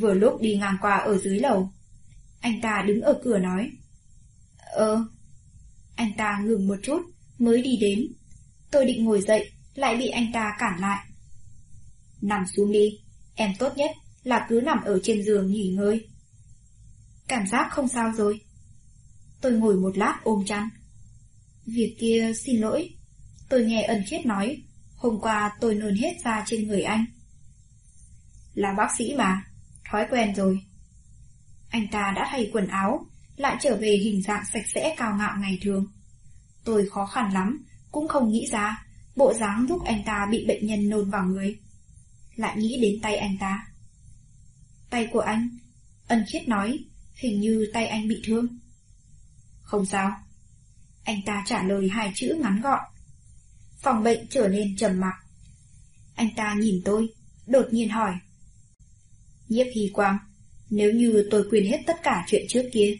Vừa lúc đi ngang qua ở dưới lầu. Anh ta đứng ở cửa nói. Ờ. Anh ta ngừng một chút, mới đi đến. Tôi định ngồi dậy, lại bị anh ta cản lại. Nằm xuống đi, em tốt nhất là cứ nằm ở trên giường nghỉ ngơi. Cảm giác không sao rồi. Tôi ngồi một lát ôm chăn. Việc kia xin lỗi. Tôi nghe ân khiết nói, hôm qua tôi nôn hết ra trên người anh. Là bác sĩ mà, thói quen rồi. Anh ta đã thay quần áo, lại trở về hình dạng sạch sẽ cao ngạo ngày thường. Tôi khó khăn lắm, cũng không nghĩ ra bộ dáng giúp anh ta bị bệnh nhân nôn vào người. Lại nghĩ đến tay anh ta. Tay của anh, ân khiết nói, hình như tay anh bị thương. Không sao. Anh ta trả lời hai chữ ngắn gọn. Phòng bệnh trở nên trầm mặc. Anh ta nhìn tôi, đột nhiên hỏi. Nhiếp Hy Quang, nếu như tôi quên hết tất cả chuyện trước kia,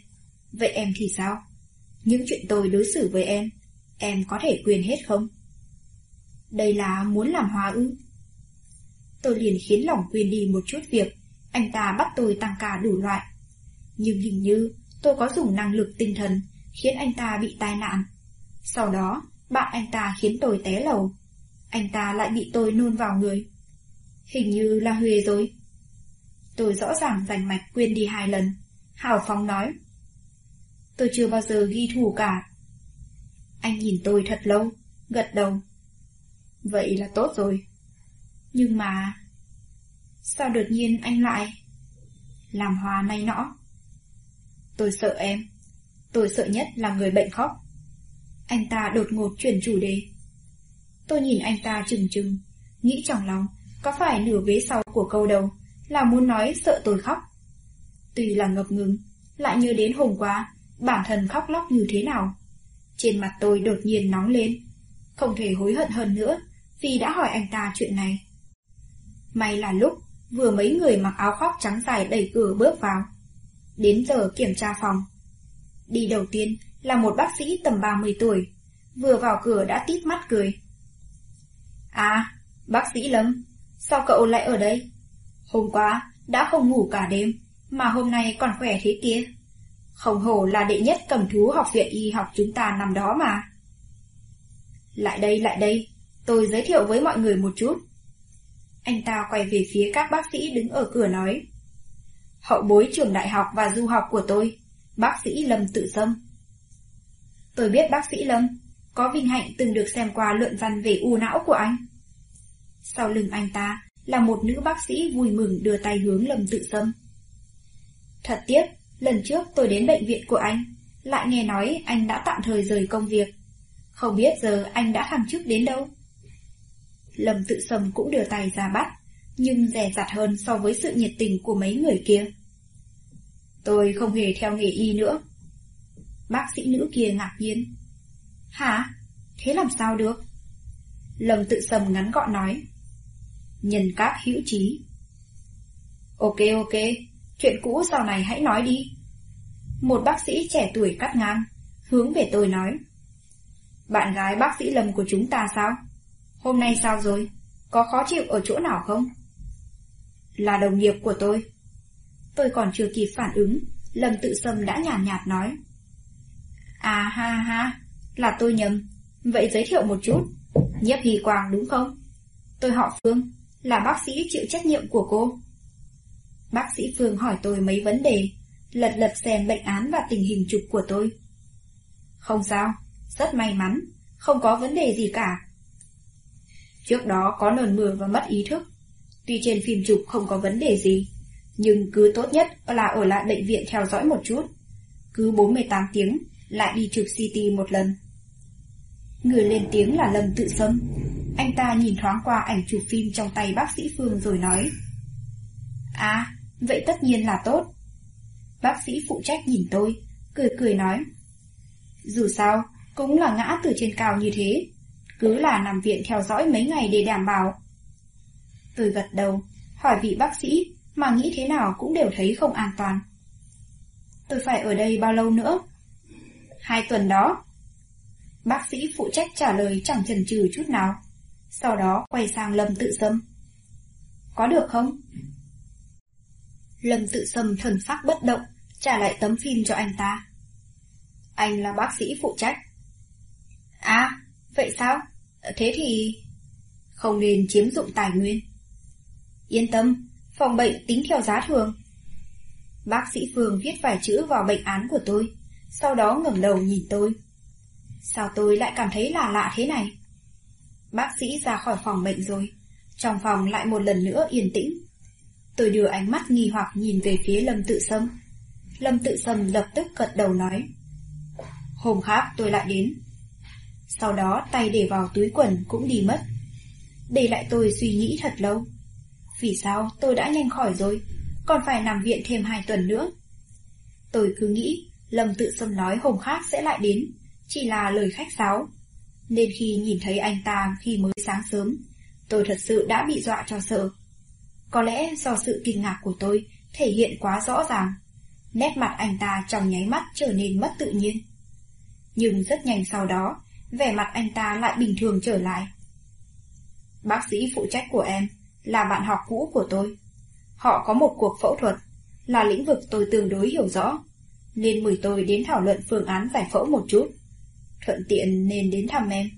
vậy em thì sao? Những chuyện tôi đối xử với em, em có thể quên hết không? Đây là muốn làm hòa ư? Tôi liền khiến lòng quên đi một chút việc, anh ta bắt tôi tăng ca đủ loại. Nhưng hình như tôi có dùng năng lực tinh thần khiến anh ta bị tai nạn. Sau đó, bạn anh ta khiến tôi té lầu. Anh ta lại bị tôi nôn vào người. Hình như là Huê rồi. Tôi rõ ràng rành mạch quên đi hai lần. Hào phóng nói. Tôi chưa bao giờ ghi thủ cả. Anh nhìn tôi thật lâu, gật đầu. Vậy là tốt rồi. Nhưng mà... Sao đột nhiên anh lại... Làm hòa nay nọ. Tôi sợ em. Tôi sợ nhất là người bệnh khóc. Anh ta đột ngột chuyển chủ đề. Tôi nhìn anh ta chừng chừng, nghĩ trong lòng, có phải nửa vế sau của câu đầu là muốn nói sợ tôi khóc. Tuy là ngập ngừng, lại nhớ đến hôm qua, bản thân khóc lóc như thế nào. Trên mặt tôi đột nhiên nóng lên, không thể hối hận hơn nữa vì đã hỏi anh ta chuyện này. May là lúc vừa mấy người mặc áo khoác trắng dài đẩy cửa bước vào. Đến giờ kiểm tra phòng. Đi đầu tiên là một bác sĩ tầm 30 tuổi, vừa vào cửa đã tít mắt cười. À, bác sĩ Lâm, sao cậu lại ở đây? Hôm qua đã không ngủ cả đêm, mà hôm nay còn khỏe thế kia. Không hổ là đệ nhất cầm thú học viện y học chúng ta nằm đó mà. Lại đây, lại đây, tôi giới thiệu với mọi người một chút. Anh ta quay về phía các bác sĩ đứng ở cửa nói. Hậu bối trường đại học và du học của tôi, bác sĩ Lâm Tự Sâm. Tôi biết bác sĩ Lâm, có vinh hạnh từng được xem qua luận văn về u não của anh. Sau lưng anh ta là một nữ bác sĩ vui mừng đưa tay hướng Lâm Tự Sâm. Thật tiếc, lần trước tôi đến bệnh viện của anh, lại nghe nói anh đã tạm thời rời công việc. Không biết giờ anh đã thăng chức đến đâu. Lâm Tự Sâm cũng đưa tay ra bắt, nhưng rẻ rặt hơn so với sự nhiệt tình của mấy người kia. Tôi không hề theo nghề y nữa. Bác sĩ nữ kia ngạc nhiên. Hả? Thế làm sao được? Lâm tự sầm ngắn gọn nói. Nhân các hữu trí. Ok ok, chuyện cũ sau này hãy nói đi. Một bác sĩ trẻ tuổi cắt ngang, hướng về tôi nói. Bạn gái bác sĩ lầm của chúng ta sao? Hôm nay sao rồi? Có khó chịu ở chỗ nào không? Là đồng nghiệp của tôi. Tôi còn chưa kịp phản ứng, lầm tự sâm đã nhàn nhạt, nhạt nói. À ha ha, là tôi nhầm. Vậy giới thiệu một chút. Nhiếp Hy Quang đúng không? Tôi họ Phương, là bác sĩ chịu trách nhiệm của cô. Bác sĩ Phương hỏi tôi mấy vấn đề, lật lật xem bệnh án và tình hình chụp của tôi. Không sao, rất may mắn, không có vấn đề gì cả. Trước đó có nồn mưa và mất ý thức. Tuy trên phim chụp không có vấn đề gì, nhưng cứ tốt nhất là ở lại bệnh viện theo dõi một chút. Cứ 48 tiếng lại đi chụp CT một lần. Người lên tiếng là Lâm Tự Sâm. Anh ta nhìn thoáng qua ảnh chụp phim trong tay bác sĩ Phương rồi nói. À, vậy tất nhiên là tốt. Bác sĩ phụ trách nhìn tôi, cười cười nói. Dù sao, cũng là ngã từ trên cao như thế. Cứ là nằm viện theo dõi mấy ngày để đảm bảo. Tôi gật đầu, hỏi vị bác sĩ mà nghĩ thế nào cũng đều thấy không an toàn. Tôi phải ở đây bao lâu nữa? Hai tuần đó. Bác sĩ phụ trách trả lời chẳng chần chừ chút nào. Sau đó quay sang Lâm tự sâm Có được không? Lâm tự sâm thần sắc bất động, trả lại tấm phim cho anh ta. Anh là bác sĩ phụ trách. À, vậy sao? Thế thì... Không nên chiếm dụng tài nguyên. Yên tâm, phòng bệnh tính theo giá thường. Bác sĩ Phương viết vài chữ vào bệnh án của tôi, sau đó ngẩng đầu nhìn tôi. Sao tôi lại cảm thấy là lạ thế này? Bác sĩ ra khỏi phòng bệnh rồi, trong phòng lại một lần nữa yên tĩnh. Tôi đưa ánh mắt nghi hoặc nhìn về phía Lâm Tự Sâm. Lâm Tự Sâm lập tức gật đầu nói. Hôm khác tôi lại đến. Sau đó tay để vào túi quần cũng đi mất. Để lại tôi suy nghĩ thật lâu. Vì sao tôi đã nhanh khỏi rồi, còn phải nằm viện thêm hai tuần nữa? Tôi cứ nghĩ Lâm Tự Sâm nói hôm khác sẽ lại đến, chỉ là lời khách sáo. Nên khi nhìn thấy anh ta khi mới sáng sớm, tôi thật sự đã bị dọa cho sợ. Có lẽ do sự kinh ngạc của tôi thể hiện quá rõ ràng, nét mặt anh ta trong nháy mắt trở nên mất tự nhiên. Nhưng rất nhanh sau đó, vẻ mặt anh ta lại bình thường trở lại. Bác sĩ phụ trách của em là bạn học cũ của tôi. Họ có một cuộc phẫu thuật, là lĩnh vực tôi tương đối hiểu rõ, nên mời tôi đến thảo luận phương án giải phẫu một chút. Thuận tiện nên đến thăm em.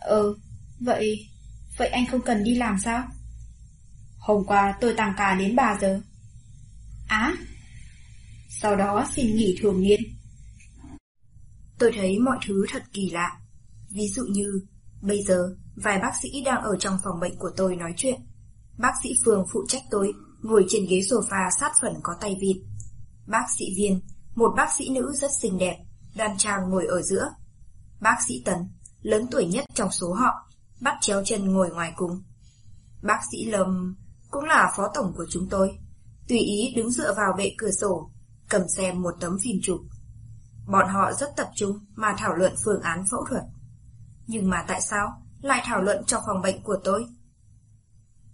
Ừ vậy... vậy anh không cần đi làm sao? Hôm qua tôi tăng ca đến 3 giờ. Á? Sau đó xin nghỉ thường niên. Tôi thấy mọi thứ thật kỳ lạ. Ví dụ như, bây giờ, vài bác sĩ đang ở trong phòng bệnh của tôi nói chuyện. Bác sĩ Phương phụ trách tôi, ngồi trên ghế sofa sát phần có tay vịt. Bác sĩ Viên, một bác sĩ nữ rất xinh đẹp, đoan trang ngồi ở giữa. Bác sĩ tấn lớn tuổi nhất trong số họ, bắt chéo chân ngồi ngoài cùng. Bác sĩ Lâm cũng là phó tổng của chúng tôi, tùy ý đứng dựa vào bệ cửa sổ, cầm xem một tấm phim chụp. Bọn họ rất tập trung mà thảo luận phương án phẫu thuật. Nhưng mà tại sao lại thảo luận trong phòng bệnh của tôi?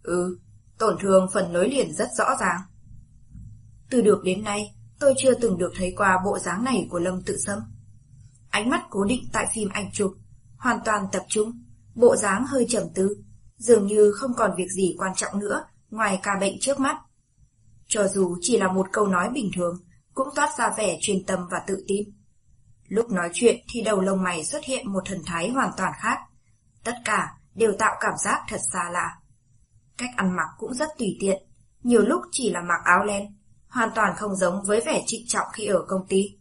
Ừ, tổn thương phần nối liền rất rõ ràng. Từ được đến nay, tôi chưa từng được thấy qua bộ dáng này của Lâm Tự Sâm. Ánh mắt cố định tại phim ảnh chụp, hoàn toàn tập trung, bộ dáng hơi trầm tư, dường như không còn việc gì quan trọng nữa ngoài ca bệnh trước mắt. Cho dù chỉ là một câu nói bình thường, cũng toát ra vẻ chuyên tâm và tự tin. Lúc nói chuyện thì đầu lông mày xuất hiện một thần thái hoàn toàn khác. Tất cả đều tạo cảm giác thật xa lạ. Cách ăn mặc cũng rất tùy tiện, nhiều lúc chỉ là mặc áo len, hoàn toàn không giống với vẻ trịnh trọng khi ở công ty.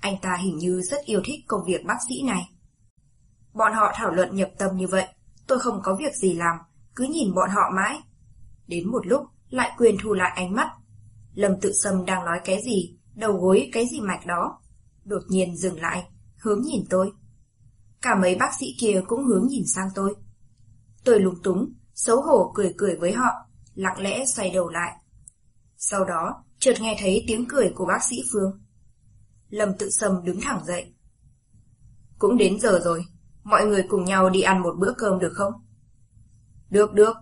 Anh ta hình như rất yêu thích công việc bác sĩ này. Bọn họ thảo luận nhập tâm như vậy, tôi không có việc gì làm, cứ nhìn bọn họ mãi. Đến một lúc, lại quyền thu lại ánh mắt. Lâm tự sâm đang nói cái gì, đầu gối cái gì mạch đó. Đột nhiên dừng lại, hướng nhìn tôi. Cả mấy bác sĩ kia cũng hướng nhìn sang tôi. Tôi lúng túng, xấu hổ cười cười với họ, lặng lẽ xoay đầu lại. Sau đó, chợt nghe thấy tiếng cười của bác sĩ Phương. Lâm tự sâm đứng thẳng dậy. Cũng đến giờ rồi, mọi người cùng nhau đi ăn một bữa cơm được không? Được được.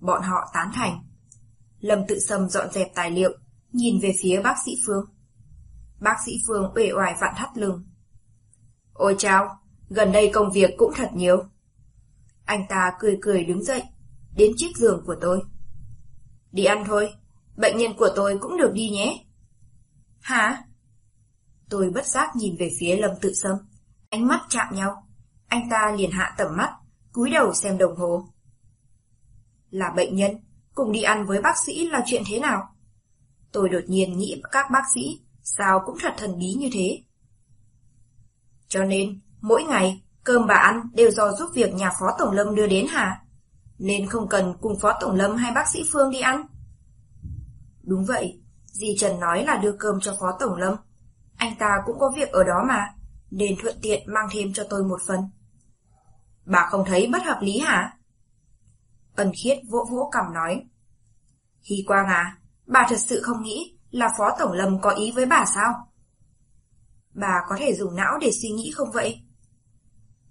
Bọn họ tán thành. Lâm tự sâm dọn dẹp tài liệu, nhìn về phía bác sĩ Phương. Bác sĩ Phương uể oải vặn thắt lưng. Ôi chao, gần đây công việc cũng thật nhiều. Anh ta cười cười đứng dậy, đến chiếc giường của tôi. Đi ăn thôi, bệnh nhân của tôi cũng được đi nhé. Hả? Tôi bất giác nhìn về phía Lâm Tự Sâm, ánh mắt chạm nhau. Anh ta liền hạ tầm mắt, cúi đầu xem đồng hồ. Là bệnh nhân, cùng đi ăn với bác sĩ là chuyện thế nào? Tôi đột nhiên nghĩ các bác sĩ sao cũng thật thần bí như thế. Cho nên, mỗi ngày, cơm bà ăn đều do giúp việc nhà Phó Tổng Lâm đưa đến hả? Nên không cần cùng Phó Tổng Lâm hay bác sĩ Phương đi ăn. Đúng vậy, dì Trần nói là đưa cơm cho Phó Tổng Lâm. Anh ta cũng có việc ở đó mà, nên thuận tiện mang thêm cho tôi một phần. Bà không thấy bất hợp lý hả? Ân khiết vỗ vỗ cằm nói. Hy Quang à, bà thật sự không nghĩ là Phó Tổng Lâm có ý với bà sao? Bà có thể dùng não để suy nghĩ không vậy?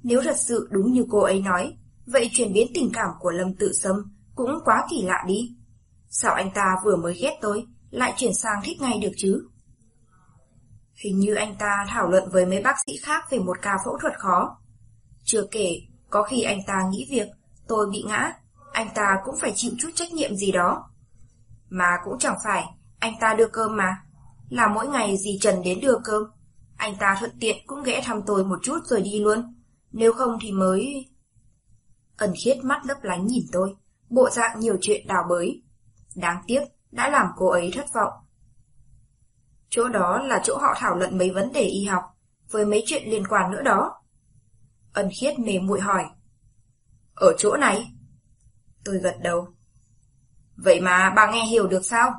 Nếu thật sự đúng như cô ấy nói, vậy chuyển biến tình cảm của Lâm Tự Sâm cũng quá kỳ lạ đi. Sao anh ta vừa mới ghét tôi, lại chuyển sang thích ngay được chứ? Hình như anh ta thảo luận với mấy bác sĩ khác về một ca phẫu thuật khó. Chưa kể, có khi anh ta nghĩ việc tôi bị ngã, anh ta cũng phải chịu chút trách nhiệm gì đó. Mà cũng chẳng phải, anh ta đưa cơm mà. Là mỗi ngày dì Trần đến đưa cơm. Anh ta thuận tiện cũng ghé thăm tôi một chút rồi đi luôn. Nếu không thì mới... Ẩn khiết mắt lấp lánh nhìn tôi, bộ dạng nhiều chuyện đào bới. Đáng tiếc, đã làm cô ấy thất vọng. Chỗ đó là chỗ họ thảo luận mấy vấn đề y học, với mấy chuyện liên quan nữa đó. Ân khiết mềm muội hỏi. Ở chỗ này? Tôi gật đầu. Vậy mà bà nghe hiểu được sao?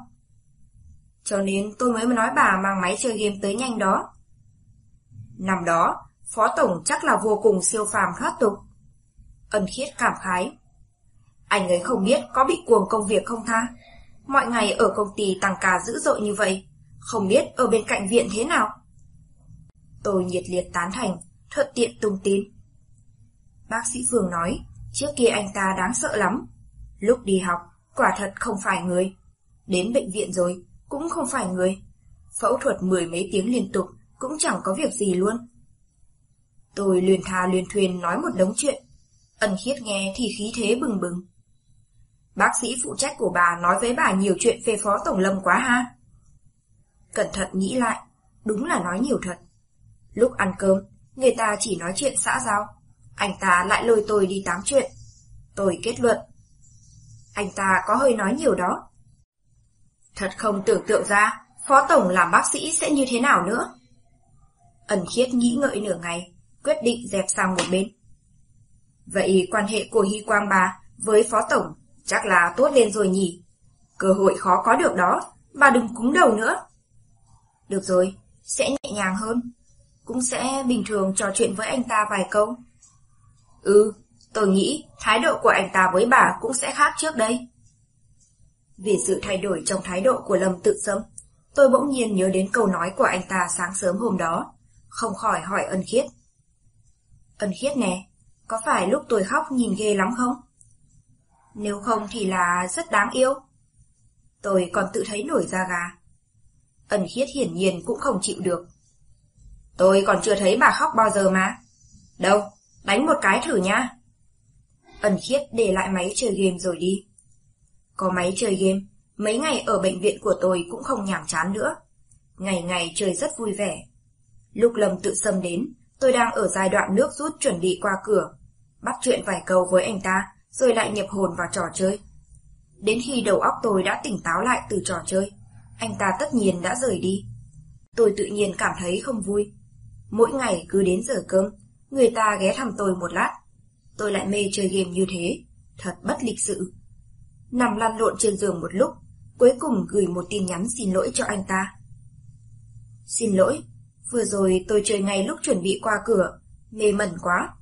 Cho nên tôi mới nói bà mang máy chơi game tới nhanh đó. Năm đó, Phó Tổng chắc là vô cùng siêu phàm thoát tục. Ân khiết cảm khái. Anh ấy không biết có bị cuồng công việc không tha. Mọi ngày ở công ty tăng ca dữ dội như vậy, không biết ở bên cạnh viện thế nào. Tôi nhiệt liệt tán thành, thuận tiện tung tin. Bác sĩ Phương nói, trước kia anh ta đáng sợ lắm. Lúc đi học, quả thật không phải người. Đến bệnh viện rồi, cũng không phải người. Phẫu thuật mười mấy tiếng liên tục, cũng chẳng có việc gì luôn. Tôi luyền thà luyền thuyền nói một đống chuyện. Ân khiết nghe thì khí thế bừng bừng. Bác sĩ phụ trách của bà nói với bà nhiều chuyện về phó tổng lâm quá ha. Cẩn thận nghĩ lại, đúng là nói nhiều thật. Lúc ăn cơm, người ta chỉ nói chuyện xã giao. Anh ta lại lôi tôi đi tám chuyện. Tôi kết luận. Anh ta có hơi nói nhiều đó. Thật không tưởng tượng ra, phó tổng làm bác sĩ sẽ như thế nào nữa. Ẩn khiết nghĩ ngợi nửa ngày, quyết định dẹp sang một bên. Vậy quan hệ của Hy Quang bà với phó tổng chắc là tốt lên rồi nhỉ? Cơ hội khó có được đó, bà đừng cúng đầu nữa. Được rồi, sẽ nhẹ nhàng hơn. Cũng sẽ bình thường trò chuyện với anh ta vài câu. Ừ, tôi nghĩ thái độ của anh ta với bà cũng sẽ khác trước đây. Vì sự thay đổi trong thái độ của Lâm tự sâm, tôi bỗng nhiên nhớ đến câu nói của anh ta sáng sớm hôm đó, không khỏi hỏi ân khiết. Ân khiết nè, có phải lúc tôi khóc nhìn ghê lắm không? Nếu không thì là rất đáng yêu. Tôi còn tự thấy nổi da gà. Ẩn khiết hiển nhiên cũng không chịu được. Tôi còn chưa thấy bà khóc bao giờ mà. Đâu, đánh một cái thử nha. Ẩn khiết để lại máy chơi game rồi đi. Có máy chơi game, mấy ngày ở bệnh viện của tôi cũng không nhàm chán nữa. Ngày ngày chơi rất vui vẻ. Lúc Lâm tự xâm đến, tôi đang ở giai đoạn nước rút chuẩn bị qua cửa. Bắt chuyện vài câu với anh ta, rồi lại nhập hồn vào trò chơi. Đến khi đầu óc tôi đã tỉnh táo lại từ trò chơi, anh ta tất nhiên đã rời đi. Tôi tự nhiên cảm thấy không vui. Mỗi ngày cứ đến giờ cơm, người ta ghé thăm tôi một lát. Tôi lại mê chơi game như thế, thật bất lịch sự. Nằm lăn lộn trên giường một lúc, cuối cùng gửi một tin nhắn xin lỗi cho anh ta. Xin lỗi, vừa rồi tôi chơi ngay lúc chuẩn bị qua cửa, mê mẩn quá.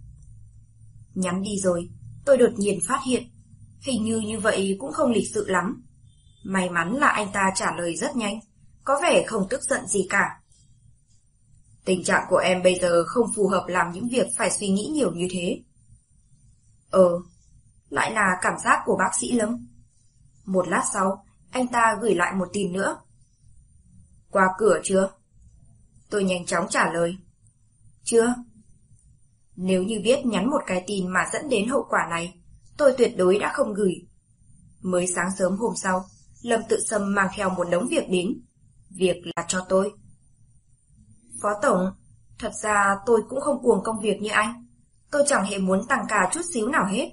Nhắn đi rồi, tôi đột nhiên phát hiện, hình như như vậy cũng không lịch sự lắm. May mắn là anh ta trả lời rất nhanh, có vẻ không tức giận gì cả. Tình trạng của em bây giờ không phù hợp làm những việc phải suy nghĩ nhiều như thế. Ờ, lại là cảm giác của bác sĩ Lâm. Một lát sau, anh ta gửi lại một tin nữa. Qua cửa chưa? Tôi nhanh chóng trả lời. Chưa. Nếu như biết nhắn một cái tin mà dẫn đến hậu quả này, tôi tuyệt đối đã không gửi. Mới sáng sớm hôm sau, Lâm tự sâm mang theo một đống việc đến. Việc là cho tôi. Phó Tổng, thật ra tôi cũng không cuồng công việc như anh. Tôi chẳng hề muốn tăng ca chút xíu nào hết.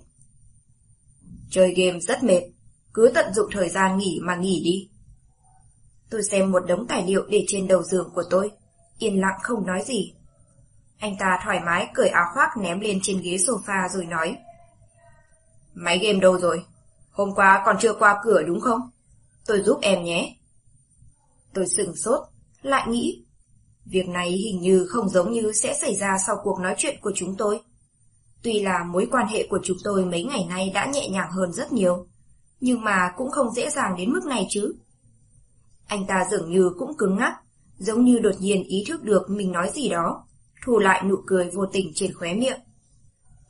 Chơi game rất mệt, cứ tận dụng thời gian nghỉ mà nghỉ đi. Tôi xem một đống tài liệu để trên đầu giường của tôi, yên lặng không nói gì. Anh ta thoải mái cởi áo khoác ném lên trên ghế sofa rồi nói. Máy game đâu rồi? Hôm qua còn chưa qua cửa đúng không? Tôi giúp em nhé. Tôi sửng sốt, lại nghĩ. Việc này hình như không giống như sẽ xảy ra sau cuộc nói chuyện của chúng tôi. Tuy là mối quan hệ của chúng tôi mấy ngày nay đã nhẹ nhàng hơn rất nhiều, nhưng mà cũng không dễ dàng đến mức này chứ. Anh ta dường như cũng cứng ngắc, giống như đột nhiên ý thức được mình nói gì đó, thu lại nụ cười vô tình trên khóe miệng.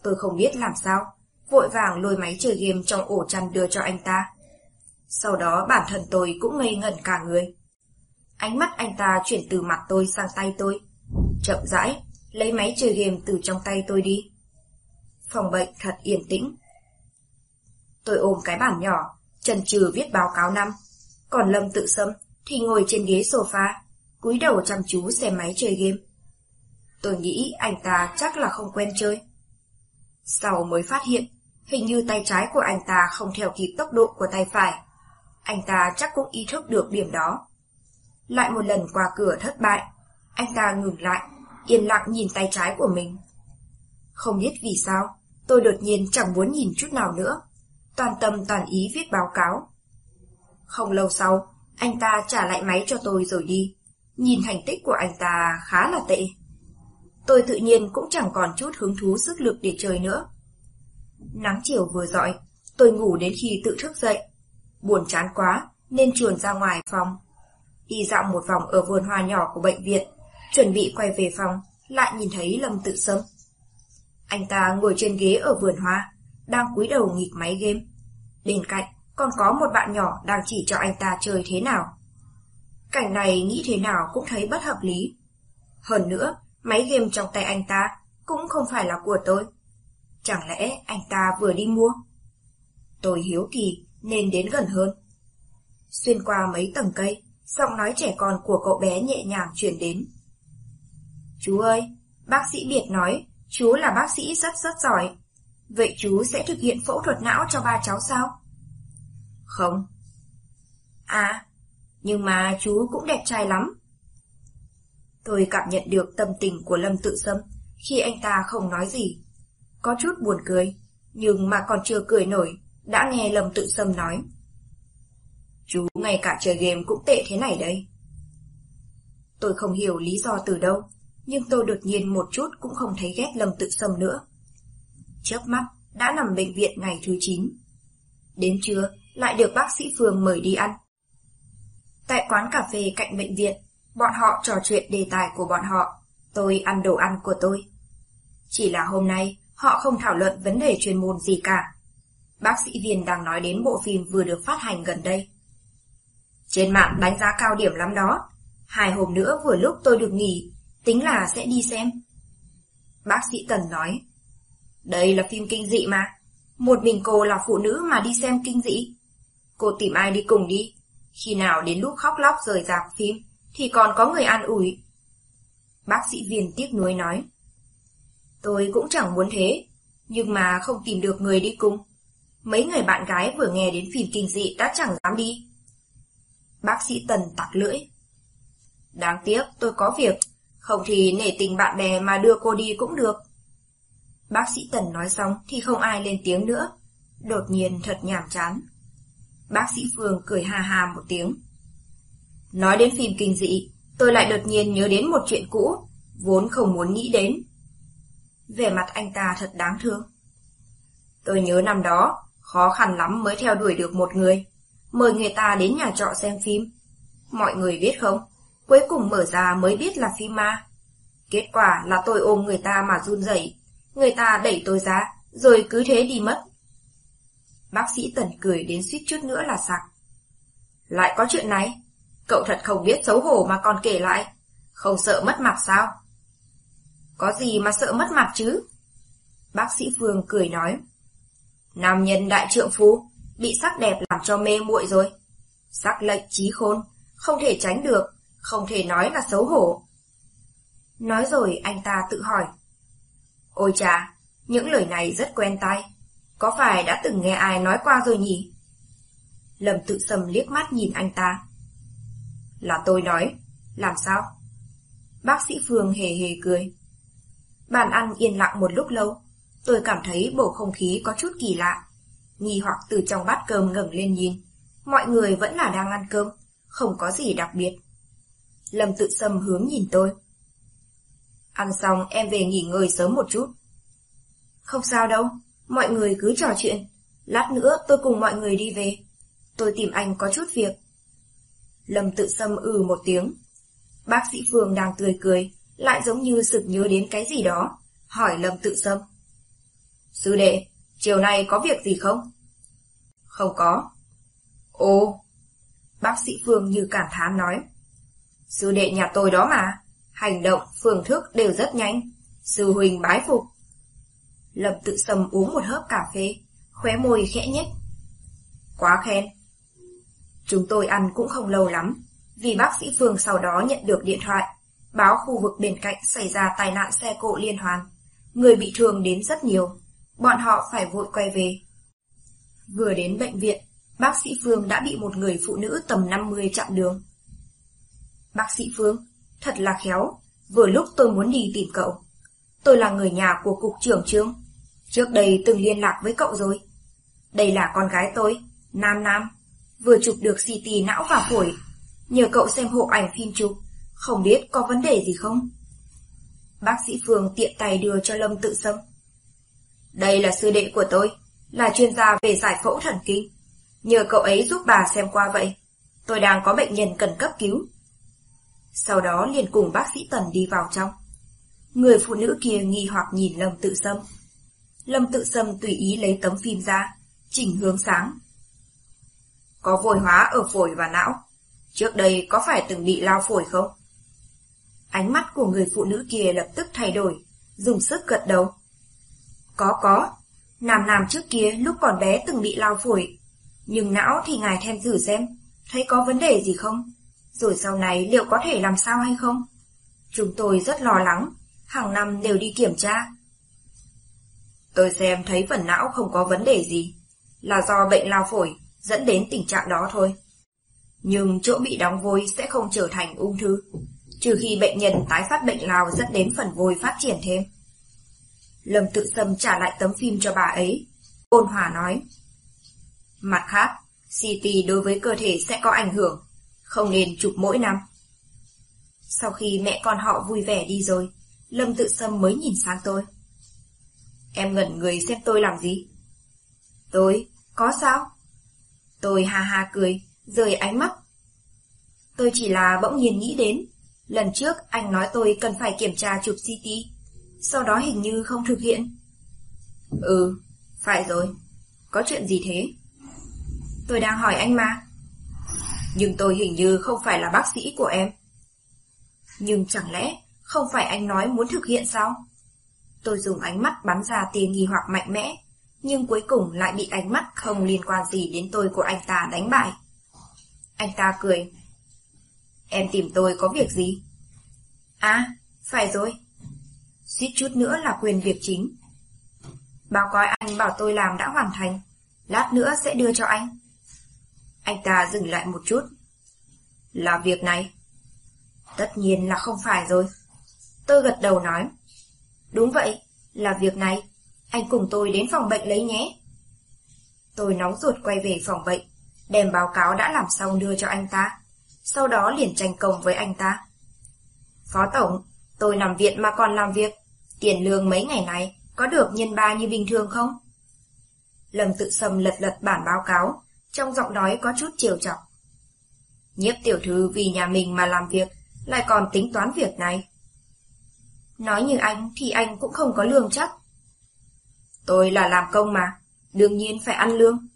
Tôi không biết làm sao, vội vàng lôi máy chơi game trong ổ chăn đưa cho anh ta. Sau đó bản thân tôi cũng ngây ngẩn cả người. Ánh mắt anh ta chuyển từ mặt tôi sang tay tôi. Chậm rãi, lấy máy chơi game từ trong tay tôi đi. Phòng bệnh thật yên tĩnh. Tôi ôm cái bản nhỏ, trần trừ viết báo cáo năm. Còn Lâm tự sâm thì ngồi trên ghế sofa, cúi đầu chăm chú xem máy chơi game. Tôi nghĩ anh ta chắc là không quen chơi. Sau mới phát hiện, hình như tay trái của anh ta không theo kịp tốc độ của tay phải. Anh ta chắc cũng ý thức được điểm đó. Lại một lần qua cửa thất bại, anh ta ngừng lại, yên lặng nhìn tay trái của mình. Không biết vì sao, tôi đột nhiên chẳng muốn nhìn chút nào nữa, toàn tâm toàn ý viết báo cáo. Không lâu sau, anh ta trả lại máy cho tôi rồi đi. Nhìn thành tích của anh ta khá là tệ. Tôi tự nhiên cũng chẳng còn chút hứng thú sức lực để chơi nữa. Nắng chiều vừa dọi, tôi ngủ đến khi tự thức dậy. Buồn chán quá, nên chuồn ra ngoài phòng. Đi dạo một vòng ở vườn hoa nhỏ của bệnh viện, chuẩn bị quay về phòng, lại nhìn thấy Lâm tự sâm. Anh ta ngồi trên ghế ở vườn hoa, đang cúi đầu nghịch máy game. Bên cạnh còn có một bạn nhỏ đang chỉ cho anh ta chơi thế nào. Cảnh này nghĩ thế nào cũng thấy bất hợp lý. Hơn nữa, máy game trong tay anh ta cũng không phải là của tôi. Chẳng lẽ anh ta vừa đi mua? Tôi hiếu kỳ nên đến gần hơn. Xuyên qua mấy tầng cây, giọng nói trẻ con của cậu bé nhẹ nhàng truyền đến. Chú ơi, bác sĩ Biệt nói chú là bác sĩ rất rất giỏi. Vậy chú sẽ thực hiện phẫu thuật não cho ba cháu sao? Không. À, nhưng mà chú cũng đẹp trai lắm. Tôi cảm nhận được tâm tình của Lâm Tự Sâm khi anh ta không nói gì. Có chút buồn cười, nhưng mà còn chưa cười nổi, đã nghe Lâm Tự Sâm nói. Chú ngay cả chơi game cũng tệ thế này đây. Tôi không hiểu lý do từ đâu, nhưng tôi đột nhiên một chút cũng không thấy ghét Lâm Tự Sâm nữa. Chớp mắt, đã nằm bệnh viện ngày thứ 9. Đến trưa, lại được bác sĩ Phương mời đi ăn. Tại quán cà phê cạnh bệnh viện, bọn họ trò chuyện đề tài của bọn họ, tôi ăn đồ ăn của tôi. Chỉ là hôm nay, họ không thảo luận vấn đề chuyên môn gì cả. Bác sĩ viên đang nói đến bộ phim vừa được phát hành gần đây. Trên mạng đánh giá cao điểm lắm đó. Hai hôm nữa vừa lúc tôi được nghỉ, tính là sẽ đi xem. Bác sĩ Tần nói, đây là phim kinh dị mà, một mình cô là phụ nữ mà đi xem kinh dị. Cô tìm ai đi cùng đi, khi nào đến lúc khóc lóc rời rạc phim, thì còn có người an ủi. Bác sĩ viên tiếc nuối nói, tôi cũng chẳng muốn thế, nhưng mà không tìm được người đi cùng. Mấy người bạn gái vừa nghe đến phim kinh dị đã chẳng dám đi. Bác sĩ Tần tặc lưỡi. Đáng tiếc tôi có việc, không thì nể tình bạn bè mà đưa cô đi cũng được. Bác sĩ Tần nói xong thì không ai lên tiếng nữa. Đột nhiên thật nhàm chán. Bác sĩ Phương cười hà hà một tiếng. Nói đến phim kinh dị, tôi lại đột nhiên nhớ đến một chuyện cũ, vốn không muốn nghĩ đến. Vẻ mặt anh ta thật đáng thương. Tôi nhớ năm đó, khó khăn lắm mới theo đuổi được một người, mời người ta đến nhà trọ xem phim. Mọi người biết không, cuối cùng mở ra mới biết là phim ma. Kết quả là tôi ôm người ta mà run rẩy, người ta đẩy tôi ra, rồi cứ thế đi mất. Bác sĩ Tần cười đến suýt chút nữa là sặc. Lại có chuyện này, cậu thật không biết xấu hổ mà còn kể lại, không sợ mất mặt sao? Có gì mà sợ mất mặt chứ? Bác sĩ Phương cười nói. Nam nhân đại trượng phu, bị sắc đẹp làm cho mê muội rồi. Sắc lệnh trí khôn, không thể tránh được, không thể nói là xấu hổ. Nói rồi anh ta tự hỏi. Ôi chà, những lời này rất quen tai. Có phải đã từng nghe ai nói qua rồi nhỉ? lầm tự sầm liếc mắt nhìn anh ta. Là tôi nói, làm sao? Bác sĩ Phương hề hề cười. Bàn ăn yên lặng một lúc lâu, tôi cảm thấy bầu không khí có chút kỳ lạ. Nghi hoặc từ trong bát cơm ngẩng lên nhìn, mọi người vẫn là đang ăn cơm, không có gì đặc biệt. Lâm tự sâm hướng nhìn tôi. Ăn xong em về nghỉ ngơi sớm một chút. Không sao đâu, mọi người cứ trò chuyện. Lát nữa tôi cùng mọi người đi về. Tôi tìm anh có chút việc. Lâm tự sâm ừ một tiếng. Bác sĩ Phương đang tươi cười, lại giống như sực nhớ đến cái gì đó, hỏi Lâm tự sâm. Sư đệ, chiều nay có việc gì không? Không có. Ồ, bác sĩ Phương như cảm thán nói. Sư đệ nhà tôi đó mà, hành động, phương thức đều rất nhanh. Sư huynh bái phục. Lâm tự sầm uống một hớp cà phê, khóe môi khẽ nhếch. Quá khen. Chúng tôi ăn cũng không lâu lắm, vì bác sĩ Phương sau đó nhận được điện thoại, báo khu vực bên cạnh xảy ra tai nạn xe cộ liên hoàn. Người bị thương đến rất nhiều, bọn họ phải vội quay về. Vừa đến bệnh viện, bác sĩ Phương đã bị một người phụ nữ tầm 50 chặn đường. Bác sĩ Phương, thật là khéo, vừa lúc tôi muốn đi tìm cậu. Tôi là người nhà của cục trưởng trương. Trước đây từng liên lạc với cậu rồi. Đây là con gái tôi, Nam Nam, vừa chụp được CT não và phổi. Nhờ cậu xem hộ ảnh phim chụp, không biết có vấn đề gì không? Bác sĩ Phương tiện tay đưa cho Lâm tự sâm. Đây là sư đệ của tôi, là chuyên gia về giải phẫu thần kinh. Nhờ cậu ấy giúp bà xem qua vậy. Tôi đang có bệnh nhân cần cấp cứu. Sau đó liền cùng bác sĩ Tần đi vào trong. Người phụ nữ kia nghi hoặc nhìn Lâm tự sâm. Lâm tự sâm tùy ý lấy tấm phim ra, chỉnh hướng sáng. Có vôi hóa ở phổi và não. Trước đây có phải từng bị lao phổi không? Ánh mắt của người phụ nữ kia lập tức thay đổi, dùng sức gật đầu. Có có, Nam Nam trước kia lúc còn bé từng bị lao phổi, nhưng não thì ngài thêm thử xem, thấy có vấn đề gì không? Rồi sau này liệu có thể làm sao hay không? Chúng tôi rất lo lắng, hàng năm đều đi kiểm tra. Tôi xem thấy phần não không có vấn đề gì, là do bệnh lao phổi dẫn đến tình trạng đó thôi. Nhưng chỗ bị đóng vôi sẽ không trở thành ung thư, trừ khi bệnh nhân tái phát bệnh lao dẫn đến phần vôi phát triển thêm. Lâm tự sâm trả lại tấm phim cho bà ấy. Ôn hòa nói. Mặt khác, CT đối với cơ thể sẽ có ảnh hưởng, không nên chụp mỗi năm. Sau khi mẹ con họ vui vẻ đi rồi, Lâm tự sâm mới nhìn sang tôi. Em ngẩn người xem tôi làm gì? Tôi, có sao? Tôi ha ha cười, rời ánh mắt. Tôi chỉ là bỗng nhiên nghĩ đến, lần trước anh nói tôi cần phải kiểm tra chụp CT, sau đó hình như không thực hiện. Ừ, phải rồi, có chuyện gì thế? Tôi đang hỏi anh mà. Nhưng tôi hình như không phải là bác sĩ của em. Nhưng chẳng lẽ không phải anh nói muốn thực hiện sao? Tôi dùng ánh mắt bắn ra tia nghi hoặc mạnh mẽ, nhưng cuối cùng lại bị ánh mắt không liên quan gì đến tôi của anh ta đánh bại. Anh ta cười. Em tìm tôi có việc gì? À, phải rồi. Suýt chút nữa là quyền việc chính. Báo cáo anh bảo tôi làm đã hoàn thành, lát nữa sẽ đưa cho anh. Anh ta dừng lại một chút. Là việc này. Tất nhiên là không phải rồi. Tôi gật đầu nói. Đúng vậy, là việc này. Anh cùng tôi đến phòng bệnh lấy nhé. Tôi nóng ruột quay về phòng bệnh, đem báo cáo đã làm xong đưa cho anh ta. Sau đó liền tranh công với anh ta. Phó Tổng, tôi nằm viện mà còn làm việc. Tiền lương mấy ngày này có được nhân ba như bình thường không? Lâm tự sầm lật lật bản báo cáo, trong giọng nói có chút chiều chọc. Nhiếp tiểu thư vì nhà mình mà làm việc, lại còn tính toán việc này. Nói như anh thì anh cũng không có lương chắc. Tôi là làm công mà, đương nhiên phải ăn lương.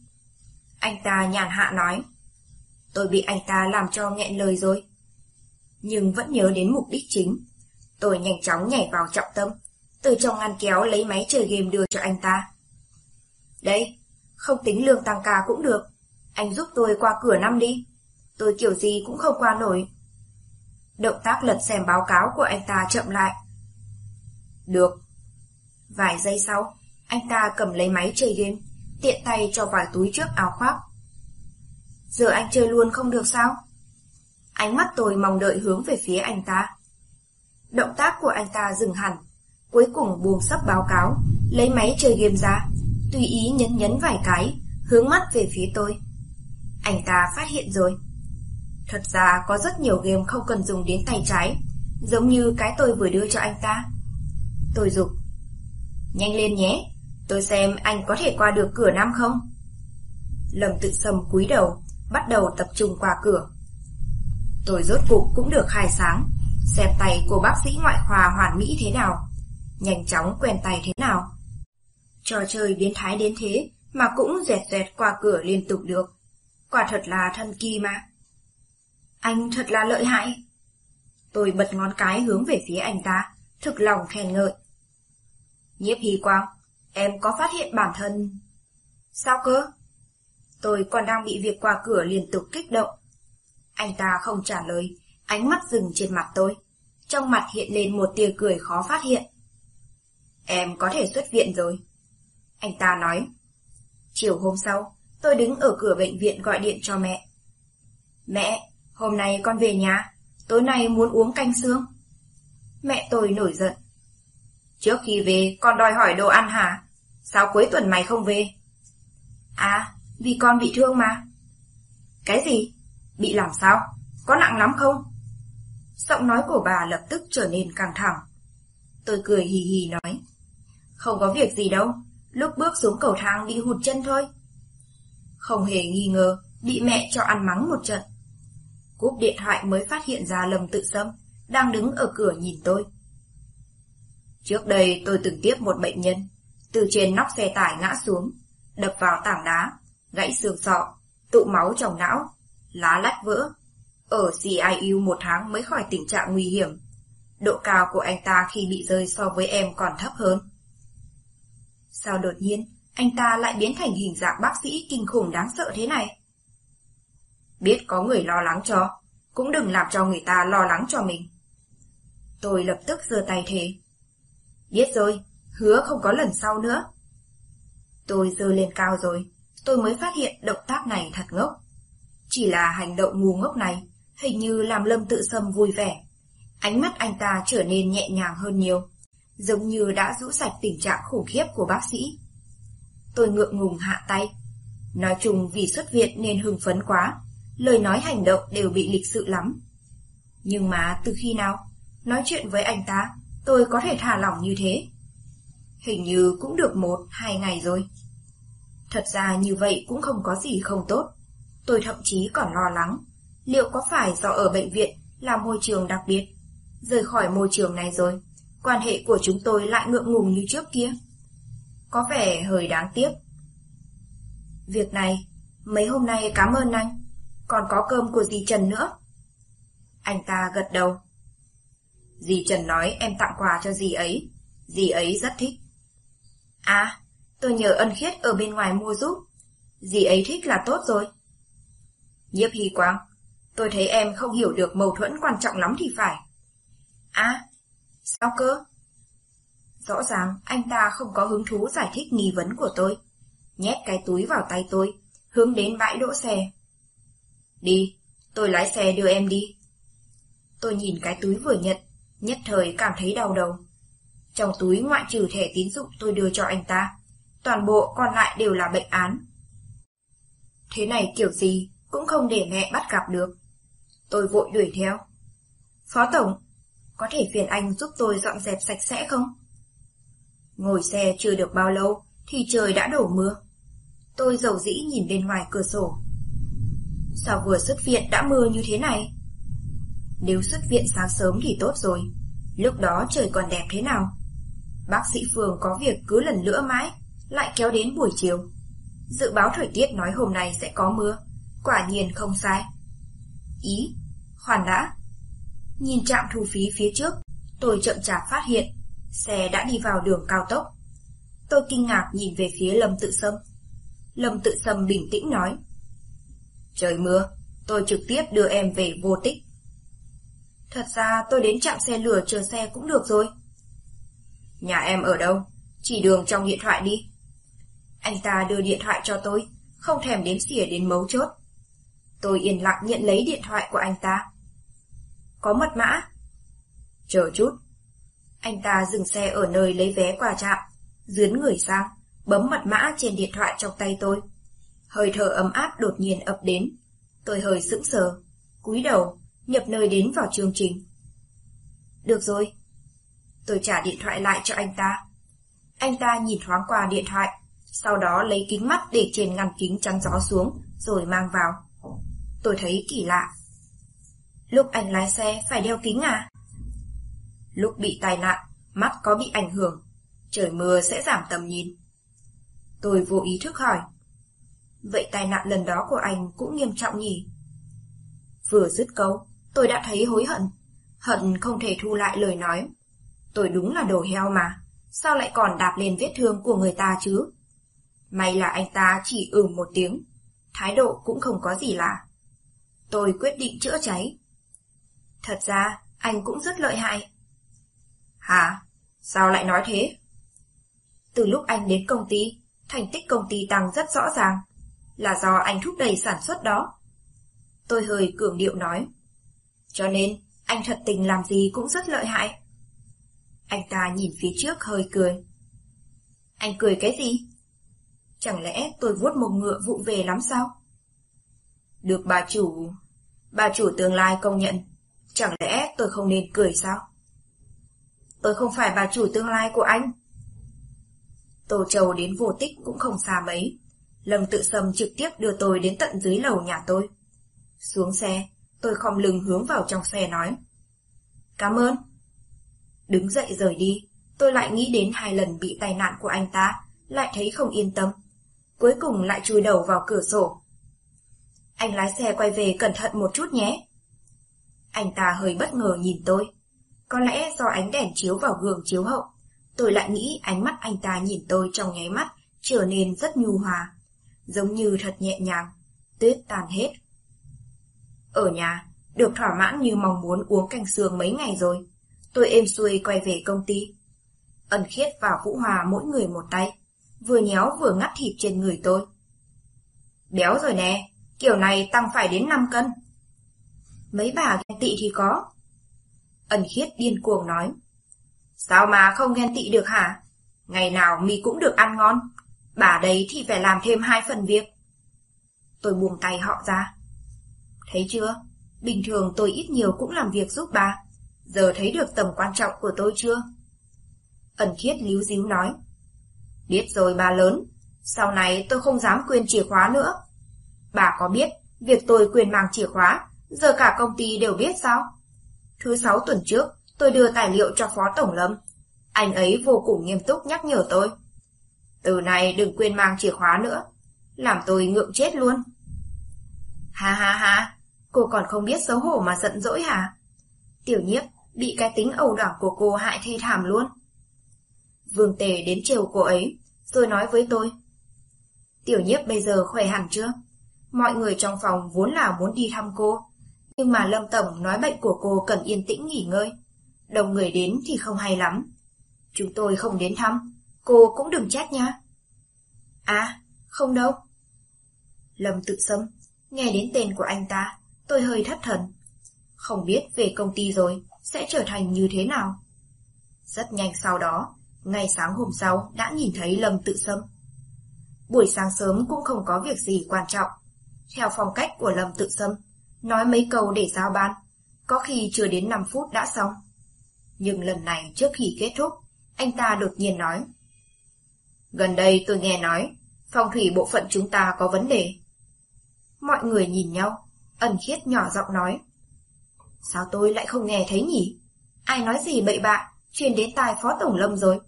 Anh ta nhàn hạ nói. Tôi bị anh ta làm cho nghẹn lời rồi. Nhưng vẫn nhớ đến mục đích chính. Tôi nhanh chóng nhảy vào trọng tâm, từ trong ngăn kéo lấy máy chơi game đưa cho anh ta. Đây, không tính lương tăng ca cũng được. Anh giúp tôi qua cửa năm đi. Tôi kiểu gì cũng không qua nổi. Động tác lật xem báo cáo của anh ta chậm lại. Được. Vài giây sau, anh ta cầm lấy máy chơi game, tiện tay cho vào túi trước áo khoác. Giờ anh chơi luôn không được sao? Ánh mắt tôi mong đợi hướng về phía anh ta. Động tác của anh ta dừng hẳn, cuối cùng buông sắp báo cáo, lấy máy chơi game ra, tùy ý nhấn nhấn vài cái, hướng mắt về phía tôi. Anh ta phát hiện rồi. Thật ra có rất nhiều game không cần dùng đến tay trái, giống như cái tôi vừa đưa cho anh ta. Tôi dục Nhanh lên nhé, tôi xem anh có thể qua được cửa năm không? Lâm tự sầm cúi đầu, bắt đầu tập trung qua cửa. Tôi rốt cục cũng được khai sáng, xem tay của bác sĩ ngoại khoa hoàn mỹ thế nào, nhanh chóng quen tay thế nào. Trò chơi biến thái đến thế mà cũng dẹt dẹt qua cửa liên tục được. Quả thật là thân kỳ mà. Anh thật là lợi hại. Tôi bật ngón cái hướng về phía anh ta, thực lòng khen ngợi. Nhiếp Hy Quang, em có phát hiện bản thân... Sao cơ? Tôi còn đang bị việc qua cửa liên tục kích động. Anh ta không trả lời, ánh mắt dừng trên mặt tôi. Trong mặt hiện lên một tia cười khó phát hiện. Em có thể xuất viện rồi. Anh ta nói. Chiều hôm sau, tôi đứng ở cửa bệnh viện gọi điện cho mẹ. Mẹ, hôm nay con về nhà, tối nay muốn uống canh xương. Mẹ tôi nổi giận. Trước khi về, con đòi hỏi đồ ăn hả? Sao cuối tuần mày không về? À, vì con bị thương mà. Cái gì? Bị làm sao? Có nặng lắm không? Giọng nói của bà lập tức trở nên căng thẳng. Tôi cười hì hì nói. Không có việc gì đâu, lúc bước xuống cầu thang bị hụt chân thôi. Không hề nghi ngờ, bị mẹ cho ăn mắng một trận. Cúp điện thoại mới phát hiện ra lầm Tự xâm, đang đứng ở cửa nhìn tôi. Trước đây tôi từng tiếp một bệnh nhân, từ trên nóc xe tải ngã xuống, đập vào tảng đá, gãy xương sọ, tụ máu trong não, lá lách vỡ. Ở CIU một tháng mới khỏi tình trạng nguy hiểm. Độ cao của anh ta khi bị rơi so với em còn thấp hơn. Sao đột nhiên, anh ta lại biến thành hình dạng bác sĩ kinh khủng đáng sợ thế này? Biết có người lo lắng cho, cũng đừng làm cho người ta lo lắng cho mình. Tôi lập tức giơ tay thế. Biết rồi, hứa không có lần sau nữa. Tôi dơ lên cao rồi, tôi mới phát hiện động tác này thật ngốc. Chỉ là hành động ngu ngốc này, hình như làm Lâm tự sâm vui vẻ. Ánh mắt anh ta trở nên nhẹ nhàng hơn nhiều, giống như đã rũ sạch tình trạng khủng khiếp của bác sĩ. Tôi ngượng ngùng hạ tay. Nói chung vì xuất viện nên hưng phấn quá, lời nói hành động đều bị lịch sự lắm. Nhưng mà từ khi nào, nói chuyện với anh ta, tôi có thể thả lỏng như thế? Hình như cũng được một, hai ngày rồi. Thật ra như vậy cũng không có gì không tốt. Tôi thậm chí còn lo lắng, liệu có phải do ở bệnh viện là môi trường đặc biệt? Rời khỏi môi trường này rồi, quan hệ của chúng tôi lại ngượng ngùng như trước kia. Có vẻ hơi đáng tiếc. Việc này, mấy hôm nay cảm ơn anh, còn có cơm của dì Trần nữa. Anh ta gật đầu. Dì Trần nói em tặng quà cho dì ấy, dì ấy rất thích. À, tôi nhờ ân khiết ở bên ngoài mua giúp, dì ấy thích là tốt rồi. Nhiếp Hy Quang, tôi thấy em không hiểu được mâu thuẫn quan trọng lắm thì phải. À, sao cơ? Rõ ràng anh ta không có hứng thú giải thích nghi vấn của tôi. Nhét cái túi vào tay tôi, hướng đến bãi đỗ xe. Đi, tôi lái xe đưa em đi. Tôi nhìn cái túi vừa nhận, nhất thời cảm thấy đau đầu. Trong túi ngoại trừ thẻ tín dụng tôi đưa cho anh ta, toàn bộ còn lại đều là bệnh án. Thế này kiểu gì cũng không để mẹ bắt gặp được. Tôi vội đuổi theo. Phó Tổng, có thể phiền anh giúp tôi dọn dẹp sạch sẽ không? Ngồi xe chưa được bao lâu thì trời đã đổ mưa. Tôi dầu dĩ nhìn bên ngoài cửa sổ. Sao vừa xuất viện đã mưa như thế này? Nếu xuất viện sáng sớm thì tốt rồi, lúc đó trời còn đẹp thế nào? Bác sĩ Phương có việc cứ lần lữa mãi, lại kéo đến buổi chiều. Dự báo thời tiết nói hôm nay sẽ có mưa, quả nhiên không sai. Ý, hoàn đã. Nhìn trạm thu phí phía trước, tôi chậm chạp phát hiện, xe đã đi vào đường cao tốc. Tôi kinh ngạc nhìn về phía Lâm Tự Sâm. Lâm Tự Sâm bình tĩnh nói. Trời mưa, tôi trực tiếp đưa em về vô tích. Thật ra tôi đến trạm xe lửa chờ xe cũng được rồi. Nhà em ở đâu? Chỉ đường trong điện thoại đi. Anh ta đưa điện thoại cho tôi, không thèm đếm xỉa đến mấu chốt. Tôi yên lặng nhận lấy điện thoại của anh ta. Có mật mã. Chờ chút. Anh ta dừng xe ở nơi lấy vé qua trạm, dướn người sang, bấm mật mã trên điện thoại trong tay tôi. Hơi thở ấm áp đột nhiên ập đến. Tôi hơi sững sờ, cúi đầu, nhập nơi đến vào chương trình. Được rồi. Tôi trả điện thoại lại cho anh ta. Anh ta nhìn thoáng qua điện thoại, sau đó lấy kính mắt để trên ngăn kính chắn gió xuống, rồi mang vào. Tôi thấy kỳ lạ. Lúc anh lái xe phải đeo kính à? Lúc bị tai nạn, mắt có bị ảnh hưởng, trời mưa sẽ giảm tầm nhìn. Tôi vô ý thức hỏi. Vậy tai nạn lần đó của anh cũng nghiêm trọng nhỉ? Vừa dứt câu, tôi đã thấy hối hận. Hận không thể thu lại lời nói. Tôi đúng là đồ heo mà, sao lại còn đạp lên vết thương của người ta chứ? May là anh ta chỉ ừ một tiếng. thái độ cũng không có gì lạ. Tôi quyết định chữa cháy. Thật ra, anh cũng rất lợi hại. Hả? Sao lại nói thế? Từ lúc anh đến công ty, thành tích công ty tăng rất rõ ràng, là do anh thúc đẩy sản xuất đó. Tôi hơi cường điệu nói. Cho nên, anh thật tình làm gì cũng rất lợi hại. Anh ta nhìn phía trước hơi cười. Anh cười cái gì? Chẳng lẽ tôi vuốt một ngựa vụ về lắm sao? Được bà chủ... Bà chủ tương lai công nhận. Chẳng lẽ tôi không nên cười sao? Tôi không phải bà chủ tương lai của anh. Tô Châu đến vô tích cũng không xa mấy. Lâm tự sầm trực tiếp đưa tôi đến tận dưới lầu nhà tôi. Xuống xe, tôi khom lưng hướng vào trong xe nói. Cảm ơn. Đứng dậy rời đi, tôi lại nghĩ đến hai lần bị tai nạn của anh ta, lại thấy không yên tâm. Cuối cùng lại chui đầu vào cửa sổ. Anh lái xe quay về cẩn thận một chút nhé. Anh ta hơi bất ngờ nhìn tôi. Có lẽ do ánh đèn chiếu vào gương chiếu hậu, tôi lại nghĩ ánh mắt anh ta nhìn tôi trong nháy mắt trở nên rất nhu hòa, giống như thật nhẹ nhàng, tuyết tan hết. Ở nhà, được thỏa mãn như mong muốn uống canh sương mấy ngày rồi, tôi êm xuôi quay về công ty. Ân khiết và Vũ Hòa mỗi người một tay, vừa nhéo vừa ngắt thịt trên người tôi. Béo rồi nè, kiểu này tăng phải đến 5 cân. Mấy bà ghen tị thì có. Ân khiết điên cuồng nói. Sao mà không ghen tị được hả? Ngày nào mi cũng được ăn ngon. Bà đấy thì phải làm thêm hai phần việc. Tôi buông tay họ ra. Thấy chưa? Bình thường tôi ít nhiều cũng làm việc giúp bà. Giờ thấy được tầm quan trọng của tôi chưa? Ẩn khiết líu díu nói. Biết rồi bà lớn, sau này tôi không dám quên chìa khóa nữa. Bà có biết việc tôi quyền mang chìa khóa, giờ cả công ty đều biết sao? Thứ sáu tuần trước, tôi đưa tài liệu cho Phó Tổng Lâm. Anh ấy vô cùng nghiêm túc nhắc nhở tôi. Từ này đừng quên mang chìa khóa nữa, làm tôi ngượng chết luôn. Ha ha ha, cô còn không biết xấu hổ mà giận dỗi hả? Tiểu nhiếp bị cái tính ẩu đỏ của cô hại thê thảm luôn. Vương Tề đến chiều cô ấy, rồi nói với tôi. Tiểu nhiếp bây giờ khỏe hẳn chưa? Mọi người trong phòng vốn là muốn đi thăm cô, nhưng mà Lâm Tổng nói bệnh của cô cần yên tĩnh nghỉ ngơi. Đồng người đến thì không hay lắm. Chúng tôi không đến thăm, cô cũng đừng trách nha. À, không đâu. Lâm tự sâm, nghe đến tên của anh ta, tôi hơi thất thần. Không biết về công ty rồi, sẽ trở thành như thế nào. Rất nhanh sau đó, ngày sáng hôm sau đã nhìn thấy Lâm tự sâm. Buổi sáng sớm cũng không có việc gì quan trọng. Theo phong cách của Lâm tự sâm, nói mấy câu để giao ban, có khi chưa đến 5 phút đã xong. Nhưng lần này trước khi kết thúc, anh ta đột nhiên nói. Gần đây tôi nghe nói, phong thủy bộ phận chúng ta có vấn đề. Mọi người nhìn nhau, ẩn khiết nhỏ giọng nói. Sao tôi lại không nghe thấy nhỉ? Ai nói gì bậy bạ, truyền đến tai Phó Tổng Lâm rồi.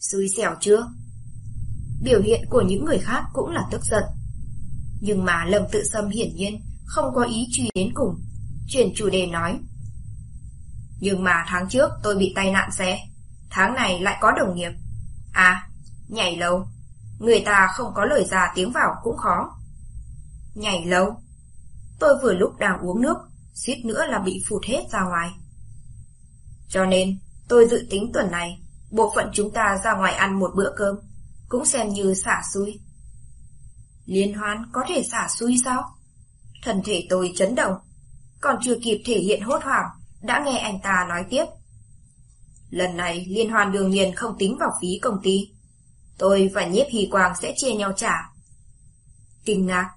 Xui xẻo chưa? Biểu hiện của những người khác cũng là tức giận. Nhưng mà Lâm tự xâm hiển nhiên không có ý truy đến cùng. Chuyển chủ đề nói. Nhưng mà tháng trước tôi bị tai nạn xe. Tháng này lại có đồng nghiệp. À, nhảy lâu. Người ta không có lời ra tiếng vào cũng khó. Nhảy lâu. Tôi vừa lúc đang uống nước, suýt nữa là bị phụt hết ra ngoài. Cho nên, tôi dự tính tuần này, bộ phận chúng ta ra ngoài ăn một bữa cơm, cũng xem như xả xui. Liên hoan có thể xả xui sao? Thần thể tôi chấn động, còn chưa kịp thể hiện hốt hoảng, đã nghe anh ta nói tiếp. Lần này liên hoan đương nhiên không tính vào phí công ty. Tôi và nhiếp hì quang sẽ chia nhau trả. Kinh ngạc,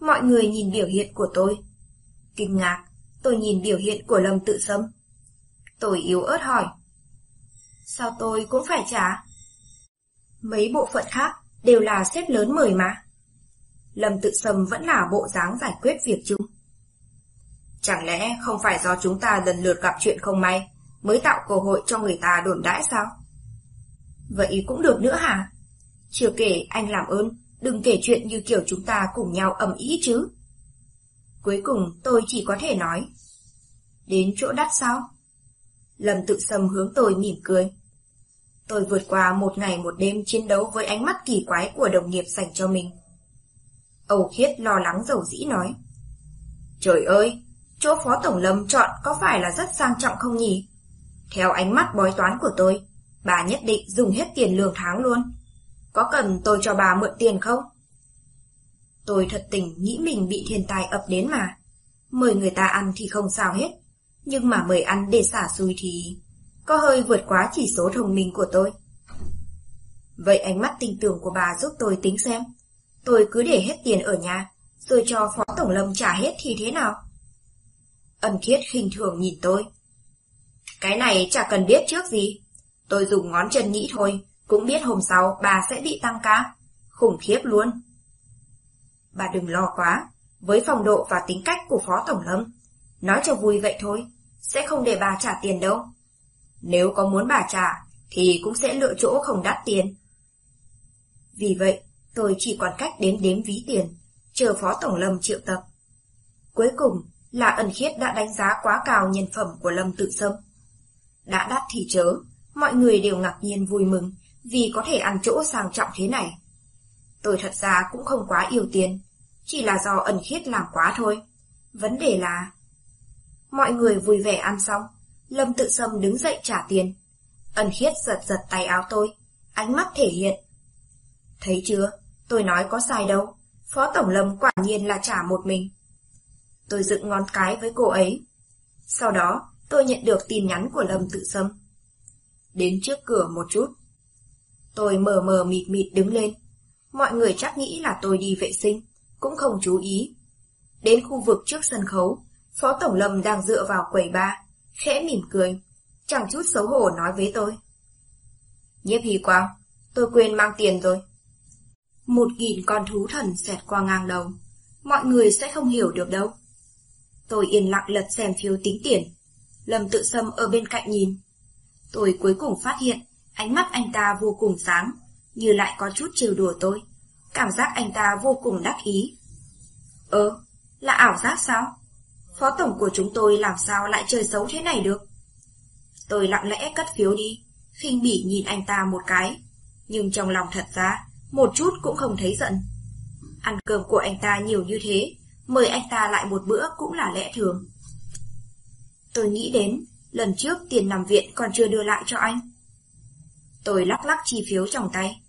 mọi người nhìn biểu hiện của tôi. Kinh ngạc, tôi nhìn biểu hiện của Lâm tự sâm. Tôi yếu ớt hỏi. Sao tôi cũng phải trả? Mấy bộ phận khác đều là xếp lớn mời mà. Lâm tự sâm vẫn là bộ dáng giải quyết việc chung. Chẳng lẽ không phải do chúng ta lần lượt gặp chuyện không may mới tạo cơ hội cho người ta đồn đãi sao? Vậy cũng được nữa hả? Chưa kể anh làm ơn, đừng kể chuyện như kiểu chúng ta cùng nhau ầm ý chứ. Cuối cùng tôi chỉ có thể nói. Đến chỗ đắt sao? Lâm tự sầm hướng tôi mỉm cười. Tôi vượt qua một ngày một đêm chiến đấu với ánh mắt kỳ quái của đồng nghiệp dành cho mình. Âu Khiết lo lắng dầu dĩ nói. Trời ơi, chỗ Phó Tổng Lâm chọn có phải là rất sang trọng không nhỉ? Theo ánh mắt bói toán của tôi, bà nhất định dùng hết tiền lương tháng luôn. Có cần tôi cho bà mượn tiền không? Tôi thật tình nghĩ mình bị thiên tai ập đến mà. Mời người ta ăn thì không sao hết. Nhưng mà mời ăn để xả xui thì... Có hơi vượt quá chỉ số thông minh của tôi. Vậy ánh mắt tình tưởng của bà giúp tôi tính xem. Tôi cứ để hết tiền ở nhà, rồi cho Phó Tổng Lâm trả hết thì thế nào? Ân khiết khinh thường nhìn tôi. Cái này chả cần biết trước gì. Tôi dùng ngón chân nghĩ thôi, cũng biết hôm sau bà sẽ bị tăng ca. Khủng khiếp luôn. Bà đừng lo quá, với phong độ và tính cách của Phó Tổng Lâm. Nói cho vui vậy thôi, sẽ không để bà trả tiền đâu. Nếu có muốn bà trả, thì cũng sẽ lựa chỗ không đắt tiền. Vì vậy, tôi chỉ còn cách đến đếm ví tiền, chờ Phó Tổng Lâm triệu tập. Cuối cùng là ẩn khiết đã đánh giá quá cao nhân phẩm của Lâm Tự Sâm. Đã đắt thì chớ, mọi người đều ngạc nhiên vui mừng vì có thể ăn chỗ sang trọng thế này. Tôi thật ra cũng không quá yêu tiền, chỉ là do ẩn khiết làm quá thôi. Vấn đề là... Mọi người vui vẻ ăn xong, Lâm tự sâm đứng dậy trả tiền. Ẩn khiết giật giật tay áo tôi, ánh mắt thể hiện. Thấy chưa, tôi nói có sai đâu, Phó Tổng Lâm quả nhiên là trả một mình. Tôi dựng ngón cái với cô ấy. Sau đó, tôi nhận được tin nhắn của Lâm tự sâm. Đến trước cửa một chút. Tôi mờ mờ mịt mịt đứng lên. Mọi người chắc nghĩ là tôi đi vệ sinh, cũng không chú ý. Đến khu vực trước sân khấu, Phó Tổng Lâm đang dựa vào quầy ba, khẽ mỉm cười, chẳng chút xấu hổ nói với tôi. Nhiếp Hy Quang, tôi quên mang tiền rồi. Một nghìn con thú thần xẹt qua ngang đầu, mọi người sẽ không hiểu được đâu. Tôi yên lặng lật xem phiếu tính tiền. Lâm tự sâm ở bên cạnh nhìn. Tôi cuối cùng phát hiện, ánh mắt anh ta vô cùng sáng, như lại có chút trêu đùa tôi. Cảm giác anh ta vô cùng đắc ý. Ơ, là ảo giác sao? Phó tổng của chúng tôi làm sao lại chơi xấu thế này được? Tôi lặng lẽ cất phiếu đi, khinh bỉ nhìn anh ta một cái, nhưng trong lòng thật ra, một chút cũng không thấy giận. Ăn cơm của anh ta nhiều như thế, mời anh ta lại một bữa cũng là lẽ thường. Tôi nghĩ đến, lần trước tiền nằm viện còn chưa đưa lại cho anh. Tôi lắc lắc chi phiếu trong tay.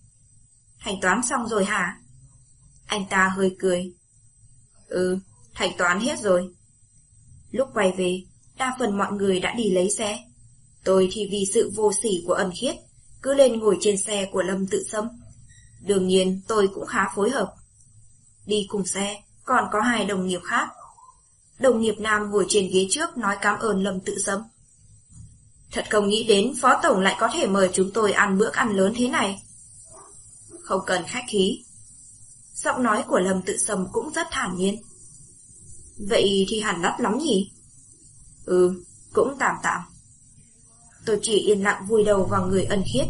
Thanh toán xong rồi hả? Anh ta hơi cười. Ừ, thanh toán hết rồi. Lúc quay về, đa phần mọi người đã đi lấy xe. Tôi thì vì sự vô sỉ của ân khiết, cứ lên ngồi trên xe của Lâm tự xâm. Đương nhiên tôi cũng khá phối hợp. Đi cùng xe, còn có hai đồng nghiệp khác. Đồng nghiệp nam ngồi trên ghế trước nói cảm ơn Lâm tự xâm. Thật không nghĩ đến Phó Tổng lại có thể mời chúng tôi ăn bữa ăn lớn thế này. Không cần khách khí. Giọng nói của Lâm tự sầm cũng rất thản nhiên. Vậy thì hẳn đắt lắm nhỉ? Ừ, cũng tạm tạm. Tôi chỉ yên lặng vùi đầu vào người ân khiết.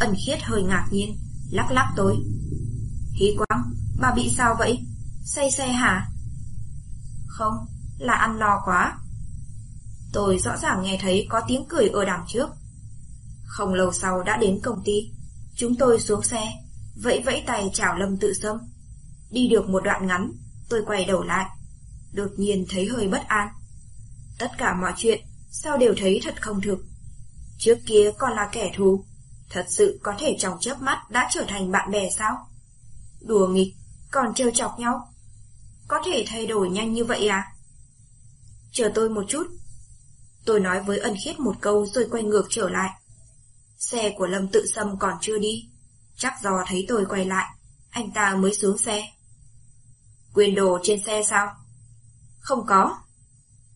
Ân khiết hơi ngạc nhiên, lắc lắc tôi. Hí quang, bà bị sao vậy? Say xe hả? Không, là ăn no quá. Tôi rõ ràng nghe thấy có tiếng cười ở đằng trước. Không lâu sau đã đến công ty. Chúng tôi xuống xe, vẫy vẫy tay chào Lâm tự sâm. Đi được một đoạn ngắn, tôi quay đầu lại đột nhiên thấy hơi bất an. Tất cả mọi chuyện, sao đều thấy thật không thực. Trước kia còn là kẻ thù, thật sự có thể trong chớp mắt đã trở thành bạn bè sao? Đùa nghịch, còn trêu chọc nhau. Có thể thay đổi nhanh như vậy à? Chờ tôi một chút. Tôi nói với ân khiết một câu rồi quay ngược trở lại. Xe của Lâm tự xâm còn chưa đi. Chắc do thấy tôi quay lại, anh ta mới xuống xe. Quyền đồ trên xe sao? Không có.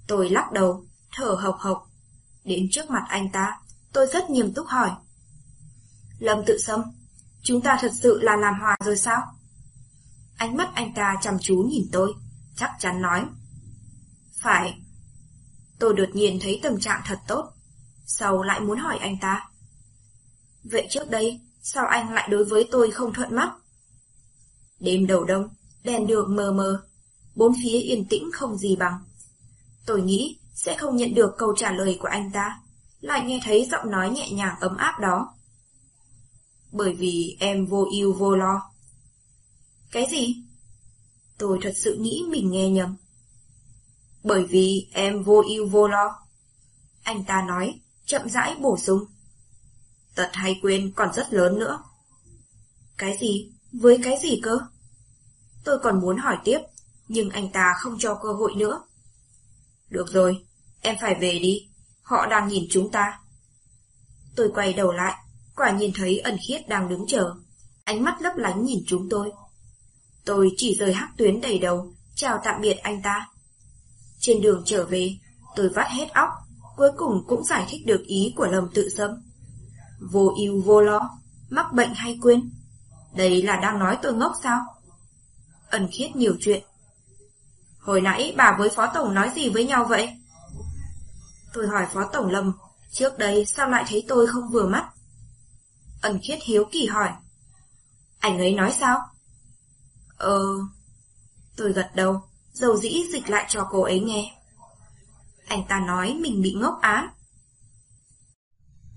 Tôi lắc đầu, thở hộc hộc. Đến trước mặt anh ta, tôi rất nghiêm túc hỏi. Lâm tự sâm, chúng ta thật sự là làm hòa rồi sao? Ánh mắt anh ta chăm chú nhìn tôi, chắc chắn nói. Phải. Tôi đột nhiên thấy tâm trạng thật tốt, sau lại muốn hỏi anh ta. Vậy trước đây, sao anh lại đối với tôi không thuận mắt? Đêm đầu đông, đèn đường mờ mờ, bốn phía yên tĩnh không gì bằng. Tôi nghĩ sẽ không nhận được câu trả lời của anh ta, lại nghe thấy giọng nói nhẹ nhàng ấm áp đó. Bởi vì em vô ưu vô lo. Cái gì? Tôi thật sự nghĩ mình nghe nhầm. Bởi vì em vô ưu vô lo. Anh ta nói, chậm rãi bổ sung. Tật hay quên còn rất lớn nữa. Cái gì? Với cái gì cơ? Tôi còn muốn hỏi tiếp, nhưng anh ta không cho cơ hội nữa. Được rồi, em phải về đi, họ đang nhìn chúng ta. Tôi quay đầu lại, quả nhìn thấy ẩn khiết đang đứng chờ, ánh mắt lấp lánh nhìn chúng tôi. Tôi chỉ rời hắc tuyến đầy đầu, chào tạm biệt anh ta. Trên đường trở về, tôi vắt hết óc, cuối cùng cũng giải thích được ý của lầm tự sâm. Vô ưu vô lo, mắc bệnh hay quên. Đây là đang nói tôi ngốc sao? Ẩn khiết nhiều chuyện. Hồi nãy bà với Phó Tổng nói gì với nhau vậy? Tôi hỏi Phó Tổng Lâm, trước đây sao lại thấy tôi không vừa mắt? Ẩn khiết hiếu kỳ hỏi. Anh ấy nói sao? Ờ... Tôi gật đầu, dầu dĩ dịch lại cho cô ấy nghe. Anh ta nói mình bị ngốc á.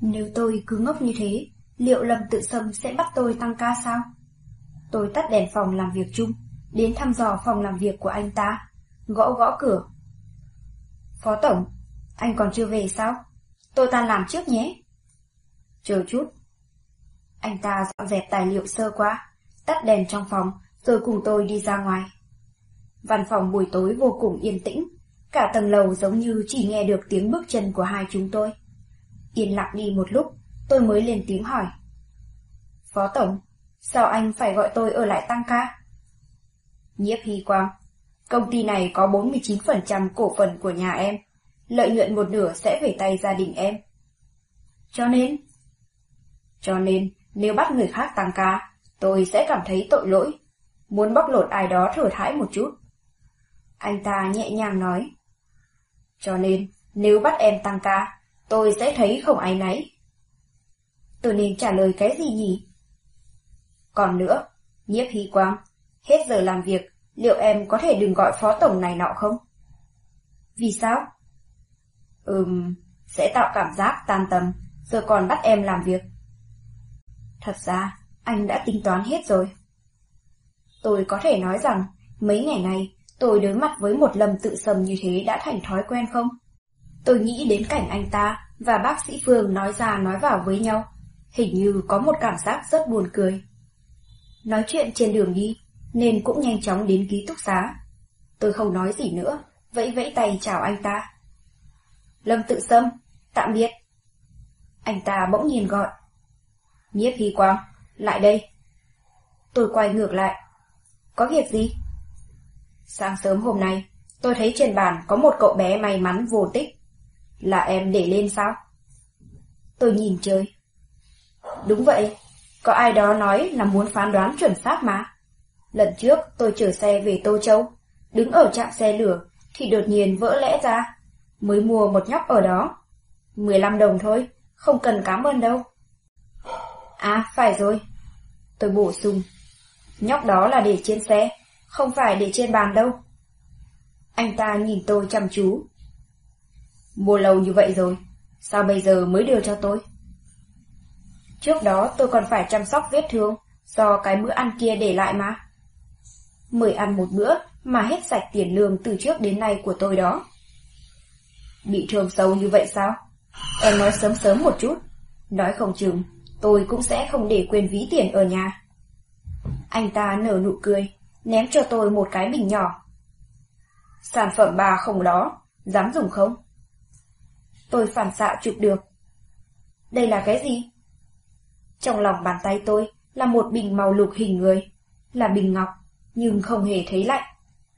Nếu tôi cứ ngốc như thế, liệu Lâm tự sâm sẽ bắt tôi tăng ca sao? Tôi tắt đèn phòng làm việc chung, đến thăm dò phòng làm việc của anh ta, gõ gõ cửa. Phó Tổng, anh còn chưa về sao? Tôi tan làm trước nhé. Chờ chút. Anh ta dọn dẹp tài liệu sơ qua, tắt đèn trong phòng, rồi cùng tôi đi ra ngoài. Văn phòng buổi tối vô cùng yên tĩnh, cả tầng lầu giống như chỉ nghe được tiếng bước chân của hai chúng tôi. Yên lặng đi một lúc, tôi mới lên tiếng hỏi. Phó Tổng, sao anh phải gọi tôi ở lại tăng ca? Nhiếp Hy Quang, công ty này có 49% cổ phần của nhà em, lợi nhuận một nửa sẽ về tay gia đình em. Cho nên... Cho nên, nếu bắt người khác tăng ca, tôi sẽ cảm thấy tội lỗi, muốn bóc lột ai đó thừa thãi một chút. Anh ta nhẹ nhàng nói. Cho nên, nếu bắt em tăng ca, tôi sẽ thấy không ai náy. Tôi nên trả lời cái gì nhỉ? Còn nữa, nhiếp hy quang, hết giờ làm việc, liệu em có thể đừng gọi phó tổng này nọ không? Vì sao? Ừm, sẽ tạo cảm giác tan tầm, giờ còn bắt em làm việc. Thật ra, anh đã tính toán hết rồi. Tôi có thể nói rằng, mấy ngày nay, tôi đối mặt với một lầm tự sầm như thế đã thành thói quen không? Tôi nghĩ đến cảnh anh ta và bác sĩ Phương nói ra nói vào với nhau. Hình như có một cảm giác rất buồn cười. Nói chuyện trên đường đi, nên cũng nhanh chóng đến ký túc xá. Tôi không nói gì nữa, vẫy vẫy tay chào anh ta. Lâm tự sâm, tạm biệt. Anh ta bỗng nhìn gọi. Nhiếp Hy Quang, lại đây. Tôi quay ngược lại. Có việc gì? Sáng sớm hôm nay, tôi thấy trên bàn có một cậu bé may mắn vô tích. Là em để lên sao? Tôi nhìn chơi. Đúng vậy, có ai đó nói là muốn phán đoán chuẩn xác mà. Lần trước tôi chở xe về Tô Châu, đứng ở trạm xe lửa thì đột nhiên vỡ lẽ ra. Mới mua một nhóc ở đó. 15 đồng thôi, không cần cảm ơn đâu. À, phải rồi. Tôi bổ sung. Nhóc đó là để trên xe, không phải để trên bàn đâu. Anh ta nhìn tôi chăm chú. Mua lâu như vậy rồi, sao bây giờ mới đưa cho tôi? Trước đó tôi còn phải chăm sóc vết thương, do cái bữa ăn kia để lại mà. Mời ăn một bữa mà hết sạch tiền lương từ trước đến nay của tôi đó. Bị thương sâu như vậy sao? Em nói sớm sớm một chút. Nói không chừng, tôi cũng sẽ không để quên ví tiền ở nhà. Anh ta nở nụ cười, ném cho tôi một cái bình nhỏ. Sản phẩm bà không đó, dám dùng không? Tôi phản xạ chụp được. Đây là cái gì? Trong lòng bàn tay tôi là một bình màu lục hình người, là bình ngọc, nhưng không hề thấy lạnh.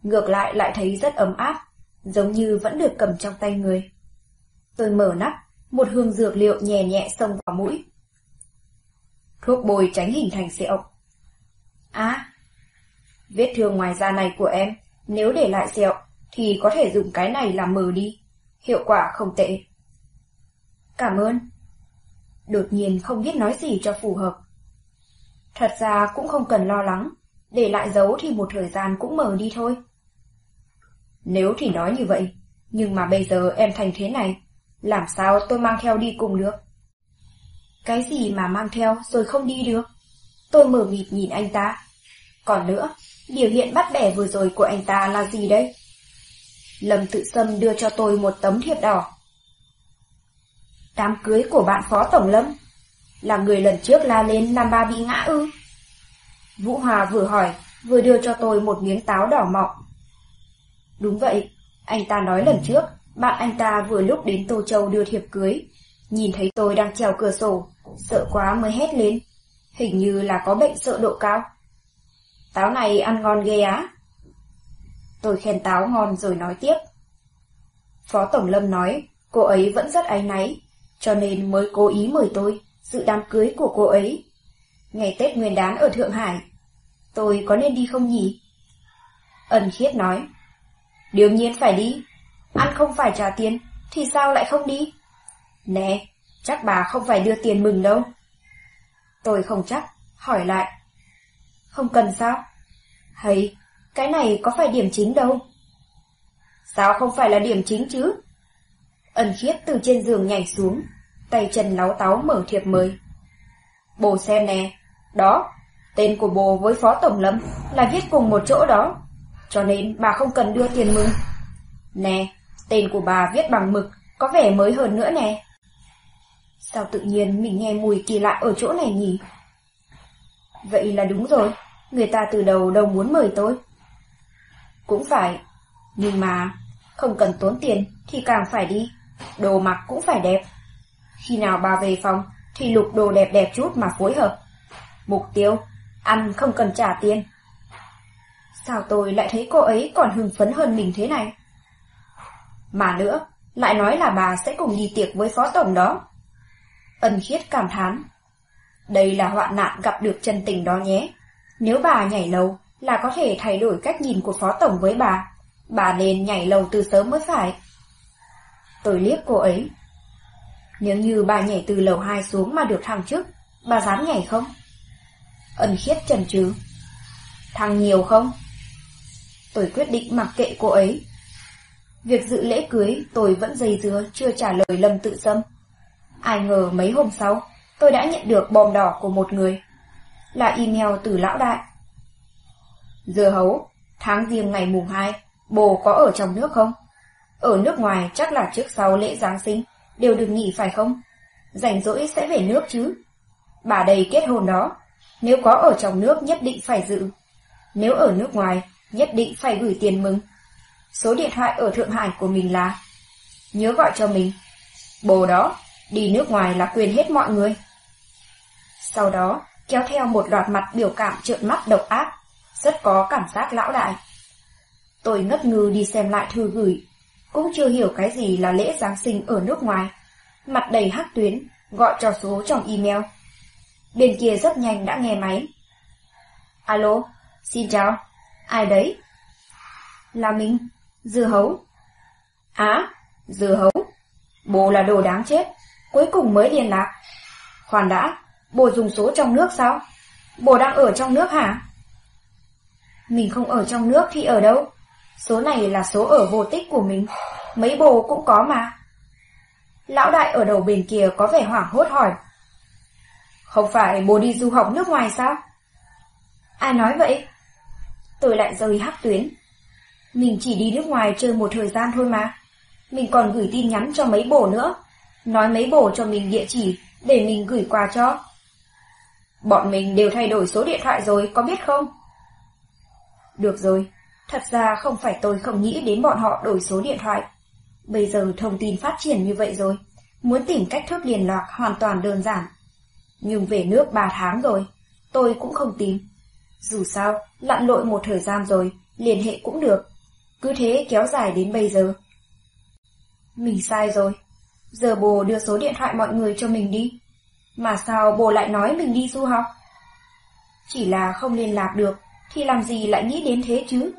Ngược lại lại thấy rất ấm áp, giống như vẫn được cầm trong tay người. Tôi mở nắp, một hương dược liệu nhẹ nhẹ xông vào mũi. Thuốc bôi tránh hình thành sẹo. À, vết thương ngoài da này của em, nếu để lại sẹo, thì có thể dùng cái này làm mờ đi. Hiệu quả không tệ. Cảm ơn. Đột nhiên không biết nói gì cho phù hợp. Thật ra cũng không cần lo lắng, để lại dấu thì một thời gian cũng mờ đi thôi. Nếu thì nói như vậy, nhưng mà bây giờ em thành thế này, làm sao tôi mang theo đi cùng được? Cái gì mà mang theo rồi không đi được? Tôi mở mịt nhìn anh ta. Còn nữa, Biểu hiện bắt bẻ vừa rồi của anh ta là gì đấy? Lâm tự sâm đưa cho tôi một tấm thiệp đỏ. Đám cưới của bạn Phó Tổng Lâm là người lần trước la lên làm ba bị ngã ư? Vũ Hòa vừa hỏi, vừa đưa cho tôi một miếng táo đỏ mọng. Đúng vậy, anh ta nói lần trước, bạn anh ta vừa lúc đến Tô Châu đưa thiệp cưới, nhìn thấy tôi đang trèo cửa sổ, sợ quá mới hét lên, hình như là có bệnh sợ độ cao. Táo này ăn ngon ghê á. Tôi khen táo ngon rồi nói tiếp. Phó Tổng Lâm nói, cô ấy vẫn rất áy náy, cho nên mới cố ý mời tôi dự đám cưới của cô ấy. Ngày Tết Nguyên đán ở Thượng Hải, tôi có nên đi không nhỉ? Ân khiết nói, đương nhiên phải đi, ăn không phải trả tiền, thì sao lại không đi? Nè, chắc bà không phải đưa tiền mừng đâu. Tôi không chắc, hỏi lại. Không cần sao? Hay, cái này có phải điểm chính đâu? Sao không phải là điểm chính chứ? Ân khiết từ trên giường nhảy xuống, tay chân láo táo mở thiệp mời. Bồ xem nè, đó, tên của bồ với Phó Tổng Lâm là viết cùng một chỗ đó, cho nên bà không cần đưa tiền mừng. Nè, tên của bà viết bằng mực, có vẻ mới hơn nữa nè. Sao tự nhiên mình nghe mùi kỳ lạ ở chỗ này nhỉ? Vậy là đúng rồi, người ta từ đầu đâu muốn mời tôi. Cũng phải, nhưng mà không cần tốn tiền thì càng phải đi, đồ mặc cũng phải đẹp. Khi nào bà về phòng thì lục đồ đẹp đẹp chút mà phối hợp. Mục tiêu, ăn không cần trả tiền. Sao tôi lại thấy cô ấy còn hưng phấn hơn mình thế này? Mà nữa, lại nói là bà sẽ cùng đi tiệc với phó tổng đó. Ân khiết cảm thán. Đây là hoạn nạn gặp được chân tình đó nhé. Nếu bà nhảy lầu là có thể thay đổi cách nhìn của phó tổng với bà. Bà nên nhảy lầu từ sớm mới phải. Tôi liếc cô ấy. Nếu như bà nhảy từ lầu 2 xuống mà được thăng chức, bà dám nhảy không? Ân khiết chần chừ. Thăng nhiều không? Tôi quyết định mặc kệ cô ấy. Việc dự lễ cưới tôi vẫn dây dưa chưa trả lời Lâm Tự Sâm. Ai ngờ mấy hôm sau, tôi đã nhận được bom đỏ của một người. Là email từ lão đại. Dưa hấu, tháng riêng ngày mùng 2, bồ có ở trong nước không? Ở nước ngoài chắc là trước sau lễ Giáng sinh, đều được nghỉ phải không? Rảnh rỗi sẽ về nước chứ. Bà đây kết hôn đó, nếu có ở trong nước nhất định phải dự. Nếu ở nước ngoài, nhất định phải gửi tiền mừng. Số điện thoại ở Thượng Hải của mình là... Nhớ gọi cho mình. Bồ đó, đi nước ngoài là quên hết mọi người. Sau đó, kéo theo một loạt mặt biểu cảm trợn mắt độc ác, rất có cảm giác lão đại. Tôi ngất ngư đi xem lại thư gửi, cũng chưa hiểu cái gì là lễ Giáng sinh ở nước ngoài. Mặt đầy hắc tuyến, gọi cho số trong email. Bên kia rất nhanh đã nghe máy. Alo, xin chào, ai đấy? Là mình, dưa hấu. Á, dưa hấu, bố là đồ đáng chết, cuối cùng mới liên lạc. Khoan đã, bố dùng số trong nước sao? Bố đang ở trong nước hả? Mình không ở trong nước thì ở đâu? Số này là số ở vô tích của mình, mấy bồ cũng có mà. Lão đại ở đầu bên kia có vẻ hoảng hốt hỏi. Không phải bố đi du học nước ngoài sao? Ai nói vậy? Tôi lại rơi hắc tuyến. Mình chỉ đi nước ngoài chơi một thời gian thôi mà. Mình còn gửi tin nhắn cho mấy bồ nữa. Nói mấy bồ cho mình địa chỉ để mình gửi quà cho. Bọn mình đều thay đổi số điện thoại rồi, có biết không? Được rồi, thật ra không phải tôi không nghĩ đến bọn họ đổi số điện thoại. Bây giờ thông tin phát triển như vậy rồi, muốn tìm cách thức liên lạc hoàn toàn đơn giản. Nhưng về nước 3 tháng rồi, tôi cũng không tìm. Dù sao, lặn lội một thời gian rồi, liên hệ cũng được. Cứ thế kéo dài đến bây giờ. Mình sai rồi. Giờ bồ đưa số điện thoại mọi người cho mình đi. Mà sao bồ lại nói mình đi du học? Chỉ là không liên lạc được, thì làm gì lại nghĩ đến thế chứ?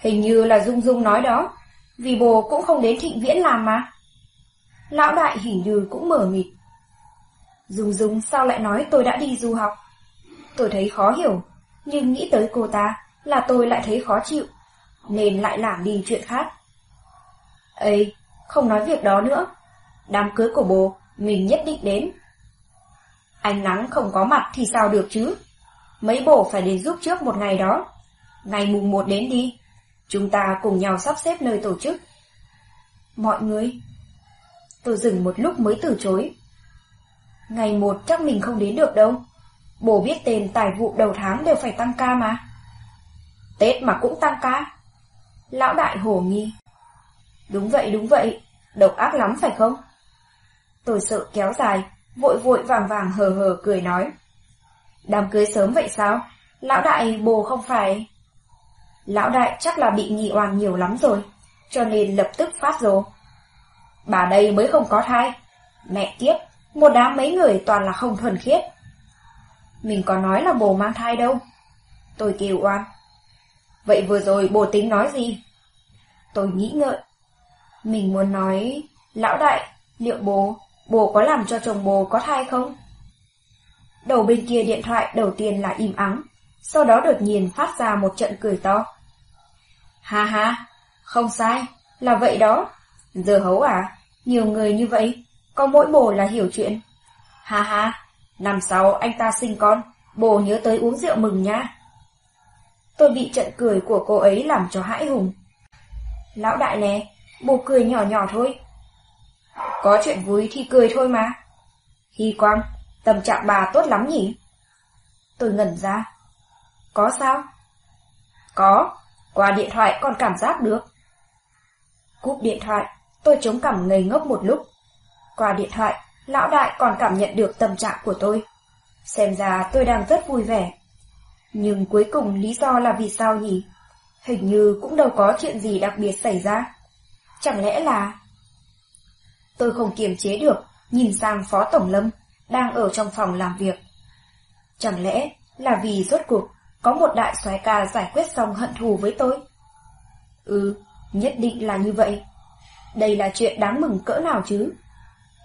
Hình như là Dung Dung nói đó, vì bồ cũng không đến thịnh viễn làm mà. Lão đại hình như cũng mở mịt. Dung Dung sao lại nói tôi đã đi du học? Tôi thấy khó hiểu, nhưng nghĩ tới cô ta là tôi lại thấy khó chịu, nên lại làm đi chuyện khác. Ê, không nói việc đó nữa. Đám cưới của bồ, mình nhất định đến. Ánh nắng không có mặt thì sao được chứ? mấy bổ phải đến giúp trước một ngày đó. Ngày mùng một đến đi, chúng ta cùng nhau sắp xếp nơi tổ chức. Mọi người... Tôi dừng một lúc mới từ chối. Ngày một chắc mình không đến được đâu. Bố biết tên tài vụ đầu tháng đều phải tăng ca mà. Tết mà cũng tăng ca. Lão đại hổ nghi. Đúng vậy, đúng vậy. Độc ác lắm phải không? Tôi sợ kéo dài, vội vội vàng vàng hờ hờ cười nói. Đám cưới sớm vậy sao? Lão đại bồ không phải... Lão đại chắc là bị nhị oan nhiều lắm rồi, cho nên lập tức phát rồ. Bà đây mới không có thai. Mẹ kiếp, một đám mấy người toàn là không thuần khiết. Mình có nói là bồ mang thai đâu. Tôi kêu oan. Vậy vừa rồi bồ tính nói gì? Tôi nghĩ ngợi. Mình muốn nói, lão đại, liệu bồ, bồ có làm cho chồng bồ có thai không? Đầu bên kia điện thoại đầu tiên là im ắng, sau đó đột nhiên phát ra một trận cười to. Ha ha, không sai, là vậy đó. dừa hấu à, nhiều người như vậy, có mỗi bồ là hiểu chuyện. Ha ha, năm sau anh ta sinh con, bồ nhớ tới uống rượu mừng nha. Tôi bị trận cười của cô ấy làm cho hãi hùng. Lão đại nè, bồ cười nhỏ nhỏ thôi. Có chuyện vui thì cười thôi mà. Hy quang, tâm trạng bà tốt lắm nhỉ? Tôi ngẩn ra. Có sao? Có, qua điện thoại còn cảm giác được. Cúp điện thoại, tôi chống cằm ngây ngốc một lúc. Qua điện thoại, lão đại còn cảm nhận được tâm trạng của tôi. Xem ra tôi đang rất vui vẻ. Nhưng cuối cùng lý do là vì sao nhỉ? Hình như cũng đâu có chuyện gì đặc biệt xảy ra. Chẳng lẽ là... Tôi không kiềm chế được, nhìn sang Phó Tổng Lâm, đang ở trong phòng làm việc. Chẳng lẽ là vì rốt cuộc có một đại soái ca giải quyết xong hận thù với tôi? Ừ, nhất định là như vậy. Đây là chuyện đáng mừng cỡ nào chứ?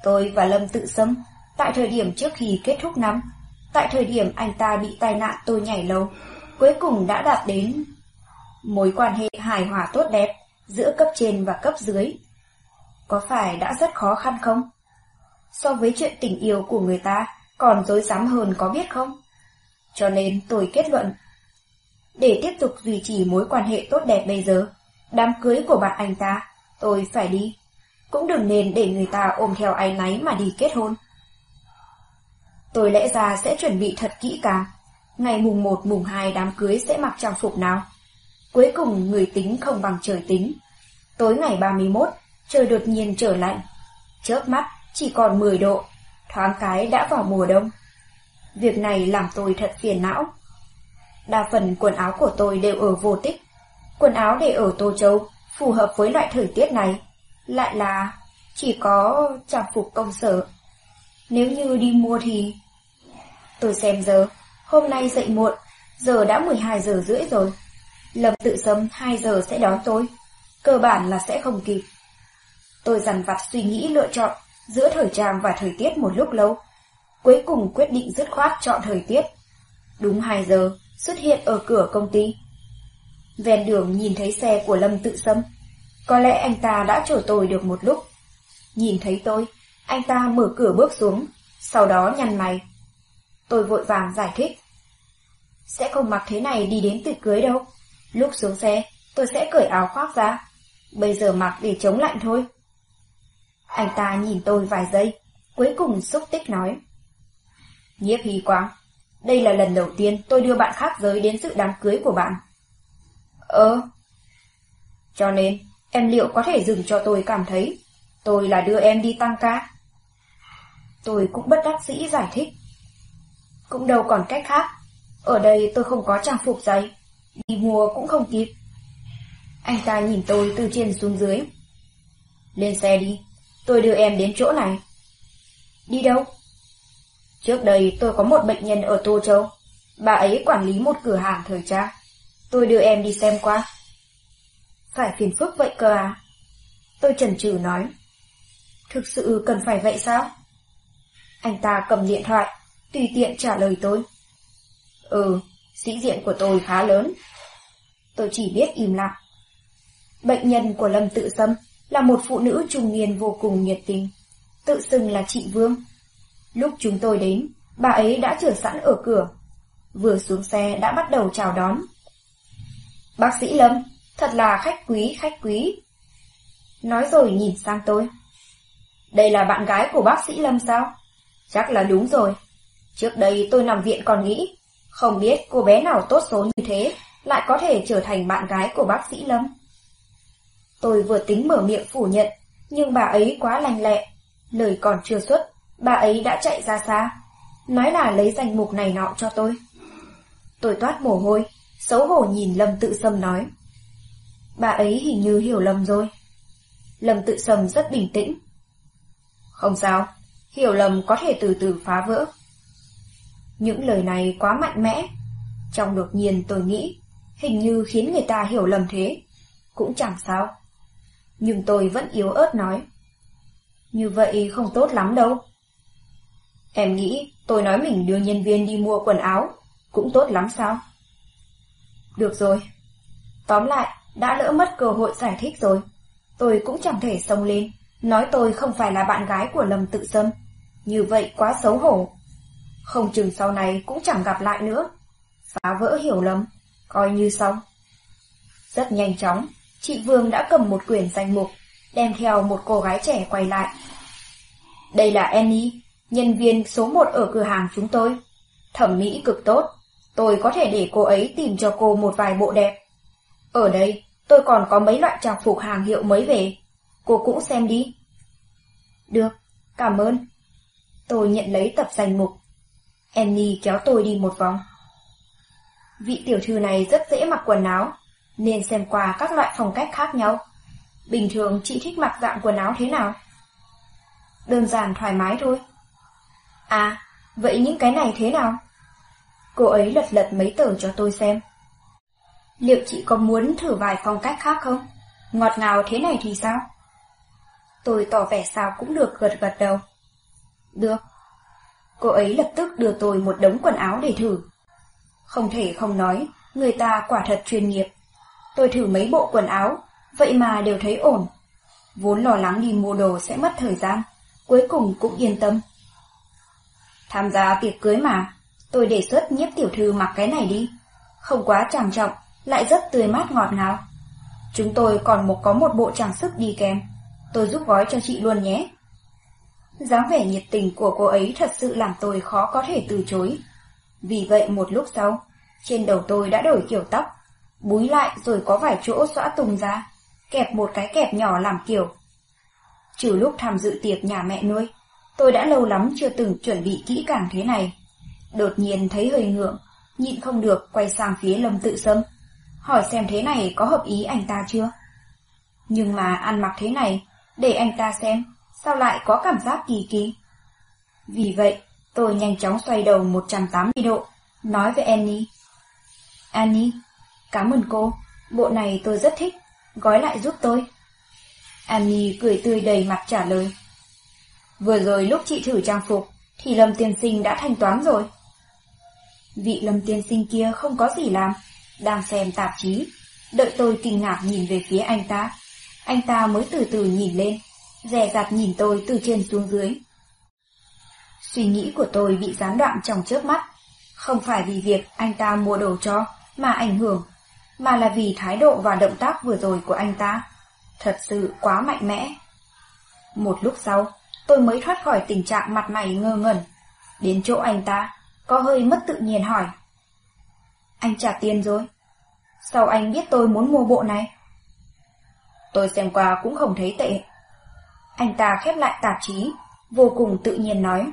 Tôi và Lâm tự xâm, tại thời điểm trước khi kết thúc năm, tại thời điểm anh ta bị tai nạn tôi nhảy lầu, cuối cùng đã đạt đến mối quan hệ hài hòa tốt đẹp giữa cấp trên và cấp dưới. Có phải đã rất khó khăn không? So với chuyện tình yêu của người ta, còn dối dám hơn có biết không? Cho nên tôi kết luận, để tiếp tục duy trì mối quan hệ tốt đẹp bây giờ, đám cưới của bạn anh ta, tôi phải đi. Cũng đừng nên để người ta ôm theo ai náy mà đi kết hôn. Tôi lẽ ra sẽ chuẩn bị thật kỹ càng. Ngày mùng 1 mùng 2 đám cưới sẽ mặc trang phục nào? Cuối cùng người tính không bằng trời tính. Tối ngày 31, trời đột nhiên trở lạnh. Chớp mắt, chỉ còn 10 độ. Thoáng cái đã vào mùa đông. Việc này làm tôi thật phiền não. Đa phần quần áo của tôi đều ở vô tích. Quần áo để ở Tô Châu, phù hợp với loại thời tiết này. Lại là chỉ có trang phục công sở. Nếu như đi mua thì... Tôi xem giờ, hôm nay dậy muộn, giờ đã 12 giờ rưỡi rồi. Lâm tự sớm 2 giờ sẽ đón tôi. Cơ bản là sẽ không kịp. Tôi dằn vặt suy nghĩ lựa chọn giữa thời trang và thời tiết một lúc lâu. Cuối cùng quyết định dứt khoát chọn thời tiết. Đúng 2 giờ, xuất hiện ở cửa công ty. Ven đường nhìn thấy xe của Lâm tự sâm. Có lẽ anh ta đã chờ tôi được một lúc. Nhìn thấy tôi, anh ta mở cửa bước xuống, sau đó nhăn mày. Tôi vội vàng giải thích. Sẽ không mặc thế này đi đến tiệc cưới đâu. Lúc xuống xe, tôi sẽ cởi áo khoác ra. Bây giờ mặc để chống lạnh thôi. Anh ta nhìn tôi vài giây, cuối cùng xúc tích nói. Nhiếp hy quang, đây là lần đầu tiên tôi đưa bạn khác giới đến sự đám cưới của bạn. Ờ. Cho nên, em liệu có thể dừng cho tôi cảm thấy tôi là đưa em đi tăng ca? Tôi cũng bất đắc dĩ giải thích. Cũng đâu còn cách khác. Ở đây tôi không có trang phục giày. Đi mua cũng không kịp. Anh ta nhìn tôi từ trên xuống dưới. Lên xe đi, tôi đưa em đến chỗ này. Đi đâu? Trước đây tôi có một bệnh nhân ở Tô Châu. Bà ấy quản lý một cửa hàng thời trang. Tôi đưa em đi xem qua. Phải phiền phức vậy cơ à? Tôi chần chừ nói. Thực sự cần phải vậy sao? Anh ta cầm điện thoại, tùy tiện trả lời tôi. Ừ, sĩ diện của tôi khá lớn. Tôi chỉ biết im lặng. Bệnh nhân của Lâm Tự Sâm là một phụ nữ trung niên vô cùng nhiệt tình, tự xưng là chị Vương. Lúc chúng tôi đến, bà ấy đã chờ sẵn ở cửa. vừa xuống xe đã bắt đầu chào đón. Bác sĩ Lâm, thật là khách quý, khách quý. Nói rồi nhìn sang tôi. Đây là bạn gái của bác sĩ Lâm sao? Chắc là đúng rồi. Trước đây tôi nằm viện còn nghĩ, không biết cô bé nào tốt số như thế lại có thể trở thành bạn gái của bác sĩ Lâm. Tôi vừa tính mở miệng phủ nhận, nhưng bà ấy quá lành lẹ. Lời còn chưa xuất, bà ấy đã chạy ra xa, nói là lấy danh mục này nọ cho tôi. Tôi toát mồ hôi, xấu hổ nhìn Lâm Tự Sâm nói. Bà ấy hình như hiểu lầm rồi. Lâm Tự Sâm rất bình tĩnh. Không sao, hiểu lầm có thể từ từ phá vỡ. Những lời này quá mạnh mẽ. Trong đột nhiên tôi nghĩ, hình như khiến người ta hiểu lầm thế. Cũng chẳng sao. Nhưng tôi vẫn yếu ớt nói. Như vậy không tốt lắm đâu. Em nghĩ tôi nói mình đưa nhân viên đi mua quần áo, cũng tốt lắm sao? Được rồi. Tóm lại, đã lỡ mất cơ hội giải thích rồi. Tôi cũng chẳng thể xông lên, nói tôi không phải là bạn gái của Lâm Tự Sâm. Như vậy quá xấu hổ. Không chừng sau này cũng chẳng gặp lại nữa. Phá vỡ hiểu lầm, coi như xong. Rất nhanh chóng, chị Vương đã cầm một quyển danh mục, đem theo một cô gái trẻ quay lại. Đây là Annie, nhân viên số một ở cửa hàng chúng tôi. Thẩm mỹ cực tốt, tôi có thể để cô ấy tìm cho cô một vài bộ đẹp. Ở đây, tôi còn có mấy loại trang phục hàng hiệu mới về. Cô cũng xem đi. Được, cảm ơn. Tôi nhận lấy tập danh mục. Annie kéo tôi đi một vòng. Vị tiểu thư này rất dễ mặc quần áo, nên xem qua các loại phong cách khác nhau. Bình thường chị thích mặc dạng quần áo thế nào? Đơn giản thoải mái thôi. À, vậy những cái này thế nào? Cô ấy lật lật mấy tờ cho tôi xem. Liệu chị có muốn thử vài phong cách khác không? Ngọt ngào thế này thì sao? Tôi tỏ vẻ sao cũng được gật gật đầu. Được. Cô ấy lập tức đưa tôi một đống quần áo để thử. Không thể không nói, người ta quả thật chuyên nghiệp. Tôi thử mấy bộ quần áo, vậy mà đều thấy ổn. Vốn lo lắng đi mua đồ sẽ mất thời gian, cuối cùng cũng yên tâm. Tham gia tiệc cưới mà, tôi đề xuất nhiếp tiểu thư mặc cái này đi. Không quá trang trọng, lại rất tươi mát ngọt ngào. Chúng tôi còn một có một bộ trang sức đi kèm, tôi giúp gói cho chị luôn nhé. dáng vẻ nhiệt tình của cô ấy thật sự làm tôi khó có thể từ chối. Vì vậy một lúc sau, trên đầu tôi đã đổi kiểu tóc, búi lại rồi có vài chỗ xõa tung ra, kẹp một cái kẹp nhỏ làm kiểu. Trừ lúc tham dự tiệc nhà mẹ nuôi, tôi đã lâu lắm chưa từng chuẩn bị kỹ càng thế này. Đột nhiên thấy hơi ngượng, nhịn không được quay sang phía Lâm Tự Sâm, hỏi xem thế này có hợp ý anh ta chưa. Nhưng mà ăn mặc thế này, để anh ta xem, sao lại có cảm giác kỳ kỳ. Vì vậy, tôi nhanh chóng xoay đầu 180 độ, nói với Annie. Annie, cảm ơn cô, bộ này tôi rất thích, gói lại giúp tôi. Annie cười tươi đầy mặt trả lời. Vừa rồi lúc chị thử trang phục, thì Lâm Tiên Sinh đã thanh toán rồi. Vị Lâm Tiên Sinh kia không có gì làm, đang xem tạp chí, đợi tôi kinh ngạc nhìn về phía anh ta. Anh ta mới từ từ nhìn lên, dè dặt nhìn tôi từ trên xuống dưới. Suy nghĩ của tôi bị gián đoạn trong chớp mắt, không phải vì việc anh ta mua đồ cho mà ảnh hưởng, mà là vì thái độ và động tác vừa rồi của anh ta. Thật sự quá mạnh mẽ. Một lúc sau, tôi mới thoát khỏi tình trạng mặt mày ngơ ngẩn. Đến chỗ anh ta, có hơi mất tự nhiên hỏi. Anh trả tiền rồi. Sao anh biết tôi muốn mua bộ này? Tôi xem qua cũng không thấy tệ. Anh ta khép lại tạp chí, vô cùng tự nhiên nói.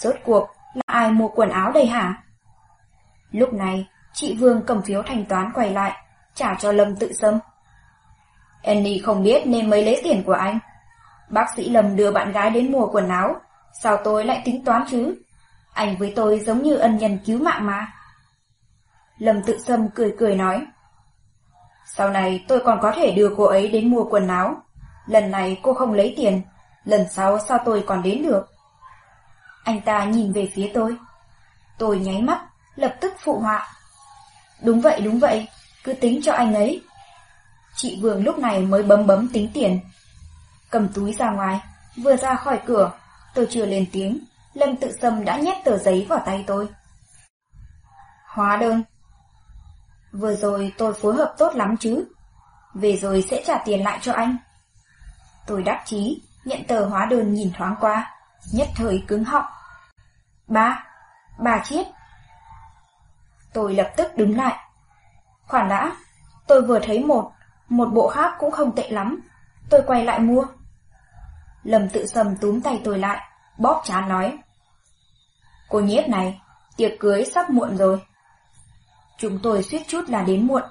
Rốt cuộc là ai mua quần áo đây hả? Lúc này, chị Vương cầm phiếu thanh toán quay lại, trả cho Lâm tự sâm. Annie không biết nên mới lấy tiền của anh. Bác sĩ Lâm đưa bạn gái đến mua quần áo, sao tôi lại tính toán chứ? Anh với tôi giống như ân nhân cứu mạng mà. Lâm tự sâm cười cười nói. Sau này tôi còn có thể đưa cô ấy đến mua quần áo. Lần này cô không lấy tiền, lần sau sao tôi còn đến được? Anh ta nhìn về phía tôi. Tôi nháy mắt, lập tức phụ họa. Đúng vậy, đúng vậy, cứ tính cho anh ấy. Chị Vương lúc này mới bấm bấm tính tiền. Cầm túi ra ngoài, vừa ra khỏi cửa, tôi chưa lên tiếng, Lâm tự sâm đã nhét tờ giấy vào tay tôi. Hóa đơn. Vừa rồi tôi phối hợp tốt lắm chứ. Về rồi sẽ trả tiền lại cho anh. Tôi đắc chí, nhận tờ hóa đơn nhìn thoáng qua, nhất thời cứng họng. Ba, bà chiết. Tôi lập tức đứng lại. Khoản đã, tôi vừa thấy một, một bộ khác cũng không tệ lắm. Tôi quay lại mua. Lâm tự sầm túm tay tôi lại, bóp chán nói. Cô nhiếp này, tiệc cưới sắp muộn rồi. Chúng tôi suýt chút là đến muộn.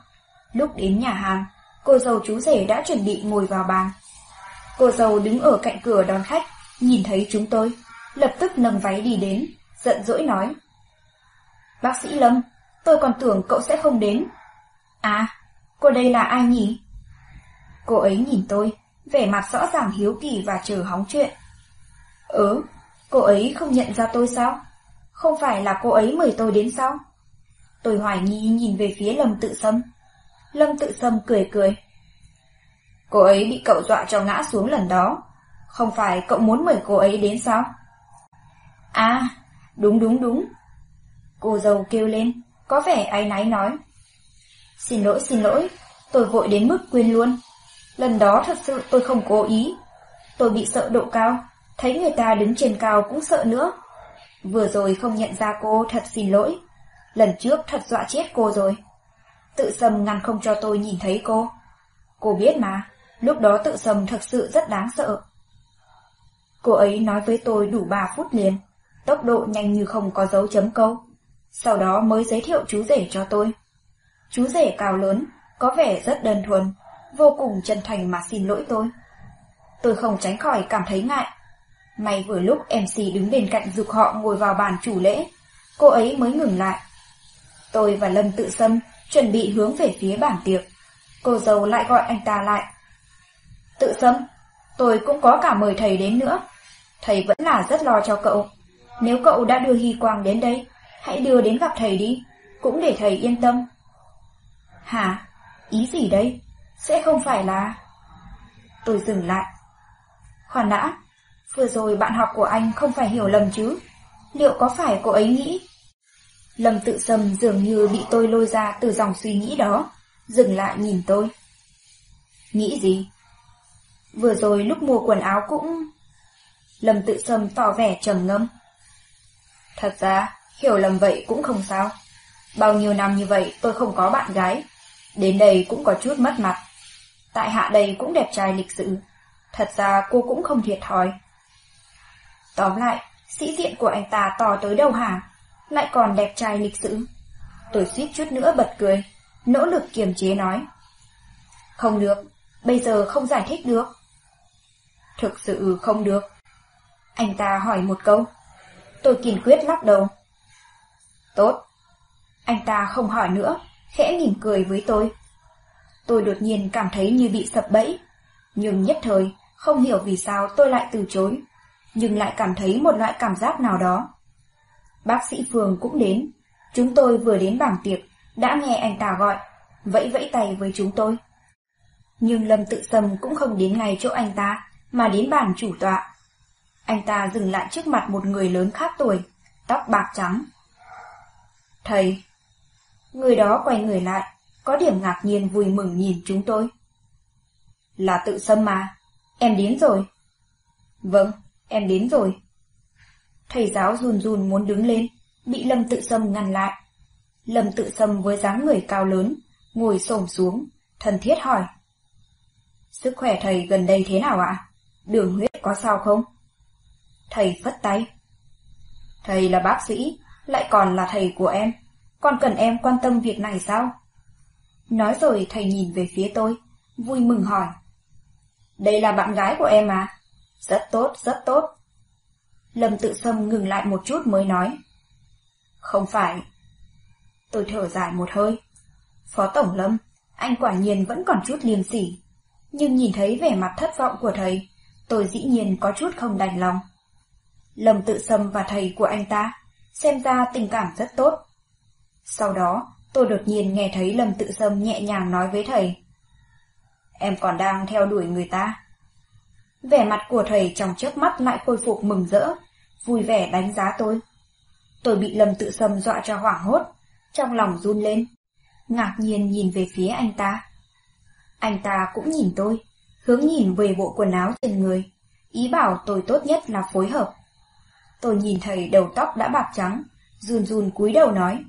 Lúc đến nhà hàng, cô dâu chú rể đã chuẩn bị ngồi vào bàn. Cô dâu đứng ở cạnh cửa đón khách, nhìn thấy chúng tôi, lập tức nâng váy đi đến, giận dỗi nói. Bác sĩ Lâm, tôi còn tưởng cậu sẽ không đến. À, cô đây là ai nhỉ? Cô ấy nhìn tôi, vẻ mặt rõ ràng hiếu kỳ và chờ hóng chuyện. Ừ, cô ấy không nhận ra tôi sao? Không phải là cô ấy mời tôi đến sao? Tôi hoài nghi nhìn về phía Lâm Tự Sâm. Lâm Tự Sâm cười cười. Cô ấy bị cậu dọa cho ngã xuống lần đó. Không phải cậu muốn mời cô ấy đến sao? À, đúng đúng đúng. Cô dâu kêu lên, có vẻ áy náy nói. Xin lỗi xin lỗi, tôi vội đến mức quên luôn. Lần đó thật sự tôi không cố ý. Tôi bị sợ độ cao, thấy người ta đứng trên cao cũng sợ nữa. Vừa rồi không nhận ra cô thật xin lỗi. Lần trước thật dọa chết cô rồi. Tự sầm ngăn không cho tôi nhìn thấy cô. Cô biết mà, lúc đó tự sầm thật sự rất đáng sợ. Cô ấy nói với tôi đủ 3 phút liền, tốc độ nhanh như không có dấu chấm câu. Sau đó mới giới thiệu chú rể cho tôi. Chú rể cao lớn, có vẻ rất đơn thuần, vô cùng chân thành mà xin lỗi tôi. Tôi không tránh khỏi cảm thấy ngại. May vừa lúc MC đứng bên cạnh dục họ ngồi vào bàn chủ lễ, cô ấy mới ngừng lại. Tôi và Lâm tự sâm chuẩn bị hướng về phía bàn tiệc. Cô dâu lại gọi anh ta lại. Tự sâm, tôi cũng có cả mời thầy đến nữa. Thầy vẫn là rất lo cho cậu. Nếu cậu đã đưa Hy Quang đến đây, hãy đưa đến gặp thầy đi, cũng để thầy yên tâm. Hả? Ý gì đây? Sẽ không phải là... Tôi dừng lại. Khoan đã, vừa rồi bạn học của anh không phải hiểu lầm chứ? Liệu có phải cô ấy nghĩ? Lâm tự sầm dường như bị tôi lôi ra từ dòng suy nghĩ đó, dừng lại nhìn tôi. Nghĩ gì? Vừa rồi lúc mua quần áo cũng... Lâm tự sầm tỏ vẻ trầm ngâm. Thật ra, hiểu lầm vậy cũng không sao. Bao nhiêu năm như vậy tôi không có bạn gái. Đến đây cũng có chút mất mặt. Tại hạ đây cũng đẹp trai lịch sự. Thật ra cô cũng không thiệt thòi. Tóm lại, sĩ diện của anh ta to tới đâu hả? Lại còn đẹp trai lịch sự. Tôi suýt chút nữa bật cười, nỗ lực kiềm chế nói. Không được, bây giờ không giải thích được. Thực sự không được. Anh ta hỏi một câu. Tôi kiên quyết lắc đầu. Tốt. Anh ta không hỏi nữa, khẽ mỉm cười với tôi. Tôi đột nhiên cảm thấy như bị sập bẫy, nhưng nhất thời không hiểu vì sao tôi lại từ chối, nhưng lại cảm thấy một loại cảm giác nào đó. Bác sĩ Phương cũng đến, chúng tôi vừa đến bảng tiệc, đã nghe anh ta gọi, vẫy vẫy tay với chúng tôi. Nhưng Lâm Tự Sâm cũng không đến ngay chỗ anh ta, mà đến bàn chủ tọa. Anh ta dừng lại trước mặt một người lớn khác tuổi, tóc bạc trắng. Thầy! Người đó quay người lại, có điểm ngạc nhiên vui mừng nhìn chúng tôi. Là tự sâm mà, em đến rồi. Vâng, em đến rồi. Thầy giáo run run muốn đứng lên, bị Lâm tự sâm ngăn lại. Lâm tự sâm với dáng người cao lớn, ngồi xổm xuống, thân thiết hỏi. Sức khỏe thầy gần đây thế nào ạ? Đường huyết có sao không? Thầy phất tay. Thầy là bác sĩ, lại còn là thầy của em. Còn cần em quan tâm việc này sao? Nói rồi thầy nhìn về phía tôi, vui mừng hỏi. Đây là bạn gái của em à? Rất tốt, rất tốt. Lâm tự sâm ngừng lại một chút mới nói. Không phải. Tôi thở dài một hơi. Phó Tổng Lâm, anh quả nhiên vẫn còn chút liêm sỉ. Nhưng nhìn thấy vẻ mặt thất vọng của thầy, tôi dĩ nhiên có chút không đành lòng. Lâm tự sâm và thầy của anh ta, xem ra tình cảm rất tốt. Sau đó, tôi đột nhiên nghe thấy Lâm tự sâm nhẹ nhàng nói với thầy. Em còn đang theo đuổi người ta. Vẻ mặt của thầy trong chớp mắt lại khôi phục mừng rỡ, vui vẻ đánh giá tôi. Tôi bị Lâm tự sâm dọa cho hoảng hốt, trong lòng run lên, ngạc nhiên nhìn về phía anh ta. Anh ta cũng nhìn tôi, hướng nhìn về bộ quần áo trên người, ý bảo tôi tốt nhất là phối hợp. Tôi nhìn thấy đầu tóc đã bạc trắng, run run cúi đầu nói.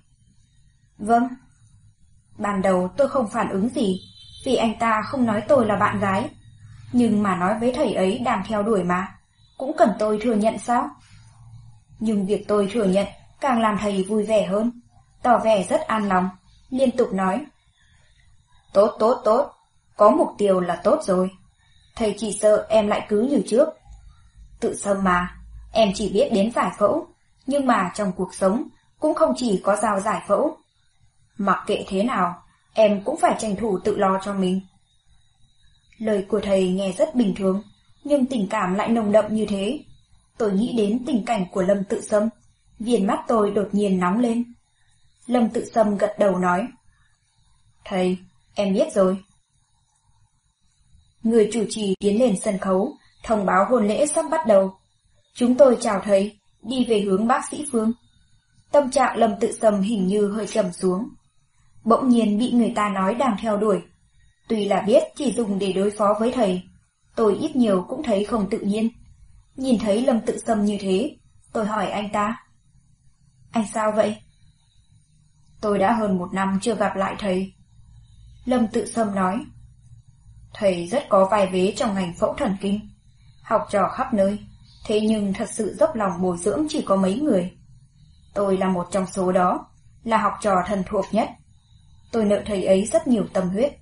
Vâng. Ban đầu tôi không phản ứng gì, vì anh ta không nói tôi là bạn gái. Nhưng mà nói với thầy ấy đang theo đuổi mà, cũng cần tôi thừa nhận sao? Nhưng việc tôi thừa nhận càng làm thầy vui vẻ hơn, tỏ vẻ rất an lòng, liên tục nói. Tốt tốt tốt, có mục tiêu là tốt rồi. Thầy chỉ sợ em lại cứ như trước. Tự sâm mà, em chỉ biết đến giải phẫu, nhưng mà trong cuộc sống cũng không chỉ có giao giải phẫu. Mặc kệ thế nào, em cũng phải tranh thủ tự lo cho mình. Lời của thầy nghe rất bình thường, nhưng tình cảm lại nồng đậm như thế. Tôi nghĩ đến tình cảnh của Lâm Tự Sâm, viền mắt tôi đột nhiên nóng lên. Lâm Tự Sâm gật đầu nói. Thầy, em biết rồi. Người chủ trì tiến lên sân khấu, thông báo hôn lễ sắp bắt đầu. Chúng tôi chào thầy, đi về hướng bác sĩ Phương. Tâm trạng Lâm Tự Sâm hình như hơi trầm xuống. Bỗng nhiên bị người ta nói đang theo đuổi. Tuy là biết chỉ dùng để đối phó với thầy, tôi ít nhiều cũng thấy không tự nhiên. Nhìn thấy Lâm Tự Sâm như thế, tôi hỏi anh ta. Anh sao vậy? Tôi đã hơn một năm chưa gặp lại thầy. Lâm Tự Sâm nói. Thầy rất có vai vế trong ngành phẫu thần kinh, học trò khắp nơi, thế nhưng thật sự dốc lòng bồi dưỡng chỉ có mấy người. Tôi là một trong số đó, là học trò thần thuộc nhất. Tôi nợ thầy ấy rất nhiều tâm huyết.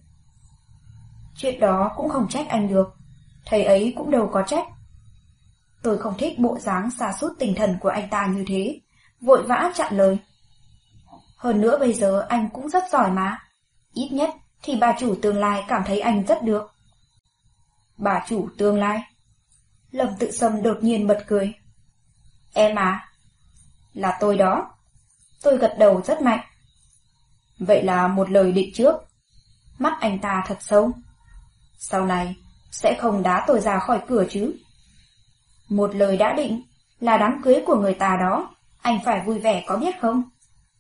Chuyện đó cũng không trách anh được, thầy ấy cũng đâu có trách. Tôi không thích bộ dáng xa sút tinh thần của anh ta như thế, vội vã chặn lời. Hơn nữa bây giờ anh cũng rất giỏi mà, ít nhất thì bà chủ tương lai cảm thấy anh rất được. Bà chủ tương lai? Lâm tự sâm đột nhiên bật cười. Em à? Là tôi đó. Tôi gật đầu rất mạnh. Vậy là một lời định trước. Mắt anh ta thật sâu. Sau này, sẽ không đá tôi ra khỏi cửa chứ. Một lời đã định, là đám cưới của người ta đó, anh phải vui vẻ có biết không?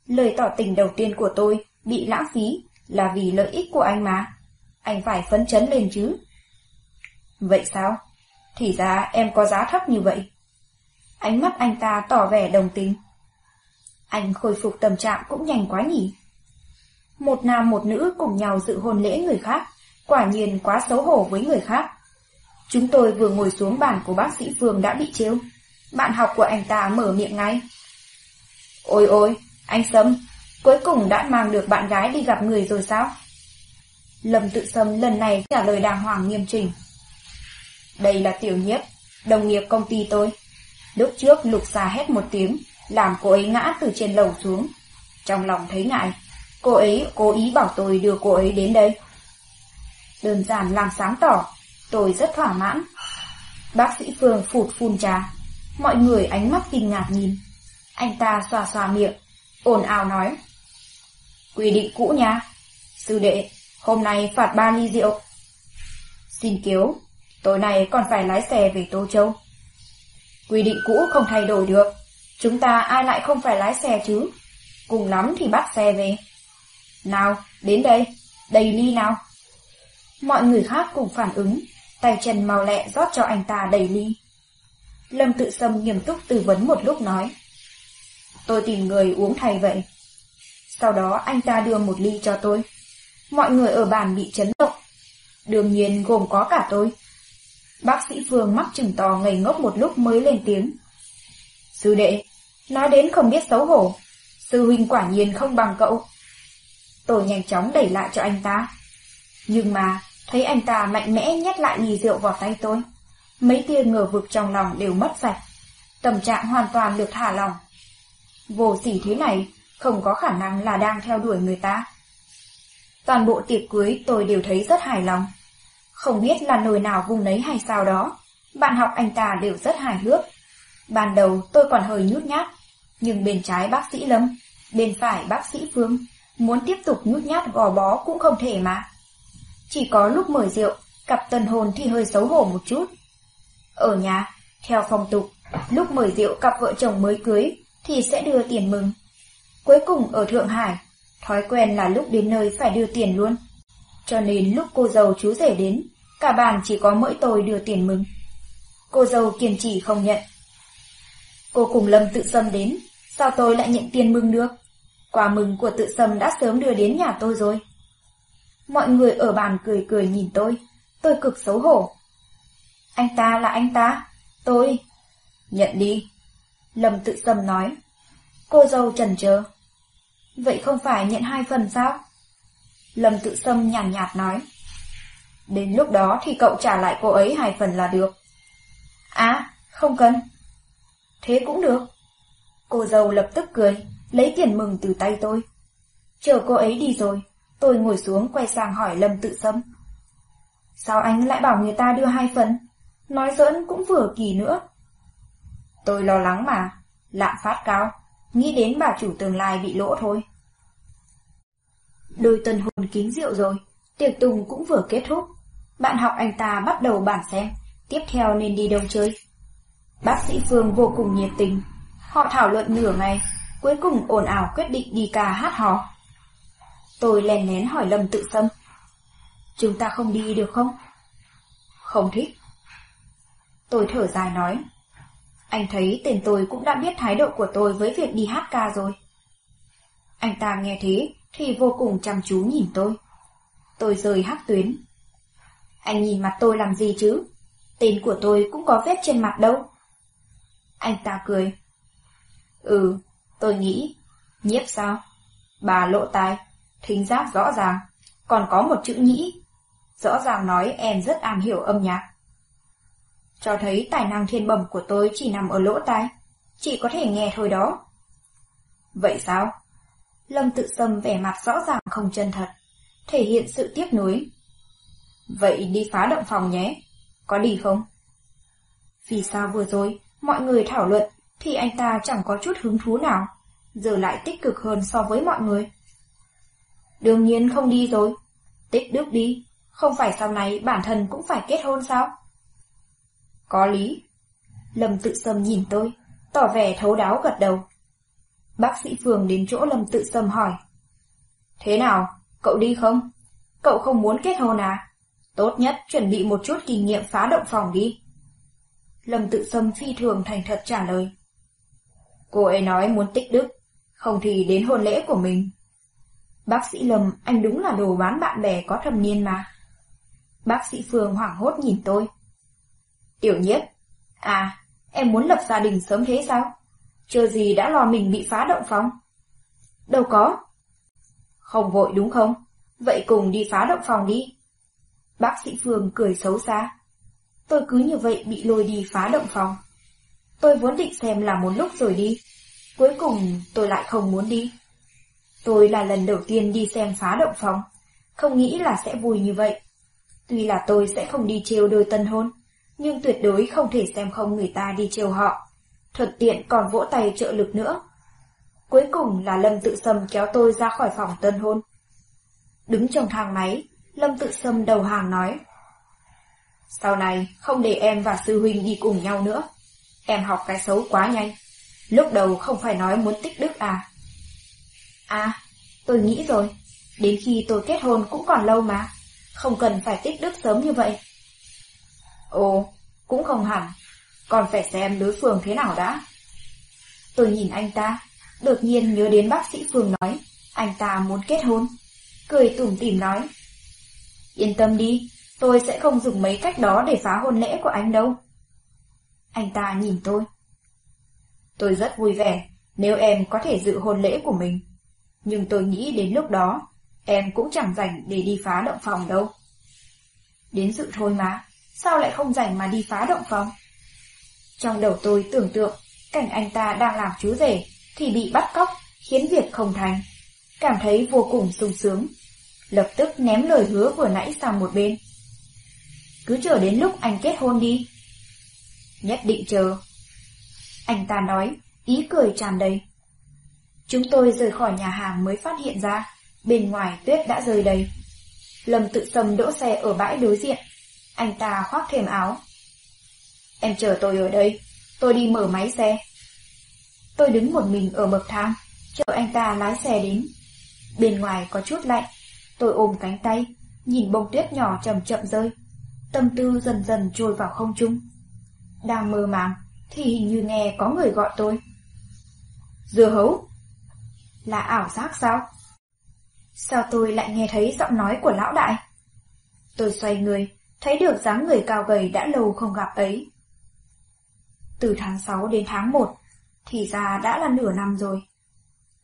Lời tỏ tình đầu tiên của tôi bị lãng phí là vì lợi ích của anh mà. Anh phải phấn chấn lên chứ. Vậy sao? Thì ra em có giá thấp như vậy. Ánh mắt anh ta tỏ vẻ đồng tình. Anh khôi phục tâm trạng cũng nhanh quá nhỉ. Một nam một nữ cùng nhau dự hôn lễ người khác, quả nhiên quá xấu hổ với người khác. Chúng tôi vừa ngồi xuống bàn của bác sĩ Phương đã bị trêu. Bạn học của anh ta mở miệng ngay. Ôi ôi, anh Sâm, cuối cùng đã mang được bạn gái đi gặp người rồi sao? Lâm tự Sâm lần này trả lời đàng hoàng nghiêm chỉnh. Đây là tiểu nhiếp, đồng nghiệp công ty tôi. Lúc trước lục xà hét một tiếng, làm cô ấy ngã từ trên lầu xuống. Trong lòng thấy ngại, cô ấy cố ý bảo tôi đưa cô ấy đến đây. Đơn giản làm sáng tỏ, tôi rất thỏa mãn. Bác sĩ Phương phụt phun trà, mọi người ánh mắt kinh ngạc nhìn. Anh ta xoa xoa miệng, ồn ào nói. Quy định cũ nha. Sư đệ, hôm nay phạt ba ly rượu. Xin kiếu, tối nay còn phải lái xe về Tô Châu. Quy định cũ không thay đổi được, chúng ta ai lại không phải lái xe chứ? Cùng lắm thì bắt xe về. Nào, đến đây, đầy ly nào. Mọi người khác cùng phản ứng, tay chân mau lẹ rót cho anh ta đầy ly. Lâm tự sâm nghiêm túc tư vấn một lúc nói. Tôi tìm người uống thay vậy. Sau đó anh ta đưa một ly cho tôi. Mọi người ở bàn bị chấn động. Đương nhiên gồm có cả tôi. Bác sĩ Phương mắc chừng to ngây ngốc một lúc mới lên tiếng. Sư đệ, nói đến không biết xấu hổ. Sư huynh quả nhiên không bằng cậu. Tôi nhanh chóng đẩy lại cho anh ta. Nhưng mà, thấy anh ta mạnh mẽ nhét lại ly rượu vào tay tôi. Mấy tia ngờ vực trong lòng đều mất sạch. Tâm trạng hoàn toàn được thả lòng. Vô sỉ thế này, không có khả năng là đang theo đuổi người ta. Toàn bộ tiệc cưới tôi đều thấy rất hài lòng. Không biết là nồi nào vung nấy hay sao đó, bạn học anh ta đều rất hài hước. Ban đầu tôi còn hơi nhút nhát, nhưng bên trái bác sĩ Lâm, bên phải bác sĩ Phương, muốn tiếp tục nhút nhát gò bó cũng không thể mà. Chỉ có lúc mời rượu, cặp tân hôn thì hơi xấu hổ một chút. Ở nhà, theo phong tục, lúc mời rượu cặp vợ chồng mới cưới thì sẽ đưa tiền mừng. Cuối cùng ở Thượng Hải, Thói quen là lúc đến nơi phải đưa tiền luôn. Cho nên lúc cô dâu chú rể đến, cả bàn chỉ có mỗi tôi đưa tiền mừng. Cô dâu kiên trì không nhận. Cô cùng Lâm tự xâm đến, sao tôi lại nhận tiền mừng được? Quà mừng của tự sầm đã sớm đưa đến nhà tôi rồi. Mọi người ở bàn cười cười nhìn tôi, tôi cực xấu hổ. Anh ta là anh ta, tôi. Nhận đi. Lâm tự sầm nói. Cô dâu trần chờ. Vậy không phải nhận hai phần sao? Lâm tự sâm nhàn nhạt, nhạt nói. Đến lúc đó thì cậu trả lại cô ấy hai phần là được. À, không cần. Thế cũng được. Cô dâu lập tức cười, lấy tiền mừng từ tay tôi. Chờ cô ấy đi rồi, tôi ngồi xuống quay sang hỏi Lâm tự Sâm. Sao anh lại bảo người ta đưa hai phần? Nói giỡn cũng vừa kỳ nữa. Tôi lo lắng mà, lạm phát cao, nghĩ đến bà chủ tương lai bị lỗ thôi. Đôi tân hồn kín rượu rồi, tiệc tùng cũng vừa kết thúc. Bạn học anh ta bắt đầu bản xem, tiếp theo nên đi đâu chơi. Bác sĩ Phương vô cùng nhiệt tình, họ thảo luận nửa ngày, cuối cùng ồn ào quyết định đi ca hát hò. Tôi lèn lén hỏi Lâm tự xâm. Chúng ta không đi được không? Không thích. Tôi thở dài nói. Anh thấy tên tôi cũng đã biết thái độ của tôi với việc đi hát ca rồi. Anh ta nghe thế thì vô cùng chăm chú nhìn tôi. Tôi rời hát tuyến. Anh nhìn mặt tôi làm gì chứ? Tên của tôi cũng có vết trên mặt đâu. Anh ta cười. Ừ, tôi nghĩ. Nhiếp sao? Bà lộ tai, thính giác rõ ràng, còn có một chữ nhĩ. Rõ ràng nói em rất am hiểu âm nhạc. Cho thấy tài năng thiên bẩm của tôi chỉ nằm ở lỗ tai, chỉ có thể nghe thôi đó. Vậy sao? Lâm tự sâm vẻ mặt rõ ràng không chân thật, thể hiện sự tiếc nuối. Vậy đi phá động phòng nhé, có đi không? Vì sao vừa rồi, mọi người thảo luận thì anh ta chẳng có chút hứng thú nào, giờ lại tích cực hơn so với mọi người. Đương nhiên không đi rồi, tích đức đi, không phải sau này bản thân cũng phải kết hôn sao? Có lý. Lâm tự sâm nhìn tôi, tỏ vẻ thấu đáo gật đầu. Bác sĩ Phường đến chỗ Lâm tự sâm hỏi. Thế nào, cậu đi không? Cậu không muốn kết hôn à? Tốt nhất chuẩn bị một chút kinh nghiệm phá động phòng đi. Lâm tự sâm phi thường thành thật trả lời. Cô ấy nói muốn tích đức, không thì đến hôn lễ của mình. Bác sĩ Lâm, anh đúng là đồ bán bạn bè có thâm niên mà. Bác sĩ Phương hoảng hốt nhìn tôi. Tiểu nhiếp, à, em muốn lập gia đình sớm thế sao? Chưa gì đã lo mình bị phá động phòng. Đâu có. Không vội đúng không? Vậy cùng đi phá động phòng đi. Bác sĩ Phương cười xấu xa. Tôi cứ như vậy bị lôi đi phá động phòng. Tôi vốn định xem là một lúc rồi đi. Cuối cùng tôi lại không muốn đi. Tôi là lần đầu tiên đi xem phá động phòng. Không nghĩ là sẽ vui như vậy. Tuy là tôi sẽ không đi trêu đôi tân hôn, nhưng tuyệt đối không thể xem không người ta đi trêu họ. Thuận tiện còn vỗ tay trợ lực nữa. Cuối cùng là Lâm Tự Sâm kéo tôi ra khỏi phòng tân hôn. Đứng trong thang máy, Lâm Tự Sâm đầu hàng nói. Sau này, không để em và sư huynh đi cùng nhau nữa. Em học cái xấu quá nhanh. Lúc đầu không phải nói muốn tích đức à? À, tôi nghĩ rồi. Đến khi tôi kết hôn cũng còn lâu mà. Không cần phải tích đức sớm như vậy. Ồ, cũng không hẳn. Còn phải xem đối phương thế nào đã. Tôi nhìn anh ta, đột nhiên nhớ đến bác sĩ Phương nói, anh ta muốn kết hôn. Cười tủm tỉm nói. Yên tâm đi, tôi sẽ không dùng mấy cách đó để phá hôn lễ của anh đâu. Anh ta nhìn tôi. Tôi rất vui vẻ nếu em có thể dự hôn lễ của mình. Nhưng tôi nghĩ đến lúc đó, em cũng chẳng rảnh để đi phá động phòng đâu. Đến dự thôi mà, sao lại không rảnh mà đi phá động phòng? Trong đầu tôi tưởng tượng, cảnh anh ta đang làm chú rể, thì bị bắt cóc, khiến việc không thành. Cảm thấy vô cùng sung sướng. Lập tức ném lời hứa vừa nãy sang một bên. Cứ chờ đến lúc anh kết hôn đi. Nhất định chờ. Anh ta nói, ý cười tràn đầy. Chúng tôi rời khỏi nhà hàng mới phát hiện ra, bên ngoài tuyết đã rơi đầy. Lâm tự sầm đỗ xe ở bãi đối diện. Anh ta khoác thêm áo. Em chờ tôi ở đây, tôi đi mở máy xe. Tôi đứng một mình ở bậc thang, chờ anh ta lái xe đến. Bên ngoài có chút lạnh, tôi ôm cánh tay, nhìn bông tuyết nhỏ chậm chậm rơi. Tâm tư dần dần trôi vào không trung. Đang mơ màng, thì hình như nghe có người gọi tôi. Dưa hấu? Là ảo giác sao? Sao tôi lại nghe thấy giọng nói của lão đại? Tôi xoay người, thấy được dáng người cao gầy đã lâu không gặp ấy. Từ tháng 6 đến tháng 1, thì ra đã là nửa năm rồi.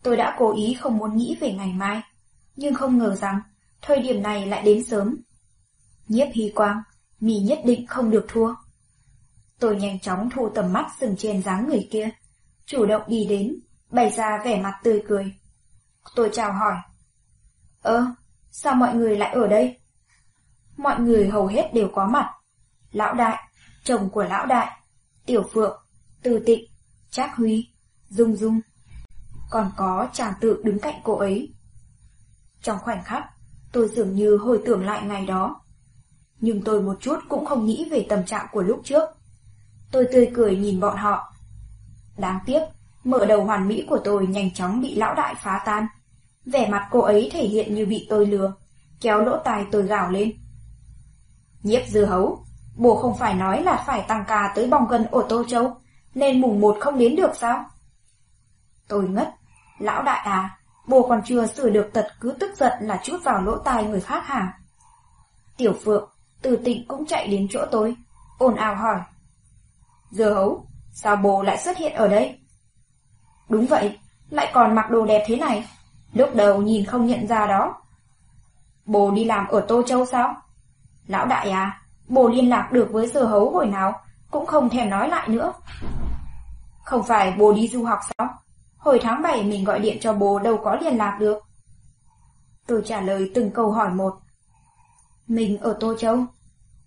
Tôi đã cố ý không muốn nghĩ về ngày mai, nhưng không ngờ rằng thời điểm này lại đến sớm. Nhiếp hy quang, mì nhất định không được thua. Tôi nhanh chóng thu tầm mắt dừng trên dáng người kia, chủ động đi đến, bày ra vẻ mặt tươi cười. Tôi chào hỏi. Ơ, sao mọi người lại ở đây? Mọi người hầu hết đều có mặt. Lão đại, chồng của lão đại, tiểu phượng, từ tịnh, trác huy, dung dung. Còn có chàng tự đứng cạnh cô ấy. Trong khoảnh khắc, tôi dường như hồi tưởng lại ngày đó. Nhưng tôi một chút cũng không nghĩ về tâm trạng của lúc trước. Tôi tươi cười nhìn bọn họ. Đáng tiếc, mở đầu hoàn mỹ của tôi nhanh chóng bị lão đại phá tan. Vẻ mặt cô ấy thể hiện như bị tôi lừa, kéo lỗ tai tôi gào lên. Nhiếp dư hấu, bố không phải nói là phải tăng ca tới bong gần ổ Tô Châu, nên mùng một không đến được sao? Tôi ngất, lão đại à, bố còn chưa sửa được tật cứ tức giận là chút vào lỗ tai người khác hả? Tiểu Phượng, từ tịnh cũng chạy đến chỗ tôi, ồn ào hỏi. Dưa hấu, sao bồ lại xuất hiện ở đây? Đúng vậy, lại còn mặc đồ đẹp thế này. Lúc đầu nhìn không nhận ra đó. bồ đi làm ở Tô Châu sao? Lão đại à, bồ liên lạc được với dưa hấu hồi nào, cũng không thèm nói lại nữa. Không phải bồ đi du học sao? Hồi tháng 7 mình gọi điện cho bồ đâu có liên lạc được. Tôi trả lời từng câu hỏi một. Mình ở Tô Châu.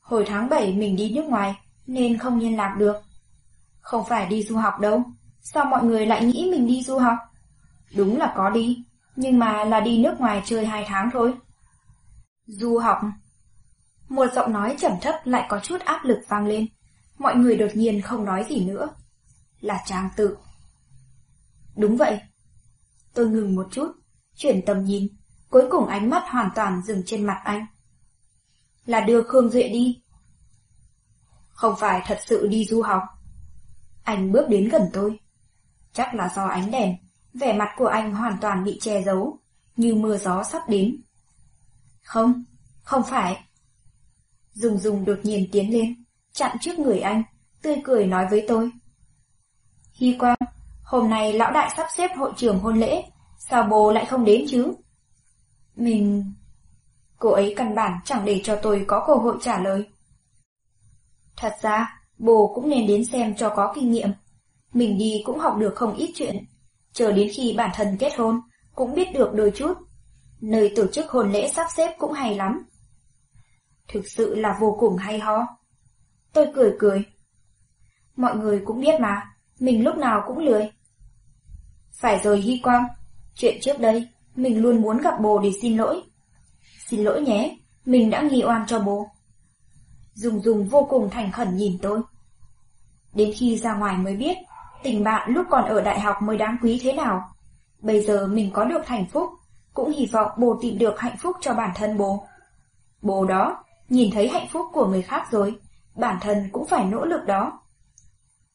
Hồi tháng 7 mình đi nước ngoài, nên không liên lạc được. Không phải đi du học đâu. Sao mọi người lại nghĩ mình đi du học? Đúng là có đi, nhưng mà là đi nước ngoài chơi hai tháng thôi. Du học Một giọng nói trầm thấp lại có chút áp lực vang lên. Mọi người đột nhiên không nói gì nữa. Là trang tự. Đúng vậy. Tôi ngừng một chút, chuyển tầm nhìn, cuối cùng ánh mắt hoàn toàn dừng trên mặt anh. Là đưa Khương Duệ đi. Không phải thật sự đi du học. Anh bước đến gần tôi. Chắc là do ánh đèn, vẻ mặt của anh hoàn toàn bị che giấu, như mưa gió sắp đến. Không, không phải. Dùng dùng đột nhiên tiến lên, chặn trước người anh, tươi cười nói với tôi. Hy quang, hôm nay lão đại sắp xếp hội trưởng hôn lễ, sao bố lại không đến chứ? Mình... Cô ấy căn bản chẳng để cho tôi có cơ hội trả lời. Thật ra, bố cũng nên đến xem cho có kinh nghiệm. Mình đi cũng học được không ít chuyện. Chờ đến khi bản thân kết hôn, cũng biết được đôi chút. Nơi tổ chức hôn lễ sắp xếp cũng hay lắm. Thực sự là vô cùng hay ho. Tôi cười cười. Mọi người cũng biết mà, mình lúc nào cũng lười. Phải rồi Hy Quang, chuyện trước đây, mình luôn muốn gặp bố để xin lỗi. Xin lỗi nhé, mình đã nghi oan cho bố. Dùng dùng vô cùng thành khẩn nhìn tôi. Đến khi ra ngoài mới biết, tình bạn lúc còn ở đại học mới đáng quý thế nào. Bây giờ mình có được hạnh phúc, cũng hy vọng bố tìm được hạnh phúc cho bản thân bố. Bố đó, nhìn thấy hạnh phúc của người khác rồi, bản thân cũng phải nỗ lực đó.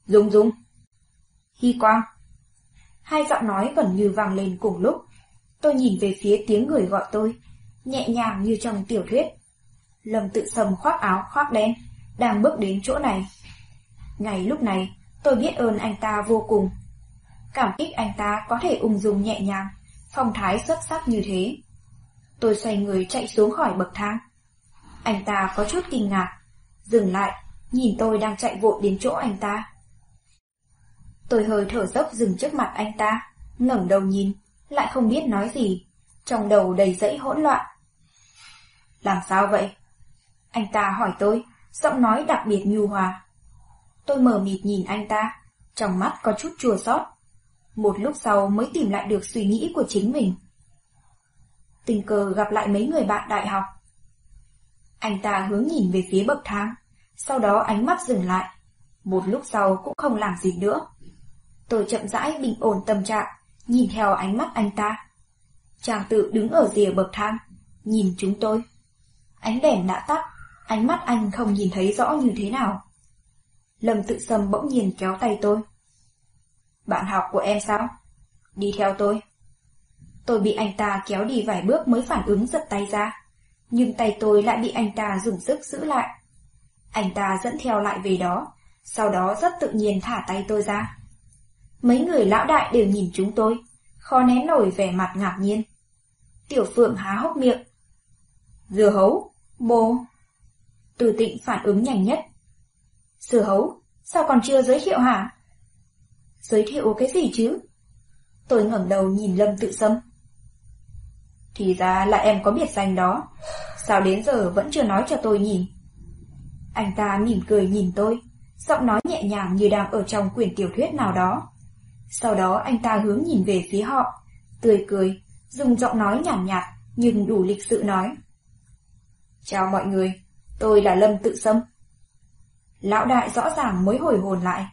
Dung Dung Hy Quang Hai giọng nói gần như vang lên cùng lúc. Tôi nhìn về phía tiếng người gọi tôi, nhẹ nhàng như trong tiểu thuyết. Lâm tự sầm khoác áo khoác đen, đang bước đến chỗ này. Ngày lúc này, tôi biết ơn anh ta vô cùng. Cảm kích anh ta có thể ung dung nhẹ nhàng, phong thái xuất sắc như thế. Tôi xoay người chạy xuống khỏi bậc thang. Anh ta có chút kinh ngạc, dừng lại, nhìn tôi đang chạy vội đến chỗ anh ta. Tôi hơi thở dốc dừng trước mặt anh ta, ngẩng đầu nhìn, lại không biết nói gì, trong đầu đầy dẫy hỗn loạn. Làm sao vậy? Anh ta hỏi tôi, giọng nói đặc biệt nhu hòa. Tôi mờ mịt nhìn anh ta, trong mắt có chút chua xót. Một lúc sau mới tìm lại được suy nghĩ của chính mình. Tình cờ gặp lại mấy người bạn đại học. Anh ta hướng nhìn về phía bậc thang, sau đó ánh mắt dừng lại. Một lúc sau cũng không làm gì nữa. Tôi chậm rãi bình ổn tâm trạng, nhìn theo ánh mắt anh ta. Chàng tự đứng ở rìa bậc thang, nhìn chúng tôi. Ánh đèn đã tắt, ánh mắt anh không nhìn thấy rõ như thế nào. Lâm tự sâm bỗng nhiên kéo tay tôi. Bạn học của em sao? Đi theo tôi. Tôi bị anh ta kéo đi vài bước mới phản ứng giật tay ra, nhưng tay tôi lại bị anh ta dùng sức giữ lại. Anh ta dẫn theo lại về đó, sau đó rất tự nhiên thả tay tôi ra. Mấy người lão đại đều nhìn chúng tôi, khó nén nổi vẻ mặt ngạc nhiên. Tiểu Phượng há hốc miệng. Dưa hấu, bồ. Từ tịnh phản ứng nhanh nhất. Sư hấu, sao còn chưa giới thiệu hả? Giới thiệu cái gì chứ? Tôi ngẩng đầu nhìn Lâm tự sâm. Thì ra là em có biệt danh đó. Sao đến giờ vẫn chưa nói cho tôi nhìn? Anh ta mỉm cười nhìn tôi, giọng nói nhẹ nhàng như đang ở trong quyển tiểu thuyết nào đó. Sau đó anh ta hướng nhìn về phía họ, tươi cười, dùng giọng nói nhàn nhạt, nhạt nhưng đủ lịch sự nói. Chào mọi người, tôi là Lâm Tự Sâm. Lão đại rõ ràng mới hồi hồn lại.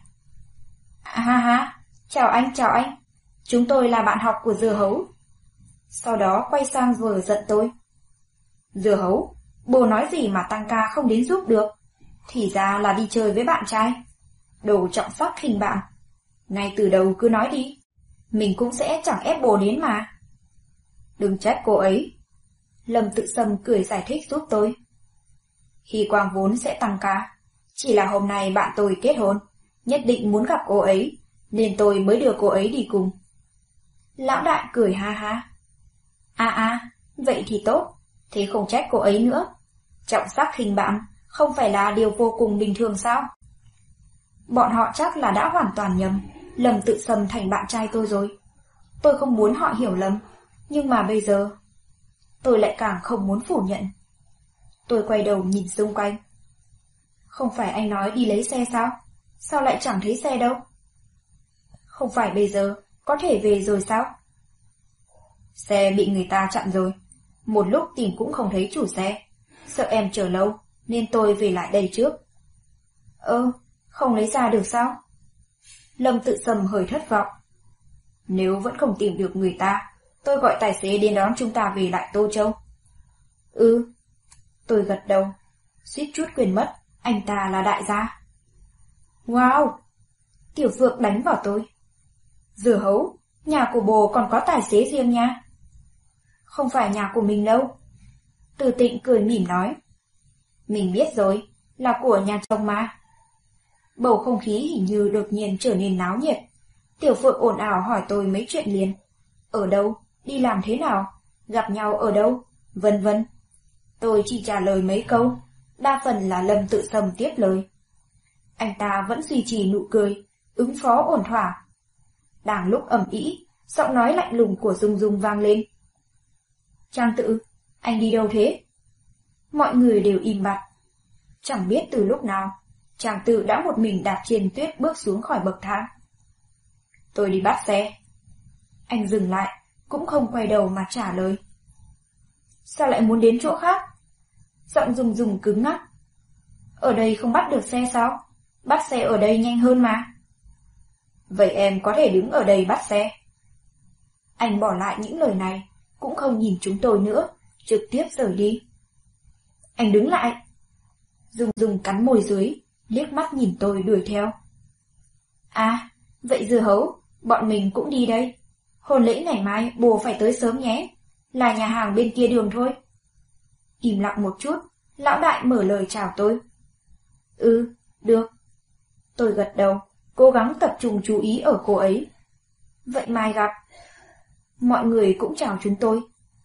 Ha ha, chào anh, chào anh. Chúng tôi là bạn học của dưa hấu. Sau đó quay sang vừa giận tôi. Dưa hấu, bồ nói gì mà tăng ca không đến giúp được. Thì ra là đi chơi với bạn trai. Đồ trọng sắc khinh bạn. Ngay từ đầu cứ nói đi. Mình cũng sẽ chẳng ép bồ đến mà. Đừng trách cô ấy. Lâm tự sâm cười giải thích giúp tôi. Khi quang vốn sẽ tăng ca. Chỉ là hôm nay bạn tôi kết hôn. Nhất định muốn gặp cô ấy. Nên tôi mới đưa cô ấy đi cùng. Lão đại cười ha ha. À à, vậy thì tốt. Thế không trách cô ấy nữa. Trọng sắc khinh bạn không phải là điều vô cùng bình thường sao? Bọn họ chắc là đã hoàn toàn nhầm, lầm tự sầm thành bạn trai tôi rồi. Tôi không muốn họ hiểu lầm, nhưng mà bây giờ, tôi lại càng không muốn phủ nhận. Tôi quay đầu nhìn xung quanh. Không phải anh nói đi lấy xe sao? Sao lại chẳng thấy xe đâu? Không phải bây giờ, có thể về rồi sao? Xe bị người ta chặn rồi. Một lúc tìm cũng không thấy chủ xe. Sợ em chờ lâu, nên tôi về lại đây trước. Ơ, không lấy ra được sao? Lâm tự sầm hơi thất vọng. Nếu vẫn không tìm được người ta, tôi gọi tài xế đến đón chúng ta về lại Tô Châu. Ừ, tôi gật đầu, suýt chút quên mất, anh ta là đại gia. Wow, Tiểu Phượng đánh vào tôi. Dừa hấu, nhà của bồ còn có tài xế riêng nha. Không phải nhà của mình đâu. Từ tịnh cười mỉm nói. Mình biết rồi, là của nhà chồng mà. Bầu không khí hình như đột nhiên trở nên náo nhiệt. Tiểu Phượng ồn ào hỏi tôi mấy chuyện liền. Ở đâu? Đi làm thế nào? Gặp nhau ở đâu? Vân vân. Tôi chỉ trả lời mấy câu, đa phần là Lâm tự sầm tiếp lời. Anh ta vẫn duy trì nụ cười, ứng phó ổn thỏa. Đang lúc ẩm ý, giọng nói lạnh lùng của Dung Dung vang lên. Trang tự, anh đi đâu thế? Mọi người đều im bặt. Chẳng biết từ lúc nào, chàng tự đã một mình đạp trên tuyết bước xuống khỏi bậc thang. Tôi đi bắt xe. Anh dừng lại, cũng không quay đầu mà trả lời. Sao lại muốn đến chỗ khác? Giọng dùng dùng cứng ngắc. Ở đây không bắt được xe sao? Bắt xe ở đây nhanh hơn mà. Vậy em có thể đứng ở đây bắt xe. Anh bỏ lại những lời này, cũng không nhìn chúng tôi nữa, trực tiếp rời đi. Anh đứng lại. dùng dùng cắn môi dưới, liếc mắt nhìn tôi đuổi theo. À, vậy dưa hấu, bọn mình cũng đi đây. Hôn lễ ngày mai bồ phải tới sớm nhé, là nhà hàng bên kia đường thôi. Im lặng một chút, lão đại mở lời chào tôi. Ừ, được. Tôi gật đầu, cố gắng tập trung chú ý ở cô ấy. Vậy mai gặp. Mọi người cũng chào chúng tôi.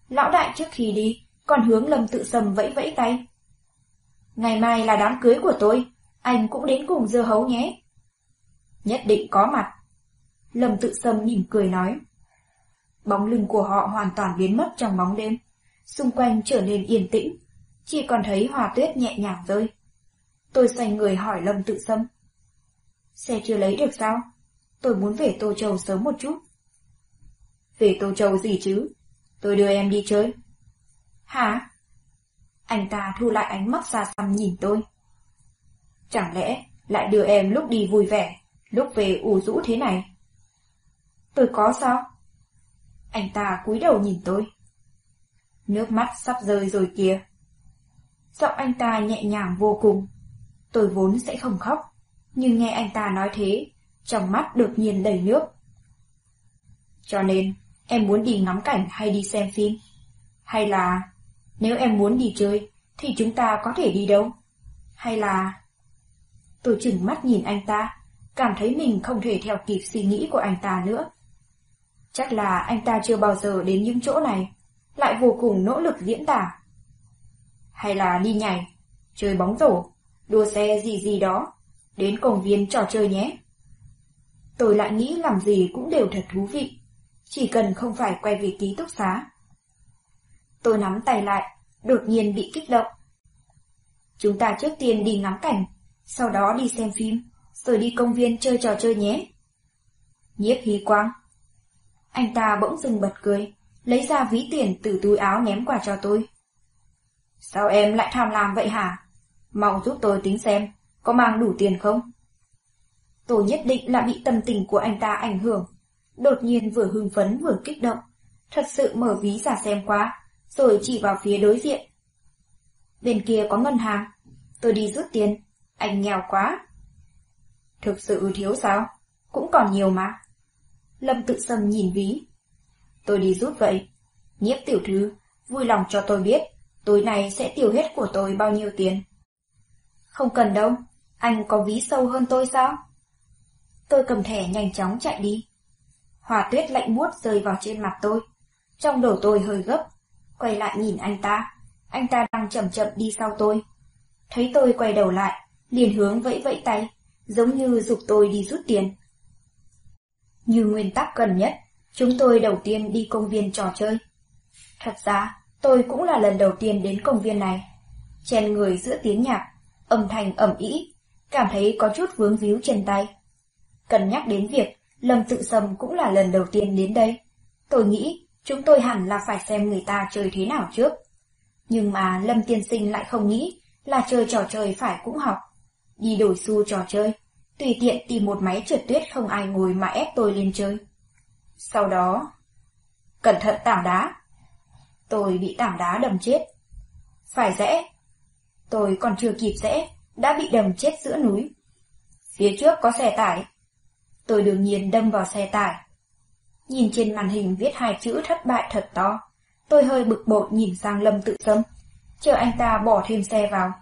Lão đại trước khi đi, còn hướng Lâm tự sầm vẫy vẫy tay. Ngày mai là đám cưới của tôi, anh cũng đến cùng dưa hấu nhé. Nhất định có mặt. Lâm tự sâm mỉm cười nói. Bóng lưng của họ hoàn toàn biến mất trong bóng đêm. Xung quanh trở nên yên tĩnh, chỉ còn thấy hòa tuyết nhẹ nhàng rơi. Tôi xoay người hỏi Lâm tự sâm. Xe chưa lấy được sao? Tôi muốn về Tô Châu sớm một chút. Về Tô Châu gì chứ? Tôi đưa em đi chơi. Hả? Anh ta thu lại ánh mắt xa xăm nhìn tôi. Chẳng lẽ lại đưa em lúc đi vui vẻ, lúc về ủ rũ thế này? Tôi có sao? Anh ta cúi đầu nhìn tôi. Nước mắt sắp rơi rồi kìa. Giọng anh ta nhẹ nhàng vô cùng. Tôi vốn sẽ không khóc, nhưng nghe anh ta nói thế, trong mắt đột nhiên đầy nước. Cho nên, em muốn đi ngắm cảnh hay đi xem phim? Hay là, nếu em muốn đi chơi, thì chúng ta có thể đi đâu? Hay là... Tôi chừng mắt nhìn anh ta, cảm thấy mình không thể theo kịp suy nghĩ của anh ta nữa. Chắc là anh ta chưa bao giờ đến những chỗ này, lại vô cùng nỗ lực diễn tả. Hay là đi nhảy, chơi bóng rổ, đua xe gì gì đó, đến công viên trò chơi nhé. Tôi lại nghĩ làm gì cũng đều thật thú vị, chỉ cần không phải quay về ký túc xá. Tôi nắm tay lại, đột nhiên bị kích động. Chúng ta trước tiên đi ngắm cảnh, sau đó đi xem phim, rồi đi công viên chơi trò chơi nhé. Nhiếp hí quang. Anh ta bỗng dừng bật cười, lấy ra ví tiền từ túi áo ném qua cho tôi. Sao em lại tham lam vậy hả? Mau giúp tôi tính xem, có mang đủ tiền không? Tôi nhất định là bị tâm tình của anh ta ảnh hưởng. Đột nhiên vừa hưng phấn vừa kích động. Thật sự mở ví ra xem qua, rồi chỉ vào phía đối diện. Bên kia có ngân hàng. Tôi đi rút tiền. Anh nghèo quá. Thực sự thiếu sao? Cũng còn nhiều mà. Lâm tự sầm nhìn ví. Tôi đi rút vậy. Nhiếp tiểu thư, vui lòng cho tôi biết, tối nay sẽ tiêu hết của tôi bao nhiêu tiền. Không cần đâu, anh có ví sâu hơn tôi sao? Tôi cầm thẻ nhanh chóng chạy đi. Hòa tuyết lạnh buốt rơi vào trên mặt tôi. Trong đầu tôi hơi gấp, quay lại nhìn anh ta. Anh ta đang chậm chậm đi sau tôi. Thấy tôi quay đầu lại, liền hướng vẫy vẫy tay, giống như dục tôi đi rút tiền. Như nguyên tắc gần nhất, chúng tôi đầu tiên đi công viên trò chơi. Thật ra, tôi cũng là lần đầu tiên đến công viên này. Chen người giữa tiếng nhạc, âm thanh ẩm ý, cảm thấy có chút vướng víu trên tay. Cần nhắc đến việc Lâm Tự sầm cũng là lần đầu tiên đến đây. Tôi nghĩ chúng tôi hẳn là phải xem người ta chơi thế nào trước. Nhưng mà Lâm Tiên Sinh lại không nghĩ là chơi trò chơi phải cũng học. Đi đổi xu trò chơi, tùy tiện tìm một máy trượt tuyết không ai ngồi mà ép tôi lên chơi. Sau đó... Cẩn thận tảng đá. Tôi bị tảng đá đầm chết. Phải rẽ. Tôi còn chưa kịp rẽ, đã bị đầm chết giữa núi. Phía trước có xe tải. Tôi đương nhiên đâm vào xe tải. Nhìn trên màn hình viết hai chữ thất bại thật to. Tôi hơi bực bội nhìn sang Lâm tự sâm, chờ anh ta bỏ thêm xe vào.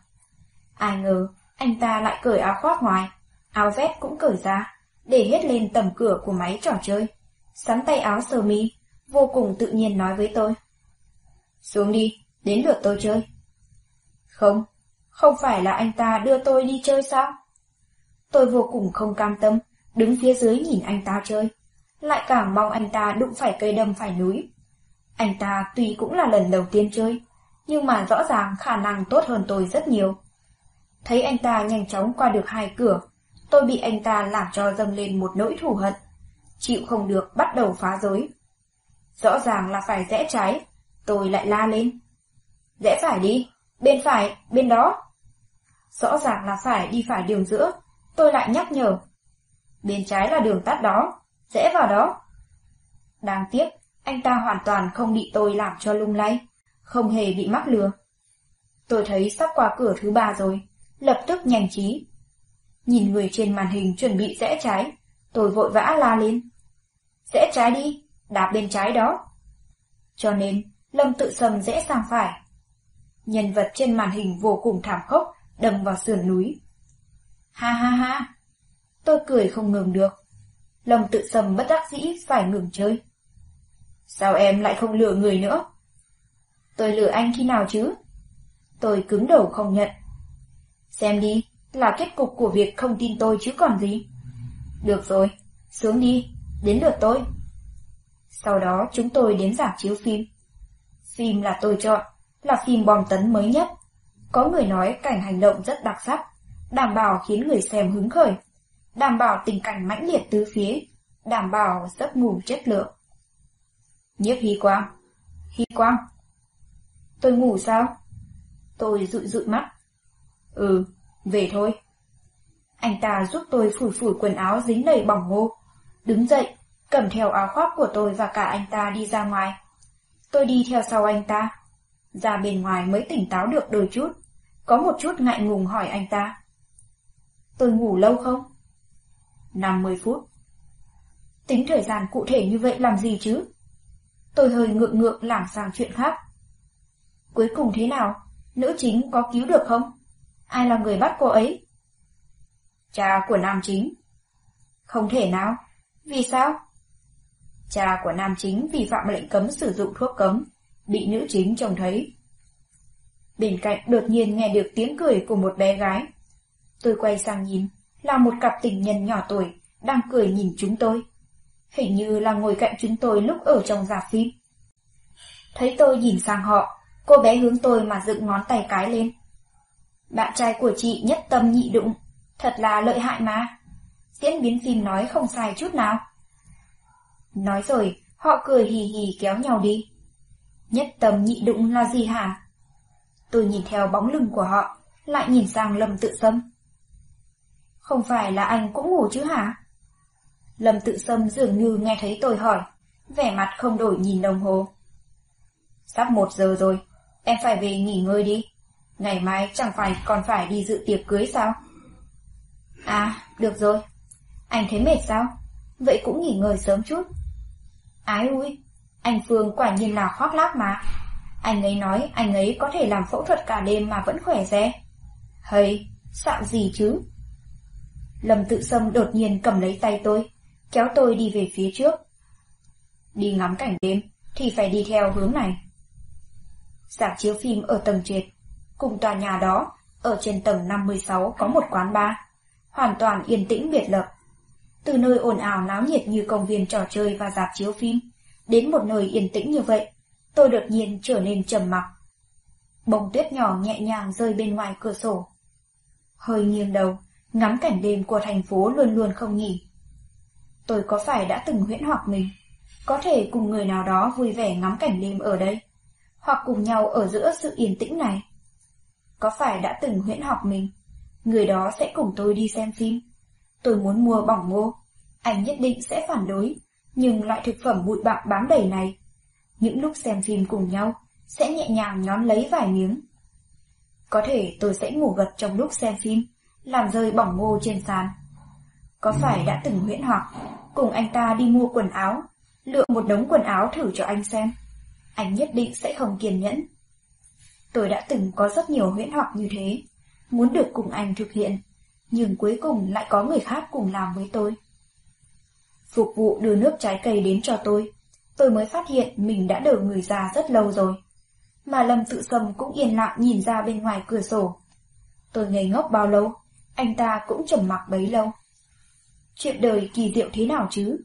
Ai ngờ, anh ta lại cởi áo khoác ngoài, áo vest cũng cởi ra, để hết lên tầm cửa của máy trò chơi. Sắn tay áo sờ mi, vô cùng tự nhiên nói với tôi. Xuống đi, đến lượt tôi chơi. Không, không phải là anh ta đưa tôi đi chơi sao? Tôi vô cùng không cam tâm, đứng phía dưới nhìn anh ta chơi. Lại càng mong anh ta đụng phải cây đâm phải núi. Anh ta tuy cũng là lần đầu tiên chơi, nhưng mà rõ ràng khả năng tốt hơn tôi rất nhiều. Thấy anh ta nhanh chóng qua được hai cửa, tôi bị anh ta làm cho dâng lên một nỗi thù hận. Chịu không được bắt đầu phá rối. Rõ ràng là phải rẽ trái, tôi lại la lên. Rẽ phải đi, bên phải, bên đó. Rõ ràng là phải đi phải đường giữa, tôi lại nhắc nhở. Bên trái là đường tắt đó, rẽ vào đó. Đáng tiếc, anh ta hoàn toàn không bị tôi làm cho lung lay, không hề bị mắc lừa. Tôi thấy sắp qua cửa thứ ba rồi, lập tức nhanh trí. Nhìn người trên màn hình chuẩn bị rẽ trái, tôi vội vã la lên. Rẽ trái đi, đạp bên trái đó. Cho nên, Lâm tự sầm rẽ sang phải. Nhân vật trên màn hình vô cùng thảm khốc, đâm vào sườn núi. Ha ha ha! Tôi cười không ngừng được. Lâm tự sầm bất đắc dĩ phải ngừng chơi. Sao em lại không lừa người nữa? Tôi lừa anh khi nào chứ? Tôi cứng đầu không nhận. Xem đi, là kết cục của việc không tin tôi chứ còn gì. Được rồi, xuống đi, đến lượt tôi. Sau đó chúng tôi đến giảm chiếu phim. Phim là tôi chọn, là phim bom tấn mới nhất. Có người nói cảnh hành động rất đặc sắc, đảm bảo khiến người xem hứng khởi, đảm bảo tình cảnh mãnh liệt tứ phía, đảm bảo giấc ngủ chất lượng. Nhiếp Hy Quang. Hy Quang. Tôi ngủ sao? Tôi dụi dụi mắt. Ừ, về thôi. Anh ta giúp tôi phủi phủi quần áo dính đầy bỏng ngô. Đứng dậy, cầm theo áo khoác của tôi và cả anh ta đi ra ngoài. Tôi đi theo sau anh ta. Ra bên ngoài mới tỉnh táo được đôi chút, có một chút ngại ngùng hỏi anh ta. Tôi ngủ lâu không? 50 phút. Tính thời gian cụ thể như vậy làm gì chứ? Tôi hơi ngượng ngượng lảng sang chuyện khác. Cuối cùng thế nào? Nữ chính có cứu được không? Ai là người bắt cô ấy? Cha của nam chính. Không thể nào. Vì sao? Cha của nam chính vi phạm lệnh cấm sử dụng thuốc cấm, bị nữ chính trông thấy. Bên cạnh đột nhiên nghe được tiếng cười của một bé gái. Tôi quay sang nhìn, là một cặp tình nhân nhỏ tuổi, đang cười nhìn chúng tôi. Hình như là ngồi cạnh chúng tôi lúc ở trong giả phim. Thấy tôi nhìn sang họ, cô bé hướng tôi mà dựng ngón tay cái lên. Bạn trai của chị nhất tâm nhị đụng, thật là lợi hại mà. Diễn biến phim nói không sai chút nào. Nói rồi, họ cười hì hì kéo nhau đi. Nhất tâm nhị đụng là gì hả? Tôi nhìn theo bóng lưng của họ, lại nhìn sang Lâm Tự Sâm. Không phải là anh cũng ngủ chứ hả? Lâm Tự Sâm dường như nghe thấy tôi hỏi, vẻ mặt không đổi nhìn đồng hồ. Sắp một giờ rồi, em phải về nghỉ ngơi đi. Ngày mai chẳng phải còn phải đi dự tiệc cưới sao? À, được rồi. Anh thấy mệt sao? Vậy cũng nghỉ ngơi sớm chút. Ái ui, anh Phương quả nhiên là khoác lác mà. Anh ấy nói anh ấy có thể làm phẫu thuật cả đêm mà vẫn khỏe re. Hây, xạo gì chứ? Lâm tự sâm đột nhiên cầm lấy tay tôi, kéo tôi đi về phía trước. Đi ngắm cảnh đêm thì phải đi theo hướng này. Giảm chiếu phim ở tầng trệt, cùng tòa nhà đó, ở trên tầng 56 có một quán bar, hoàn toàn yên tĩnh biệt lập. Từ nơi ồn ào náo nhiệt như công viên trò chơi và dạp chiếu phim, đến một nơi yên tĩnh như vậy, tôi đột nhiên trở nên trầm mặc. Bông tuyết nhỏ nhẹ nhàng rơi bên ngoài cửa sổ. Hơi nghiêng đầu, ngắm cảnh đêm của thành phố luôn luôn không nghỉ. Tôi có phải đã từng huyễn hoặc mình, có thể cùng người nào đó vui vẻ ngắm cảnh đêm ở đây, hoặc cùng nhau ở giữa sự yên tĩnh này. Có phải đã từng huyễn hoặc mình, người đó sẽ cùng tôi đi xem phim. Tôi muốn mua bỏng ngô, anh nhất định sẽ phản đối, nhưng loại thực phẩm bụi bặm bám đầy này những lúc xem phim cùng nhau, sẽ nhẹ nhàng nhón lấy vài miếng. Có thể tôi sẽ ngủ gật trong lúc xem phim, làm rơi bỏng ngô trên sàn. Có phải đã từng huyễn hoặc, cùng anh ta đi mua quần áo, lựa một đống quần áo thử cho anh xem. Anh nhất định sẽ không kiên nhẫn. Tôi đã từng có rất nhiều huyễn hoặc như thế, muốn được cùng anh thực hiện, nhưng cuối cùng lại có người khác cùng làm với tôi. Phục vụ đưa nước trái cây đến cho tôi, tôi mới phát hiện mình đã đỡ người già rất lâu rồi. Mà Lâm tự sâm cũng yên lặng nhìn ra bên ngoài cửa sổ. Tôi ngây ngốc bao lâu, anh ta cũng trầm mặc bấy lâu. Chuyện đời kỳ diệu thế nào chứ?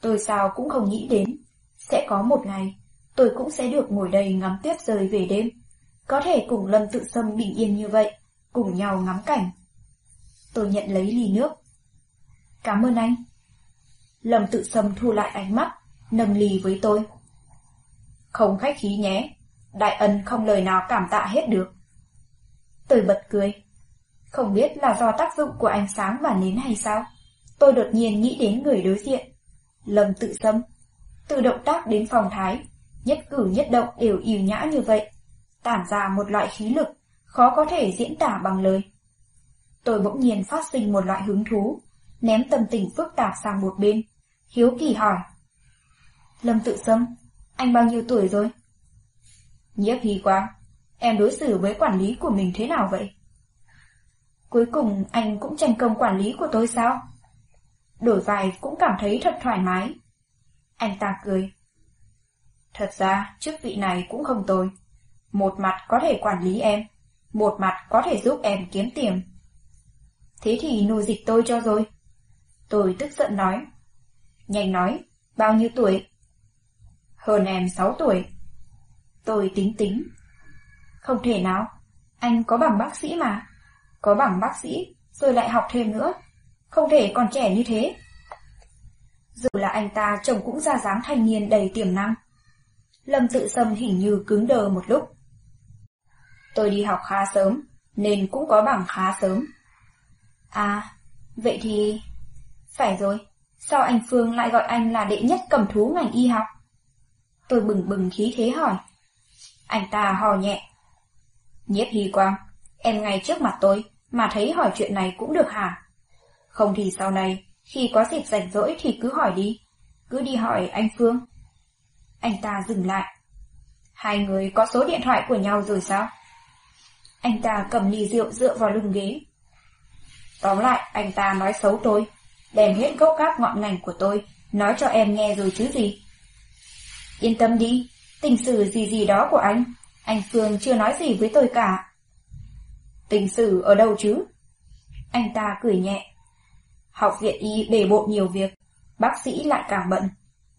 Tôi sao cũng không nghĩ đến. Sẽ có một ngày, tôi cũng sẽ được ngồi đây ngắm tuyết rơi về đêm. Có thể cùng Lâm tự sâm bình yên như vậy, cùng nhau ngắm cảnh. Tôi nhận lấy ly nước. Cảm ơn anh. Lâm tự sâm thu lại ánh mắt, nâng ly với tôi. Không khách khí nhé, đại ân không lời nào cảm tạ hết được. Tôi bật cười. Không biết là do tác dụng của ánh sáng và nến hay sao? Tôi đột nhiên nghĩ đến người đối diện. Lâm tự sâm, Từ động tác đến phòng thái, nhất cử nhất động đều yêu nhã như vậy. Tản ra một loại khí lực, khó có thể diễn tả bằng lời. Tôi bỗng nhiên phát sinh một loại hứng thú, ném tâm tình phức tạp sang một bên. Hiếu kỳ hỏi. Lâm tự Sâm, anh bao nhiêu tuổi rồi? Nhiếp hy quá, em đối xử với quản lý của mình thế nào vậy? Cuối cùng anh cũng tranh công quản lý của tôi sao? Đổi vài cũng cảm thấy thật thoải mái. Anh ta cười. Thật ra, chức vị này cũng không tồi. Một mặt có thể quản lý em, một mặt có thể giúp em kiếm tiền. Thế thì nuôi dịch tôi cho rồi. Tôi tức giận nói. Nhanh nói, bao nhiêu tuổi? hơn em 6 tuổi. Tôi tính tính. Không thể nào, anh có bằng bác sĩ mà. Có bằng bác sĩ, rồi lại học thêm nữa. Không thể còn trẻ như thế. Dù là anh ta trông cũng ra dáng thanh niên đầy tiềm năng. Lâm tự sâm hình như cứng đờ một lúc. Tôi đi học khá sớm, nên cũng có bằng khá sớm. À, vậy thì... Phải rồi, Sao anh Phương lại gọi anh là đệ nhất cầm thú ngành y học? Tôi bừng bừng khí thế hỏi. Anh ta hò nhẹ. Nhiếp Hy Quang, em ngay trước mặt tôi, mà thấy hỏi chuyện này cũng được hả? Không thì sau này, khi có dịp rảnh rỗi thì cứ hỏi đi. Cứ đi hỏi anh Phương. Anh ta dừng lại. Hai người có số điện thoại của nhau rồi sao? Anh ta cầm ly rượu dựa vào lưng ghế. Tóm lại, anh ta nói xấu tôi, đem hết gốc gác ngọn ngành của tôi, nói cho em nghe rồi chứ gì. Yên tâm đi, tình sử gì gì đó của anh, anh Phương chưa nói gì với tôi cả. Tình sử ở đâu chứ? Anh ta cười nhẹ. Học viện y bề bộn nhiều việc, bác sĩ lại càng bận,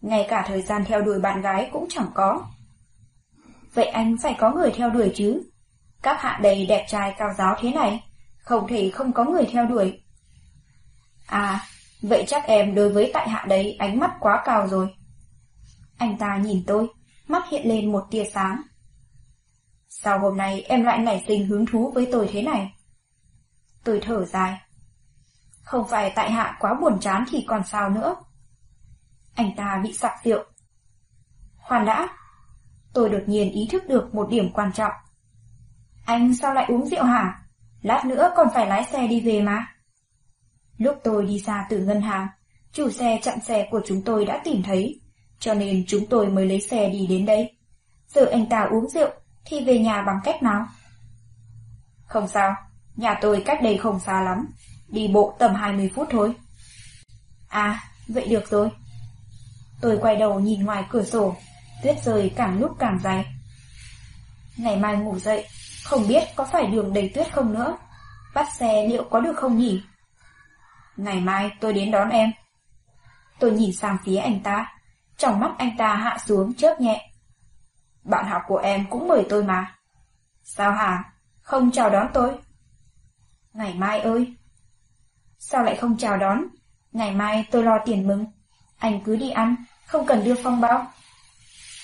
ngay cả thời gian theo đuổi bạn gái cũng chẳng có. Vậy anh phải có người theo đuổi chứ? Các hạ đầy đẹp trai cao giáo thế này, không thể không có người theo đuổi. À, vậy chắc em đối với tại hạ đấy ánh mắt quá cao rồi. Anh ta nhìn tôi, mắt hiện lên một tia sáng. Sao hôm nay em lại nảy sinh hứng thú với tôi thế này? Tôi thở dài. Không phải tại hạ quá buồn chán thì còn sao nữa. Anh ta bị sặc rượu. Khoan đã. Tôi đột nhiên ý thức được một điểm quan trọng. Anh sao lại uống rượu hả? Lát nữa còn phải lái xe đi về mà. Lúc tôi đi xa từ ngân hàng, chủ xe chặn xe của chúng tôi đã tìm thấy, cho nên chúng tôi mới lấy xe đi đến đây. Giờ anh ta uống rượu, thì về nhà bằng cách nào? Không sao, nhà tôi cách đây không xa lắm, đi bộ tầm 20 phút thôi. À, vậy được rồi. Tôi quay đầu nhìn ngoài cửa sổ, tuyết rơi càng lúc càng dày. Ngày mai ngủ dậy, không biết có phải đường đầy tuyết không nữa. Bắt xe liệu có được không nhỉ? Ngày mai tôi đến đón em. Tôi nhìn sang phía anh ta, trong mắt anh ta hạ xuống chớp nhẹ. Bạn học của em cũng mời tôi mà. Sao hả? Không chào đón tôi? Ngày mai ơi! Sao lại không chào đón? Ngày mai tôi lo tiền mừng. Anh cứ đi ăn, không cần đưa phong bao.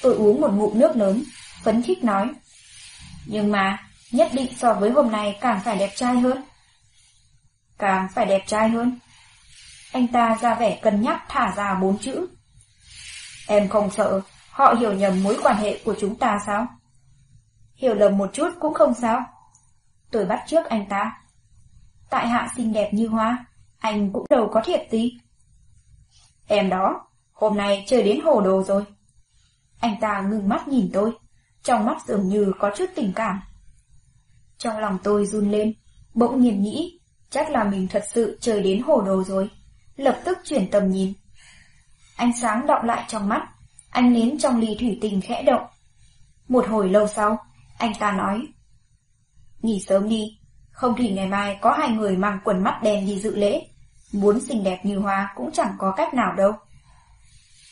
Tôi uống một ngụm nước lớn, phấn khích nói. Nhưng mà, nhất định so với hôm nay càng phải đẹp trai hơn. Càng phải đẹp trai hơn. Anh ta ra vẻ cân nhắc thả ra bốn chữ. Em không sợ họ hiểu nhầm mối quan hệ của chúng ta sao? Hiểu lầm một chút cũng không sao. Tôi bắt trước anh ta. Tại hạ xinh đẹp như hoa, anh cũng đâu có thiệt gì. Em đó, hôm nay chơi đến hồ đồ rồi. Anh ta ngừng mắt nhìn tôi, trong mắt dường như có chút tình cảm. Trong lòng tôi run lên, bỗng nhiên nghĩ, chắc là mình thật sự chơi đến hồ đồ rồi. Lập tức chuyển tầm nhìn. Ánh sáng đọng lại trong mắt, anh nến trong ly thủy tinh khẽ động. Một hồi lâu sau, anh ta nói. Nghỉ sớm đi, không thì ngày mai có hai người mang quần mắt đen đi dự lễ. Muốn xinh đẹp như hoa cũng chẳng có cách nào đâu.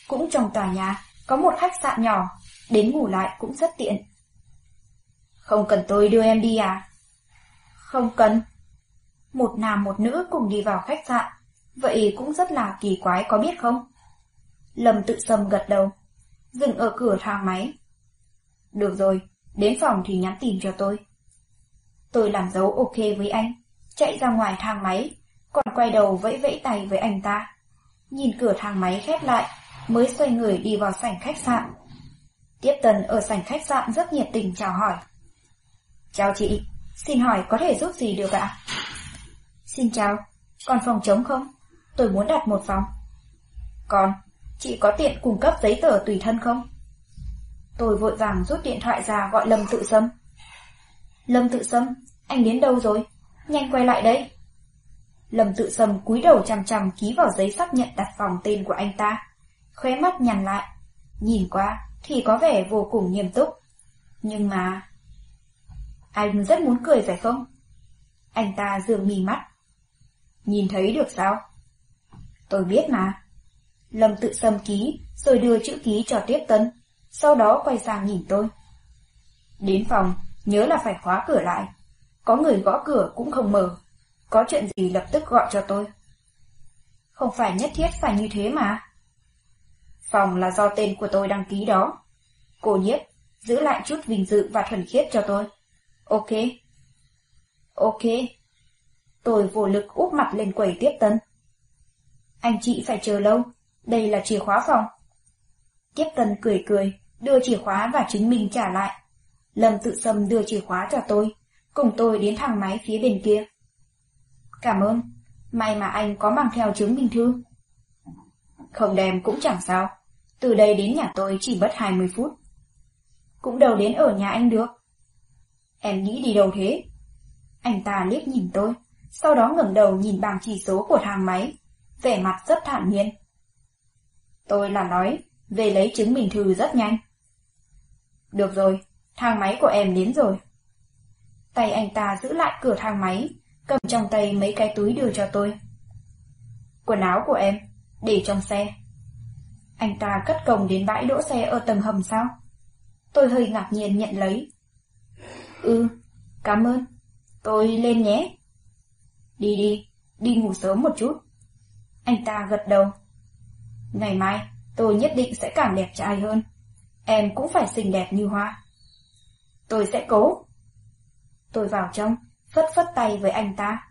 Cũng trong tòa nhà, có một khách sạn nhỏ, đến ngủ lại cũng rất tiện. Không cần tôi đưa em đi à? Không cần. Một nam một nữ cùng đi vào khách sạn, vậy cũng rất là kỳ quái có biết không? Lâm tự sầm gật đầu, dừng ở cửa thang máy. Được rồi, đến phòng thì nhắn tin cho tôi. Tôi làm dấu ok với anh, chạy ra ngoài thang máy, còn quay đầu vẫy vẫy tay với anh ta. Nhìn cửa thang máy khép lại, mới xoay người đi vào sảnh khách sạn. Tiếp tần ở sảnh khách sạn rất nhiệt tình chào hỏi. Chào chị, xin hỏi có thể giúp gì được ạ? Xin chào, còn phòng trống không? Tôi muốn đặt một phòng. Còn, chị có tiện cung cấp giấy tờ tùy thân không? Tôi vội vàng rút điện thoại ra gọi Lâm Tự Sâm. Lâm Tự Sâm, anh đến đâu rồi? Nhanh quay lại đây. Lâm Tự Sâm cúi đầu chằm chằm ký vào giấy xác nhận đặt phòng tên của anh ta. Khóe mắt nhằn lại. Nhìn qua thì có vẻ vô cùng nghiêm túc. Nhưng mà... Anh rất muốn cười phải không? Anh ta dường mì mắt. Nhìn thấy được sao? Tôi biết mà. Lâm tự xâm ký, rồi đưa chữ ký cho Tiết Tân, sau đó quay sang nhìn tôi. Đến phòng, nhớ là phải khóa cửa lại. Có người gõ cửa cũng không mở. Có chuyện gì lập tức gọi cho tôi. Không phải nhất thiết phải như thế mà. Phòng là do tên của tôi đăng ký đó. Cô nhiếp, giữ lại chút vinh dự và thuần khiết cho tôi. Ok. Ok. Tôi vô lực úp mặt lên quầy tiếp tân. Anh chị phải chờ lâu, đây là chìa khóa phòng. Tiếp tân cười cười, đưa chìa khóa và chính mình trả lại. Lâm tự sâm đưa chìa khóa cho tôi, cùng tôi đến thang máy phía bên kia. Cảm ơn, may mà anh có mang theo chứng minh thư. Không đem cũng chẳng sao, từ đây đến nhà tôi chỉ mất 20 phút. Cũng đâu đến ở nhà anh được. Em nghĩ đi đâu thế? Anh ta liếc nhìn tôi, sau đó ngẩng đầu nhìn bảng chỉ số của thang máy, vẻ mặt rất thản nhiên. Tôi là nói, về lấy chứng minh thư rất nhanh. Được rồi, thang máy của em đến rồi. Tay anh ta giữ lại cửa thang máy, cầm trong tay mấy cái túi đưa cho tôi. Quần áo của em, để trong xe. Anh ta cất cổng đến bãi đỗ xe ở tầng hầm sao? Tôi hơi ngạc nhiên nhận lấy. Ừ, cảm ơn. Tôi lên nhé. Đi đi, đi ngủ sớm một chút. Anh ta gật đầu. Ngày mai, tôi nhất định sẽ càng đẹp trai hơn. Em cũng phải xinh đẹp như hoa. Tôi sẽ cố. Tôi vào trong, phất phất tay với anh ta.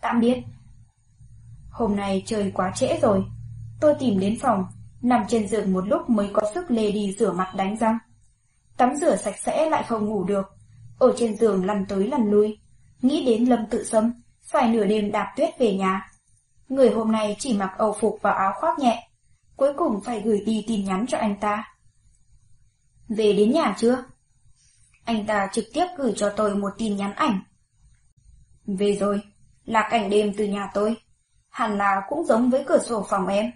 Tạm biệt. Hôm nay trời quá trễ rồi. Tôi tìm đến phòng, nằm trên giường một lúc mới có sức lê đi rửa mặt đánh răng. Tắm rửa sạch sẽ lại không ngủ được. Ở trên giường lăn tới lăn lui. Nghĩ đến Lâm tự sâm, phải nửa đêm đạp tuyết về nhà. Người hôm nay chỉ mặc âu phục và áo khoác nhẹ. Cuối cùng phải gửi đi tin nhắn cho anh ta. Về đến nhà chưa? Anh ta trực tiếp gửi cho tôi một tin nhắn ảnh. Về rồi, là cảnh đêm từ nhà tôi. Hẳn là cũng giống với cửa sổ phòng em.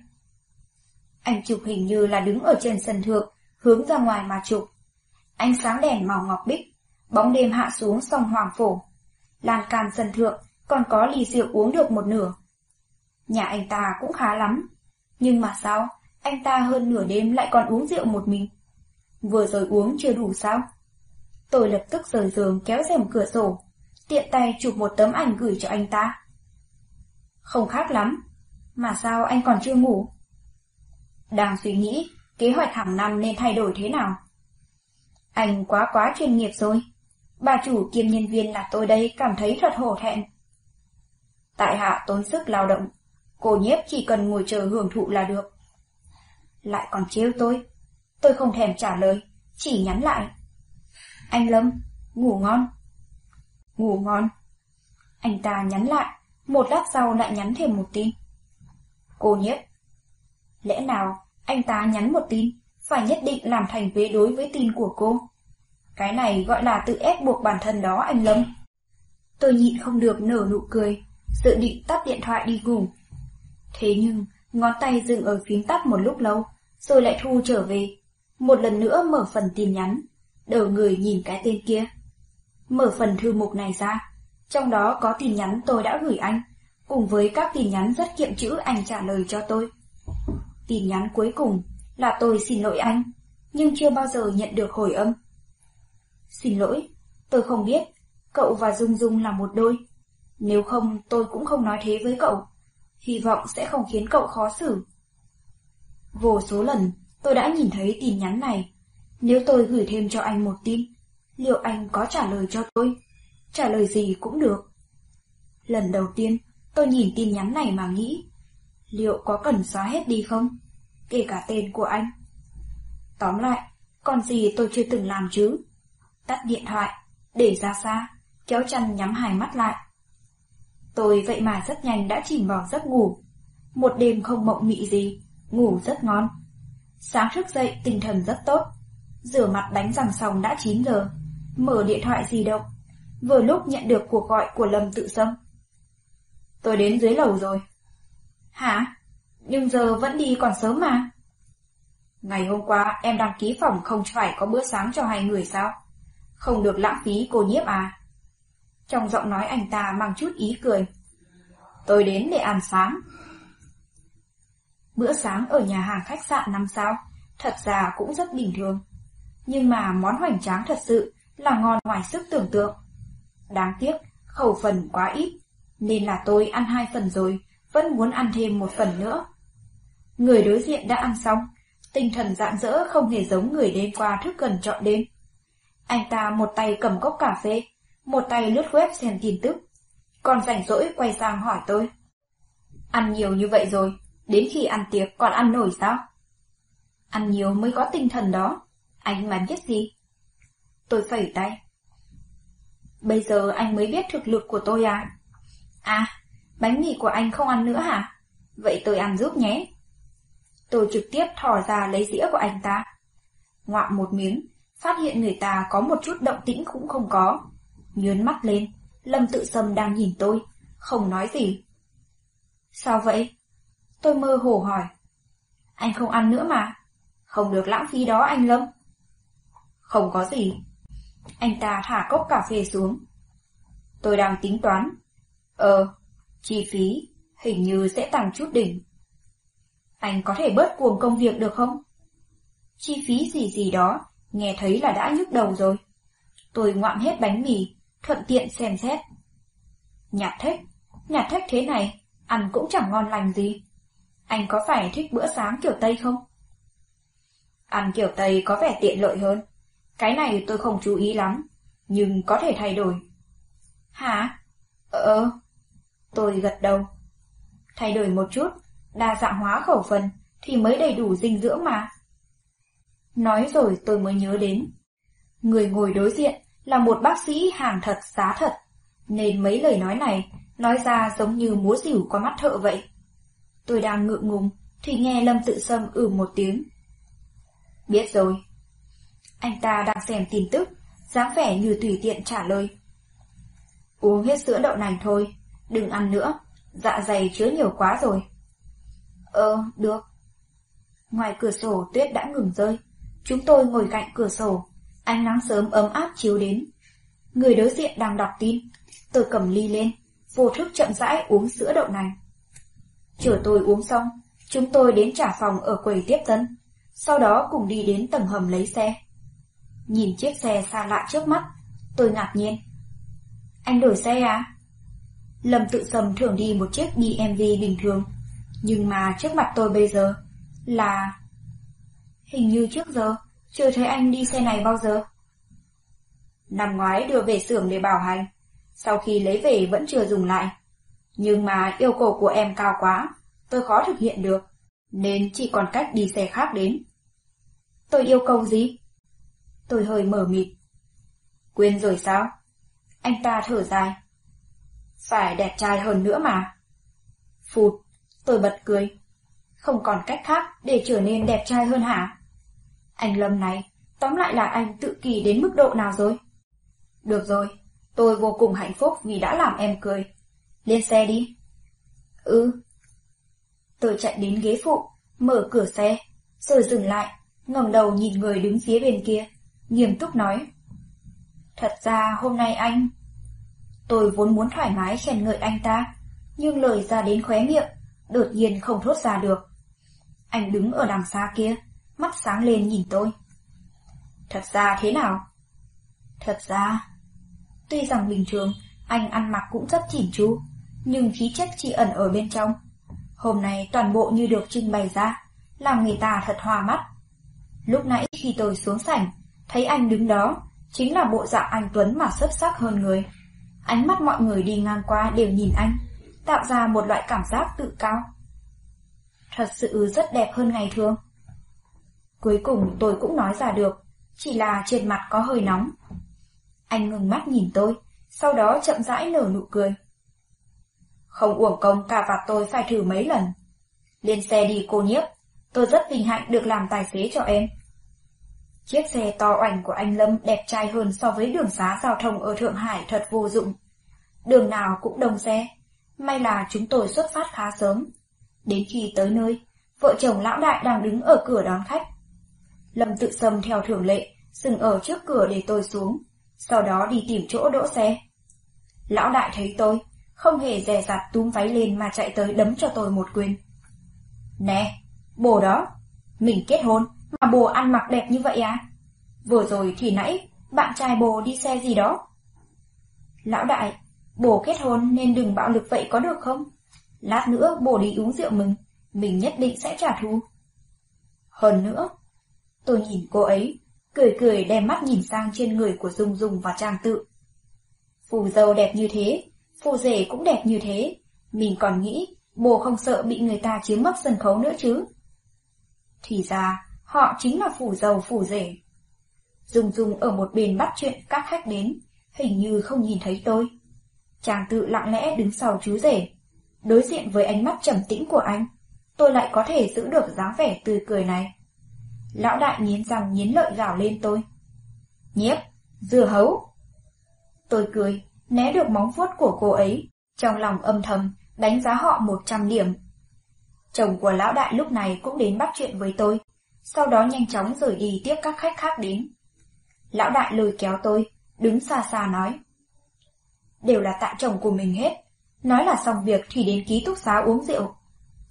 Anh chụp hình như là đứng ở trên sân thượng, hướng ra ngoài mà chụp. Ánh sáng đèn màu ngọc bích, bóng đêm hạ xuống sông Hoàng Phổ. Lan can sân thượng còn có ly rượu uống được một nửa. Nhà anh ta cũng khá lắm. Nhưng mà sao, anh ta hơn nửa đêm lại còn uống rượu một mình. Vừa rồi uống chưa đủ sao? Tôi lập tức rời giường kéo rèm cửa sổ, tiện tay chụp một tấm ảnh gửi cho anh ta. Không khác lắm, mà sao anh còn chưa ngủ? Đang suy nghĩ kế hoạch hàng năm nên thay đổi thế nào. Anh quá quá chuyên nghiệp rồi. Bà chủ kiêm nhân viên là tôi đây cảm thấy thật hổ thẹn. Tại hạ tốn sức lao động, cô nhiếp chỉ cần ngồi chờ hưởng thụ là được. Lại còn trêu tôi. Tôi không thèm trả lời, chỉ nhắn lại. Anh Lâm, ngủ ngon. Ngủ ngon. Anh ta nhắn lại, một lát sau lại nhắn thêm một tin. Cô nhiếp. Lẽ nào anh ta nhắn một tin, phải nhất định làm thành vế đối với tin của cô? Cái này gọi là tự ép buộc bản thân đó anh Lâm. Tôi nhịn không được nở nụ cười, dự định tắt điện thoại đi ngủ. Thế nhưng, ngón tay dừng ở phím tắt một lúc lâu, rồi lại thu trở về. Một lần nữa mở phần tin nhắn, đầu người nhìn cái tên kia. Mở phần thư mục này ra, trong đó có tin nhắn tôi đã gửi anh, cùng với các tin nhắn rất kiệm chữ anh trả lời cho tôi. Tin nhắn cuối cùng là tôi xin lỗi anh, nhưng chưa bao giờ nhận được hồi âm. Xin lỗi, tôi không biết, cậu và Dung Dung là một đôi. Nếu không tôi cũng không nói thế với cậu. Hy vọng sẽ không khiến cậu khó xử. Vô số lần tôi đã nhìn thấy tin nhắn này. Nếu tôi gửi thêm cho anh một tin, liệu anh có trả lời cho tôi? Trả lời gì cũng được. Lần đầu tiên tôi nhìn tin nhắn này mà nghĩ, liệu có cần xóa hết đi không? Kể cả tên của anh. Tóm lại, còn gì tôi chưa từng làm chứ? Tắt điện thoại, để ra xa, kéo chăn nhắm hai mắt lại. Tôi vậy mà rất nhanh đã chìm vào giấc ngủ. Một đêm không mộng mị gì, ngủ rất ngon. Sáng thức dậy tinh thần rất tốt. Rửa mặt đánh răng xong đã 9 giờ. Mở điện thoại di động. Vừa lúc nhận được cuộc gọi của Lâm Tự Sâm. Tôi đến dưới lầu rồi. Hả? Nhưng giờ vẫn đi còn sớm mà. Ngày hôm qua em đăng ký phòng không phải có bữa sáng cho hai người sao? Không được lãng phí cô nhiếp à? Trong giọng nói anh ta mang chút ý cười. Tôi đến để ăn sáng. Bữa sáng ở nhà hàng khách sạn năm sao, thật ra cũng rất bình thường. Nhưng mà món hoành tráng thật sự là ngon ngoài sức tưởng tượng. Đáng tiếc, khẩu phần quá ít, nên là tôi ăn hai phần rồi, vẫn muốn ăn thêm một phần nữa. Người đối diện đã ăn xong, tinh thần rạng rỡ không hề giống người đêm qua thức gần trọn đêm. Anh ta một tay cầm cốc cà phê, một tay lướt web xem tin tức, còn rảnh rỗi quay sang hỏi tôi. Ăn nhiều như vậy rồi, đến khi ăn tiệc còn ăn nổi sao? Ăn nhiều mới có tinh thần đó, anh mà biết gì? Tôi phẩy tay. Bây giờ anh mới biết thực lực của tôi à? À, bánh mì của anh không ăn nữa hả? Vậy tôi ăn giúp nhé. Tôi trực tiếp thò ra lấy dĩa của anh ta. Ngoạm một miếng, phát hiện người ta có một chút động tĩnh cũng không có. Nhớn mắt lên, Lâm tự sâm đang nhìn tôi, không nói gì. Sao vậy? Tôi mơ hồ hỏi. Anh không ăn nữa mà. Không được lãng phí đó anh Lâm. Không có gì. Anh ta thả cốc cà phê xuống. Tôi đang tính toán. Ờ, chi phí hình như sẽ tăng chút đỉnh. Anh có thể bớt cuồng công việc được không? Chi phí gì gì đó, nghe thấy là đã nhức đầu rồi. Tôi ngoạm hết bánh mì, thuận tiện xem xét. Nhạt thích, nhạt thích thế này, ăn cũng chẳng ngon lành gì. Anh có phải thích bữa sáng kiểu Tây không? Ăn kiểu Tây có vẻ tiện lợi hơn. Cái này tôi không chú ý lắm, nhưng có thể thay đổi. Hả? Ờ, ờ. tôi gật đầu. Thay đổi một chút, đa dạng hóa khẩu phần thì mới đầy đủ dinh dưỡng mà. Nói rồi tôi mới nhớ đến. Người ngồi đối diện là một bác sĩ hàng thật giá thật, nên mấy lời nói này nói ra giống như múa dỉu qua mắt thợ vậy. Tôi đang ngượng ngùng thì nghe Lâm tự sâm ử ừ một tiếng. Biết rồi. Anh ta đang xem tin tức, dáng vẻ như tùy tiện trả lời. Uống hết sữa đậu nành thôi, đừng ăn nữa, dạ dày chứa nhiều quá rồi. Ờ, được. Ngoài cửa sổ tuyết đã ngừng rơi, chúng tôi ngồi cạnh cửa sổ, ánh nắng sớm ấm áp chiếu đến. Người đối diện đang đọc tin, tôi cầm ly lên, vô thức chậm rãi uống sữa đậu nành. Chờ tôi uống xong, chúng tôi đến trả phòng ở quầy tiếp tân, sau đó cùng đi đến tầng hầm lấy xe. Nhìn chiếc xe xa lạ trước mắt, tôi ngạc nhiên. Anh đổi xe à? Lâm tự sầm thường đi một chiếc BMW bình thường, nhưng mà trước mặt tôi bây giờ là... Hình như trước giờ chưa thấy anh đi xe này bao giờ. Năm ngoái đưa về xưởng để bảo hành, sau khi lấy về vẫn chưa dùng lại. Nhưng mà yêu cầu của em cao quá, tôi khó thực hiện được, nên chỉ còn cách đi xe khác đến. Tôi yêu cầu gì? Tôi hơi mở mịt. Quên rồi sao? Anh ta thở dài. Phải đẹp trai hơn nữa mà. Phụt, tôi bật cười. Không còn cách khác để trở nên đẹp trai hơn hả? Anh Lâm này, tóm lại là anh tự kỳ đến mức độ nào rồi? Được rồi, tôi vô cùng hạnh phúc vì đã làm em cười. Lên xe đi. Ừ. Tôi chạy đến ghế phụ, mở cửa xe, rồi dừng lại, ngẩng đầu nhìn người đứng phía bên kia, nghiêm túc nói. Thật ra hôm nay anh... Tôi vốn muốn thoải mái khen ngợi anh ta, nhưng lời ra đến khóe miệng, đột nhiên không thốt ra được. Anh đứng ở đằng xa kia, mắt sáng lên nhìn tôi. Thật ra thế nào? Thật ra... Tuy rằng bình thường, anh ăn mặc cũng rất chỉn chu, nhưng khí chất chỉ ẩn ở bên trong. Hôm nay toàn bộ như được trưng bày ra, làm người ta thật hòa mắt. Lúc nãy khi tôi xuống sảnh, thấy anh đứng đó, chính là bộ dạng anh Tuấn mà xuất sắc hơn người. Ánh mắt mọi người đi ngang qua đều nhìn anh, tạo ra một loại cảm giác tự cao. Thật sự rất đẹp hơn ngày thường. Cuối cùng tôi cũng nói ra được, chỉ là trên mặt có hơi nóng. Anh ngừng mắt nhìn tôi, sau đó chậm rãi nở nụ cười. Không uổng công cả vạt tôi phải thử mấy lần. Lên xe đi cô nhiếp, tôi rất vinh hạnh được làm tài xế cho em. Chiếc xe to ảnh của anh Lâm đẹp trai hơn so với đường xá giao thông ở Thượng Hải thật vô dụng. Đường nào cũng đông xe, may là chúng tôi xuất phát khá sớm. Đến khi tới nơi, vợ chồng lão đại đang đứng ở cửa đón khách. Lâm tự sầm theo thường lệ, dừng ở trước cửa để tôi xuống, sau đó đi tìm chỗ đỗ xe. Lão đại thấy tôi, không hề dè dặt túm váy lên mà chạy tới đấm cho tôi một quyền. Nè, bồ đó, mình kết hôn mà bồ ăn mặc đẹp như vậy à? Vừa rồi thì nãy, bạn trai bồ đi xe gì đó? Lão đại, bồ kết hôn nên đừng bạo lực vậy có được không? Lát nữa bồ đi uống rượu mừng, mình nhất định sẽ trả thù. Hơn nữa, tôi nhìn cô ấy, cười cười đem mắt nhìn sang trên người của Dung Dung và Trang Tự. Phù dâu đẹp như thế, phù rể cũng đẹp như thế, mình còn nghĩ bồ không sợ bị người ta chiếm mất sân khấu nữa chứ. Thì ra, họ chính là phủ dâu phủ rể. Dung Dung ở một bên bắt chuyện các khách đến, hình như không nhìn thấy tôi. Chàng tự lặng lẽ đứng sau chú rể, đối diện với ánh mắt trầm tĩnh của anh, tôi lại có thể giữ được dáng vẻ tươi cười này. Lão đại nghiến răng nghiến lợi gào lên tôi. Nhiếp, dưa hấu. Tôi cười, né được móng vuốt của cô ấy, trong lòng âm thầm, đánh giá họ 100 điểm. Chồng của lão đại lúc này cũng đến bắt chuyện với tôi, sau đó nhanh chóng rời đi tiếp các khách khác đến. Lão đại lôi kéo tôi, đứng xa xa nói. Đều là tại chồng của mình hết, nói là xong việc thì đến ký túc xá uống rượu.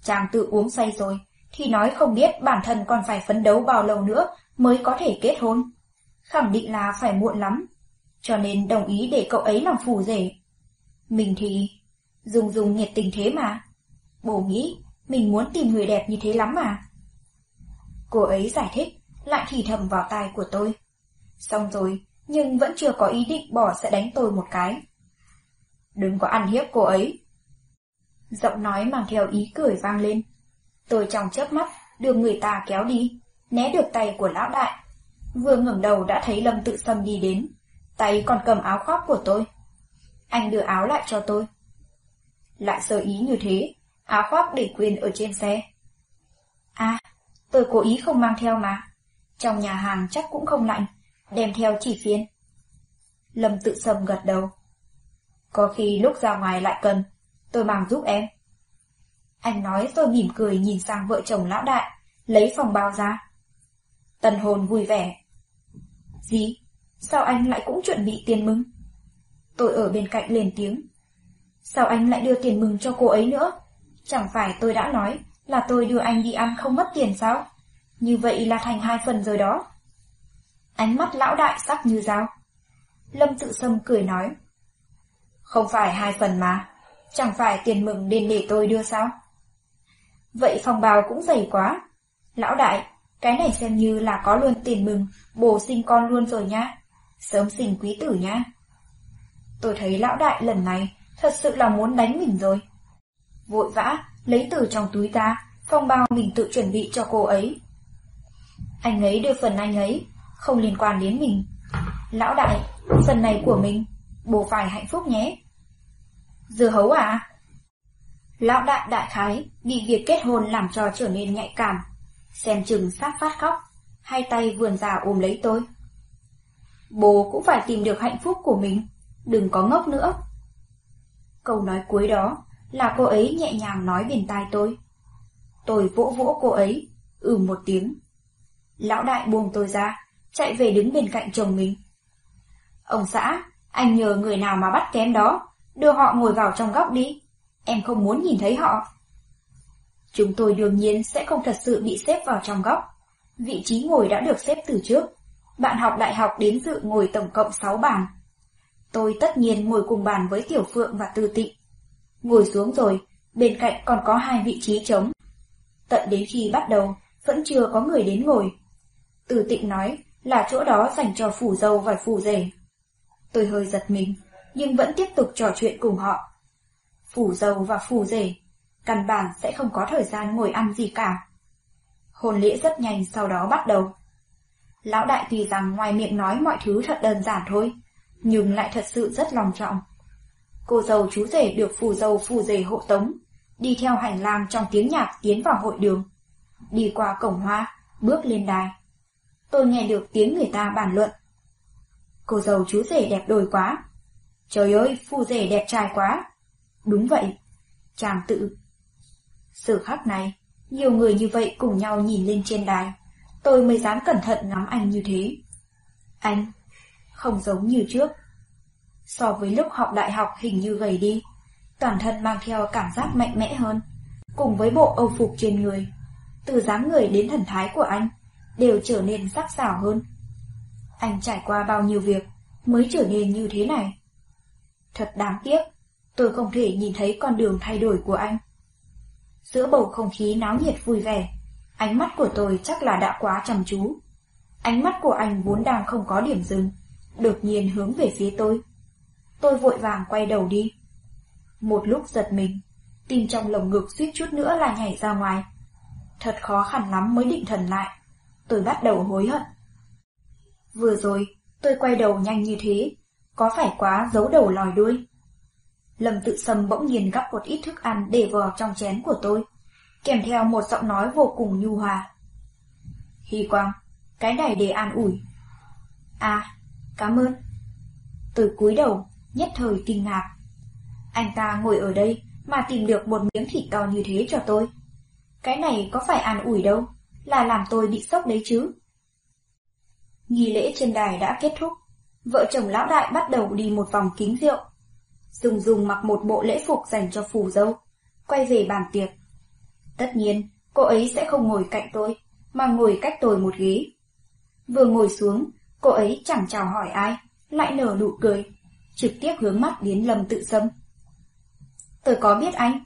Chàng tự uống say rồi, thì nói không biết bản thân còn phải phấn đấu bao lâu nữa mới có thể kết hôn. Khẳng định là phải muộn lắm, cho nên đồng ý để cậu ấy làm phù rể. Mình thì... Dùng dùng nhiệt tình thế mà. Bố nghĩ mình muốn tìm người đẹp như thế lắm mà. Cô ấy giải thích, lại thì thầm vào tai của tôi. Xong rồi, nhưng vẫn chưa có ý định bỏ sẽ đánh tôi một cái. Đừng có ăn hiếp cô ấy. Giọng nói mang theo ý cười vang lên. Tôi trong chớp mắt, được người ta kéo đi, né được tay của lão đại. Vừa ngẩng đầu đã thấy Lâm tự sâm đi đến, tay còn cầm áo khoác của tôi. Anh đưa áo lại cho tôi. Lại sơ ý như thế, áo khoác để quên ở trên xe. À, tôi cố ý không mang theo mà. Trong nhà hàng chắc cũng không lạnh, đem theo chỉ phiên. Lâm tự sâm gật đầu. Có khi lúc ra ngoài lại cần, tôi mang giúp em. Anh nói tôi mỉm cười nhìn sang vợ chồng lão đại, lấy phòng bao ra. Tần hồn vui vẻ. Gì? Sao anh lại cũng chuẩn bị tiền mừng? Tôi ở bên cạnh lên tiếng. Sao anh lại đưa tiền mừng cho cô ấy nữa? Chẳng phải tôi đã nói là tôi đưa anh đi ăn không mất tiền sao? Như vậy là thành hai phần rồi đó. Ánh mắt lão đại sắc như dao. Lâm tự sâm cười nói. Không phải hai phần mà, chẳng phải tiền mừng nên để tôi đưa sao? Vậy phòng bào cũng dày quá. Lão đại, cái này xem như là có luôn tiền mừng, bồ sinh con luôn rồi nha. Sớm sinh quý tử nha. Tôi thấy lão đại lần này thật sự là muốn đánh mình rồi. Vội vã, lấy từ trong túi ta, phong bao mình tự chuẩn bị cho cô ấy. Anh ấy đưa phần anh ấy, không liên quan đến mình. Lão đại, phần này của mình, bố phải hạnh phúc nhé. Dưa hấu à? Lão đại đại khái bị việc kết hôn làm cho trở nên nhạy cảm, xem chừng sát phát khóc, hai tay vườn ra ôm lấy tôi. Bố cũng phải tìm được hạnh phúc của mình, đừng có ngốc nữa. Câu nói cuối đó là cô ấy nhẹ nhàng nói bên tai tôi. Tôi vỗ vỗ cô ấy, ừ một tiếng. Lão đại buông tôi ra, chạy về đứng bên cạnh chồng mình. Ông xã, anh nhờ người nào mà bắt kém đó, đưa họ ngồi vào trong góc đi. Em không muốn nhìn thấy họ. Chúng tôi đương nhiên sẽ không thật sự bị xếp vào trong góc. Vị trí ngồi đã được xếp từ trước. Bạn học đại học đến dự ngồi tổng cộng 6 bàn. Tôi tất nhiên ngồi cùng bàn với Tiểu Phượng và Tư Tịnh. Ngồi xuống rồi, bên cạnh còn có hai vị trí trống. Tận đến khi bắt đầu, vẫn chưa có người đến ngồi. Tư Tịnh nói là chỗ đó dành cho phủ dâu và phủ rể. Tôi hơi giật mình, nhưng vẫn tiếp tục trò chuyện cùng họ. Phủ dâu và phủ rể, căn bản sẽ không có thời gian ngồi ăn gì cả. Hôn lễ rất nhanh sau đó bắt đầu. Lão đại tuy rằng ngoài miệng nói mọi thứ thật đơn giản thôi, nhưng lại thật sự rất lòng trọng. Cô dâu chú rể được phù dâu phù rể hộ tống, đi theo hành lang trong tiếng nhạc tiến vào hội đường. Đi qua cổng hoa, bước lên đài. Tôi nghe được tiếng người ta bàn luận. Cô dâu chú rể đẹp đôi quá. Trời ơi, phù rể đẹp trai quá. Đúng vậy. Chàng tự. Sự khắc này, nhiều người như vậy cùng nhau nhìn lên trên đài. Tôi mới dám cẩn thận ngắm anh như thế. Anh, không giống như trước. So với lúc học đại học hình như gầy đi, toàn thân mang theo cảm giác mạnh mẽ hơn, cùng với bộ âu phục trên người. Từ dáng người đến thần thái của anh, đều trở nên sắc sảo hơn. Anh trải qua bao nhiêu việc mới trở nên như thế này. Thật đáng tiếc, tôi không thể nhìn thấy con đường thay đổi của anh. Giữa bầu không khí náo nhiệt vui vẻ, ánh mắt của tôi chắc là đã quá chăm chú. Ánh mắt của anh vốn đang không có điểm dừng, đột nhiên hướng về phía tôi. Tôi vội vàng quay đầu đi. Một lúc giật mình, tim trong lồng ngực suýt chút nữa là nhảy ra ngoài. Thật khó khăn lắm mới định thần lại. Tôi bắt đầu hối hận. Vừa rồi, tôi quay đầu nhanh như thế, có phải quá giấu đầu lòi đuôi? Lâm tự sâm bỗng nhiên gắp một ít thức ăn để vào trong chén của tôi, kèm theo một giọng nói vô cùng nhu hòa. Hy quang, cái này để an ủi. À, cảm ơn. Tôi cúi đầu, nhất thời kinh ngạc. Anh ta ngồi ở đây mà tìm được một miếng thịt to như thế cho tôi. Cái này có phải an ủi đâu, là làm tôi bị sốc đấy chứ. Nghi lễ trên đài đã kết thúc, vợ chồng lão đại bắt đầu đi một vòng kính rượu. Dùng dùng mặc một bộ lễ phục dành cho phù dâu, quay về bàn tiệc. Tất nhiên, cô ấy sẽ không ngồi cạnh tôi, mà ngồi cách tôi một ghế. Vừa ngồi xuống, cô ấy chẳng chào hỏi ai, lại nở nụ cười, trực tiếp hướng mắt đến Lâm Tự Sâm. Tôi có biết anh.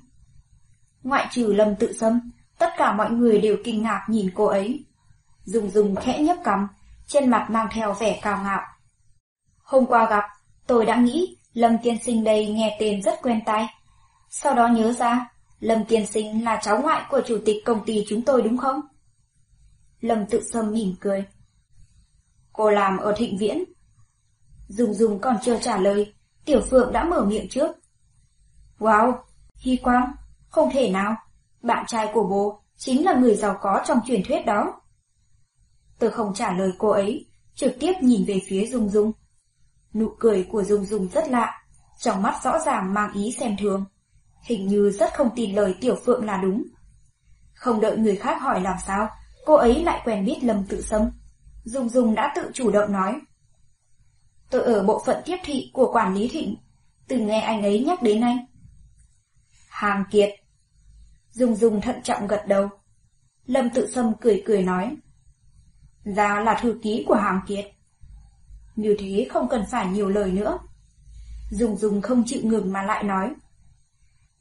Ngoại trừ Lâm Tự Sâm, tất cả mọi người đều kinh ngạc nhìn cô ấy. Dùng dùng khẽ nhấp cằm, trên mặt mang theo vẻ cao ngạo. Hôm qua gặp, tôi đã nghĩ Lâm Tiên Sinh đây nghe tên rất quen tai. Sau đó nhớ ra, Lâm Tiên Sinh là cháu ngoại của chủ tịch công ty chúng tôi đúng không? Lâm tự sâm mỉm cười. Cô làm ở thịnh viễn. Dùng dùng còn chưa trả lời, Tiểu Phượng đã mở miệng trước. Wow, Hy Quang, không thể nào, bạn trai của bố chính là người giàu có trong truyền thuyết đó. Tôi không trả lời cô ấy, trực tiếp nhìn về phía Dung Dung. Nụ cười của Dung Dung rất lạ, trong mắt rõ ràng mang ý xem thường. Hình như rất không tin lời Tiểu Phượng là đúng. Không đợi người khác hỏi làm sao, cô ấy lại quen biết Lâm Tự Sâm. Dung Dung đã tự chủ động nói. Tôi ở bộ phận tiếp thị của quản lý thịnh, từng nghe anh ấy nhắc đến anh. Hàng Kiệt. Dung Dung thận trọng gật đầu. Lâm Tự Sâm cười cười nói. Ra là thư ký của Hàng Kiệt. Như thế không cần phải nhiều lời nữa. Dùng dùng không chịu ngừng mà lại nói.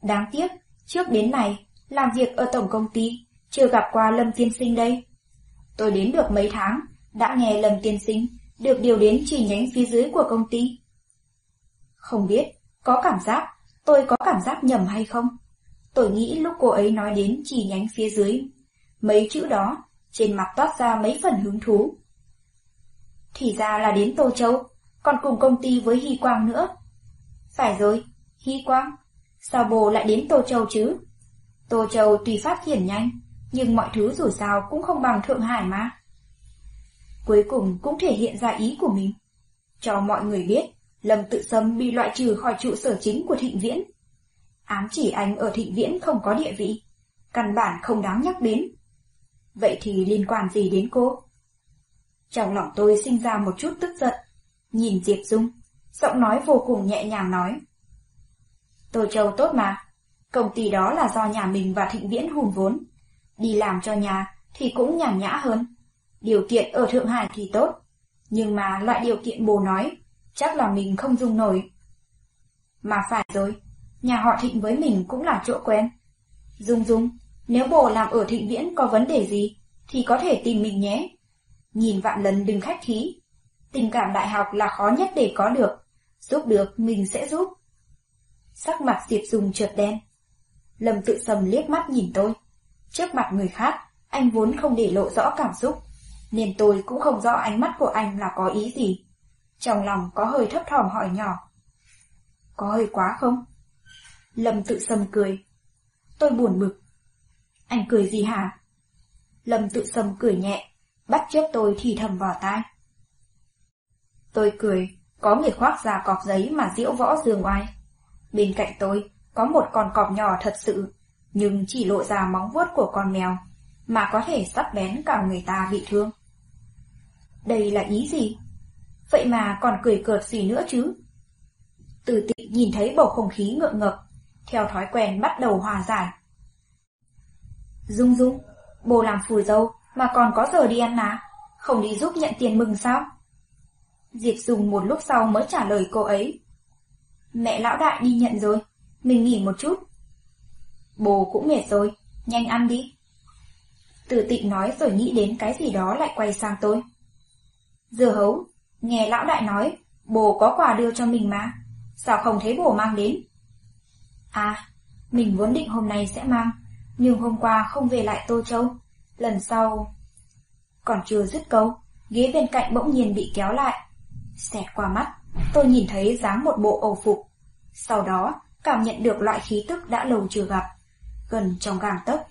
Đáng tiếc, trước đến này, làm việc ở tổng công ty, chưa gặp qua Lâm Tiên Sinh đây. Tôi đến được mấy tháng, đã nghe Lâm Tiên Sinh được điều đến chi nhánh phía dưới của công ty. Không biết, có cảm giác, tôi có cảm giác nhầm hay không? Tôi nghĩ lúc cô ấy nói đến chi nhánh phía dưới, mấy chữ đó, trên mặt toát ra mấy phần hứng thú. Thì ra là đến Tô Châu, còn cùng công ty với Hy Quang nữa. Phải rồi, Hy Quang, sao bồ lại đến Tô Châu chứ? Tô Châu tùy phát triển nhanh, nhưng mọi thứ dù sao cũng không bằng Thượng Hải mà. Cuối cùng cũng thể hiện ra ý của mình. Cho mọi người biết, Lâm Tự Sâm bị loại trừ khỏi trụ sở chính của Thịnh Viễn. Ám chỉ anh ở Thịnh Viễn không có địa vị, căn bản không đáng nhắc đến. Vậy thì liên quan gì đến cô? Trong lòng tôi sinh ra một chút tức giận, nhìn Diệp Dung, giọng nói vô cùng nhẹ nhàng nói. Tô Châu tốt mà, công ty đó là do nhà mình và Thịnh Viễn hùn vốn. Đi làm cho nhà thì cũng nhàn nhã hơn. Điều kiện ở Thượng Hải thì tốt, nhưng mà loại điều kiện bồ nói, chắc là mình không dung nổi. Mà phải rồi, nhà họ Thịnh với mình cũng là chỗ quen. Dung Dung, nếu bồ làm ở Thịnh Viễn có vấn đề gì, thì có thể tìm mình nhé. Nhìn vạn lần đừng khách khí. Tình cảm đại học là khó nhất để có được, giúp được mình sẽ giúp. Sắc mặt Diệp Dung trượt đen. Lâm tự sầm liếc mắt nhìn tôi. Trước mặt người khác, anh vốn không để lộ rõ cảm xúc, nên tôi cũng không rõ ánh mắt của anh là có ý gì. Trong lòng có hơi thấp thỏm hỏi nhỏ. Có hơi quá không? Lâm tự sầm cười. Tôi buồn bực. Anh cười gì hả? Lâm tự sầm cười nhẹ, bắt trước tôi thì thầm vào tai. Tôi cười, có người khoác ra cọc giấy mà diễu võ dường oai. Bên cạnh tôi, có một con cọp nhỏ thật sự, nhưng chỉ lộ ra móng vuốt của con mèo, mà có thể sắp bén cả người ta bị thương. Đây là ý gì? Vậy mà còn cười cợt gì nữa chứ? Từ tị nhìn thấy bầu không khí ngượng ngập, theo thói quen bắt đầu hòa giải. Dung Dung, bồ làm phù dâu mà còn có giờ đi ăn à? Không đi giúp nhận tiền mừng sao? Diệp Dung một lúc sau mới trả lời cô ấy. Mẹ lão đại đi nhận rồi, mình nghỉ một chút. Bồ cũng mệt rồi, nhanh ăn đi. Từ tịnh nói rồi nghĩ đến cái gì đó lại quay sang tôi. Dưa hấu, nghe lão đại nói, bồ có quà đưa cho mình mà, sao không thấy bồ mang đến? À, Mình vốn định hôm nay sẽ mang, nhưng hôm qua không về lại Tô Châu. Lần sau... Còn chưa dứt câu, ghế bên cạnh bỗng nhiên bị kéo lại. Xẹt qua mắt, tôi nhìn thấy dáng một bộ âu phục. Sau đó, cảm nhận được loại khí tức đã lâu chưa gặp, gần trong gang tấc.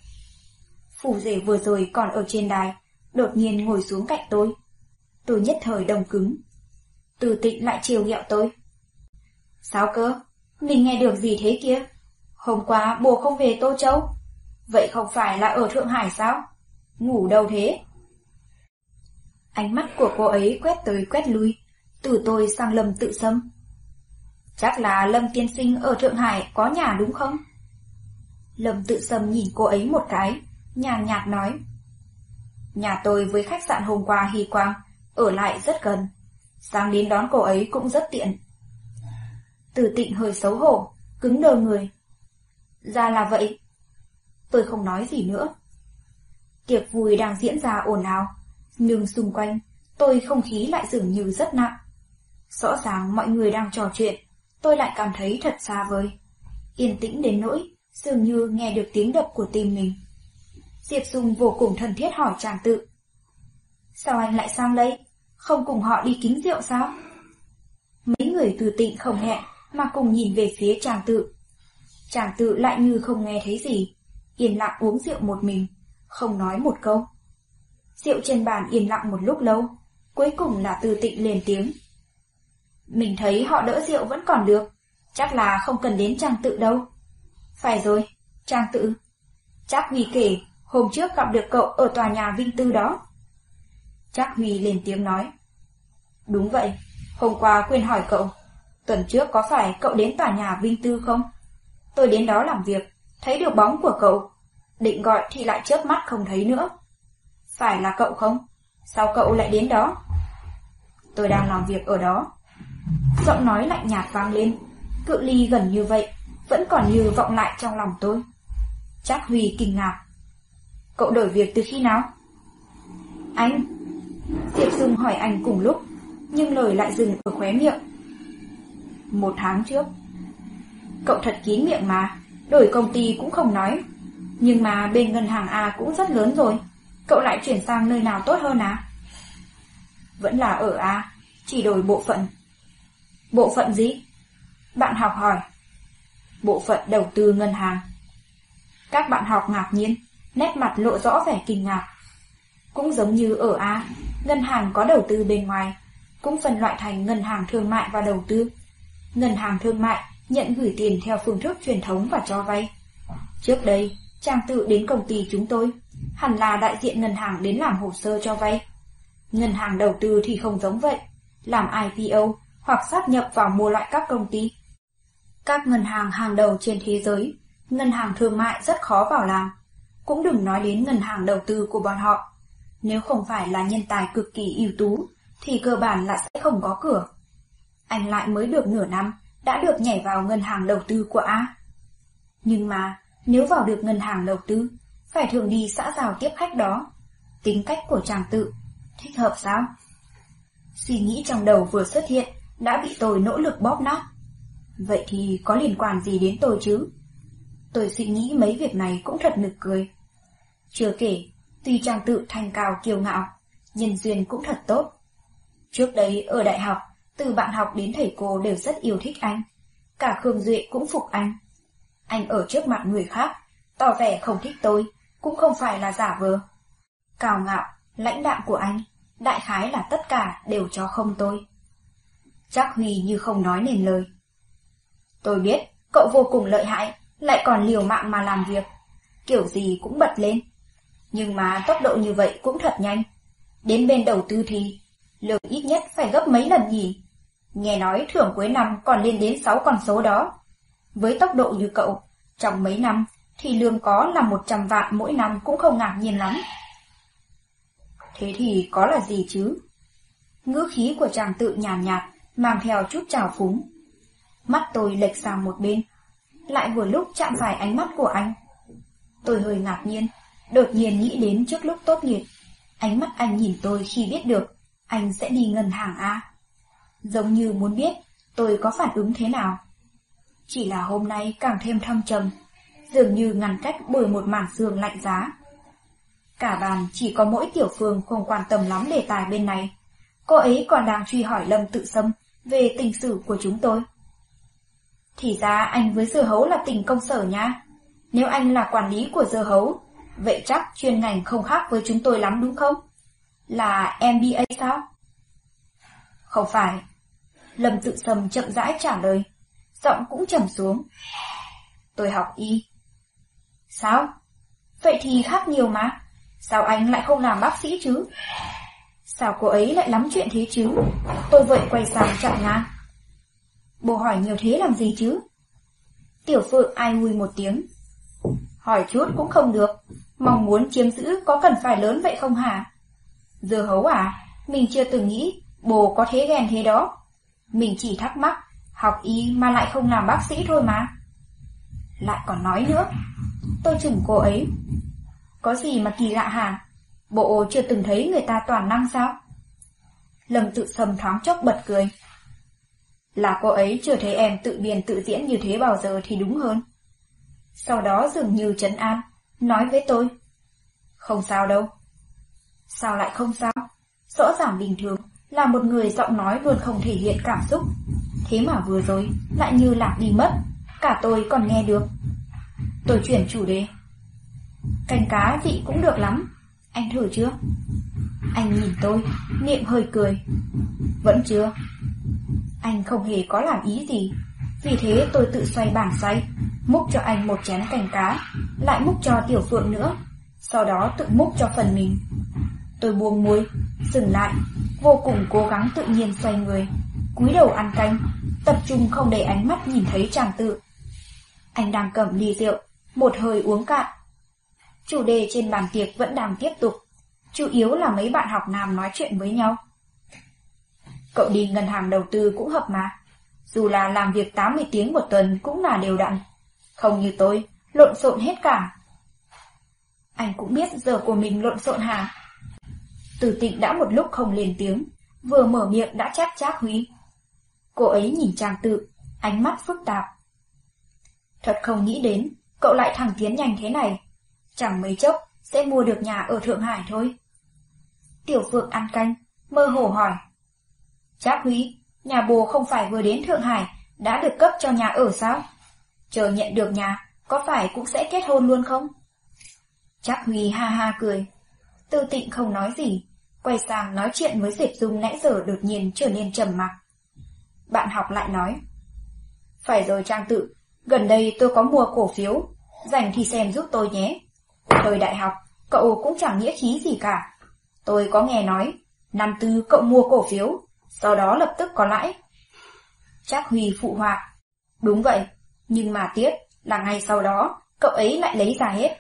Phủ rể vừa rồi còn ở trên đài, đột nhiên ngồi xuống cạnh tôi. Tôi nhất thời đồng cứng. Từ tịnh lại chiều ghẹo tôi. Sao cơ? Mình nghe được gì thế kia? Hôm qua bồ không về Tô Châu. Vậy không phải là ở Thượng Hải sao? Ngủ đâu thế? Ánh mắt của cô ấy quét tới quét lui, từ tôi sang Lâm tự sâm. Chắc là Lâm tiên sinh ở Thượng Hải có nhà đúng không? Lâm tự sâm nhìn cô ấy một cái, nhàn nhạt nói. Nhà tôi với khách sạn hôm qua Hy Quang, ở lại rất gần. Sáng đến đón cô ấy cũng rất tiện. Từ tịnh hơi xấu hổ, cứng đờ người. Ra là vậy. Tôi không nói gì nữa. Tiệc vui đang diễn ra ồn ào, nhưng xung quanh, tôi không khí lại dường như rất nặng. Rõ ràng mọi người đang trò chuyện, tôi lại cảm thấy thật xa vời. Yên tĩnh đến nỗi, dường như nghe được tiếng đập của tim mình. Diệp Dung vô cùng thân thiết hỏi chàng tự. Sao anh lại sang đây? Không cùng họ đi kính rượu sao? Mấy người từ tịnh không hẹn, mà cùng nhìn về phía chàng tự. Chàng tự lại như không nghe thấy gì, yên lặng uống rượu một mình, không nói một câu. Rượu trên bàn yên lặng một lúc lâu, cuối cùng là từ tịnh lên tiếng. Mình thấy họ đỡ rượu vẫn còn được, chắc là không cần đến trang tự đâu. Phải rồi, trang tự. Chắc Huy kể, hôm trước gặp được cậu ở tòa nhà Vinh Tư đó. Chắc Huy lên tiếng nói. Đúng vậy, hôm qua quên hỏi cậu, tuần trước có phải cậu đến tòa nhà Vinh Tư không? Tôi đến đó làm việc, thấy được bóng của cậu, định gọi thì lại chớp mắt không thấy nữa. Phải là cậu không? Sao cậu lại đến đó? Tôi đang làm việc ở đó. Giọng nói lạnh nhạt vang lên, cự ly gần như vậy, vẫn còn như vọng lại trong lòng tôi. Chắc Huy kinh ngạc. Cậu đổi việc từ khi nào? Anh. Diệp Dung hỏi anh cùng lúc, nhưng lời lại dừng ở khóe miệng. Một tháng trước. Cậu thật kín miệng mà, đổi công ty cũng không nói. Nhưng mà bên ngân hàng A cũng rất lớn rồi. Cậu lại chuyển sang nơi nào tốt hơn à? Vẫn là ở A, chỉ đổi bộ phận. Bộ phận gì? Bạn học hỏi. Bộ phận đầu tư ngân hàng. Các bạn học ngạc nhiên, nét mặt lộ rõ vẻ kinh ngạc. Cũng giống như ở A, ngân hàng có đầu tư bên ngoài, cũng phân loại thành ngân hàng thương mại và đầu tư. Ngân hàng thương mại nhận gửi tiền theo phương thức truyền thống và cho vay. Trước đây, Trang tự đến công ty chúng tôi, hẳn là đại diện ngân hàng đến làm hồ sơ cho vay. Ngân hàng đầu tư thì không giống vậy, làm IPO hoặc sát nhập vào mua lại các công ty. Các ngân hàng hàng đầu trên thế giới, ngân hàng thương mại rất khó vào làm. Cũng đừng nói đến ngân hàng đầu tư của bọn họ. Nếu không phải là nhân tài cực kỳ ưu tú, thì cơ bản là sẽ không có cửa. Anh lại mới được nửa năm, đã được nhảy vào ngân hàng đầu tư của A. Nhưng mà, nếu vào được ngân hàng đầu tư, phải thường đi xã giao tiếp khách đó. Tính cách của chàng tự, thích hợp sao? Suy nghĩ trong đầu vừa xuất hiện, đã bị tôi nỗ lực bóp nát. Vậy thì có liên quan gì đến tôi chứ? Tôi suy nghĩ mấy việc này cũng thật nực cười. Chưa kể, tuy chàng tự thành cao kiêu ngạo, nhân duyên cũng thật tốt. Trước đấy ở đại học, từ bạn học đến thầy cô đều rất yêu thích anh. Cả Khương Duệ cũng phục anh. Anh ở trước mặt người khác, tỏ vẻ không thích tôi, cũng không phải là giả vờ. Cao ngạo, lãnh đạm của anh, đại khái là tất cả đều cho không tôi. Chắc Huy như không nói nên lời. Tôi biết, cậu vô cùng lợi hại, lại còn liều mạng mà làm việc. Kiểu gì cũng bật lên. Nhưng mà tốc độ như vậy cũng thật nhanh. Đến bên đầu tư thì, lượng ít nhất phải gấp mấy lần nhỉ. Nghe nói thưởng cuối năm còn lên đến 6 con số đó. Với tốc độ như cậu, trong mấy năm thì lương có là 100 vạn mỗi năm cũng không ngạc nhiên lắm. Thế thì có là gì chứ? Ngữ khí của chàng tự nhàn nhạt, mang theo chút trào phúng. Mắt tôi lệch sang một bên, lại vừa lúc chạm phải ánh mắt của anh. Tôi hơi ngạc nhiên, đột nhiên nghĩ đến trước lúc tốt nghiệp. Ánh mắt anh nhìn tôi khi biết được anh sẽ đi ngân hàng A. Giống như muốn biết tôi có phản ứng thế nào. Chỉ là hôm nay càng thêm thâm trầm, dường như ngăn cách bởi một màn sương lạnh giá. Cả bàn chỉ có mỗi tiểu phương không quan tâm lắm đề tài bên này. Cô ấy còn đang truy hỏi Lâm tự xâm về tình sử của chúng tôi. Thì ra anh với dưa hấu là tình công sở nha. Nếu anh là quản lý của dưa hấu, vậy chắc chuyên ngành không khác với chúng tôi lắm đúng không? Là MBA sao? Không phải. Lâm tự sâm chậm rãi trả lời, giọng cũng trầm xuống. Tôi học y. Sao? Vậy thì khác nhiều mà. Sao anh lại không làm bác sĩ chứ? Sao cô ấy lại lắm chuyện thế chứ? Tôi vậy quay sang chặn ngang. Bố hỏi nhiều thế làm gì chứ? Tiểu phượng ai ui một tiếng. Hỏi chút cũng không được. Mong muốn chiếm giữ có cần phải lớn vậy không hả? Dưa hấu à? Mình chưa từng nghĩ bố có thế ghen thế đó. Mình chỉ thắc mắc, học y mà lại không làm bác sĩ thôi mà. Lại còn nói nữa. Tôi chừng cô ấy. Có gì mà kỳ lạ hả? Bộ chưa từng thấy người ta toàn năng sao? Lâm tự sầm thoáng chốc bật cười. Là cô ấy chưa thấy em tự biên tự diễn như thế bao giờ thì đúng hơn. Sau đó dường như trấn an, nói với tôi. Không sao đâu. Sao lại không sao? Rõ ràng bình thường là một người giọng nói luôn không thể hiện cảm xúc. Thế mà vừa rồi lại như lạc đi mất, cả tôi còn nghe được. Tôi chuyển chủ đề. Canh cá vị cũng được lắm, anh thử chưa? Anh nhìn tôi, niệm hơi cười. Vẫn chưa. Anh không hề có làm ý gì, vì thế tôi tự xoay bàn xoay, múc cho anh một chén canh cá, lại múc cho tiểu phượng nữa, sau đó tự múc cho phần mình. Tôi buông muối dừng lại, vô cùng cố gắng tự nhiên xoay người, cúi đầu ăn canh, tập trung không để ánh mắt nhìn thấy chàng tự. Anh đang cầm ly rượu, một hơi uống cạn. Chủ đề trên bàn tiệc vẫn đang tiếp tục, chủ yếu là mấy bạn học nam nói chuyện với nhau. Cậu đi ngân hàng đầu tư cũng hợp mà, dù là làm việc 80 tiếng một tuần cũng là đều đặn, không như tôi, lộn xộn hết cả. Anh cũng biết giờ của mình lộn xộn hả? Từ tịnh đã một lúc không lên tiếng, vừa mở miệng đã chát chát Huy. Cô ấy nhìn chàng tự, ánh mắt phức tạp. Thật không nghĩ đến, cậu lại thẳng tiến nhanh thế này. Chẳng mấy chốc sẽ mua được nhà ở Thượng Hải thôi. Tiểu Phượng ăn canh, mơ hồ hỏi. Trác Huy, nhà bồ không phải vừa đến Thượng Hải, đã được cấp cho nhà ở sao? Chờ nhận được nhà, có phải cũng sẽ kết hôn luôn không? Trác Huy ha ha cười. Tư tịnh không nói gì, quay sang nói chuyện với Diệp Dung nãy giờ đột nhiên trở nên trầm mặc. Bạn học lại nói. Phải rồi Trang tự, gần đây tôi có mua cổ phiếu, dành thì xem giúp tôi nhé. Thời đại học, cậu cũng chẳng nghĩa khí gì cả. Tôi có nghe nói, năm tư cậu mua cổ phiếu, sau đó lập tức có lãi. Trác Huy phụ họa. Đúng vậy, nhưng mà tiếc là ngay sau đó, cậu ấy lại lấy ra hết.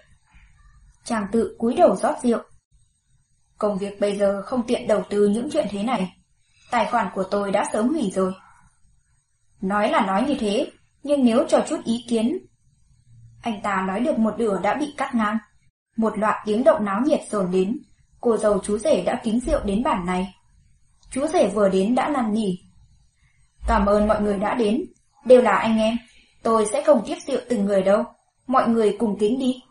Chàng tự cúi đầu rót rượu. Công việc bây giờ không tiện đầu tư những chuyện thế này. Tài khoản của tôi đã sớm hủy rồi. Nói là nói như thế, nhưng nếu cho chút ý kiến... Anh ta nói được một nửa đã bị cắt ngang. Một loạt tiếng động náo nhiệt dồn đến, cô dâu chú rể đã kính rượu đến bản này. Chú rể vừa đến đã năn nỉ. Cảm ơn mọi người đã đến, đều là anh em. Tôi sẽ không tiếp rượu từng người đâu, mọi người cùng kính đi.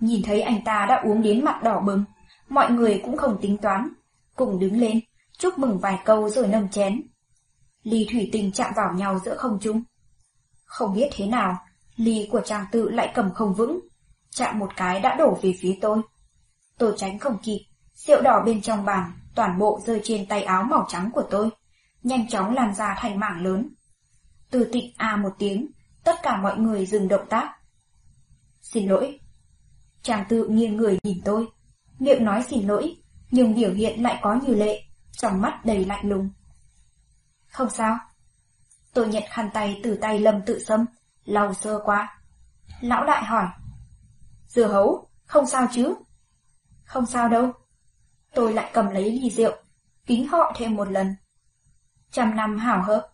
Nhìn thấy anh ta đã uống đến mặt đỏ bừng, mọi người cũng không tính toán, cùng đứng lên, chúc mừng vài câu rồi nâng chén. Ly thủy tinh chạm vào nhau giữa không trung. Không biết thế nào, ly của chàng tự lại cầm không vững, chạm một cái đã đổ về phía tôi. Tôi tránh không kịp, rượu đỏ bên trong bàn toàn bộ rơi trên tay áo màu trắng của tôi, nhanh chóng lan ra thành mảng lớn. Từ tịnh a một tiếng, tất cả mọi người dừng động tác. Xin lỗi. Chàng tự nghiêng người nhìn tôi, miệng nói xin lỗi, nhưng biểu hiện lại có như lệ, trong mắt đầy lạnh lùng. Không sao. Tôi nhận khăn tay từ tay Lâm tự xâm, lau sơ qua. Lão đại hỏi. Dừa hấu, không sao chứ? Không sao đâu. Tôi lại cầm lấy ly rượu, kính họ thêm một lần. Trăm năm hảo hợp.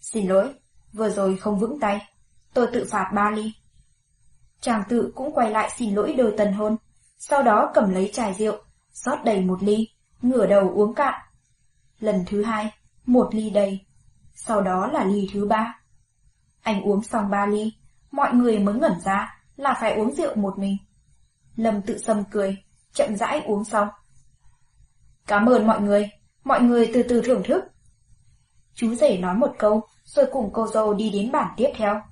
Xin lỗi, vừa rồi không vững tay, tôi tự phạt ba ly. Chàng tự cũng quay lại xin lỗi đôi tần hôn, sau đó cầm lấy chai rượu, rót đầy một ly, ngửa đầu uống cạn. Lần thứ hai, một ly đầy, sau đó là ly thứ ba. Anh uống xong ba ly, mọi người mới ngẩn ra là phải uống rượu một mình. Lâm tự sâm cười, chậm rãi uống xong. Cảm ơn mọi người, mọi người từ từ thưởng thức. Chú rể nói một câu, rồi cùng cô dâu đi đến bản tiếp theo.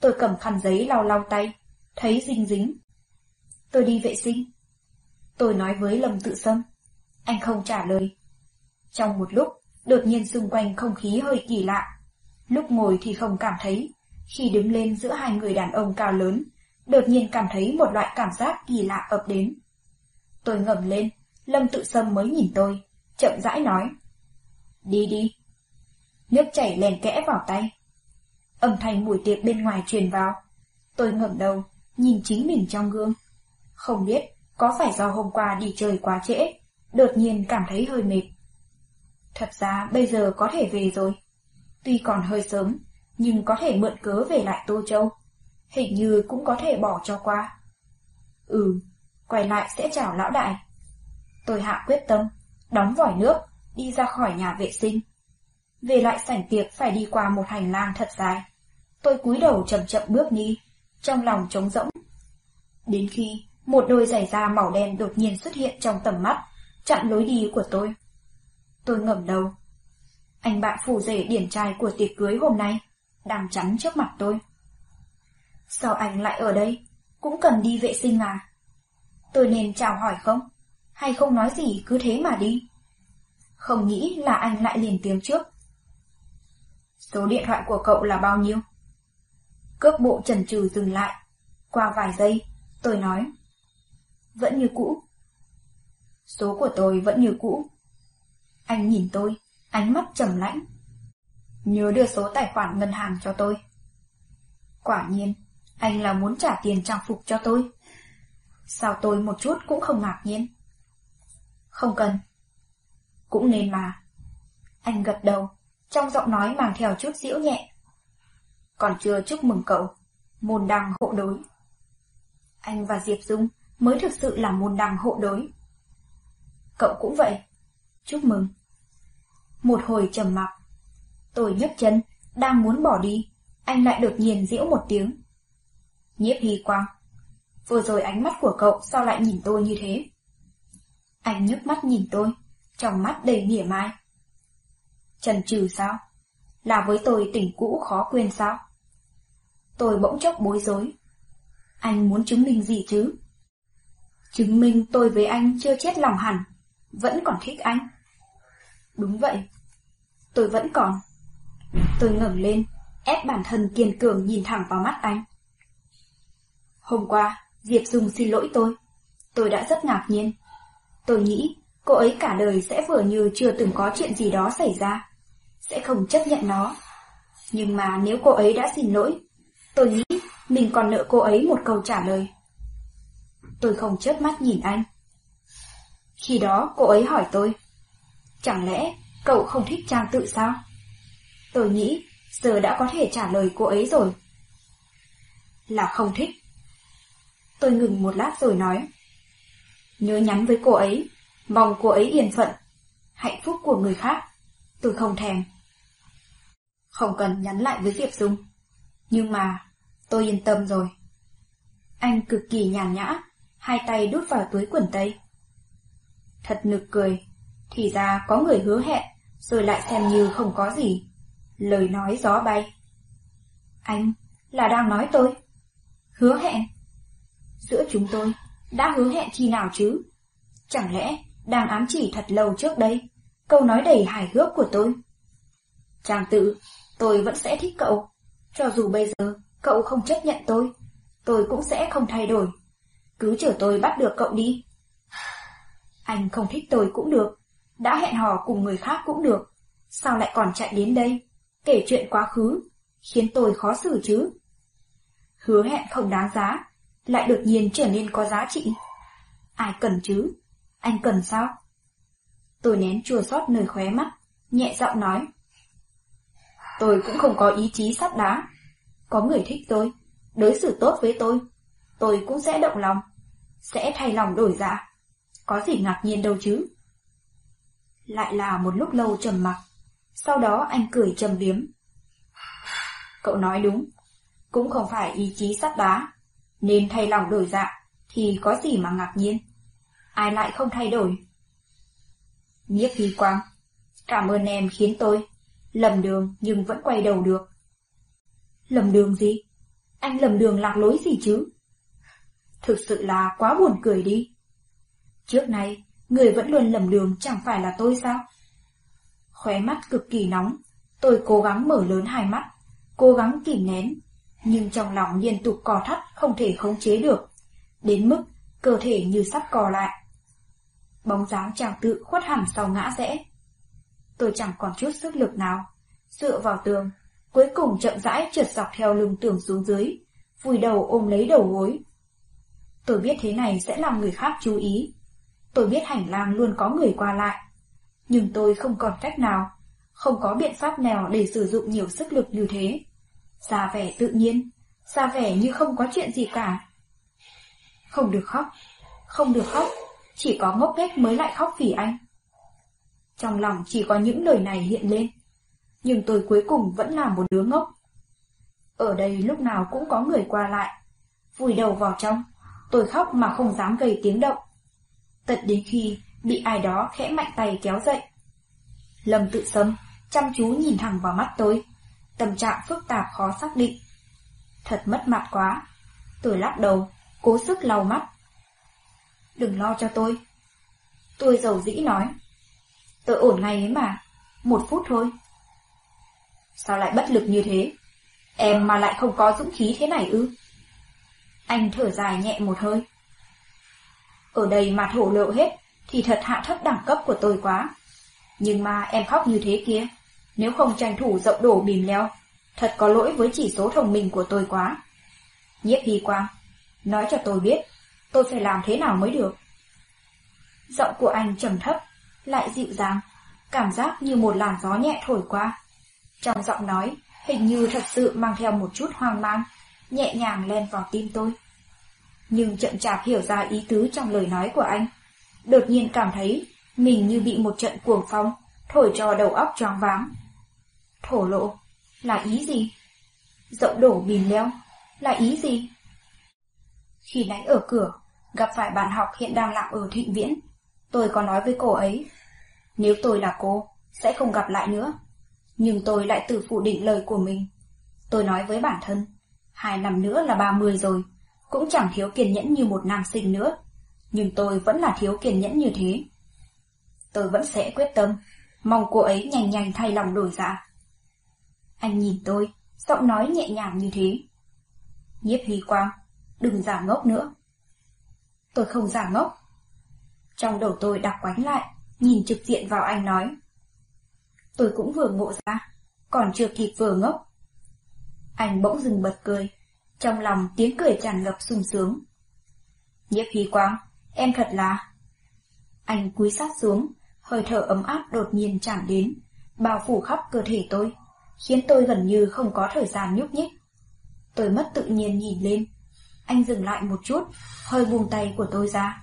Tôi cầm khăn giấy lau lau tay, thấy dính dính. Tôi đi vệ sinh. Tôi nói với Lâm Tự Sâm. Anh không trả lời. Trong một lúc, đột nhiên xung quanh không khí hơi kỳ lạ. Lúc ngồi thì không cảm thấy, khi đứng lên giữa hai người đàn ông cao lớn, đột nhiên cảm thấy một loại cảm giác kỳ lạ ập đến. Tôi ngẩng lên, Lâm Tự Sâm mới nhìn tôi, chậm rãi nói. Đi đi. Nước chảy lèn kẽ vào tay. Âm thanh buổi tiệc bên ngoài truyền vào. Tôi ngẩng đầu, nhìn chính mình trong gương. Không biết có phải do hôm qua đi chơi quá trễ, đột nhiên cảm thấy hơi mệt. Thật ra bây giờ có thể về rồi. Tuy còn hơi sớm, nhưng có thể mượn cớ về lại Tô Châu. Hình như cũng có thể bỏ cho qua. Ừ, quay lại sẽ chào lão đại. Tôi hạ quyết tâm, đóng vòi nước, đi ra khỏi nhà vệ sinh. Về lại sảnh tiệc phải đi qua một hành lang thật dài. Tôi cúi đầu chậm chậm bước đi, trong lòng trống rỗng. Đến khi một đôi giày da màu đen đột nhiên xuất hiện trong tầm mắt, chặn lối đi của tôi. Tôi ngẩng đầu. Anh bạn phù rể điển trai của tiệc cưới hôm nay, đang chắn trước mặt tôi. Sao anh lại ở đây? Cũng cần đi vệ sinh à? Tôi nên chào hỏi không? Hay không nói gì cứ thế mà đi? Không nghĩ là anh lại liền tiếng trước. Số điện thoại của cậu là bao nhiêu? Cước bộ trần trừ dừng lại. Qua vài giây, tôi nói. Vẫn như cũ. Số của tôi vẫn như cũ. Anh nhìn tôi, ánh mắt trầm lãnh. Nhớ đưa số tài khoản ngân hàng cho tôi. Quả nhiên, anh là muốn trả tiền trang phục cho tôi. Sao tôi một chút cũng không ngạc nhiên? Không cần. Cũng nên mà. Anh gật đầu, trong giọng nói mang theo chút diễu nhẹ. Còn chưa chúc mừng cậu, môn đăng hộ đối. Anh và Diệp Dung mới thực sự là môn đăng hộ đối. Cậu cũng vậy. Chúc mừng. Một hồi trầm mặc. Tôi nhấc chân, đang muốn bỏ đi, anh lại đột nhiên giễu một tiếng. Nhiếp hy quang. Vừa rồi ánh mắt của cậu sao lại nhìn tôi như thế? Anh nhấc mắt nhìn tôi, trong mắt đầy mỉa mai. Trần trừ sao? Là với tôi tình cũ khó quên sao? Tôi bỗng chốc bối rối. Anh muốn chứng minh gì chứ? Chứng minh tôi với anh chưa chết lòng hẳn, vẫn còn thích anh. Đúng vậy, tôi vẫn còn. Tôi ngẩng lên, ép bản thân kiên cường nhìn thẳng vào mắt anh. Hôm qua, Diệp Dung xin lỗi tôi. Tôi đã rất ngạc nhiên. Tôi nghĩ cô ấy cả đời sẽ vừa như chưa từng có chuyện gì đó xảy ra. Sẽ không chấp nhận nó. Nhưng mà nếu cô ấy đã xin lỗi, tôi nghĩ mình còn nợ cô ấy một câu trả lời. Tôi không chớp mắt nhìn anh. Khi đó cô ấy hỏi tôi, chẳng lẽ cậu không thích trang tự sao? Tôi nghĩ giờ đã có thể trả lời cô ấy rồi. Là không thích. Tôi ngừng một lát rồi nói. Nhớ nhắn với cô ấy, mong cô ấy yên phận, hạnh phúc của người khác. Tôi không thèm. Không cần nhắn lại với Diệp Dung. Nhưng mà, tôi yên tâm rồi. Anh cực kỳ nhàn nhã, hai tay đút vào túi quần tây. Thật nực cười, thì ra có người hứa hẹn, rồi lại xem như không có gì. Lời nói gió bay. Anh, là đang nói tôi. Hứa hẹn. Giữa chúng tôi, đã hứa hẹn khi nào chứ? Chẳng lẽ đang ám chỉ thật lâu trước đây, câu nói đầy hài hước của tôi? Chàng tự, tôi vẫn sẽ thích cậu. Cho dù bây giờ cậu không chấp nhận tôi, tôi cũng sẽ không thay đổi. Cứ chờ tôi bắt được cậu đi. Anh không thích tôi cũng được, đã hẹn hò cùng người khác cũng được. Sao lại còn chạy đến đây, kể chuyện quá khứ, khiến tôi khó xử chứ? Hứa hẹn không đáng giá, lại đột nhiên trở nên có giá trị. Ai cần chứ? Anh cần sao? Tôi nén chua xót nơi khóe mắt, nhẹ giọng nói. Tôi cũng không có ý chí sắt đá. Có người thích tôi, đối xử tốt với tôi, tôi cũng sẽ động lòng, sẽ thay lòng đổi dạ. Có gì ngạc nhiên đâu chứ? Lại là một lúc lâu trầm mặc, sau đó anh cười trầm biếm. Cậu nói đúng, cũng không phải ý chí sắt đá, nên thay lòng đổi dạ thì có gì mà ngạc nhiên. Ai lại không thay đổi? Nhiếp Hy Quang, cảm ơn em khiến tôi lầm đường nhưng vẫn quay đầu được. Lầm đường gì? Anh lầm đường lạc lối gì chứ? Thực sự là quá buồn cười đi. Trước nay người vẫn luôn lầm đường chẳng phải là tôi sao? Khóe mắt cực kỳ nóng, tôi cố gắng mở lớn hai mắt, cố gắng kìm nén, nhưng trong lòng liên tục cò thắt không thể khống chế được, đến mức cơ thể như sắp cò lại. Bóng dáng chàng tự khuất hẳn sau ngã rẽ. Tôi chẳng còn chút sức lực nào, dựa vào tường, cuối cùng chậm rãi trượt dọc theo lưng tường xuống dưới, vùi đầu ôm lấy đầu gối. Tôi biết thế này sẽ làm người khác chú ý. Tôi biết hành lang luôn có người qua lại. Nhưng tôi không còn cách nào, không có biện pháp nào để sử dụng nhiều sức lực như thế. Ra vẻ tự nhiên, ra vẻ như không có chuyện gì cả. Không được khóc, không được khóc, chỉ có ngốc nghếch mới lại khóc vì anh. Trong lòng chỉ có những lời này hiện lên, nhưng tôi cuối cùng vẫn là một đứa ngốc. Ở đây lúc nào cũng có người qua lại, vùi đầu vào trong, tôi khóc mà không dám gây tiếng động. Tận đến khi bị ai đó khẽ mạnh tay kéo dậy. Lâm tự sâm, chăm chú nhìn thẳng vào mắt tôi, tâm trạng phức tạp khó xác định. Thật mất mặt quá. Tôi lắc đầu, cố sức lau mắt. Đừng lo cho tôi. Tôi giàu dĩ nói. Tôi ổn ngay ấy mà, một phút thôi. Sao lại bất lực như thế? Em mà lại không có dũng khí thế này ư? Anh thở dài nhẹ một hơi. Ở đây mặt hổ lộ hết, thì thật hạ thấp đẳng cấp của tôi quá. Nhưng mà em khóc như thế kia, nếu không tranh thủ rộng đổ bìm leo, thật có lỗi với chỉ số thông minh của tôi quá. Nhiếp Hy Quang, nói cho tôi biết, tôi phải làm thế nào mới được. Giọng của anh trầm thấp, lại dịu dàng, cảm giác như một làn gió nhẹ thổi qua. Trong giọng nói, hình như thật sự mang theo một chút hoang mang, nhẹ nhàng len vào tim tôi. Nhưng chậm chạp hiểu ra ý tứ trong lời nói của anh. Đột nhiên cảm thấy mình như bị một trận cuồng phong, thổi cho đầu óc choáng váng. Thổ lộ, là ý gì? Dậu đổ bìm leo, là ý gì? Khi nãy ở cửa, gặp phải bạn học hiện đang làm ở Thịnh Viễn, tôi có nói với cô ấy, nếu tôi là cô, sẽ không gặp lại nữa. Nhưng tôi lại tự phủ định lời của mình. Tôi nói với bản thân, hai năm nữa là ba mươi rồi, cũng chẳng thiếu kiên nhẫn như một nam sinh nữa. Nhưng tôi vẫn là thiếu kiên nhẫn như thế. Tôi vẫn sẽ quyết tâm, mong cô ấy nhanh nhanh thay lòng đổi dạ. Anh nhìn tôi, giọng nói nhẹ nhàng như thế. Nhiếp Hy Quang, đừng giả ngốc nữa. Tôi không giả ngốc. Trong đầu tôi đặc quánh lại, nhìn trực diện vào anh nói. Tôi cũng vừa ngộ ra, còn chưa kịp vừa ngốc. Anh bỗng dừng bật cười, trong lòng tiếng cười tràn ngập sung sướng. Nhiếp Hy Quang, em thật là... Anh cúi sát xuống, hơi thở ấm áp đột nhiên tràn đến, bao phủ khắp cơ thể tôi, khiến tôi gần như không có thời gian nhúc nhích. Tôi mất tự nhiên nhìn lên. Anh dừng lại một chút, hơi buông tay của tôi ra.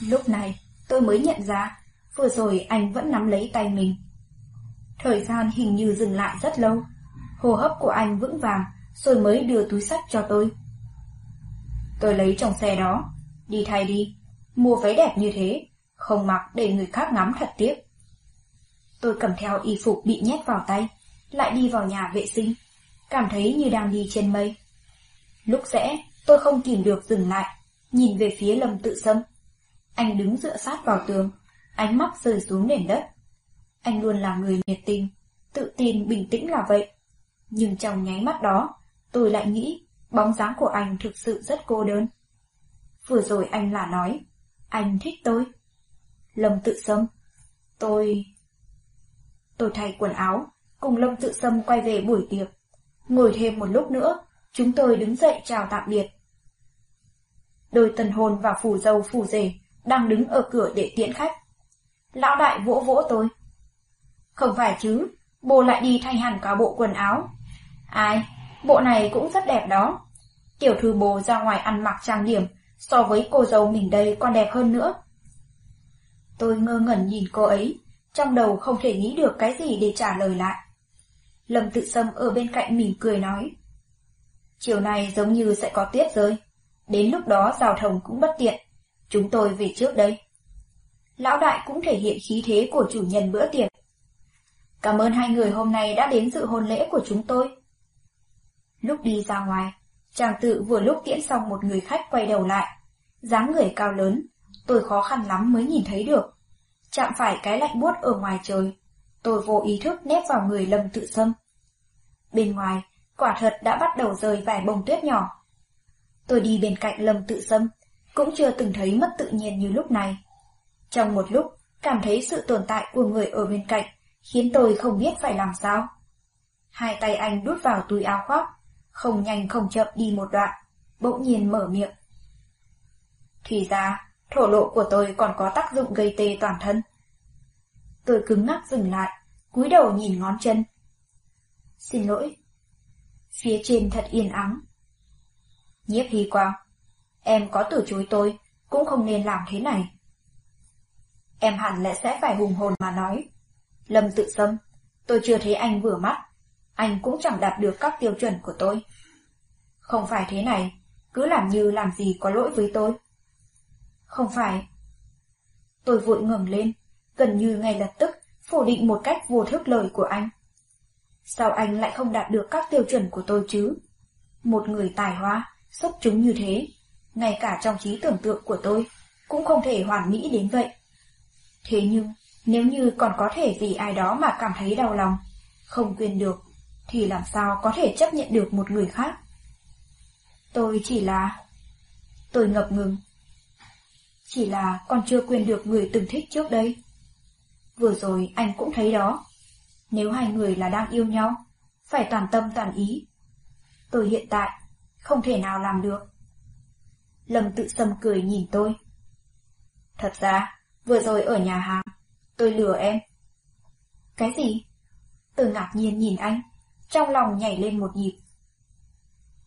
Lúc này, tôi mới nhận ra, vừa rồi anh vẫn nắm lấy tay mình. Thời gian hình như dừng lại rất lâu. Hô hấp của anh vững vàng, rồi mới đưa túi sách cho tôi. Tôi lấy trong xe đó, đi thay đi, mua váy đẹp như thế, không mặc để người khác ngắm thật tiếc. Tôi cầm theo y phục bị nhét vào tay, lại đi vào nhà vệ sinh, cảm thấy như đang đi trên mây. Lúc rẽ, tôi không kìm được dừng lại, nhìn về phía Lâm Tự Sâm. Anh đứng dựa sát vào tường, ánh mắt rơi xuống nền đất. Anh luôn là người nhiệt tình, tự tin bình tĩnh là vậy. Nhưng trong nháy mắt đó, tôi lại nghĩ bóng dáng của anh thực sự rất cô đơn. Vừa rồi anh là nói, anh thích tôi. Lâm tự sâm, tôi... Tôi thay quần áo, cùng Lâm tự sâm quay về buổi tiệc. Ngồi thêm một lúc nữa, chúng tôi đứng dậy chào tạm biệt. Đôi tần hồn và phù dâu phù rể đang đứng ở cửa để tiễn khách. Lão đại vỗ vỗ tôi. Không phải chứ, bố lại đi thay hẳn cả bộ quần áo. Ai, bộ này cũng rất đẹp đó. Tiểu thư bồ ra ngoài ăn mặc trang điểm, so với cô dâu mình đây còn đẹp hơn nữa. Tôi ngơ ngẩn nhìn cô ấy, trong đầu không thể nghĩ được cái gì để trả lời lại. Lâm tự sâm ở bên cạnh mỉm cười nói. Chiều nay giống như sẽ có tuyết rơi. Đến lúc đó giao thông cũng bất tiện. Chúng tôi về trước đây. Lão đại cũng thể hiện khí thế của chủ nhân bữa tiệc. Cảm ơn hai người hôm nay đã đến dự hôn lễ của chúng tôi. Lúc đi ra ngoài, chàng tự vừa lúc tiễn xong một người khách quay đầu lại. dáng người cao lớn, tôi khó khăn lắm mới nhìn thấy được. Chạm phải cái lạnh buốt ở ngoài trời, tôi vô ý thức nép vào người lâm tự sâm. Bên ngoài, quả thật đã bắt đầu rơi vài bông tuyết nhỏ. Tôi đi bên cạnh lâm tự sâm, cũng chưa từng thấy mất tự nhiên như lúc này. Trong một lúc, cảm thấy sự tồn tại của người ở bên cạnh, khiến tôi không biết phải làm sao. Hai tay anh đút vào túi áo khoác, không nhanh không chậm đi một đoạn, bỗng nhiên mở miệng. Thì ra, thổ lộ của tôi còn có tác dụng gây tê toàn thân. Tôi cứng ngắc dừng lại, cúi đầu nhìn ngón chân. Xin lỗi. Phía trên thật yên ắng. Nhiếp hy quang, em có từ chối tôi, cũng không nên làm thế này. Em hẳn lẽ sẽ phải hùng hồn mà nói. Lâm tự xâm, tôi chưa thấy anh vừa mắt, anh cũng chẳng đạt được các tiêu chuẩn của tôi. Không phải thế này, cứ làm như làm gì có lỗi với tôi. Không phải. Tôi vội ngẩng lên, gần như ngay lập tức phủ định một cách vô thức lời của anh. Sao anh lại không đạt được các tiêu chuẩn của tôi chứ? Một người tài hoa, xuất chúng như thế, ngay cả trong trí tưởng tượng của tôi, cũng không thể hoàn mỹ đến vậy. Thế nhưng, nếu như còn có thể vì ai đó mà cảm thấy đau lòng, không quên được, thì làm sao có thể chấp nhận được một người khác? Tôi chỉ là... Tôi ngập ngừng. Chỉ là còn chưa quên được người từng thích trước đây. Vừa rồi anh cũng thấy đó. Nếu hai người là đang yêu nhau, phải toàn tâm toàn ý. Tôi hiện tại không thể nào làm được. Lâm tự sâm cười nhìn tôi. Thật ra, vừa rồi ở nhà hàng, tôi lừa em. Cái gì? Tôi ngạc nhiên nhìn anh, trong lòng nhảy lên một nhịp.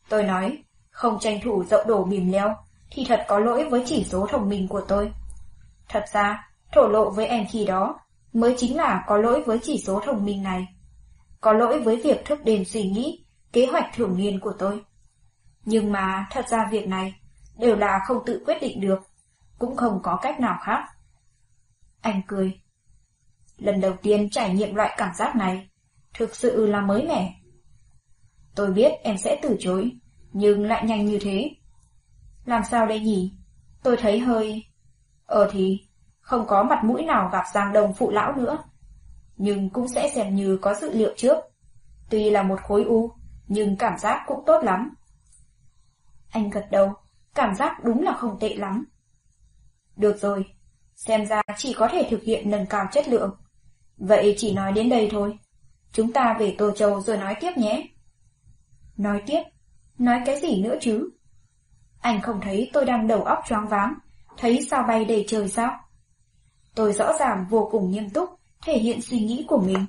Tôi nói, không tranh thủ dậu đổ bìm leo, thì thật có lỗi với chỉ số thông minh của tôi. Thật ra, thổ lộ với em khi đó, mới chính là có lỗi với chỉ số thông minh này. Có lỗi với việc thức đêm suy nghĩ, kế hoạch thường niên của tôi. Nhưng mà thật ra việc này đều là không tự quyết định được, cũng không có cách nào khác. Anh cười. Lần đầu tiên trải nghiệm loại cảm giác này, thực sự là mới mẻ. Tôi biết em sẽ từ chối, nhưng lại nhanh như thế. Làm sao đây nhỉ? Tôi thấy hơi... Ờ thì, không có mặt mũi nào gặp Giang Đông phụ lão nữa. Nhưng cũng sẽ xem như có dự liệu trước. Tuy là một khối u, nhưng cảm giác cũng tốt lắm. Anh gật đầu, cảm giác đúng là không tệ lắm. Được rồi, xem ra chỉ có thể thực hiện nâng cao chất lượng. Vậy chỉ nói đến đây thôi. Chúng ta về Tô Châu rồi nói tiếp nhé. Nói tiếp? Nói cái gì nữa chứ? Anh không thấy tôi đang đầu óc choáng váng, thấy sao bay đầy trời sao? Tôi rõ ràng vô cùng nghiêm túc, thể hiện suy nghĩ của mình.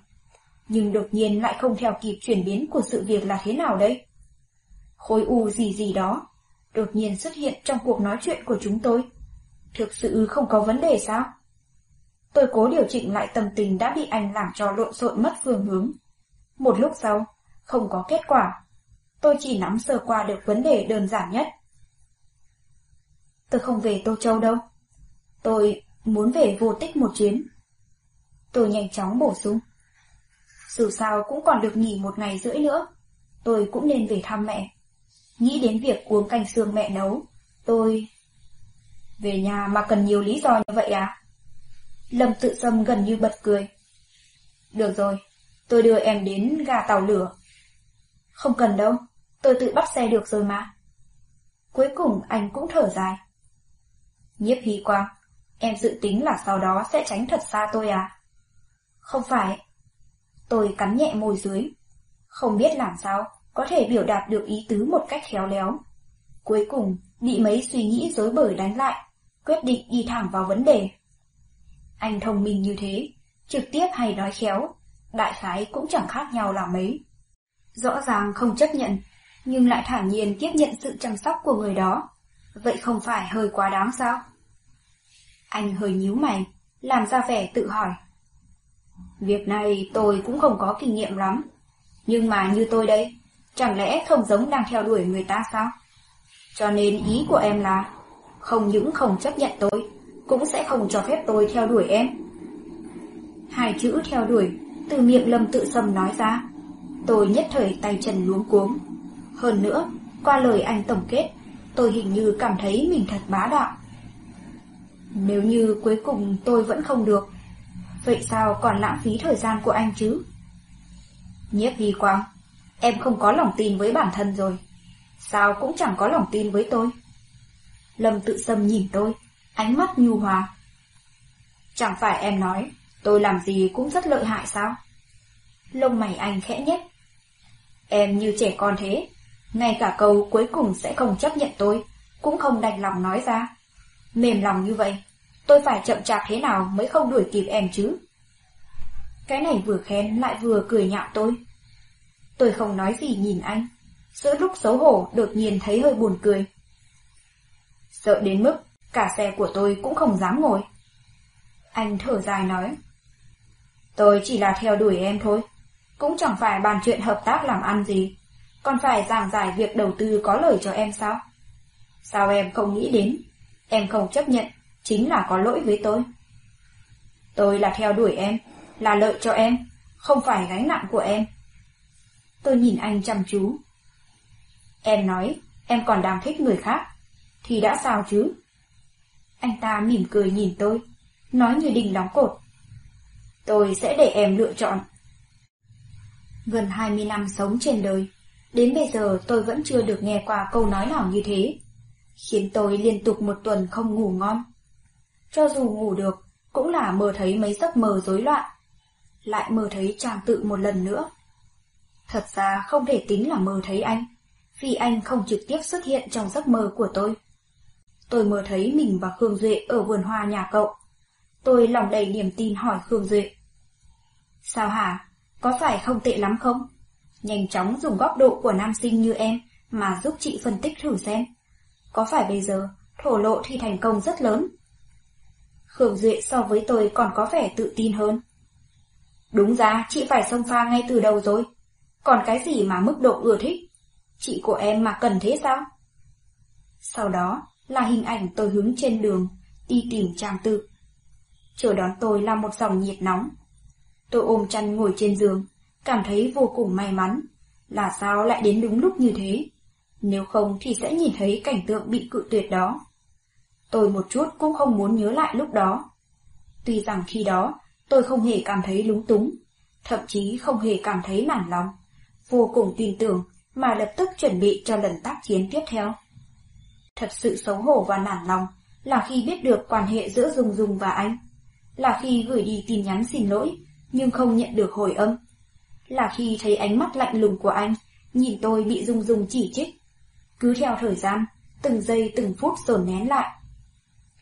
Nhưng đột nhiên lại không theo kịp chuyển biến của sự việc là thế nào đây? Khối u gì gì đó, đột nhiên xuất hiện trong cuộc nói chuyện của chúng tôi. Thực sự không có vấn đề sao? Tôi cố điều chỉnh lại tâm tình đã bị anh làm cho lộn xộn mất phương hướng. Một lúc sau, không có kết quả. Tôi chỉ nắm sơ qua được vấn đề đơn giản nhất. Tôi không về Tô Châu đâu. Tôi muốn về vô tích một chuyến. Tôi nhanh chóng bổ sung. Dù sao cũng còn được nghỉ một ngày rưỡi nữa. Tôi cũng nên về thăm mẹ. Nghĩ đến việc uống canh xương mẹ nấu. Tôi... Về nhà mà cần nhiều lý do như vậy à? Lâm tự sâm gần như bật cười. Được rồi, tôi đưa em đến gà tàu lửa. Không cần đâu, tôi tự bắt xe được rồi mà. Cuối cùng anh cũng thở dài. Nhiếp hy quang, em dự tính là sau đó sẽ tránh thật xa tôi à? Không phải. Tôi cắn nhẹ môi dưới. Không biết làm sao có thể biểu đạt được ý tứ một cách khéo léo. Cuối cùng, bị mấy suy nghĩ dối bời đánh lại, quyết định đi thẳng vào vấn đề. Anh thông minh như thế, trực tiếp hay nói khéo, đại khái cũng chẳng khác nhau là mấy. Rõ ràng không chấp nhận, nhưng lại thản nhiên tiếp nhận sự chăm sóc của người đó. Vậy không phải hơi quá đáng sao? Anh hơi nhíu mày, làm ra vẻ tự hỏi. Việc này tôi cũng không có kinh nghiệm lắm. Nhưng mà như tôi đây, Chẳng lẽ không giống đang theo đuổi người ta sao? Cho nên ý của em là không những không chấp nhận tôi, cũng sẽ không cho phép tôi theo đuổi em. Hai chữ theo đuổi từ miệng Lâm Tự Sâm nói ra. Tôi nhất thời tay chân luống cuống. Hơn nữa, qua lời anh tổng kết, tôi hình như cảm thấy mình thật bá đạo. Nếu như cuối cùng tôi vẫn không được, vậy sao còn lãng phí thời gian của anh chứ? Nhiếp vi quang, em không có lòng tin với bản thân rồi. Sao cũng chẳng có lòng tin với tôi. Lâm tự sâm nhìn tôi, ánh mắt nhu hòa. Chẳng phải em nói, tôi làm gì cũng rất lợi hại sao? Lông mày anh khẽ nhếch. Em như trẻ con thế, ngay cả câu cuối cùng sẽ không chấp nhận tôi, cũng không đành lòng nói ra. Mềm lòng như vậy, tôi phải chậm chạp thế nào mới không đuổi kịp em chứ? Cái này vừa khen lại vừa cười nhạo tôi. Tôi không nói gì nhìn anh, giữa lúc xấu hổ đột nhiên thấy hơi buồn cười. Sợ đến mức cả xe của tôi cũng không dám ngồi. Anh thở dài nói. Tôi chỉ là theo đuổi em thôi, cũng chẳng phải bàn chuyện hợp tác làm ăn gì, còn phải giảng giải việc đầu tư có lời cho em sao? Sao em không nghĩ đến, em không chấp nhận, chính là có lỗi với tôi. Tôi là theo đuổi em, là lợi cho em, không phải gánh nặng của em. Tôi nhìn anh chăm chú. Em nói, em còn đang thích người khác, thì đã sao chứ? Anh ta mỉm cười nhìn tôi, nói như đình đóng cột. Tôi sẽ để em lựa chọn. Gần 20 năm sống trên đời, đến bây giờ tôi vẫn chưa được nghe qua câu nói nào như thế, khiến tôi liên tục một tuần không ngủ ngon. Cho dù ngủ được, cũng là mơ thấy mấy giấc mơ rối loạn, lại mơ thấy chàng tự một lần nữa. Thật ra không thể tính là mơ thấy anh, vì anh không trực tiếp xuất hiện trong giấc mơ của tôi. Tôi mơ thấy mình và Khương Duệ ở vườn hoa nhà cậu. Tôi lòng đầy niềm tin hỏi Khương Duệ. Sao hả? Có phải không tệ lắm không? Nhanh chóng dùng góc độ của nam sinh như em mà giúp chị phân tích thử xem. Có phải bây giờ thổ lộ thì thành công rất lớn? Khương Duệ so với tôi còn có vẻ tự tin hơn. Đúng ra, chị phải xông pha ngay từ đầu rồi. Còn cái gì mà mức độ ưa thích? Chị của em mà cần thế sao? Sau đó là hình ảnh tôi hướng trên đường, đi tìm trang tự. Chờ đón tôi là một dòng nhiệt nóng. Tôi ôm chăn ngồi trên giường, cảm thấy vô cùng may mắn. Là sao lại đến đúng lúc như thế? Nếu không thì sẽ nhìn thấy cảnh tượng bị cự tuyệt đó. Tôi một chút cũng không muốn nhớ lại lúc đó. Tuy rằng khi đó, tôi không hề cảm thấy lúng túng, thậm chí không hề cảm thấy nản lòng, vô cùng tin tưởng mà lập tức chuẩn bị cho lần tác chiến tiếp theo. Thật sự xấu hổ và nản lòng là khi biết được quan hệ giữa Dung Dung và anh, là khi gửi đi tin nhắn xin lỗi nhưng không nhận được hồi âm, là khi thấy ánh mắt lạnh lùng của anh nhìn tôi bị Dung Dung chỉ trích. Cứ theo thời gian, từng giây từng phút dồn nén lại.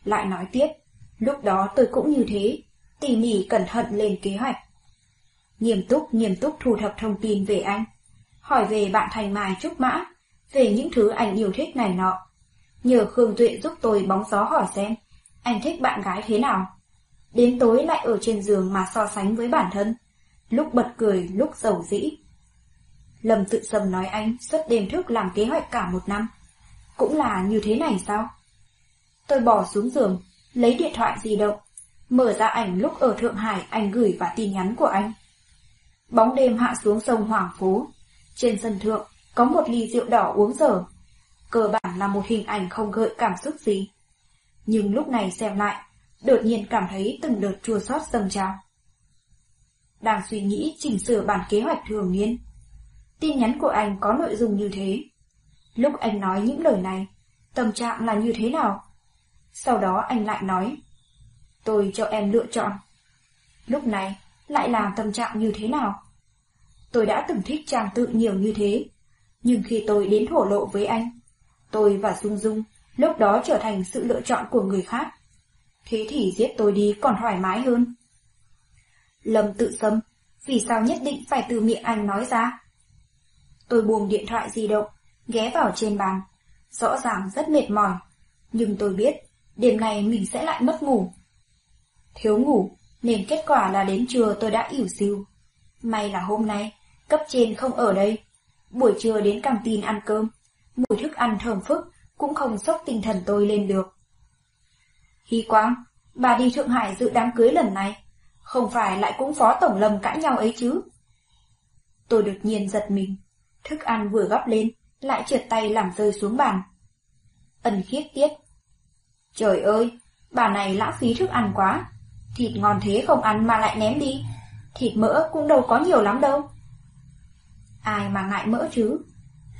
Lại nói tiếp, lúc đó tôi cũng như thế, tỉ mỉ cẩn thận lên kế hoạch. Nghiêm túc nghiêm túc thu thập thông tin về anh, hỏi về bạn Thành Mai Trúc Mã, về những thứ anh yêu thích này nọ. Nhờ Khương Tuệ giúp tôi bóng gió hỏi xem, anh thích bạn gái thế nào. Đến tối lại ở trên giường mà so sánh với bản thân, lúc bật cười, lúc giàu dĩ. Lâm tự sầm nói anh suốt đêm thức làm kế hoạch cả một năm. Cũng là như thế này sao? Tôi bỏ xuống giường, lấy điện thoại di động, mở ra ảnh lúc ở Thượng Hải anh gửi và tin nhắn của anh. Bóng đêm hạ xuống sông Hoàng Phố. Trên sân thượng có một ly rượu đỏ uống dở. Cơ bản là một hình ảnh không gợi cảm xúc gì. Nhưng lúc này xem lại, đột nhiên cảm thấy từng đợt chua xót dâng trào. Đang suy nghĩ chỉnh sửa bản kế hoạch thường niên. Tin nhắn của anh có nội dung như thế. Lúc anh nói những lời này, tâm trạng là như thế nào? Sau đó anh lại nói, tôi cho em lựa chọn. Lúc này, lại là tâm trạng như thế nào? Tôi đã từng thích chàng tự nhiều như thế, nhưng khi tôi đến thổ lộ với anh, tôi và Dung Dung lúc đó trở thành sự lựa chọn của người khác. Thế thì giết tôi đi còn thoải mái hơn. Lâm tự xâm, vì sao nhất định phải từ miệng anh nói ra? Tôi buông điện thoại di động, ghé vào trên bàn. Rõ ràng rất mệt mỏi, nhưng tôi biết đêm nay mình sẽ lại mất ngủ. Thiếu ngủ, nên kết quả là đến trưa tôi đã ỉu xìu. May là hôm nay, cấp trên không ở đây. buổi trưa đến căng tin ăn cơm, mùi thức ăn thơm phức cũng không sốc tinh thần tôi lên được. Hy Quang, bà đi Thượng Hải dự đám cưới lần này, không phải lại cũng phó tổng lầm cãi nhau ấy chứ? Tôi đột nhiên giật mình, thức ăn vừa gấp lên, lại trượt tay làm rơi xuống bàn. Ân khiết tiết. Trời ơi, bà này lãng phí thức ăn quá, thịt ngon thế không ăn mà lại ném đi, thịt mỡ cũng đâu có nhiều lắm đâu. Ai mà ngại mỡ chứ,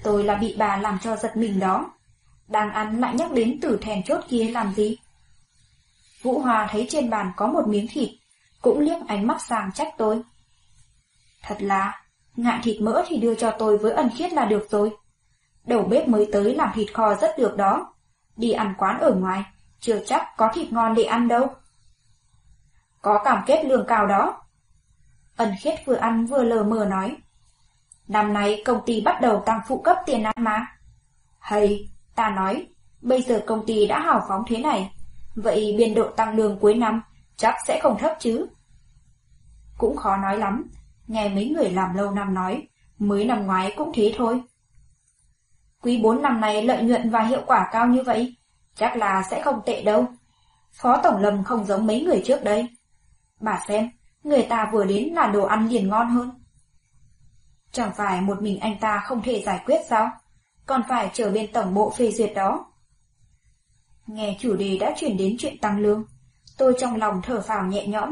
tôi là bị bà làm cho giật mình đó, đang ăn lại nhắc đến tử thèn chốt kia làm gì? Vũ Hòa thấy trên bàn có một miếng thịt, cũng liếc ánh mắt sang trách tôi. Thật là, ngại thịt mỡ thì đưa cho tôi với ân khiết là được rồi. Đầu bếp mới tới làm thịt kho rất được đó. Đi ăn quán ở ngoài, chưa chắc có thịt ngon để ăn đâu. Có cảm kết lương cao đó. Ân khiết vừa ăn vừa lờ mờ nói. Năm nay công ty bắt đầu tăng phụ cấp tiền ăn mà. Hay, ta nói, bây giờ công ty đã hào phóng thế này, vậy biên độ tăng lương cuối năm chắc sẽ không thấp chứ. Cũng khó nói lắm, nghe mấy người làm lâu năm nói, mới năm ngoái cũng thế thôi. Quý 4 năm nay lợi nhuận và hiệu quả cao như vậy, chắc là sẽ không tệ đâu. Phó Tổng Lâm không giống mấy người trước đây. Bà xem, người ta vừa đến là đồ ăn liền ngon hơn. Chẳng phải một mình anh ta không thể giải quyết sao? Còn phải chờ bên tổng bộ phê duyệt đó. Nghe chủ đề đã chuyển đến chuyện tăng lương, tôi trong lòng thở phào nhẹ nhõm.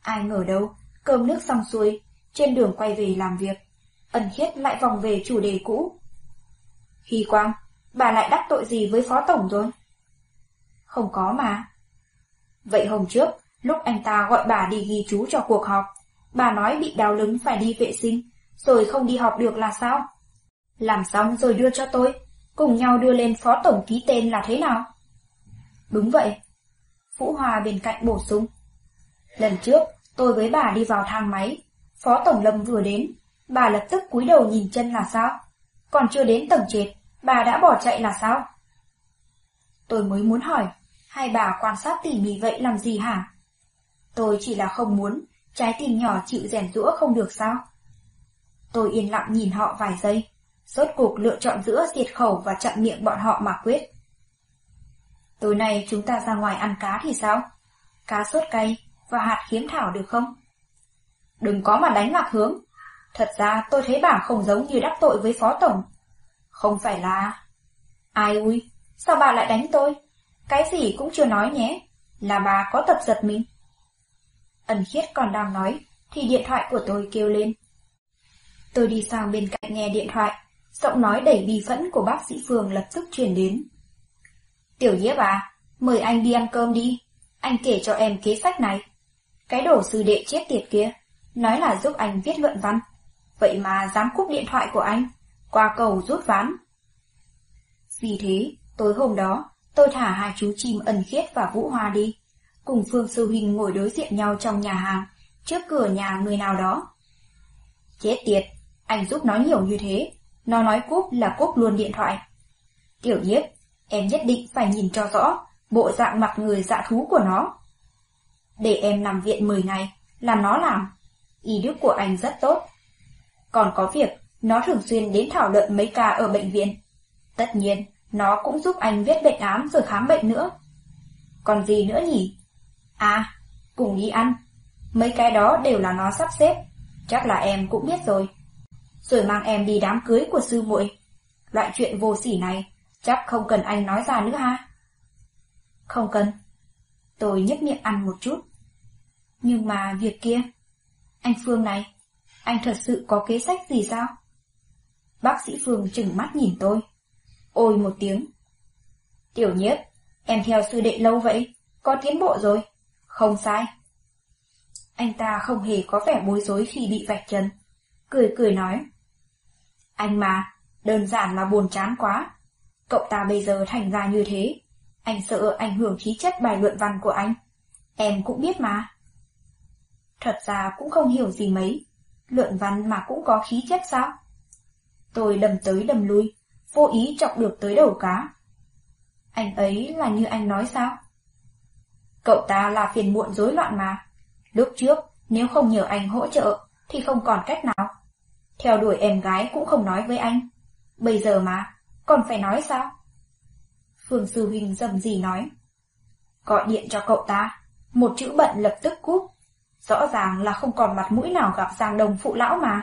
Ai ngờ đâu, cơm nước xong xuôi, trên đường quay về làm việc, ẩn khiết lại vòng về chủ đề cũ. Hy Quang, bà lại đắc tội gì với phó tổng rồi? Không có mà. Vậy hôm trước, lúc anh ta gọi bà đi ghi chú cho cuộc họp, bà nói bị đau lưng phải đi vệ sinh, rồi không đi họp được là sao? Làm xong rồi đưa cho tôi, cùng nhau đưa lên phó tổng ký tên là thế nào? Đúng vậy. Vũ Hòa bên cạnh bổ sung. Lần trước, tôi với bà đi vào thang máy, phó tổng lâm vừa đến, bà lập tức cúi đầu nhìn chân là sao? Còn chưa đến tầng trệt, bà đã bỏ chạy là sao? Tôi mới muốn hỏi, hai bà quan sát tỉ mỉ vậy làm gì hả? Tôi chỉ là không muốn, trái tim nhỏ chịu rèn rũa không được sao? Tôi yên lặng nhìn họ vài giây, rốt cuộc lựa chọn giữa diệt khẩu và chặn miệng bọn họ mà quyết. Tối nay chúng ta ra ngoài ăn cá thì sao? Cá sốt cay và hạt khiếm thảo được không? Đừng có mà đánh lạc hướng. Thật ra tôi thấy bà không giống như đắc tội với phó tổng. Không phải là... Ai ui, sao bà lại đánh tôi? Cái gì cũng chưa nói nhé. Là bà có tật giật mình. Ẩn khiết còn đang nói, thì điện thoại của tôi kêu lên. Tôi đi sang bên cạnh nghe điện thoại, giọng nói đầy bi phẫn của bác sĩ phường lập tức truyền đến. Tiểu Diệp à, mời anh đi ăn cơm đi, anh kể cho em kế sách này. Cái đồ sư đệ chết tiệt kia, nói là giúp anh viết luận văn, vậy mà dám cúp điện thoại của anh, qua cầu rút ván. Vì thế, tối hôm đó, tôi thả hai chú chim ẩn khiết và vũ hoa đi, cùng Phương Sư Huynh ngồi đối diện nhau trong nhà hàng, trước cửa nhà người nào đó. Chết tiệt, anh giúp nó nhiều như thế, nó nói cúp là cúp luôn điện thoại. Tiểu nhiếp, em nhất định phải nhìn cho rõ bộ dạng mặt người dạ thú của nó. Để em nằm viện 10 ngày, là nó làm. Y đức của anh rất tốt. Còn có việc, nó thường xuyên đến thảo luận mấy ca ở bệnh viện. Tất nhiên, nó cũng giúp anh viết bệnh án rồi khám bệnh nữa. Còn gì nữa nhỉ? À, cùng đi ăn. Mấy cái đó đều là nó sắp xếp. Chắc là em cũng biết rồi. Rồi mang em đi đám cưới của sư muội. Loại chuyện vô sỉ này, chắc không cần anh nói ra nữa ha. Không cần. Tôi nhếch miệng ăn một chút. Nhưng mà việc kia... Anh Phương này, anh thật sự có kế sách gì sao? Bác sĩ Phương chừng mắt nhìn tôi. Ôi một tiếng. Tiểu nhiếp, em theo sư đệ lâu vậy, có tiến bộ rồi. Không sai. Anh ta không hề có vẻ bối rối khi bị vạch trần. Cười cười nói. Anh mà, đơn giản là buồn chán quá. Cậu ta bây giờ thành ra như thế. Anh sợ ảnh hưởng khí chất bài luận văn của anh. Em cũng biết mà. Thật ra cũng không hiểu gì mấy. Luận văn mà cũng có khí chất sao? Tôi đầm tới đầm lui, vô ý chọc được tới đầu cá. Anh ấy là như anh nói sao? Cậu ta là phiền muộn rối loạn mà. Lúc trước, nếu không nhờ anh hỗ trợ, thì không còn cách nào. Theo đuổi em gái cũng không nói với anh. Bây giờ mà, còn phải nói sao? Phương Sư Huynh dầm gì nói. Gọi điện cho cậu ta, một chữ bận lập tức cúp. Rõ ràng là không còn mặt mũi nào gặp Giang Đồng phụ lão mà.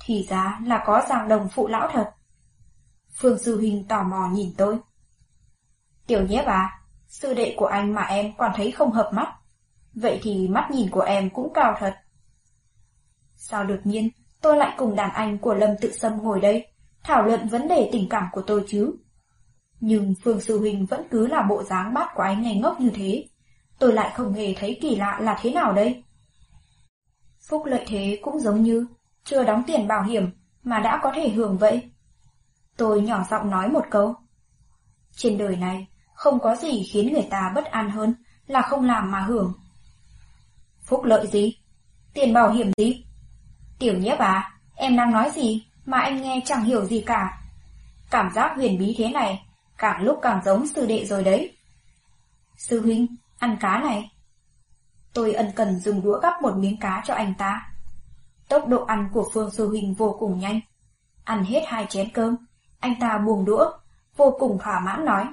Thì ra là có Giang Đồng phụ lão thật. Phương Sư Huynh tò mò nhìn tôi. Tiểu nhiếp à, sư đệ của anh mà em còn thấy không hợp mắt. Vậy thì mắt nhìn của em cũng cao thật. Sao đột nhiên tôi lại cùng đàn anh của Lâm Tự Sâm ngồi đây, thảo luận vấn đề tình cảm của tôi chứ? Nhưng Phương Sư Huynh vẫn cứ là bộ dáng bát của anh ngây ngốc như thế. Tôi lại không hề thấy kỳ lạ là thế nào đây. Phúc lợi thế cũng giống như chưa đóng tiền bảo hiểm mà đã có thể hưởng vậy. Tôi nhỏ giọng nói một câu. Trên đời này, không có gì khiến người ta bất an hơn là không làm mà hưởng. Phúc lợi gì? Tiền bảo hiểm gì? Tiểu nhiếp à, em đang nói gì mà anh nghe chẳng hiểu gì cả. Cảm giác huyền bí thế này, càng lúc càng giống sư đệ rồi đấy. Sư huynh, ăn cá này. Tôi ân cần dùng đũa gắp một miếng cá cho anh ta. Tốc độ ăn của Phương Sư Huynh vô cùng nhanh. Ăn hết hai chén cơm, anh ta buông đũa, vô cùng thỏa mãn nói.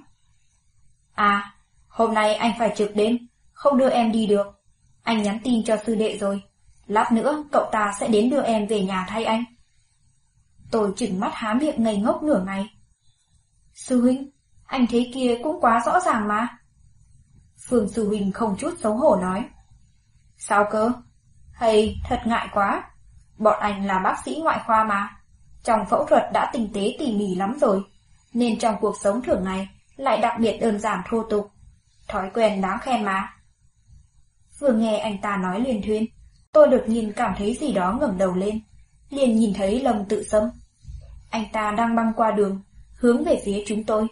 À, hôm nay anh phải trực đêm, không đưa em đi được. Anh nhắn tin cho sư đệ rồi. Lát nữa cậu ta sẽ đến đưa em về nhà thay anh. Tôi chừng mắt há miệng ngây ngốc nửa ngày. Sư huynh, anh thấy kia cũng quá rõ ràng mà. Phương sư huynh không chút xấu hổ nói. Sao cơ? Hay thật ngại quá. Bọn anh là bác sĩ ngoại khoa mà. Trong phẫu thuật đã tinh tế tỉ mỉ lắm rồi. Nên trong cuộc sống thường ngày lại đặc biệt đơn giản thô tục. Thói quen đáng khen mà. Vừa nghe anh ta nói liền thuyên, tôi đột nhiên cảm thấy gì đó ngẩng đầu lên. Liền nhìn thấy Lâm tự sâm. Anh ta đang băng qua đường, hướng về phía chúng tôi.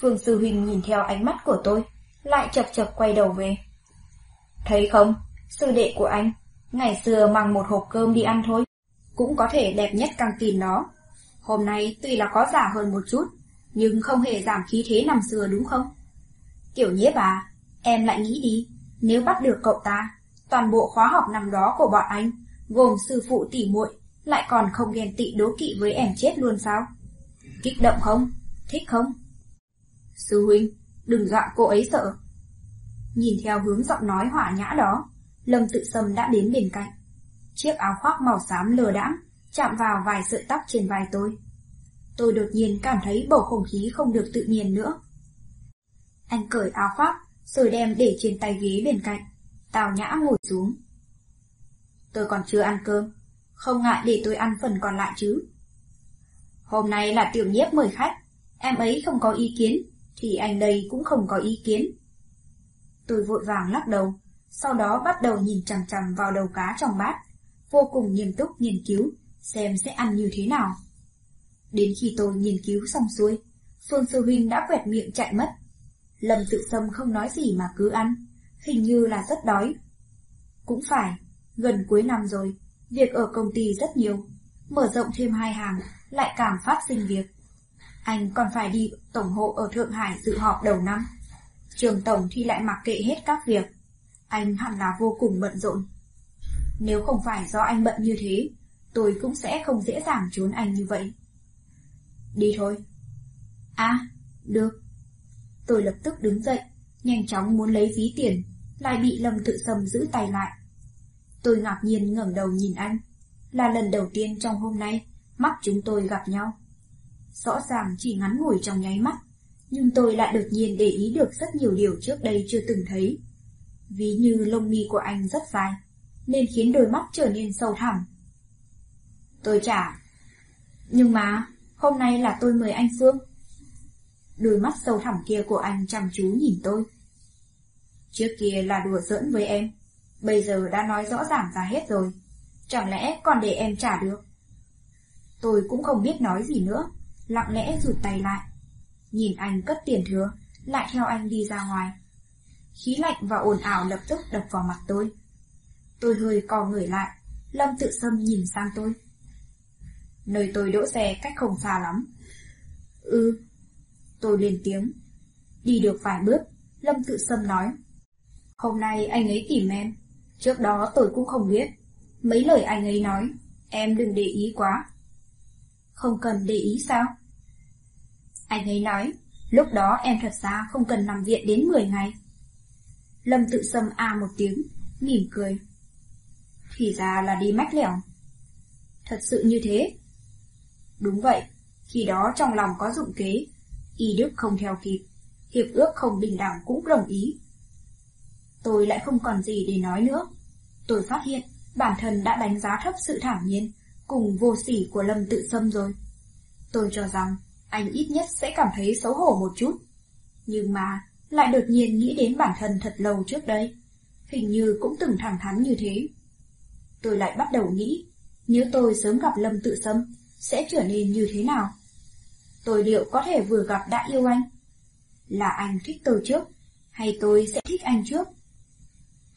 Phương Sư Huynh nhìn theo ánh mắt của tôi, lại chập chập quay đầu về. Thấy không, sư đệ của anh, ngày xưa mang một hộp cơm đi ăn thôi, cũng có thể đẹp nhất căng tin đó. Hôm nay tuy là có giả hơn một chút, nhưng không hề giảm khí thế năm xưa đúng không? Kiểu nhiếp à, em lại nghĩ đi, nếu bắt được cậu ta, toàn bộ khóa học năm đó của bọn anh, gồm sư phụ tỉ muội, lại còn không ghen tị đố kỵ với em chết luôn sao? Kích động không? Thích không? Sư huynh, đừng dọa cô ấy sợ. Nhìn theo hướng giọng nói hỏa nhã đó, Lâm tự sâm đã đến bên cạnh. Chiếc áo khoác màu xám lờ đãng chạm vào vài sợi tóc trên vai tôi. Tôi đột nhiên cảm thấy bầu không khí không được tự nhiên nữa. Anh cởi áo khoác, rồi đem để trên tay ghế bên cạnh. Tào nhã ngồi xuống. Tôi còn chưa ăn cơm, không ngại để tôi ăn phần còn lại chứ. Hôm nay là tiểu nhiếp mời khách, em ấy không có ý kiến, thì anh đây cũng không có ý kiến. Tôi vội vàng lắc đầu, sau đó bắt đầu nhìn chằm chằm vào đầu cá trong bát, vô cùng nghiêm túc nghiên cứu, xem sẽ ăn như thế nào. Đến khi tôi nghiên cứu xong xuôi, Phương Sư Huynh đã quẹt miệng chạy mất. Lâm tự sâm không nói gì mà cứ ăn, hình như là rất đói. Cũng phải, gần cuối năm rồi, việc ở công ty rất nhiều, mở rộng thêm hai hàng, lại càng phát sinh việc. Anh còn phải đi tổng hộ ở Thượng Hải dự họp đầu năm. Trường tổng thì lại mặc kệ hết các việc. Anh hẳn là vô cùng bận rộn. Nếu không phải do anh bận như thế, tôi cũng sẽ không dễ dàng trốn anh như vậy. Đi thôi. À, được. Tôi lập tức đứng dậy, nhanh chóng muốn lấy ví tiền, lại bị Lâm Tự Sâm giữ tay lại. Tôi ngạc nhiên ngẩng đầu nhìn anh. Là lần đầu tiên trong hôm nay, mắt chúng tôi gặp nhau. Rõ ràng chỉ ngắn ngủi trong nháy mắt, nhưng tôi lại đột nhiên để ý được rất nhiều điều trước đây chưa từng thấy. Ví như lông mi của anh rất dài, nên khiến đôi mắt trở nên sâu thẳm. Tôi trả. Nhưng mà, hôm nay là tôi mời anh Phương. Đôi mắt sâu thẳm kia của anh chăm chú nhìn tôi. Trước kia là đùa giỡn với em, bây giờ đã nói rõ ràng ra hết rồi. Chẳng lẽ còn để em trả được? Tôi cũng không biết nói gì nữa, lặng lẽ rụt tay lại. Nhìn anh cất tiền thừa, lại theo anh đi ra ngoài. Khí lạnh và ồn ào lập tức đập vào mặt tôi. Tôi hơi co người lại, Lâm tự sâm nhìn sang tôi. Nơi tôi đỗ xe cách không xa lắm. Ừ. Tôi lên tiếng. Đi được vài bước, Lâm tự sâm nói. Hôm nay anh ấy tìm em. Trước đó tôi cũng không biết. Mấy lời anh ấy nói, Em đừng để ý quá. Không cần để ý sao? Anh ấy nói, lúc đó em thật ra không cần nằm viện đến 10 ngày. Lâm tự xâm a một tiếng, mỉm cười. Thì ra là đi mách lẻo. Thật sự như thế. Đúng vậy, khi đó trong lòng có dụng kế, y đức không theo kịp, hiệp ước không bình đẳng cũng đồng ý. Tôi lại không còn gì để nói nữa. Tôi phát hiện bản thân đã đánh giá thấp sự thản nhiên cùng vô sỉ của Lâm Tự Sâm rồi. Tôi cho rằng anh ít nhất sẽ cảm thấy xấu hổ một chút. Nhưng mà lại đột nhiên nghĩ đến bản thân thật lâu trước đây. Hình như cũng từng thẳng thắn như thế. Tôi lại bắt đầu nghĩ, nếu tôi sớm gặp Lâm Tự Sâm, sẽ trở nên như thế nào? Tôi liệu có thể vừa gặp đã yêu anh? Là anh thích tôi trước, hay tôi sẽ thích anh trước?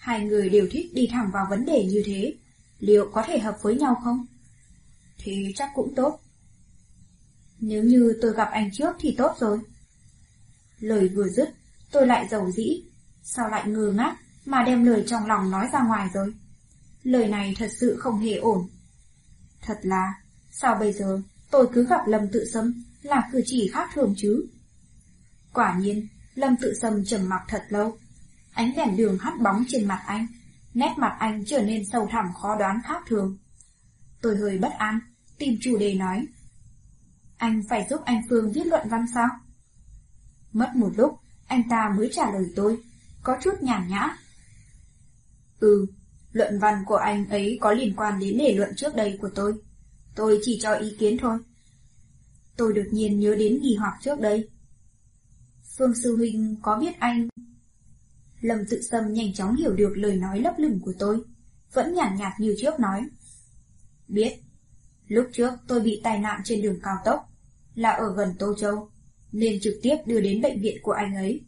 Hai người đều thích đi thẳng vào vấn đề như thế, liệu có thể hợp với nhau không? Thì chắc cũng tốt. Nếu như tôi gặp anh trước thì tốt rồi. Lời vừa dứt, tôi lại giàu dĩ, sao lại ngơ ngác mà đem lời trong lòng nói ra ngoài rồi. Lời này thật sự không hề ổn. Thật là, sao bây giờ tôi cứ gặp Lâm Tự Sâm là cử chỉ khác thường chứ? Quả nhiên, Lâm Tự Sâm trầm mặc thật lâu. Ánh đèn đường hắt bóng trên mặt anh, nét mặt anh trở nên sâu thẳm khó đoán khác thường. Tôi hơi bất an, tìm chủ đề nói. Anh phải giúp anh Phương viết luận văn sao? Mất một lúc, anh ta mới trả lời tôi, có chút nhàn nhã. Ừ, luận văn của anh ấy có liên quan đến đề luận trước đây của tôi. Tôi chỉ cho ý kiến thôi. Tôi đột nhiên nhớ đến nghỉ hoặc trước đây. Phương Sư Huynh có biết anh... Lâm tự sâm nhanh chóng hiểu được lời nói lấp lửng của tôi, vẫn nhàn nhạt, nhạt như trước nói. Biết, lúc trước tôi bị tai nạn trên đường cao tốc, là ở gần Tô Châu, nên trực tiếp đưa đến bệnh viện của anh ấy.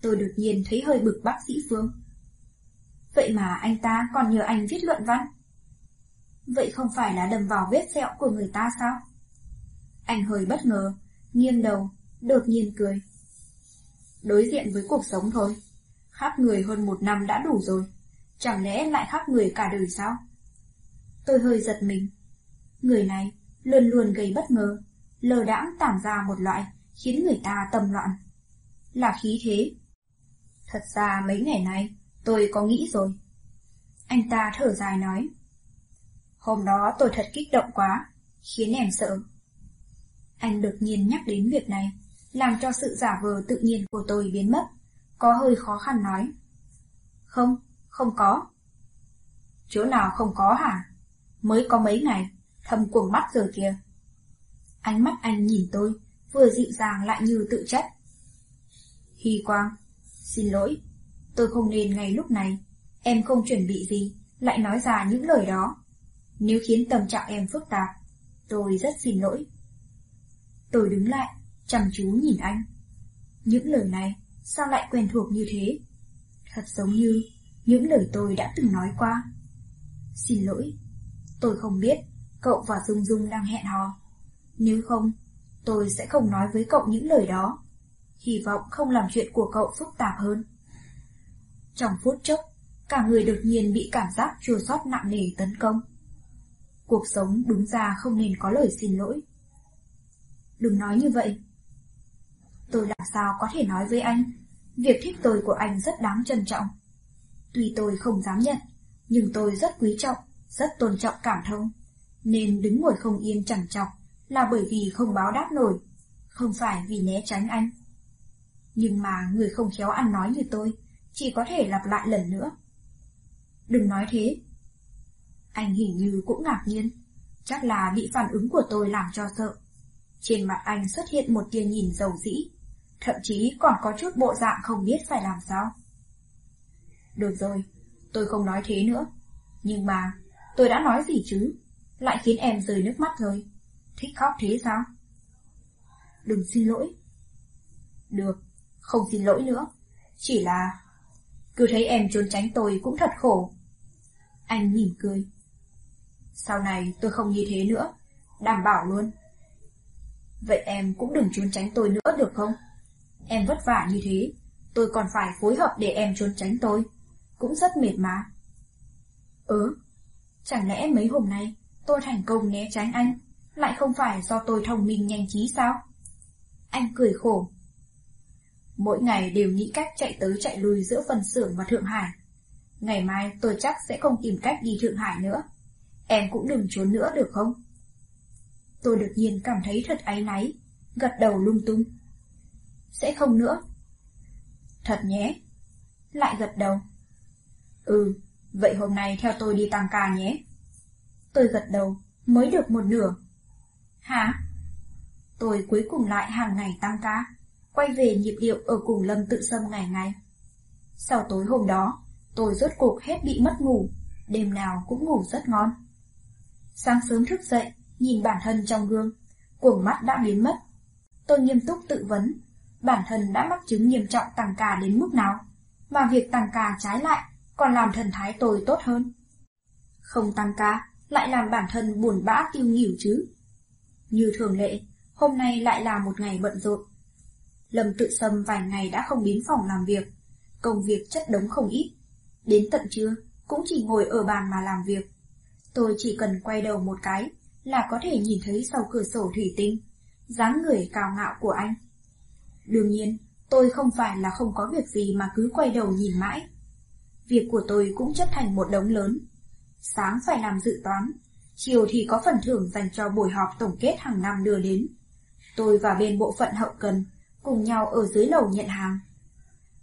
Tôi đột nhiên thấy hơi bực bác sĩ Phương. Vậy mà anh ta còn nhờ anh viết luận văn. Vậy không phải là đâm vào vết sẹo của người ta sao? Anh hơi bất ngờ, nghiêng đầu, đột nhiên cười. Đối diện với cuộc sống thôi, Khắp người hơn một năm đã đủ rồi, chẳng lẽ lại khắp người cả đời sao? Tôi hơi giật mình. Người này luôn luôn gây bất ngờ, lờ đãng tản ra một loại khiến người ta tâm loạn. Là khí thế. Thật ra mấy ngày nay tôi có nghĩ rồi. Anh ta thở dài nói. Hôm đó tôi thật kích động quá, khiến em sợ. Anh đột nhiên nhắc đến việc này, làm cho sự giả vờ tự nhiên của tôi biến mất, có hơi khó khăn nói. Không, không có. Chỗ nào không có hả? Mới có mấy ngày, thầm cuồng mắt rồi kìa. Ánh mắt anh nhìn tôi, vừa dịu dàng lại như tự trách. Hy Quang, xin lỗi, tôi không nên ngay lúc này, em không chuẩn bị gì, lại nói ra những lời đó. Nếu khiến tâm trạng em phức tạp, tôi rất xin lỗi. Tôi đứng lại, chăm chú nhìn anh. Những lời này sao lại quen thuộc như thế? Thật giống như những lời tôi đã từng nói qua. Xin lỗi, tôi không biết cậu và Dung Dung đang hẹn hò. Nếu không, tôi sẽ không nói với cậu những lời đó. Hy vọng không làm chuyện của cậu phức tạp hơn. Trong phút chốc, cả người đột nhiên bị cảm giác chua xót nặng nề tấn công. Cuộc sống đúng ra không nên có lời xin lỗi. Đừng nói như vậy. Tôi làm sao có thể nói với anh, việc thích tôi của anh rất đáng trân trọng. Tuy tôi không dám nhận, nhưng tôi rất quý trọng, rất tôn trọng cảm thông, nên đứng ngồi không yên chẳng chọc là bởi vì không báo đáp nổi, không phải vì né tránh anh. Nhưng mà người không khéo ăn nói như tôi, chỉ có thể lặp lại lần nữa. Đừng nói thế. Anh hình như cũng ngạc nhiên, chắc là bị phản ứng của tôi làm cho sợ. Trên mặt anh xuất hiện một tia nhìn dầu dĩ, thậm chí còn có chút bộ dạng không biết phải làm sao. Được rồi, tôi không nói thế nữa. Nhưng mà, tôi đã nói gì chứ? Lại khiến em rơi nước mắt rồi. Thích khóc thế sao? Đừng xin lỗi. Được, không xin lỗi nữa. Chỉ là... Cứ thấy em trốn tránh tôi cũng thật khổ. Anh mỉm cười. Sau này tôi không như thế nữa. Đảm bảo luôn. Vậy em cũng đừng trốn tránh tôi nữa được không? Em vất vả như thế, tôi còn phải phối hợp để em trốn tránh tôi. Cũng rất mệt mà. Ừ, chẳng lẽ mấy hôm nay tôi thành công né tránh anh, lại không phải do tôi thông minh nhanh trí sao? Anh cười khổ. Mỗi ngày đều nghĩ cách chạy tới chạy lui giữa phần xưởng và Thượng Hải. Ngày mai tôi chắc sẽ không tìm cách đi Thượng Hải nữa. Em cũng đừng trốn nữa được không? Tôi đột nhiên cảm thấy thật áy náy, gật đầu lung tung. Sẽ không nữa. Thật nhé. Lại gật đầu. Ừ, vậy hôm nay theo tôi đi tăng ca nhé. Tôi gật đầu, mới được một nửa. Hả? Tôi cuối cùng lại hàng ngày tăng ca, quay về nhịp điệu ở cùng Lâm tự sâm ngày ngày. Sau tối hôm đó, tôi rốt cuộc hết bị mất ngủ, đêm nào cũng ngủ rất ngon. Sáng sớm thức dậy, nhìn bản thân trong gương, cuồng mắt đã biến mất. Tôi nghiêm túc tự vấn, bản thân đã mắc chứng nghiêm trọng tăng ca đến mức nào, mà việc tăng ca trái lại còn làm thần thái tôi tốt hơn. Không tăng ca, lại làm bản thân buồn bã tiêu nghỉu chứ. Như thường lệ, hôm nay lại là một ngày bận rộn. Lâm tự sâm vài ngày đã không đến phòng làm việc, công việc chất đống không ít. Đến tận trưa, cũng chỉ ngồi ở bàn mà làm việc. Tôi chỉ cần quay đầu một cái là có thể nhìn thấy sau cửa sổ thủy tinh, dáng người cao ngạo của anh. Đương nhiên, tôi không phải là không có việc gì mà cứ quay đầu nhìn mãi. Việc của tôi cũng chất thành một đống lớn. Sáng phải làm dự toán, chiều thì có phần thưởng dành cho buổi họp tổng kết hàng năm đưa đến. Tôi và bên bộ phận hậu cần cùng nhau ở dưới lầu nhận hàng.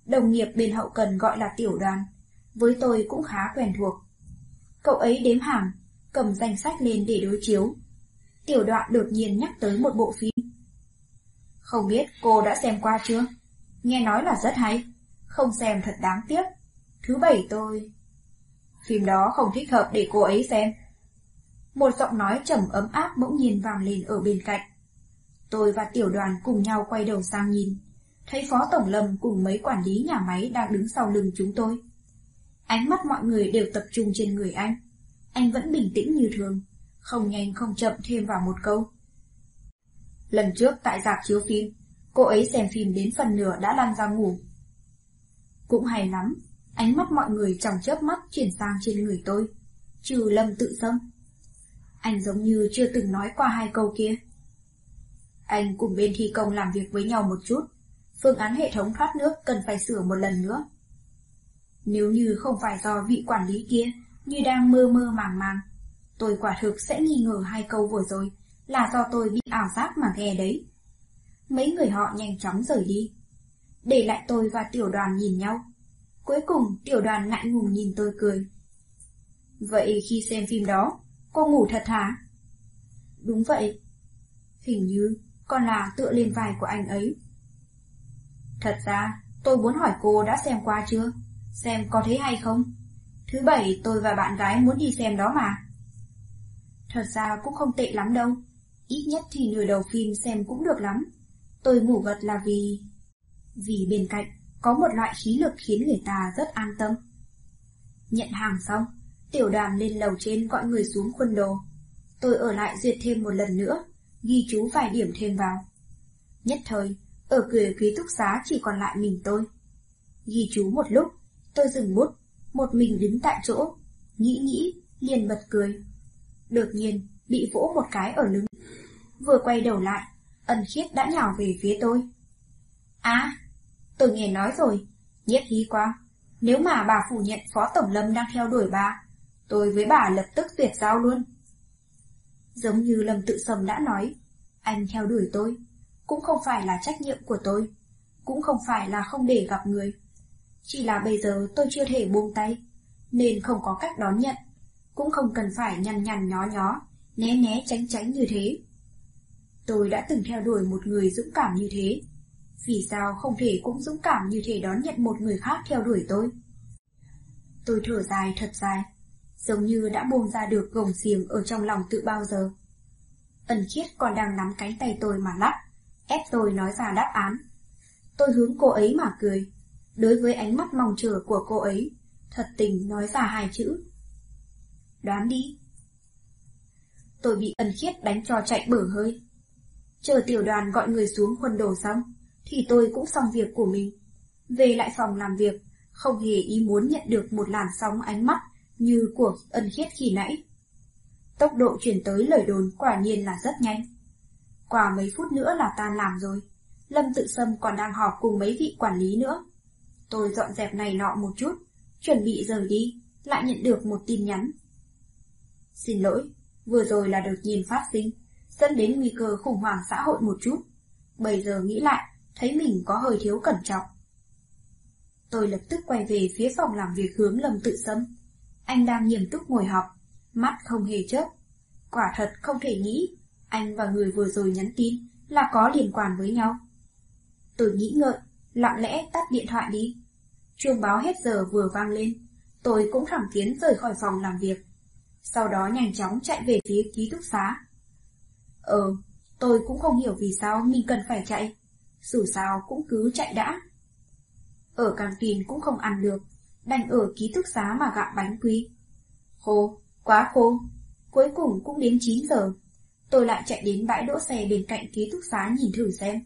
Đồng nghiệp bên hậu cần gọi là tiểu đoàn, với tôi cũng khá quen thuộc. Cậu ấy đếm hàng, cầm danh sách lên để đối chiếu. Tiểu đoạn đột nhiên nhắc tới một bộ phim. Không biết cô đã xem qua chưa? Nghe nói là rất hay. Không xem thật đáng tiếc. Thứ bảy tôi... Phim đó không thích hợp để cô ấy xem. Một giọng nói trầm ấm áp bỗng nhiên vang lên ở bên cạnh. Tôi và tiểu đoàn cùng nhau quay đầu sang nhìn. Thấy Phó Tổng Lâm cùng mấy quản lý nhà máy đang đứng sau lưng chúng tôi. Ánh mắt mọi người đều tập trung trên người anh. Anh vẫn bình tĩnh như thường, không nhanh không chậm thêm vào một câu. Lần trước tại dạp chiếu phim, cô ấy xem phim đến phần nửa đã lăn ra ngủ. Cũng hay lắm, ánh mắt mọi người trong chớp mắt chuyển sang trên người tôi, trừ Lâm tự sâm. Anh giống như chưa từng nói qua hai câu kia. Anh cùng bên thi công làm việc với nhau một chút, phương án hệ thống thoát nước cần phải sửa một lần nữa. Nếu như không phải do vị quản lý kia như đang mơ mơ màng màng, tôi quả thực sẽ nghi ngờ hai câu vừa rồi là do tôi bị ảo giác mà nghe đấy. Mấy người họ nhanh chóng rời đi, để lại tôi và tiểu đoàn nhìn nhau. Cuối cùng tiểu đoàn ngại ngùng nhìn tôi cười. Vậy khi xem phim đó, cô ngủ thật hả? Đúng vậy. Hình như con là tựa lên vai của anh ấy. Thật ra, tôi muốn hỏi cô đã xem qua chưa? Xem có thấy hay không? Thứ bảy tôi và bạn gái muốn đi xem đó mà. Thật ra cũng không tệ lắm đâu. Ít nhất thì nửa đầu phim xem cũng được lắm. Tôi ngủ gật là vì... Vì bên cạnh có một loại khí lực khiến người ta rất an tâm. Nhận hàng xong, tiểu đoàn lên lầu trên gọi người xuống khuôn đồ. Tôi ở lại duyệt thêm một lần nữa, ghi chú vài điểm thêm vào. Nhất thời, ở cửa ký túc xá chỉ còn lại mình tôi. Ghi chú một lúc, tôi dừng bút, một mình đứng tại chỗ, nghĩ nghĩ, liền bật cười. Đột nhiên, bị vỗ một cái ở lưng. Vừa quay đầu lại, ân khiết đã nhào về phía tôi. À, tôi nghe nói rồi, nhiếp hí quá. Nếu mà bà phủ nhận Phó Tổng Lâm đang theo đuổi bà, tôi với bà lập tức tuyệt giao luôn. Giống như Lâm Tự Sầm đã nói, anh theo đuổi tôi, cũng không phải là trách nhiệm của tôi, cũng không phải là không để gặp người. Chỉ là bây giờ tôi chưa thể buông tay, nên không có cách đón nhận, cũng không cần phải nhằn nhằn nhó nhó, né né tránh tránh như thế. Tôi đã từng theo đuổi một người dũng cảm như thế, vì sao không thể cũng dũng cảm như thể đón nhận một người khác theo đuổi tôi? Tôi thở dài thật dài, giống như đã buông ra được gồng xiềng ở trong lòng tự bao giờ. Ẩn khiết còn đang nắm cánh tay tôi mà lắc, ép tôi nói ra đáp án. Tôi hướng cô ấy mà cười, đối với ánh mắt mong chờ của cô ấy, thật tình nói ra hai chữ. Đoán đi. Tôi bị ẩn khiết đánh cho chạy bở hơi. Chờ tiểu đoàn gọi người xuống khuân đồ xong, thì tôi cũng xong việc của mình. Về lại phòng làm việc, không hề ý muốn nhận được một làn sóng ánh mắt như của ân khiết khi nãy. Tốc độ chuyển tới lời đồn quả nhiên là rất nhanh. Qua mấy phút nữa là tan làm rồi. Lâm Tự Sâm còn đang họp cùng mấy vị quản lý nữa. Tôi dọn dẹp này nọ một chút, chuẩn bị rời đi, lại nhận được một tin nhắn. Xin lỗi, vừa rồi là đột nhiên phát sinh, dẫn đến nguy cơ khủng hoảng xã hội một chút. Bây giờ nghĩ lại, thấy mình có hơi thiếu cẩn trọng. Tôi lập tức quay về phía phòng làm việc hướng Lâm Tự Sâm. Anh đang nghiêm túc ngồi học, mắt không hề chớp. Quả thật không thể nghĩ, anh và người vừa rồi nhắn tin là có liên quan với nhau. Tôi nghĩ ngợi, lặng lẽ tắt điện thoại đi. Chuông báo hết giờ vừa vang lên, tôi cũng thẳng tiến rời khỏi phòng làm việc. Sau đó nhanh chóng chạy về phía ký túc xá. Ờ, tôi cũng không hiểu vì sao mình cần phải chạy. Dù sao cũng cứ chạy đã. Ở càng tin cũng không ăn được, đành ở ký túc xá mà gặm bánh quy. Khô, quá khô. Cuối cùng cũng đến 9 giờ. Tôi lại chạy đến bãi đỗ xe bên cạnh ký túc xá nhìn thử xem.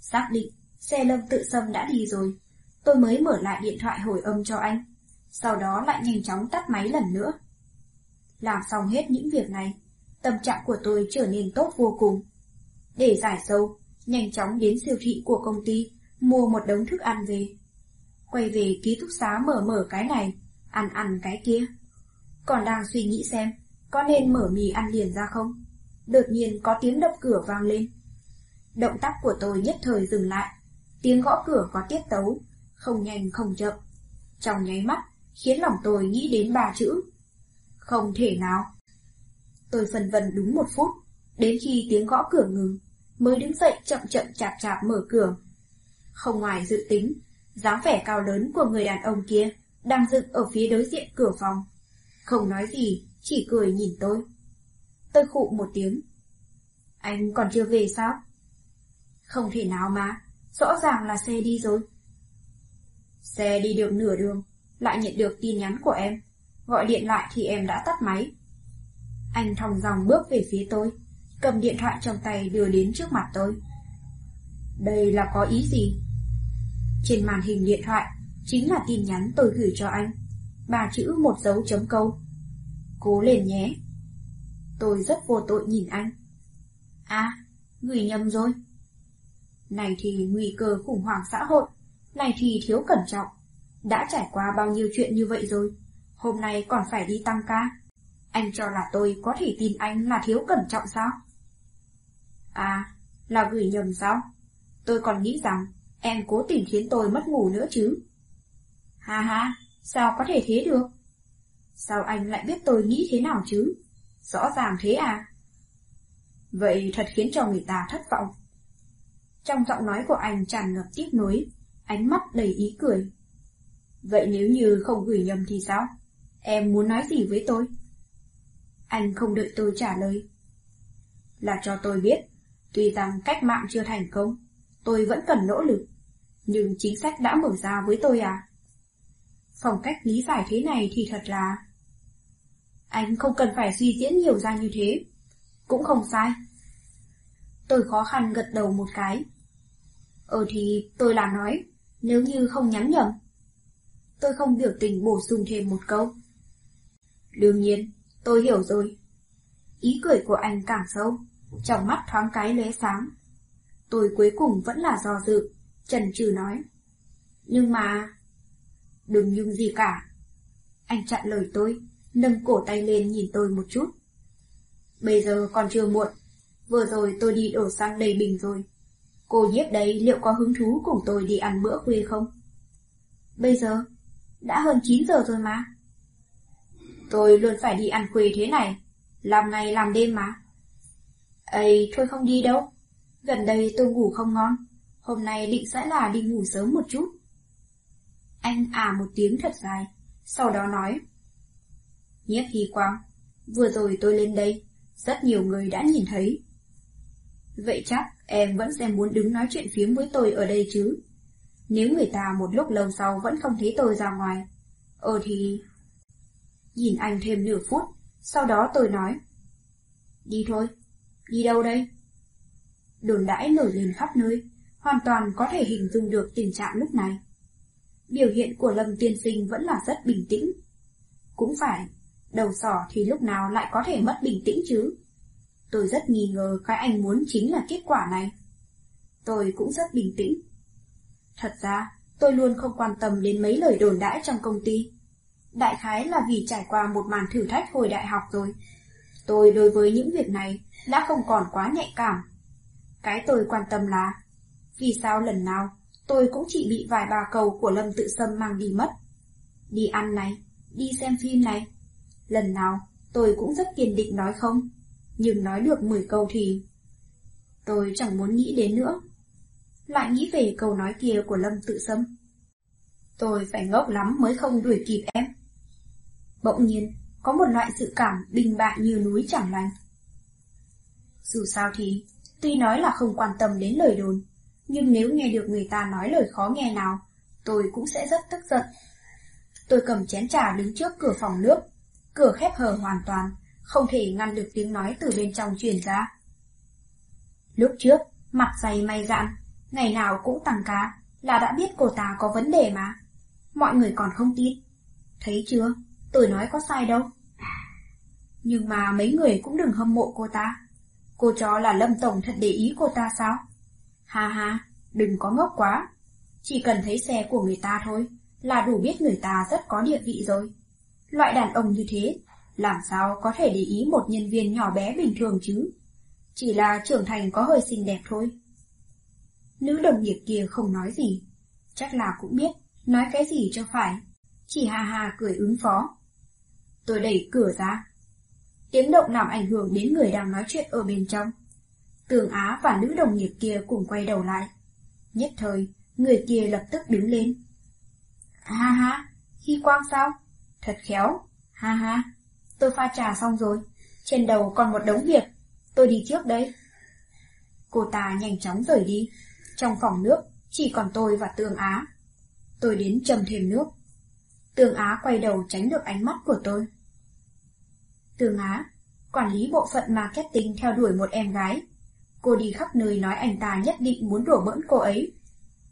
Xác định, xe lâm tự sâm đã đi rồi. Tôi mới mở lại điện thoại hồi âm cho anh. Sau đó lại nhanh chóng tắt máy lần nữa. Làm xong hết những việc này, tâm trạng của tôi trở nên tốt vô cùng. Để giải sâu, nhanh chóng đến siêu thị của công ty, mua một đống thức ăn về. Quay về ký túc xá mở mở cái này, ăn ăn cái kia. Còn đang suy nghĩ xem, có nên mở mì ăn liền ra không? Đột nhiên có tiếng đập cửa vang lên. Động tác của tôi nhất thời dừng lại. Tiếng gõ cửa có tiết tấu, không nhanh không chậm. Trong nháy mắt, khiến lòng tôi nghĩ đến ba chữ. Không thể nào. Tôi phân vân đúng một phút, đến khi tiếng gõ cửa ngừng, mới đứng dậy chậm chậm chạp chạp mở cửa. Không ngoài dự tính, dáng vẻ cao lớn của người đàn ông kia đang dựng ở phía đối diện cửa phòng. Không nói gì, chỉ cười nhìn tôi. Tôi khụ một tiếng. Anh còn chưa về sao? Không thể nào mà, rõ ràng là xe đi rồi. Xe đi được nửa đường, lại nhận được tin nhắn của em. Gọi điện lại thì em đã tắt máy. Anh thong dòng bước về phía tôi, cầm điện thoại trong tay đưa đến trước mặt tôi. Đây là có ý gì? Trên màn hình điện thoại chính là tin nhắn tôi gửi cho anh. Ba chữ một dấu chấm câu. Cố lên nhé. Tôi rất vô tội nhìn anh. À, gửi nhầm rồi. Này thì nguy cơ khủng hoảng xã hội, này thì thiếu cẩn trọng. Đã trải qua bao nhiêu chuyện như vậy rồi, hôm nay còn phải đi tăng ca. Anh cho là tôi có thể tin anh là thiếu cẩn trọng sao? À, là gửi nhầm sao? Tôi còn nghĩ rằng em cố tình khiến tôi mất ngủ nữa chứ. Ha ha, sao có thể thế được? Sao anh lại biết tôi nghĩ thế nào chứ? Rõ ràng thế à? Vậy thật khiến cho người ta thất vọng. Trong giọng nói của anh tràn ngập tiếc nuối, ánh mắt đầy ý cười. Vậy nếu như không gửi nhầm thì sao? Em muốn nói gì với tôi? Anh không đợi tôi trả lời. Là cho tôi biết, tuy rằng cách mạng chưa thành công, tôi vẫn cần nỗ lực. Nhưng chính sách đã mở ra với tôi à? Phong cách lý giải thế này thì thật là... Anh không cần phải suy diễn nhiều ra như thế. Cũng không sai. Tôi khó khăn gật đầu một cái. Ờ thì tôi là nói, nếu như không nhắn nhầm. Tôi không biểu tình bổ sung thêm một câu. Đương nhiên, tôi hiểu rồi. Ý cười của anh càng sâu, trong mắt thoáng cái lóe sáng. Tôi cuối cùng vẫn là do dự, trần trừ nói. Nhưng mà... Đừng nhưng gì cả. Anh chặn lời tôi, nâng cổ tay lên nhìn tôi một chút. Bây giờ còn chưa muộn, vừa rồi tôi đi đổ xăng đầy bình rồi. Cô nhiếp đấy liệu có hứng thú cùng tôi đi ăn bữa khuya không? Bây giờ, đã hơn 9 giờ rồi mà. Tôi luôn phải đi ăn khuya thế này, làm ngày làm đêm mà. Ây, thôi không đi đâu. Gần đây tôi ngủ không ngon, hôm nay định sẽ là đi ngủ sớm một chút. Anh à một tiếng thật dài, sau đó nói. Nhiếp Hy Quang, vừa rồi tôi lên đây, rất nhiều người đã nhìn thấy. Vậy chắc em vẫn sẽ muốn đứng nói chuyện phiếm với tôi ở đây chứ. Nếu người ta một lúc lâu sau vẫn không thấy tôi ra ngoài, ờ thì... Nhìn anh thêm nửa phút, sau đó tôi nói. Đi thôi, đi đâu đây? Đồn đãi nổi lên khắp nơi, hoàn toàn có thể hình dung được tình trạng lúc này. Biểu hiện của Lâm Tiên Sinh vẫn là rất bình tĩnh. Cũng phải, Đầu sỏ thì lúc nào lại có thể mất bình tĩnh chứ? Tôi rất nghi ngờ cái anh muốn chính là kết quả này. Tôi cũng rất bình tĩnh. Thật ra, tôi luôn không quan tâm đến mấy lời đồn đãi trong công ty. Đại khái là vì trải qua một màn thử thách hồi đại học rồi. Tôi đối với những việc này đã không còn quá nhạy cảm. Cái tôi quan tâm là vì sao lần nào tôi cũng chỉ bị vài ba câu của Lâm Tự Sâm mang đi mất. Đi ăn này, đi xem phim này. Lần nào tôi cũng rất kiên định nói không, nhưng nói được 10 câu thì... Tôi chẳng muốn nghĩ đến nữa. Lại nghĩ về câu nói kia của Lâm Tự Sâm. Tôi phải ngốc lắm mới không đuổi kịp em. Bỗng nhiên, có một loại sự cảm bình bạ như núi chẳng lành. Dù sao thì, tuy nói là không quan tâm đến lời đồn, nhưng nếu nghe được người ta nói lời khó nghe nào, tôi cũng sẽ rất tức giận. Tôi cầm chén trà đứng trước cửa phòng nước, cửa khép hờ hoàn toàn, không thể ngăn được tiếng nói từ bên trong truyền ra. Lúc trước, mặt dày may dạn, ngày nào cũng tăng cá, là đã biết cô ta có vấn đề mà. Mọi người còn không tin. Thấy chưa, tôi nói có sai đâu. Nhưng mà mấy người cũng đừng hâm mộ cô ta. Cô cho là Lâm Tổng thật để ý cô ta sao? Ha ha, đừng có ngốc quá. Chỉ cần thấy xe của người ta thôi, là đủ biết người ta rất có địa vị rồi. Loại đàn ông như thế, làm sao có thể để ý một nhân viên nhỏ bé bình thường chứ? Chỉ là trưởng thành có hơi xinh đẹp thôi. Nữ đồng nghiệp kia không nói gì, chắc là cũng biết nói cái gì cho phải, chỉ hà hà cười ứng phó. Tôi đẩy cửa ra. Tiếng động làm ảnh hưởng đến người đang nói chuyện ở bên trong. Tường Á và nữ đồng nghiệp kia cùng quay đầu lại. Nhất thời, người kia lập tức đứng lên. Ha ha, khi Quang sao? Thật khéo. Ha ha, tôi pha trà xong rồi. Trên đầu còn một đống việc. Tôi đi trước đây. Cô ta nhanh chóng rời đi. Trong phòng nước, chỉ còn tôi và Tường Á. Tôi đến chầm thêm nước. Tường Á quay đầu tránh được ánh mắt của tôi. Tường Á, quản lý bộ phận marketing theo đuổi một em gái. Cô đi khắp nơi nói anh ta nhất định muốn đổ bỡn cô ấy.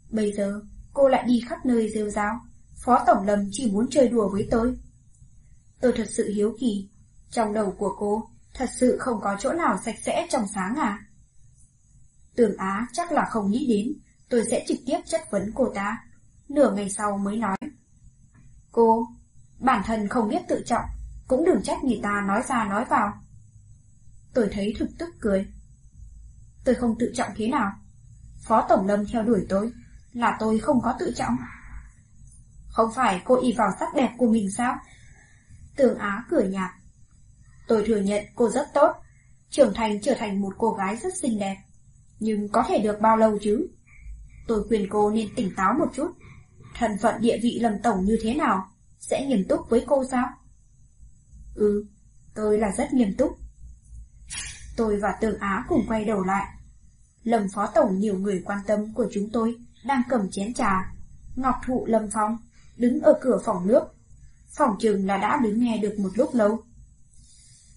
Bây giờ, cô lại đi khắp nơi rêu rao. Phó Tổng Lâm chỉ muốn chơi đùa với tôi. Tôi thật sự hiếu kỳ. Trong đầu của cô, thật sự không có chỗ nào sạch sẽ trong sáng à? Tường Á chắc là không nghĩ đến, tôi sẽ trực tiếp chất vấn cô ta. Nửa ngày sau mới nói. Cô, bản thân không biết tự trọng, cũng đừng trách người ta nói ra nói vào. Tôi thấy thực tức cười. Tôi không tự trọng thế nào? Phó Tổng Lâm theo đuổi tôi, là tôi không có tự trọng. Không phải cô y vào sắc đẹp của mình sao? Tường Á cười nhạt. Tôi thừa nhận cô rất tốt, trưởng thành trở thành một cô gái rất xinh đẹp. Nhưng có thể được bao lâu chứ? Tôi khuyên cô nên tỉnh táo một chút. Thân phận địa vị lầm tổng như thế nào? Sẽ nghiêm túc với cô sao? Ừ, tôi là rất nghiêm túc. Tôi và Tường Á cùng quay đầu lại. Lâm phó tổng nhiều người quan tâm của chúng tôi đang cầm chén trà. Ngọc thụ Lâm Phong đứng ở cửa phòng nước. Phòng chừng là đã đứng nghe được một lúc lâu.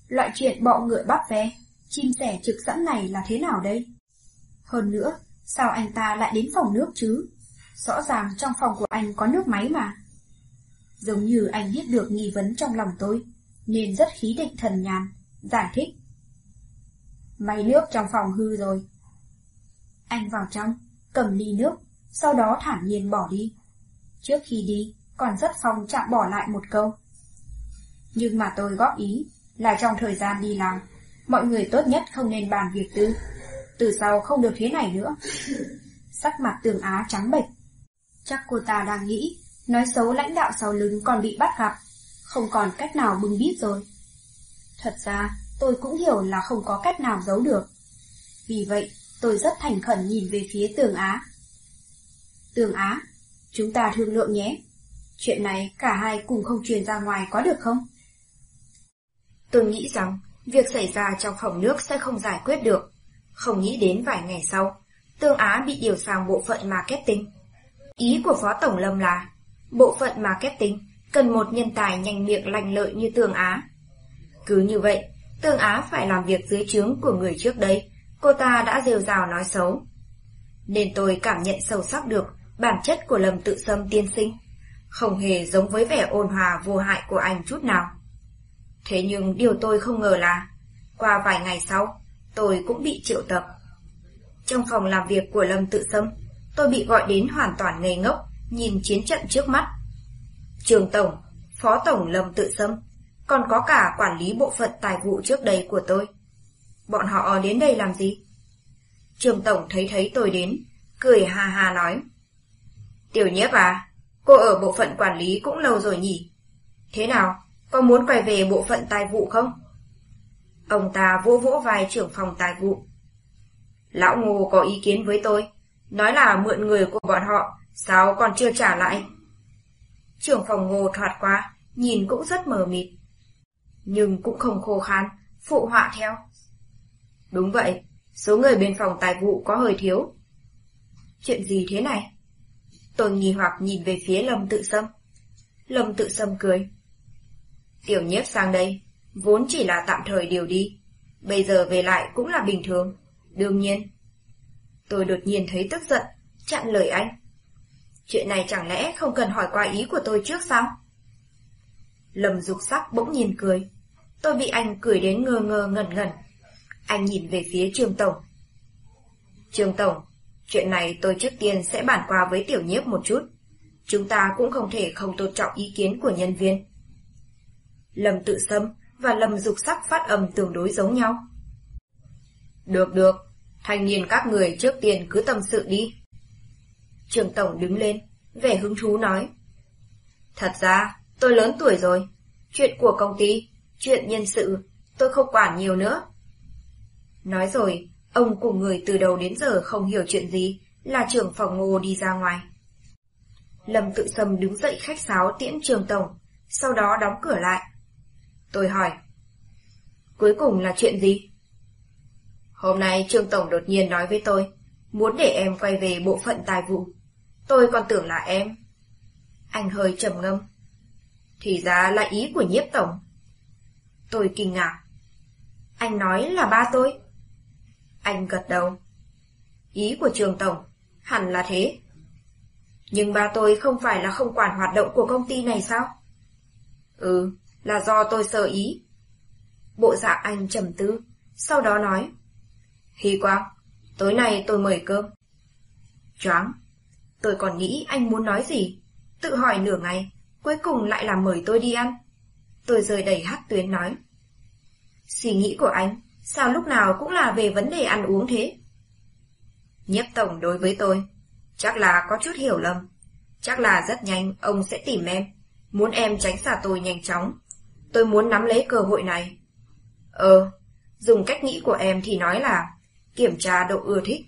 Loại chuyện bọ ngựa bắt ve, chim sẻ trực sẵn này là thế nào đây? Hơn nữa, sao anh ta lại đến phòng nước chứ? Rõ ràng trong phòng của anh có nước máy mà. Giống như anh biết được nghi vấn trong lòng tôi, nên rất khí định thần nhàn, giải thích. Máy nước trong phòng hư rồi. Anh vào trong, cầm ly nước, sau đó thản nhiên bỏ đi. Trước khi đi, còn rất phong chạm bỏ lại một câu. Nhưng mà tôi góp ý là trong thời gian đi làm, mọi người tốt nhất không nên bàn việc tư. Từ sau không được thế này nữa. Sắc mặt tường á trắng bệch. Chắc cô ta đang nghĩ, nói xấu lãnh đạo sau lưng còn bị bắt gặp, không còn cách nào bưng bít rồi. Thật ra, tôi cũng hiểu là không có cách nào giấu được. Vì vậy, tôi rất thành khẩn nhìn về phía tường Á. Tường Á, chúng ta thương lượng nhé. Chuyện này cả hai cùng không truyền ra ngoài có được không? Tôi nghĩ rằng việc xảy ra trong phòng nước sẽ không giải quyết được. Không nghĩ đến vài ngày sau, Tương Á bị điều sang bộ phận marketing. Ý của Phó Tổng Lâm là, bộ phận marketing cần một nhân tài nhanh miệng lành lợi như tường Á. Cứ như vậy, tường Á phải làm việc dưới trướng của người trước đây, cô ta đã rêu rào nói xấu. Nên tôi cảm nhận sâu sắc được bản chất của lầm tự xâm tiên sinh, không hề giống với vẻ ôn hòa vô hại của anh chút nào. Thế nhưng điều tôi không ngờ là, qua vài ngày sau, tôi cũng bị triệu tập. Trong phòng làm việc của Lâm Tự Sâm, tôi bị gọi đến hoàn toàn ngây ngốc, nhìn chiến trận trước mắt. Trường Tổng, Phó Tổng Lâm Tự Sâm, còn có cả quản lý bộ phận tài vụ trước đây của tôi. Bọn họ đến đây làm gì? Trường Tổng thấy thấy tôi đến, cười ha ha nói. Tiểu nhiếp à, cô ở bộ phận quản lý cũng lâu rồi nhỉ? Thế nào, có muốn quay về bộ phận tài vụ không? Ông ta vỗ vỗ vai trưởng phòng tài vụ. Lão Ngô có ý kiến với tôi, nói là mượn người của bọn họ, sao còn chưa trả lại? Trưởng phòng Ngô thoạt qua, nhìn cũng rất mờ mịt. Nhưng cũng không khô khan, phụ họa theo. Đúng vậy, số người bên phòng tài vụ có hơi thiếu. Chuyện gì thế này? Tôi nghi hoặc nhìn về phía Lâm Tự Sâm. Lâm Tự Sâm cười. Tiểu nhiếp sang đây, vốn chỉ là tạm thời điều đi. Bây giờ về lại cũng là bình thường. Đương nhiên. Tôi đột nhiên thấy tức giận, chặn lời anh. Chuyện này chẳng lẽ không cần hỏi qua ý của tôi trước sao? lầm dục sắc bỗng nhìn cười. Tôi bị anh cười đến ngơ ngơ ngẩn ngẩn. Anh nhìn về phía Trương Tổng. Trương Tổng, chuyện này tôi trước tiên sẽ bàn qua với tiểu nhiếp một chút. Chúng ta cũng không thể không tôn trọng ý kiến của nhân viên. lầm tự xâm và lầm dục sắc phát âm tương đối giống nhau. Được được, thanh niên các người trước tiên cứ tâm sự đi. Trường Tổng đứng lên, vẻ hứng thú nói. Thật ra, tôi lớn tuổi rồi. Chuyện của công ty, chuyện nhân sự, tôi không quản nhiều nữa. Nói rồi, ông cùng người từ đầu đến giờ không hiểu chuyện gì, là trưởng phòng ngô đi ra ngoài. Lâm tự sầm đứng dậy khách sáo tiễn trường tổng, sau đó đóng cửa lại. Tôi hỏi. Cuối cùng là chuyện gì? Hôm nay trường Tổng đột nhiên nói với tôi, muốn để em quay về bộ phận tài vụ. Tôi còn tưởng là em. Anh hơi trầm ngâm. Thì ra là ý của nhiếp tổng. Tôi kinh ngạc. Anh nói là ba tôi. Anh gật đầu. Ý của trường tổng, hẳn là thế. Nhưng ba tôi không phải là không quản hoạt động của công ty này sao? Ừ, là do tôi sơ ý. Bộ dạng anh trầm tư, sau đó nói. Hy quang, tối nay tôi mời cơm. Choáng, tôi còn nghĩ anh muốn nói gì. Tự hỏi nửa ngày, cuối cùng lại là mời tôi đi ăn. Tôi rời đẩy hát tuyến nói. Suy nghĩ của anh, sao lúc nào cũng là về vấn đề ăn uống thế? Nhiếp tổng đối với tôi, chắc là có chút hiểu lầm. Chắc là rất nhanh ông sẽ tìm em, muốn em tránh xa tôi nhanh chóng. Tôi muốn nắm lấy cơ hội này. Ờ, dùng cách nghĩ của em thì nói là kiểm tra độ ưa thích.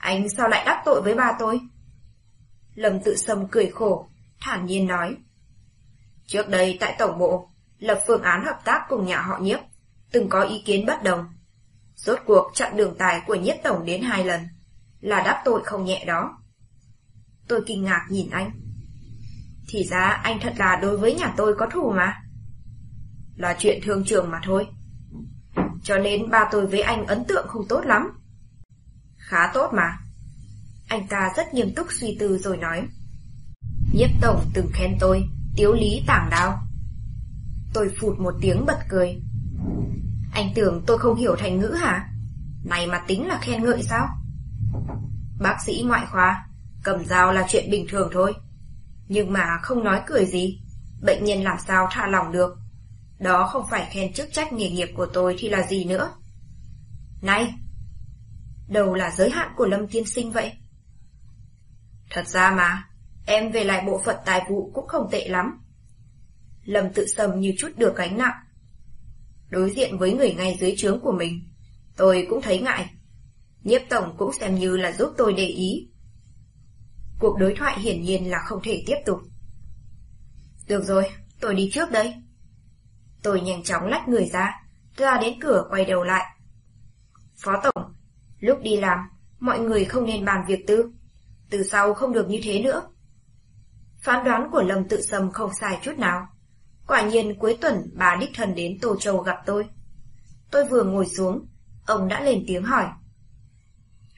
Anh sao lại đắc tội với ba tôi? Lâm tự sâm cười khổ, thản nhiên nói. Trước đây tại tổng bộ, lập phương án hợp tác cùng nhà họ nhiếp, từng có ý kiến bất đồng. Rốt cuộc chặn đường tài của nhiếp tổng đến hai lần, là đắc tội không nhẹ đó. Tôi kinh ngạc nhìn anh. Thì ra anh thật là đối với nhà tôi có thù mà. Là chuyện thương trường mà thôi. Cho nên ba tôi với anh ấn tượng không tốt lắm. Khá tốt mà. Anh ta rất nghiêm túc suy tư rồi nói. Nhiếp tổng từng khen tôi, tiếu lý tảng đao. Tôi phụt một tiếng bật cười. Anh tưởng tôi không hiểu thành ngữ hả? Này mà tính là khen ngợi sao? Bác sĩ ngoại khoa, cầm dao là chuyện bình thường thôi. Nhưng mà không nói cười gì, bệnh nhân làm sao tha lòng được. Đó không phải khen chức trách nghề nghiệp của tôi thì là gì nữa. Này! Đâu là giới hạn của Lâm Tiên Sinh vậy? Thật ra mà, em về lại bộ phận tài vụ cũng không tệ lắm. Lâm tự sầm như chút được gánh nặng. Đối diện với người ngay dưới trướng của mình, tôi cũng thấy ngại. Nhiếp tổng cũng xem như là giúp tôi để ý. Cuộc đối thoại hiển nhiên là không thể tiếp tục. Được rồi, tôi đi trước đây. Tôi nhanh chóng lách người ra, ra đến cửa quay đầu lại. Phó Tổng, lúc đi làm, mọi người không nên bàn việc tư. Từ sau không được như thế nữa. Phán đoán của Lâm Tự Sâm không sai chút nào. Quả nhiên cuối tuần bà đích thân đến Tô Châu gặp tôi. Tôi vừa ngồi xuống, ông đã lên tiếng hỏi.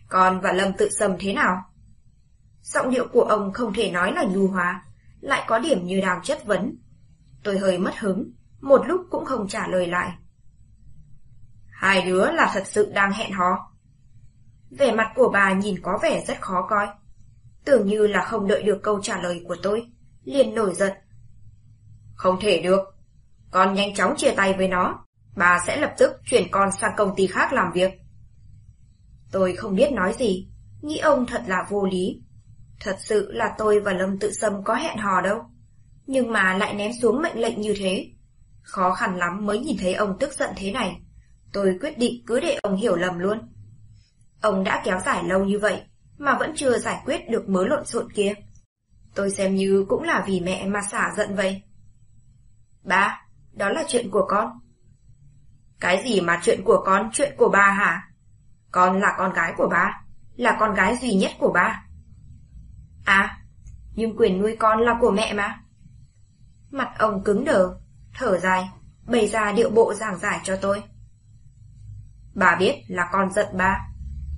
Con và Lâm Tự Sâm thế nào? Giọng điệu của ông không thể nói là nhu hòa, lại có điểm như đang chất vấn. Tôi hơi mất hứng, một lúc cũng không trả lời lại. Hai đứa là thật sự đang hẹn hò. Vẻ mặt của bà nhìn có vẻ rất khó coi. Tưởng như là không đợi được câu trả lời của tôi, liền nổi giận. Không thể được, con nhanh chóng chia tay với nó, bà sẽ lập tức chuyển con sang công ty khác làm việc. Tôi không biết nói gì, nghĩ ông thật là vô lý. Thật sự là tôi và Lâm Tự Sâm có hẹn hò đâu, nhưng mà lại ném xuống mệnh lệnh như thế. Khó khăn lắm mới nhìn thấy ông tức giận thế này. Tôi quyết định cứ để ông hiểu lầm luôn. Ông đã kéo dài lâu như vậy, mà vẫn chưa giải quyết được mớ lộn xộn kia. Tôi xem như cũng là vì mẹ mà xả giận vậy. Ba, đó là chuyện của con. Cái gì mà chuyện của con, chuyện của ba hả? Con là con gái của ba, là con gái duy nhất của ba. À, nhưng quyền nuôi con là của mẹ mà. Mặt ông cứng đờ, thở dài, bày ra điệu bộ giảng giải cho tôi. Bà biết là con giận ba.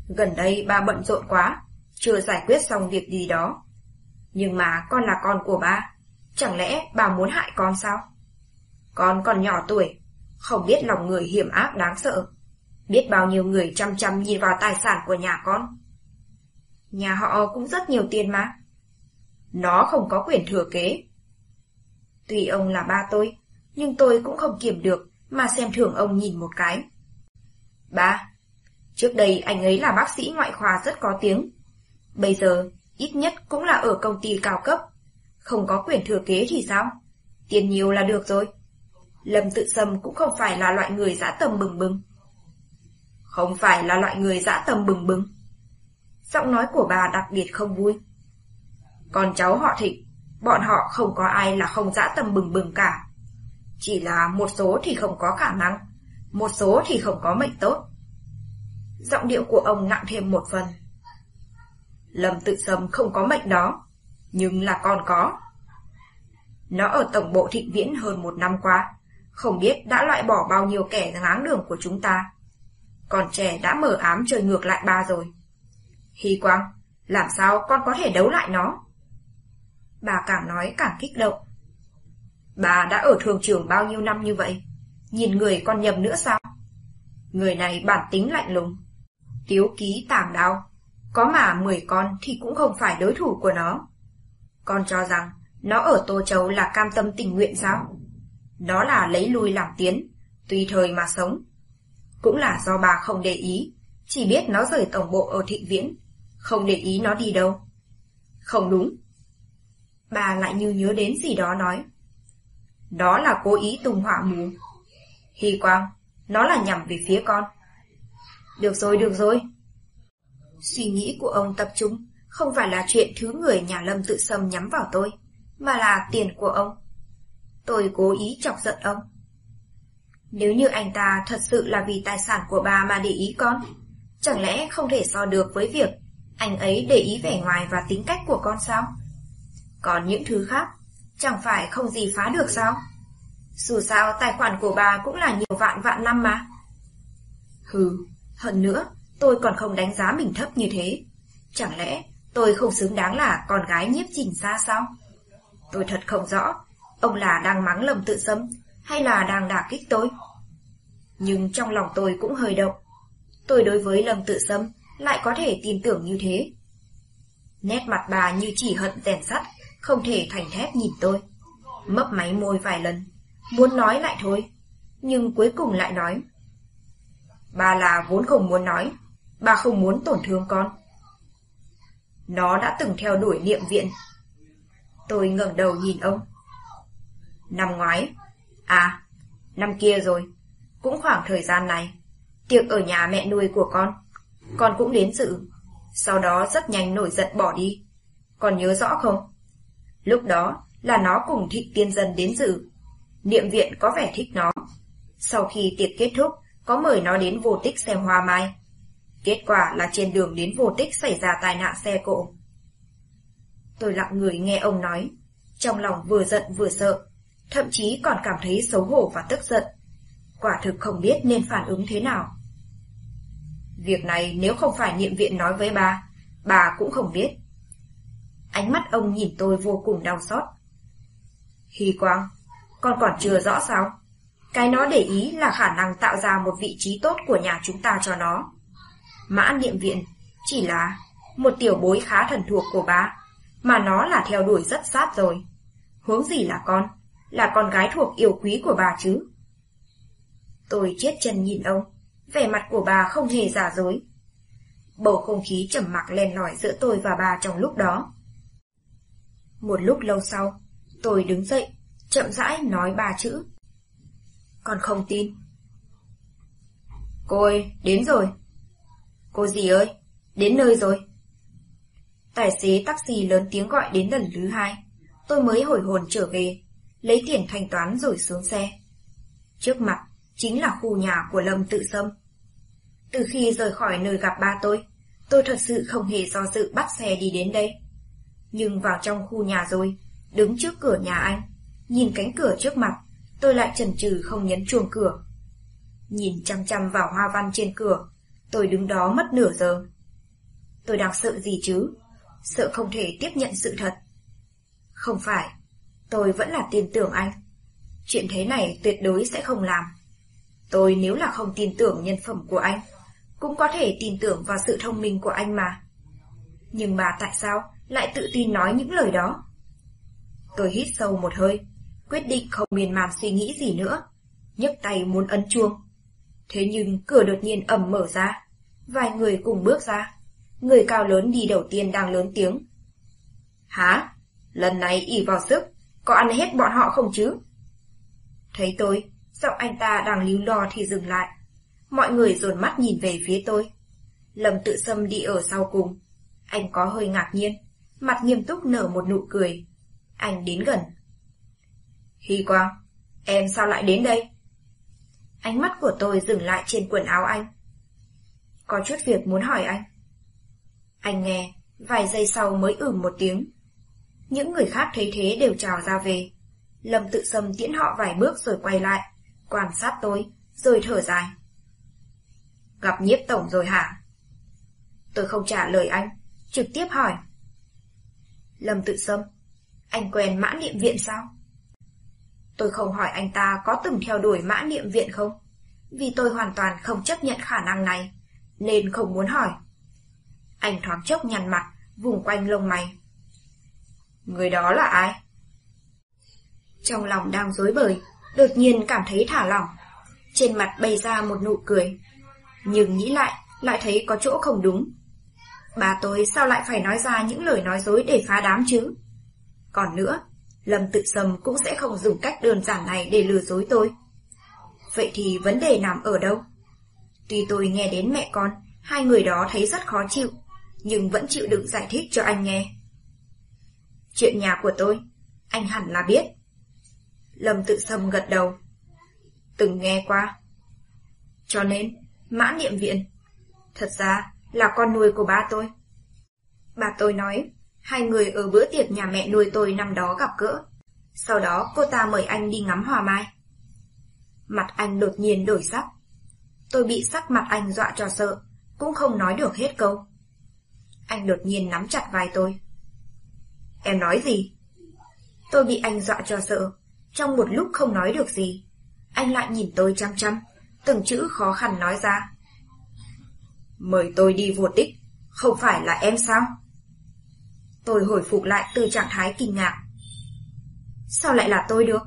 Gần đây ba bận rộn quá, chưa giải quyết xong việc gì đó. Nhưng mà con là con của ba, chẳng lẽ bà muốn hại con sao? Con còn nhỏ tuổi, không biết lòng người hiểm ác đáng sợ. Biết bao nhiêu người chăm chăm nhìn vào tài sản của nhà con. Nhà họ cũng rất nhiều tiền mà. Nó không có quyền thừa kế. Tuy ông là ba tôi, nhưng tôi cũng không kiểm được mà xem thường ông nhìn một cái. Ba, trước đây anh ấy là bác sĩ ngoại khoa rất có tiếng. Bây giờ, ít nhất cũng là ở công ty cao cấp. Không có quyền thừa kế thì sao? Tiền nhiều là được rồi. Lâm tự sâm cũng không phải là loại người dã tầm bừng bừng. Không phải là loại người dã tầm bừng bừng. Giọng nói của bà đặc biệt không vui. Còn cháu họ thịnh, bọn họ không có ai là không dã tầm bừng bừng cả. Chỉ là một số thì không có khả năng, một số thì không có mệnh tốt. Giọng điệu của ông nặng thêm một phần. Lâm tự sâm không có mệnh đó, nhưng là con có. Nó ở tổng bộ thịnh viễn hơn một năm qua, không biết đã loại bỏ bao nhiêu kẻ ngáng đường của chúng ta. Còn trẻ đã mở ám chơi ngược lại ba rồi. Hy Quang, làm sao con có thể đấu lại nó? Bà càng nói càng kích động. Bà đã ở thường trường bao nhiêu năm như vậy? Nhìn người con nhầm nữa sao? Người này bản tính lạnh lùng. Tiếu ký tàng đao. Có mà 10 con thì cũng không phải đối thủ của nó. Con cho rằng nó ở Tô Châu là cam tâm tình nguyện sao? Đó là lấy lui làm tiến, tùy thời mà sống. Cũng là do bà không để ý, chỉ biết nó rời tổng bộ ở thị viễn, không để ý nó đi đâu. Không đúng. Bà lại như nhớ đến gì đó nói. Đó là cố ý tung hỏa mù. Hy quang, nó là nhằm về phía con. Được rồi, được rồi. Suy nghĩ của ông tập trung không phải là chuyện thứ người nhà lâm tự xâm nhắm vào tôi, mà là tiền của ông. Tôi cố ý chọc giận ông. Nếu như anh ta thật sự là vì tài sản của bà mà để ý con, chẳng lẽ không thể so được với việc anh ấy để ý vẻ ngoài và tính cách của con sao? Còn những thứ khác, chẳng phải không gì phá được sao? Dù sao tài khoản của bà cũng là nhiều vạn vạn năm mà. Hừ, hơn nữa, tôi còn không đánh giá mình thấp như thế. Chẳng lẽ tôi không xứng đáng là con gái nhiếp trình ra sao? Tôi thật không rõ, ông là đang mắng lầm tự sâm hay là đang đả kích tôi? Nhưng trong lòng tôi cũng hơi động. Tôi đối với lầm Tự Sâm lại có thể tin tưởng như thế. Nét mặt bà như chỉ hận rèn sắt, không thể thành thép nhìn tôi. Mấp máy môi vài lần, muốn nói lại thôi, nhưng cuối cùng lại nói. Bà là vốn không muốn nói, bà không muốn tổn thương con. Nó đã từng theo đuổi niệm viện. Tôi ngẩng đầu nhìn ông. Năm ngoái, à, năm kia rồi, cũng khoảng thời gian này, tiệc ở nhà mẹ nuôi của con, con cũng đến dự, sau đó rất nhanh nổi giận bỏ đi. Còn nhớ rõ không? Lúc đó là nó cùng thị tiên dân đến dự, niệm viện có vẻ thích nó. Sau khi tiệc kết thúc, có mời nó đến vô tích xem hoa mai. Kết quả là trên đường đến vô tích xảy ra tai nạn xe cộ. Tôi lặng người nghe ông nói, trong lòng vừa giận vừa sợ, thậm chí còn cảm thấy xấu hổ và tức giận. Quả thực không biết nên phản ứng thế nào. Việc này nếu không phải niệm viện nói với bà, bà cũng không biết. Ánh mắt ông nhìn tôi vô cùng đau xót. Hy quang, con còn chưa rõ sao? Cái nó để ý là khả năng tạo ra một vị trí tốt của nhà chúng ta cho nó. Mã niệm viện chỉ là một tiểu bối khá thần thuộc của bà, mà nó là theo đuổi rất sát rồi. hướng gì là con, là con gái thuộc yêu quý của bà chứ. Tôi chết chân nhìn ông, vẻ mặt của bà không hề giả dối. Bầu không khí trầm mặc len lỏi giữa tôi và bà trong lúc đó. Một lúc lâu sau, tôi đứng dậy, chậm rãi nói ba chữ. Con không tin. Cô ơi, đến rồi. Cô gì ơi, đến nơi rồi. Tài xế taxi lớn tiếng gọi đến lần thứ hai. Tôi mới hồi hồn trở về, lấy tiền thanh toán rồi xuống xe. Trước mặt chính là khu nhà của Lâm Tự Sâm. Từ khi rời khỏi nơi gặp ba tôi, tôi thật sự không hề do dự bắt xe đi đến đây. Nhưng vào trong khu nhà rồi, đứng trước cửa nhà anh, nhìn cánh cửa trước mặt, tôi lại chần chừ không nhấn chuông cửa. Nhìn chăm chăm vào hoa văn trên cửa, tôi đứng đó mất nửa giờ. Tôi đang sợ gì chứ? Sợ không thể tiếp nhận sự thật. Không phải, tôi vẫn là tin tưởng anh. Chuyện thế này tuyệt đối sẽ không làm. Tôi nếu là không tin tưởng nhân phẩm của anh, cũng có thể tin tưởng vào sự thông minh của anh mà. Nhưng mà tại sao lại tự tin nói những lời đó? Tôi hít sâu một hơi, quyết định không miên man suy nghĩ gì nữa, nhấc tay muốn ấn chuông. Thế nhưng cửa đột nhiên ầm mở ra, vài người cùng bước ra. Người cao lớn đi đầu tiên đang lớn tiếng. Hả? Lần này ỉ vào sức, có ăn hết bọn họ không chứ? Thấy tôi, giọng anh ta đang líu lo thì dừng lại. Mọi người dồn mắt nhìn về phía tôi. Lâm tự xâm đi ở sau cùng. Anh có hơi ngạc nhiên, mặt nghiêm túc nở một nụ cười. Anh đến gần. Hy Quang, em sao lại đến đây? Ánh mắt của tôi dừng lại trên quần áo anh. Có chút việc muốn hỏi anh. Anh nghe, vài giây sau mới ử một tiếng. Những người khác thấy thế đều chào ra về. Lâm tự sâm tiễn họ vài bước rồi quay lại, quan sát tôi, rồi thở dài. Gặp nhiếp tổng rồi hả? Tôi không trả lời anh, trực tiếp hỏi. Lâm tự sâm, anh quen mã niệm viện sao? Tôi không hỏi anh ta có từng theo đuổi mã niệm viện không, vì tôi hoàn toàn không chấp nhận khả năng này, nên không muốn hỏi. Anh thoáng chốc nhăn mặt, vùng quanh lông mày. Người đó là ai? Trong lòng đang dối bời, đột nhiên cảm thấy thả lỏng. Trên mặt bày ra một nụ cười. Nhưng nghĩ lại, lại thấy có chỗ không đúng. Bà tôi sao lại phải nói ra những lời nói dối để phá đám chứ? Còn nữa, Lâm tự sầm cũng sẽ không dùng cách đơn giản này để lừa dối tôi. Vậy thì vấn đề nằm ở đâu? Tuy tôi nghe đến mẹ con, hai người đó thấy rất khó chịu, nhưng vẫn chịu đựng giải thích cho anh nghe. Chuyện nhà của tôi, anh hẳn là biết. Lâm tự sầm gật đầu. Từng nghe qua. Cho nên, mã niệm viện, thật ra là con nuôi của ba tôi. Bà tôi nói, hai người ở bữa tiệc nhà mẹ nuôi tôi năm đó gặp gỡ. Sau đó cô ta mời anh đi ngắm hoa mai. Mặt anh đột nhiên đổi sắc. Tôi bị sắc mặt anh dọa cho sợ, cũng không nói được hết câu. Anh đột nhiên nắm chặt vai tôi. Em nói gì? Tôi bị anh dọa cho sợ, trong một lúc không nói được gì. Anh lại nhìn tôi chăm chăm, từng chữ khó khăn nói ra. Mời tôi đi vô tích, không phải là em sao? Tôi hồi phục lại từ trạng thái kinh ngạc. Sao lại là tôi được?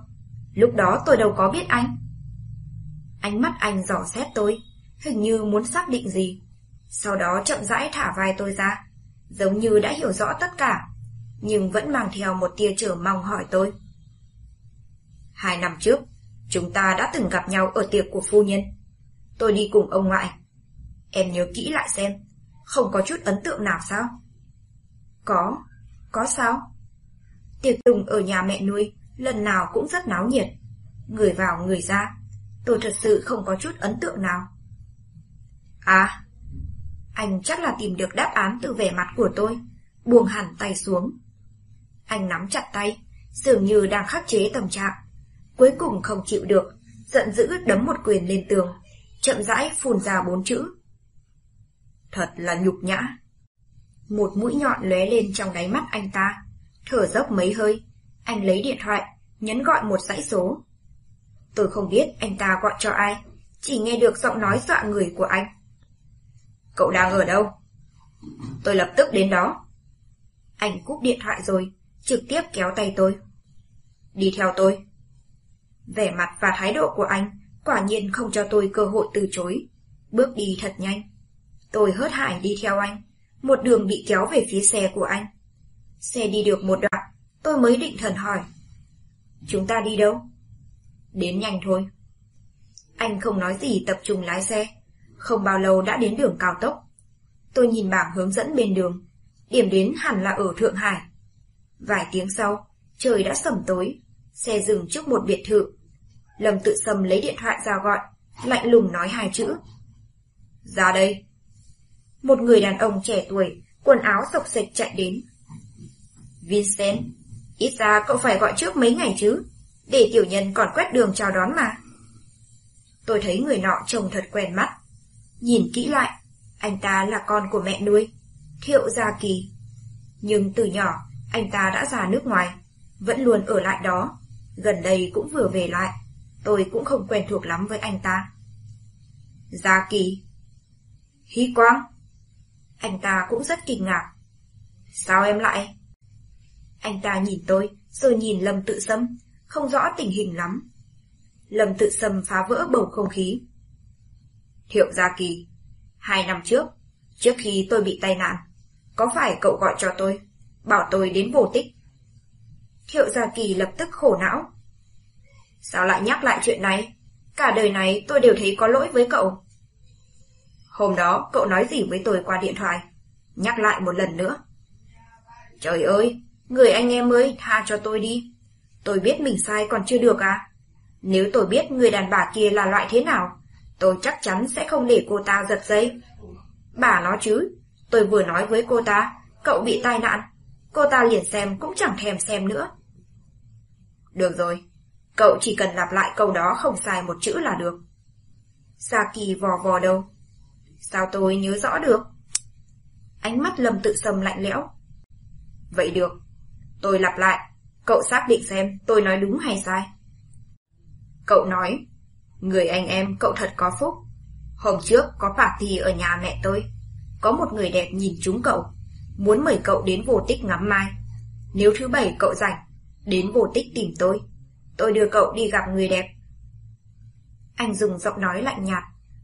Lúc đó tôi đâu có biết anh. Ánh mắt anh dò xét tôi, hình như muốn xác định gì. Sau đó chậm rãi thả vai tôi ra, giống như đã hiểu rõ tất cả, nhưng vẫn mang theo một tia trở mong hỏi tôi. Hai năm trước, chúng ta đã từng gặp nhau ở tiệc của phu nhân. Tôi đi cùng ông ngoại. Em nhớ kỹ lại xem, không có chút ấn tượng nào sao? Có, có sao? Tiệc tùng ở nhà mẹ nuôi, lần nào cũng rất náo nhiệt. Người vào người ra, tôi thật sự không có chút ấn tượng nào. À, anh chắc là tìm được đáp án từ vẻ mặt của tôi, buông hẳn tay xuống. Anh nắm chặt tay, dường như đang khắc chế tâm trạng. Cuối cùng không chịu được, giận dữ đấm một quyền lên tường, chậm rãi phun ra bốn chữ. Thật là nhục nhã. Một mũi nhọn lóe lên trong đáy mắt anh ta, thở dốc mấy hơi, anh lấy điện thoại, nhấn gọi một dãy số. Tôi không biết anh ta gọi cho ai, chỉ nghe được giọng nói dọa người của anh. Cậu đang ở đâu? Tôi lập tức đến đó. Anh cúp điện thoại rồi, trực tiếp kéo tay tôi. Đi theo tôi. Vẻ mặt và thái độ của anh quả nhiên không cho tôi cơ hội từ chối. Bước đi thật nhanh. Tôi hớt hải đi theo anh, một đường bị kéo về phía xe của anh. Xe đi được một đoạn, tôi mới định thần hỏi. Chúng ta đi đâu? Đến nhanh thôi. Anh không nói gì tập trung lái xe. Không bao lâu đã đến đường cao tốc. Tôi nhìn bảng hướng dẫn bên đường. Điểm đến hẳn là ở Thượng Hải. Vài tiếng sau, trời đã sầm tối. Xe dừng trước một biệt thự. Lâm tự sầm lấy điện thoại ra gọi, lạnh lùng nói hai chữ. Ra đây. Một người đàn ông trẻ tuổi, quần áo sộc sạch chạy đến. Vincent, ít ra cậu phải gọi trước mấy ngày chứ, để tiểu nhân còn quét đường chào đón mà. Tôi thấy người nọ trông thật quen mắt. Nhìn kỹ lại, anh ta là con của mẹ nuôi, Thiệu Gia Kỳ. Nhưng từ nhỏ, anh ta đã ra nước ngoài, vẫn luôn ở lại đó, gần đây cũng vừa về lại. Tôi cũng không quen thuộc lắm với anh ta. Gia Kỳ. Hy Quang. Anh ta cũng rất kinh ngạc. Sao em lại? Anh ta nhìn tôi, rồi nhìn Lâm Tự Sâm, không rõ tình hình lắm. Lâm Tự Sâm phá vỡ bầu không khí. Thiệu Gia Kỳ, hai năm trước, trước khi tôi bị tai nạn, có phải cậu gọi cho tôi, bảo tôi đến vô tích? Thiệu Gia Kỳ lập tức khổ não. Sao lại nhắc lại chuyện này? Cả đời này tôi đều thấy có lỗi với cậu. Hôm đó cậu nói gì với tôi qua điện thoại? Nhắc lại một lần nữa. Trời ơi, người anh em ơi, tha cho tôi đi. Tôi biết mình sai còn chưa được à? Nếu tôi biết người đàn bà kia là loại thế nào, tôi chắc chắn sẽ không để cô ta giật dây. Bà nó chứ, tôi vừa nói với cô ta, cậu bị tai nạn. Cô ta liền xem cũng chẳng thèm xem nữa. Được rồi, cậu chỉ cần lặp lại câu đó không sai một chữ là được. Saki vò vò đâu. Sao tôi nhớ rõ được? Ánh mắt lầm tự sầm lạnh lẽo. Vậy được, tôi lặp lại, cậu xác định xem tôi nói đúng hay sai. Cậu nói, người anh em cậu thật có phúc. Hôm trước có party ở nhà mẹ tôi. Có một người đẹp nhìn chúng cậu, muốn mời cậu đến vô tích ngắm mai. Nếu thứ bảy cậu rảnh, đến vô tích tìm tôi. Tôi đưa cậu đi gặp người đẹp. Anh dùng giọng nói lạnh nhạt,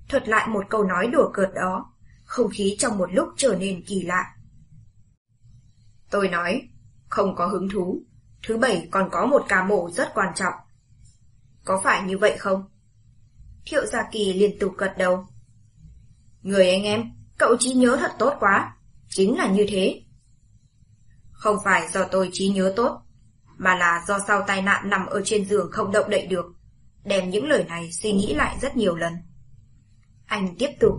thuật lại một câu nói đùa cợt đó. Không khí trong một lúc trở nên kỳ lạ. Tôi nói, không có hứng thú. Thứ bảy còn có một ca mổ rất quan trọng. Có phải như vậy không? Thiệu Gia Kỳ liên tục gật đầu. Người anh em, cậu trí nhớ thật tốt quá. Chính là như thế. Không phải do tôi trí nhớ tốt, mà là do sau tai nạn nằm ở trên giường không động đậy được. Đem những lời này suy nghĩ lại rất nhiều lần. Anh tiếp tục.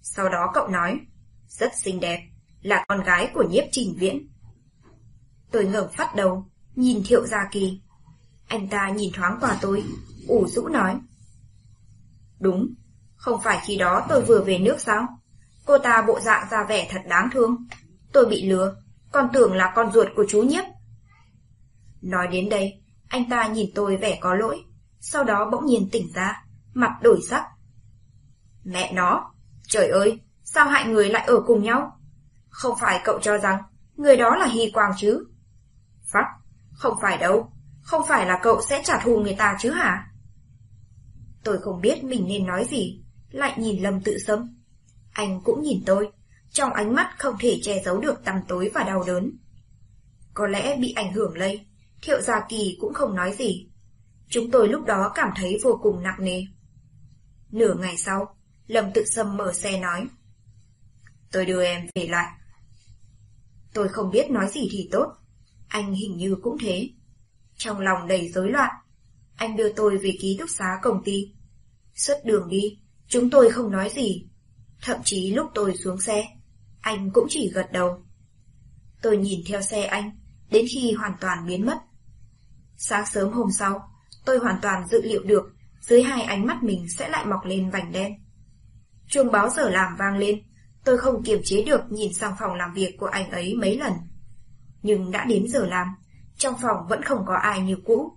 Sau đó cậu nói, rất xinh đẹp, là con gái của nhiếp trình viễn. Tôi ngẩng phát đầu, nhìn Thiệu Gia Kỳ. Anh ta nhìn thoáng qua tôi, ủ rũ nói. Đúng, không phải khi đó tôi vừa về nước sao? Cô ta bộ dạng ra vẻ thật đáng thương. Tôi bị lừa, còn tưởng là con ruột của chú nhiếp. Nói đến đây, anh ta nhìn tôi vẻ có lỗi, sau đó bỗng nhiên tỉnh ra, mặt đổi sắc. Mẹ nó, trời ơi, sao hai người lại ở cùng nhau? Không phải cậu cho rằng người đó là Hy Quang chứ? Phắc, không phải đâu, không phải là cậu sẽ trả thù người ta chứ hả? Tôi không biết mình nên nói gì, lại nhìn Lâm tự sâm. Anh cũng nhìn tôi, trong ánh mắt không thể che giấu được tăm tối và đau đớn. Có lẽ bị ảnh hưởng lây, Thiệu Gia Kỳ cũng không nói gì. Chúng tôi lúc đó cảm thấy vô cùng nặng nề. Nửa ngày sau, Lâm tự sâm mở xe nói. Tôi đưa em về lại. Tôi không biết nói gì thì tốt. Anh hình như cũng thế. Trong lòng đầy rối loạn, anh đưa tôi về ký túc xá công ty. Suốt đường đi, chúng tôi không nói gì. Thậm chí lúc tôi xuống xe, anh cũng chỉ gật đầu. Tôi nhìn theo xe anh, đến khi hoàn toàn biến mất. Sáng sớm hôm sau, tôi hoàn toàn dự liệu được dưới hai ánh mắt mình sẽ lại mọc lên vành đen. Chuông báo giờ làm vang lên, tôi không kiềm chế được nhìn sang phòng làm việc của anh ấy mấy lần. Nhưng đã đến giờ làm, trong phòng vẫn không có ai như cũ.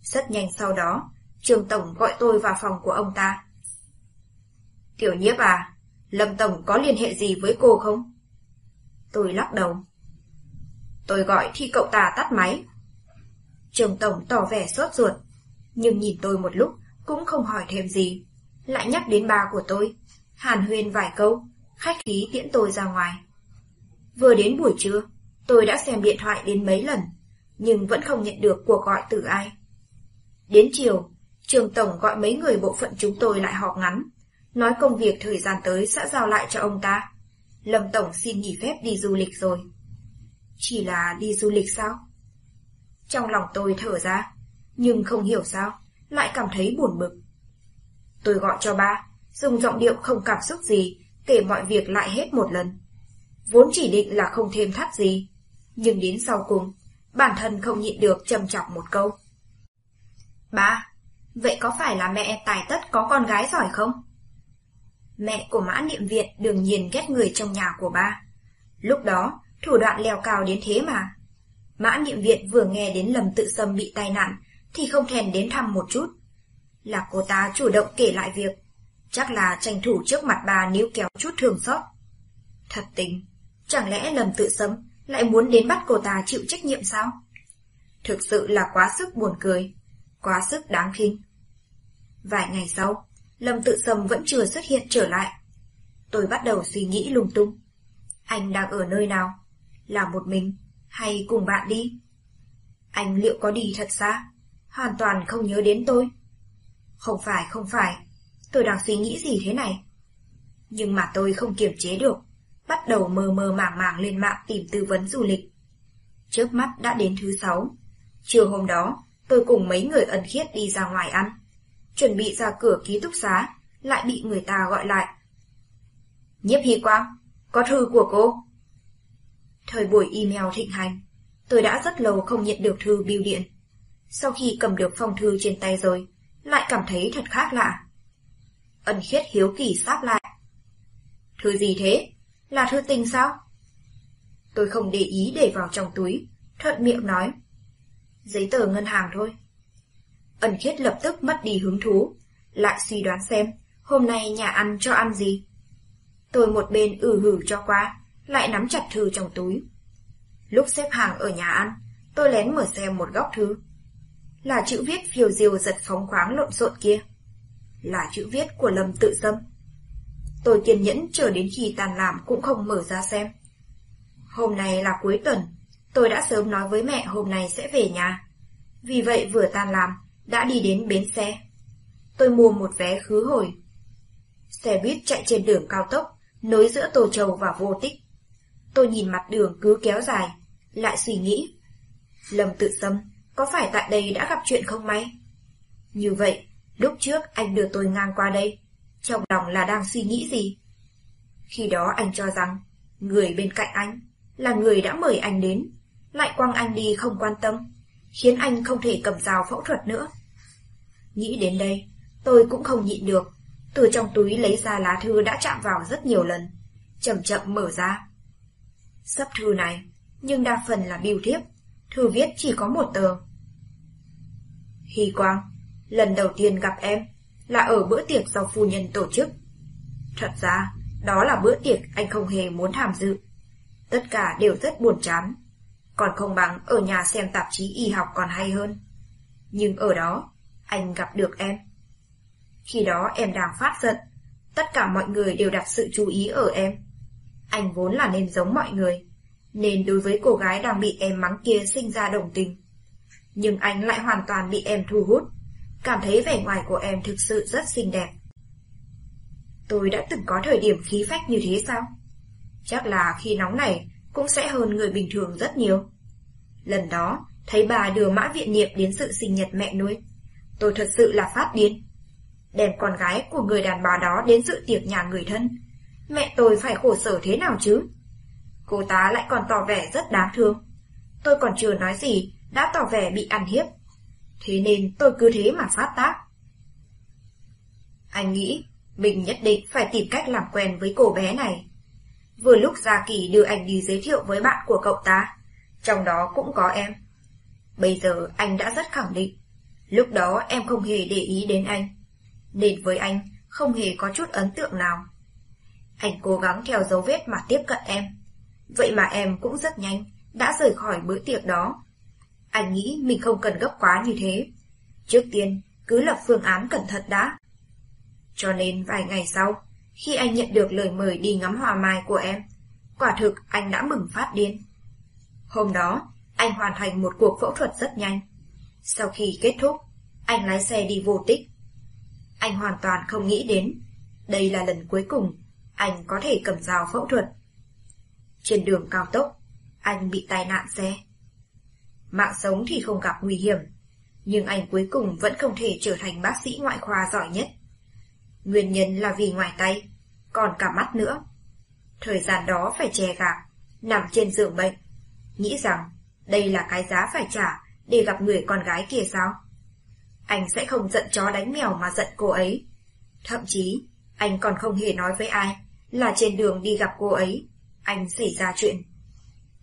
Rất nhanh sau đó, Trương Tổng gọi tôi vào phòng của ông ta. Tiểu nhiếp à, Lâm Tổng có liên hệ gì với cô không? Tôi lắc đầu. Tôi gọi thì cậu ta tắt máy. trường Tổng tỏ vẻ sốt ruột, nhưng nhìn tôi một lúc cũng không hỏi thêm gì. Lại nhắc đến ba của tôi, hàn huyên vài câu, khách khí tiễn tôi ra ngoài. Vừa đến buổi trưa, tôi đã xem điện thoại đến mấy lần, nhưng vẫn không nhận được cuộc gọi từ ai. Đến chiều, trường tổng gọi mấy người bộ phận chúng tôi lại họp ngắn, nói công việc thời gian tới sẽ giao lại cho ông ta. Lâm Tổng xin nghỉ phép đi du lịch rồi. Chỉ là đi du lịch sao? Trong lòng tôi thở ra, nhưng không hiểu sao, lại cảm thấy buồn bực. Tôi gọi cho ba, dùng giọng điệu không cảm xúc gì, kể mọi việc lại hết một lần. Vốn chỉ định là không thêm thắt gì, nhưng đến sau cùng, bản thân không nhịn được trầm trọng một câu. Ba, vậy có phải là mẹ tài tất có con gái giỏi không? Mẹ của mã niệm viện đương nhiên ghét người trong nhà của ba. Lúc đó, thủ đoạn leo cao đến thế mà. Mã niệm viện vừa nghe đến lầm tự sâm bị tai nạn, thì không thèn đến thăm một chút. Là cô ta chủ động kể lại việc, chắc là tranh thủ trước mặt bà níu kéo chút thường xót. Thật tình, chẳng lẽ lầm tự sấm lại muốn đến bắt cô ta chịu trách nhiệm sao? Thực sự là quá sức buồn cười, quá sức đáng khinh. Vài ngày sau, Lâm Tự sầm vẫn chưa xuất hiện trở lại. Tôi bắt đầu suy nghĩ lung tung. Anh đang ở nơi nào? Là một mình, hay cùng bạn đi? Anh liệu có đi thật xa? Hoàn toàn không nhớ đến tôi. Không phải, không phải. Tôi đang suy nghĩ gì thế này? Nhưng mà tôi không kiềm chế được. Bắt đầu mờ mờ màng màng lên mạng tìm tư vấn du lịch. Trước mắt đã đến thứ sáu. Chiều hôm đó, tôi cùng mấy người ẩn khiết đi ra ngoài ăn chuẩn bị ra cửa ký túc xá, lại bị người ta gọi lại. Nhiếp Hy Quang, có thư của cô. Thời buổi email thịnh hành, tôi đã rất lâu không nhận được thư bưu điện. Sau khi cầm được phong thư trên tay rồi, lại cảm thấy thật khác lạ. Ân khiết hiếu kỳ sáp lại. Thư gì thế? Là thư tình sao? Tôi không để ý để vào trong túi, thuận miệng nói. Giấy tờ ngân hàng thôi. Ẩn khiết lập tức mất đi hứng thú, lại suy đoán xem hôm nay nhà ăn cho ăn gì. Tôi một bên ừ hử cho qua, lại nắm chặt thư trong túi. Lúc xếp hàng ở nhà ăn, tôi lén mở xem một góc thư. Là chữ viết phiêu diêu giật phóng khoáng lộn xộn kia. Là chữ viết của Lâm Tự Sâm. Tôi kiên nhẫn chờ đến khi tàn làm cũng không mở ra xem. Hôm nay là cuối tuần, tôi đã sớm nói với mẹ hôm nay sẽ về nhà. Vì vậy vừa tan làm, đã đi đến bến xe. Tôi mua một vé khứ hồi. Xe buýt chạy trên đường cao tốc, nối giữa Tô Châu và Vô Tích. Tôi nhìn mặt đường cứ kéo dài, lại suy nghĩ. lầm tự xâm, có phải tại đây đã gặp chuyện không may? Như vậy, lúc trước anh đưa tôi ngang qua đây, trong lòng là đang suy nghĩ gì? Khi đó anh cho rằng, người bên cạnh anh là người đã mời anh đến, lại quăng anh đi không quan tâm khiến anh không thể cầm dao phẫu thuật nữa. Nghĩ đến đây, tôi cũng không nhịn được, từ trong túi lấy ra lá thư đã chạm vào rất nhiều lần, chậm chậm mở ra. Sắp thư này, nhưng đa phần là biêu thiếp, thư viết chỉ có một tờ. Hy Quang, lần đầu tiên gặp em là ở bữa tiệc do phu nhân tổ chức. Thật ra, đó là bữa tiệc anh không hề muốn tham dự. Tất cả đều rất buồn chán còn không bằng ở nhà xem tạp chí y học còn hay hơn. Nhưng ở đó, anh gặp được em. Khi đó em đang phát giận, tất cả mọi người đều đặt sự chú ý ở em. Anh vốn là nên giống mọi người, nên đối với cô gái đang bị em mắng kia sinh ra đồng tình. Nhưng anh lại hoàn toàn bị em thu hút, cảm thấy vẻ ngoài của em thực sự rất xinh đẹp. Tôi đã từng có thời điểm khí phách như thế sao? Chắc là khi nóng này cũng sẽ hơn người bình thường rất nhiều. Lần đó, thấy bà đưa mã viện niệm đến sự sinh nhật mẹ nuôi. Tôi thật sự là phát điên. Đem con gái của người đàn bà đó đến dự tiệc nhà người thân. Mẹ tôi phải khổ sở thế nào chứ? Cô ta lại còn tỏ vẻ rất đáng thương. Tôi còn chưa nói gì, đã tỏ vẻ bị ăn hiếp. Thế nên tôi cứ thế mà phát tác. Anh nghĩ, mình nhất định phải tìm cách làm quen với cô bé này. Vừa lúc Gia Kỳ đưa anh đi giới thiệu với bạn của cậu ta, trong đó cũng có em. Bây giờ anh đã rất khẳng định, Lúc đó em không hề để ý đến anh, nên với anh không hề có chút ấn tượng nào. Anh cố gắng theo dấu vết mà tiếp cận em. Vậy mà em cũng rất nhanh, đã rời khỏi bữa tiệc đó. Anh nghĩ mình không cần gấp quá như thế. Trước tiên, cứ lập phương án cẩn thận đã. Cho nên vài ngày sau, khi anh nhận được lời mời đi ngắm hoa mai của em, quả thực anh đã mừng phát điên. Hôm đó, anh hoàn thành một cuộc phẫu thuật rất nhanh. Sau khi kết thúc, anh lái xe đi vô tích. Anh hoàn toàn không nghĩ đến, đây là lần cuối cùng anh có thể cầm dao phẫu thuật. Trên đường cao tốc, anh bị tai nạn xe. Mạng sống thì không gặp nguy hiểm, nhưng anh cuối cùng vẫn không thể trở thành bác sĩ ngoại khoa giỏi nhất. Nguyên nhân là vì ngoài tay, còn cả mắt nữa. Thời gian đó phải che gạc, nằm trên giường bệnh, nghĩ rằng đây là cái giá phải trả để gặp người con gái kia sao? Anh sẽ không giận chó đánh mèo mà giận cô ấy. Thậm chí, anh còn không hề nói với ai là trên đường đi gặp cô ấy, anh xảy ra chuyện.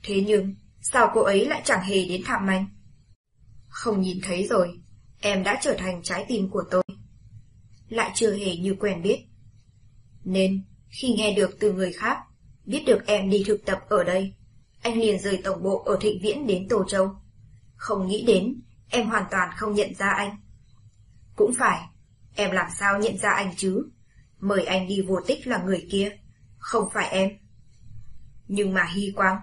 Thế nhưng, sao cô ấy lại chẳng hề đến thăm anh? Không nhìn thấy rồi, em đã trở thành trái tim của tôi. Lại chưa hề như quen biết. Nên, khi nghe được từ người khác, biết được em đi thực tập ở đây, anh liền rời tổng bộ ở Thịnh Viễn đến Tô Châu. Không nghĩ đến, em hoàn toàn không nhận ra anh. Cũng phải, em làm sao nhận ra anh chứ? Mời anh đi vô tích là người kia, không phải em. Nhưng mà Hy Quang,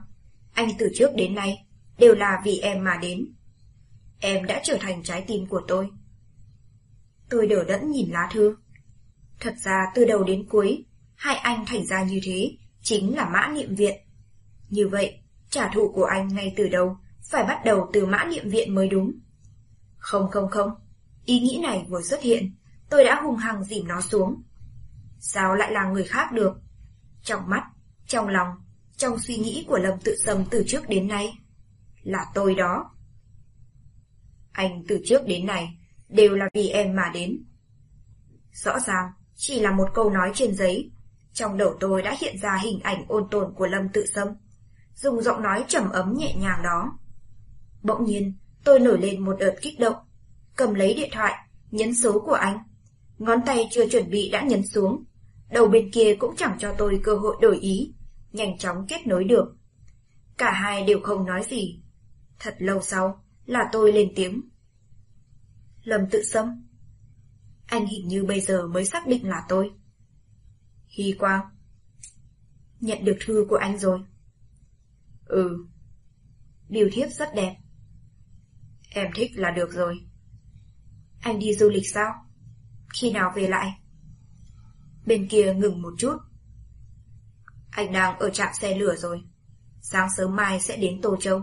anh từ trước đến nay đều là vì em mà đến. Em đã trở thành trái tim của tôi. Tôi đỡ đẫn nhìn lá thư. Thật ra từ đầu đến cuối, hai anh thành ra như thế chính là mã niệm viện. Như vậy, trả thù của anh ngay từ đầu phải bắt đầu từ mã niệm viện mới đúng. Không không không, ý nghĩ này vừa xuất hiện, tôi đã hung hăng dìm nó xuống. Sao lại là người khác được? Trong mắt, trong lòng, trong suy nghĩ của Lâm Tự Sâm từ trước đến nay, là tôi đó. Anh từ trước đến nay đều là vì em mà đến. Rõ ràng, chỉ là một câu nói trên giấy, trong đầu tôi đã hiện ra hình ảnh ôn tồn của Lâm Tự Sâm, dùng giọng nói trầm ấm nhẹ nhàng đó. Bỗng nhiên, tôi nổi lên một đợt kích động, cầm lấy điện thoại, nhấn số của anh. Ngón tay chưa chuẩn bị đã nhấn xuống, đầu bên kia cũng chẳng cho tôi cơ hội đổi ý, nhanh chóng kết nối được. Cả hai đều không nói gì. Thật lâu sau, là tôi lên tiếng. Lâm tự xâm. Anh hình như bây giờ mới xác định là tôi. Hy Quang. Nhận được thư của anh rồi. Ừ. Điều thiếp rất đẹp. Em thích là được rồi. Anh đi du lịch sao? Khi nào về lại? Bên kia ngừng một chút. Anh đang ở trạm xe lửa rồi. Sáng sớm mai sẽ đến Tô Châu.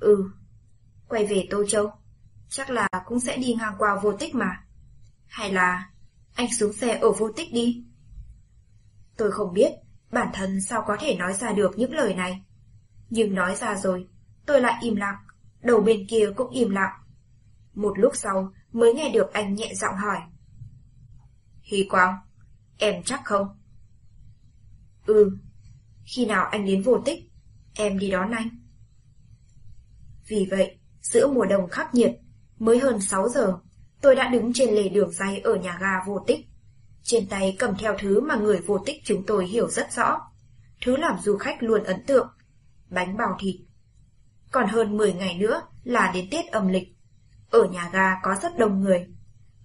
Ừ, quay về Tô Châu. Chắc là cũng sẽ đi ngang qua vô tích mà. Hay là anh xuống xe ở vô tích đi. Tôi không biết bản thân sao có thể nói ra được những lời này. Nhưng nói ra rồi, tôi lại im lặng, đầu bên kia cũng im lặng. Một lúc sau mới nghe được anh nhẹ giọng hỏi. Hy Quang, em chắc không? Ừ, khi nào anh đến vô tích, em đi đón anh. Vì vậy, giữa mùa đông khắc nghiệt, mới hơn 6 giờ, tôi đã đứng trên lề đường dây ở nhà ga vô tích. Trên tay cầm theo thứ mà người vô tích chúng tôi hiểu rất rõ. Thứ làm du khách luôn ấn tượng. Bánh bào thịt. Còn hơn 10 ngày nữa là đến Tết âm lịch. Ở nhà ga có rất đông người.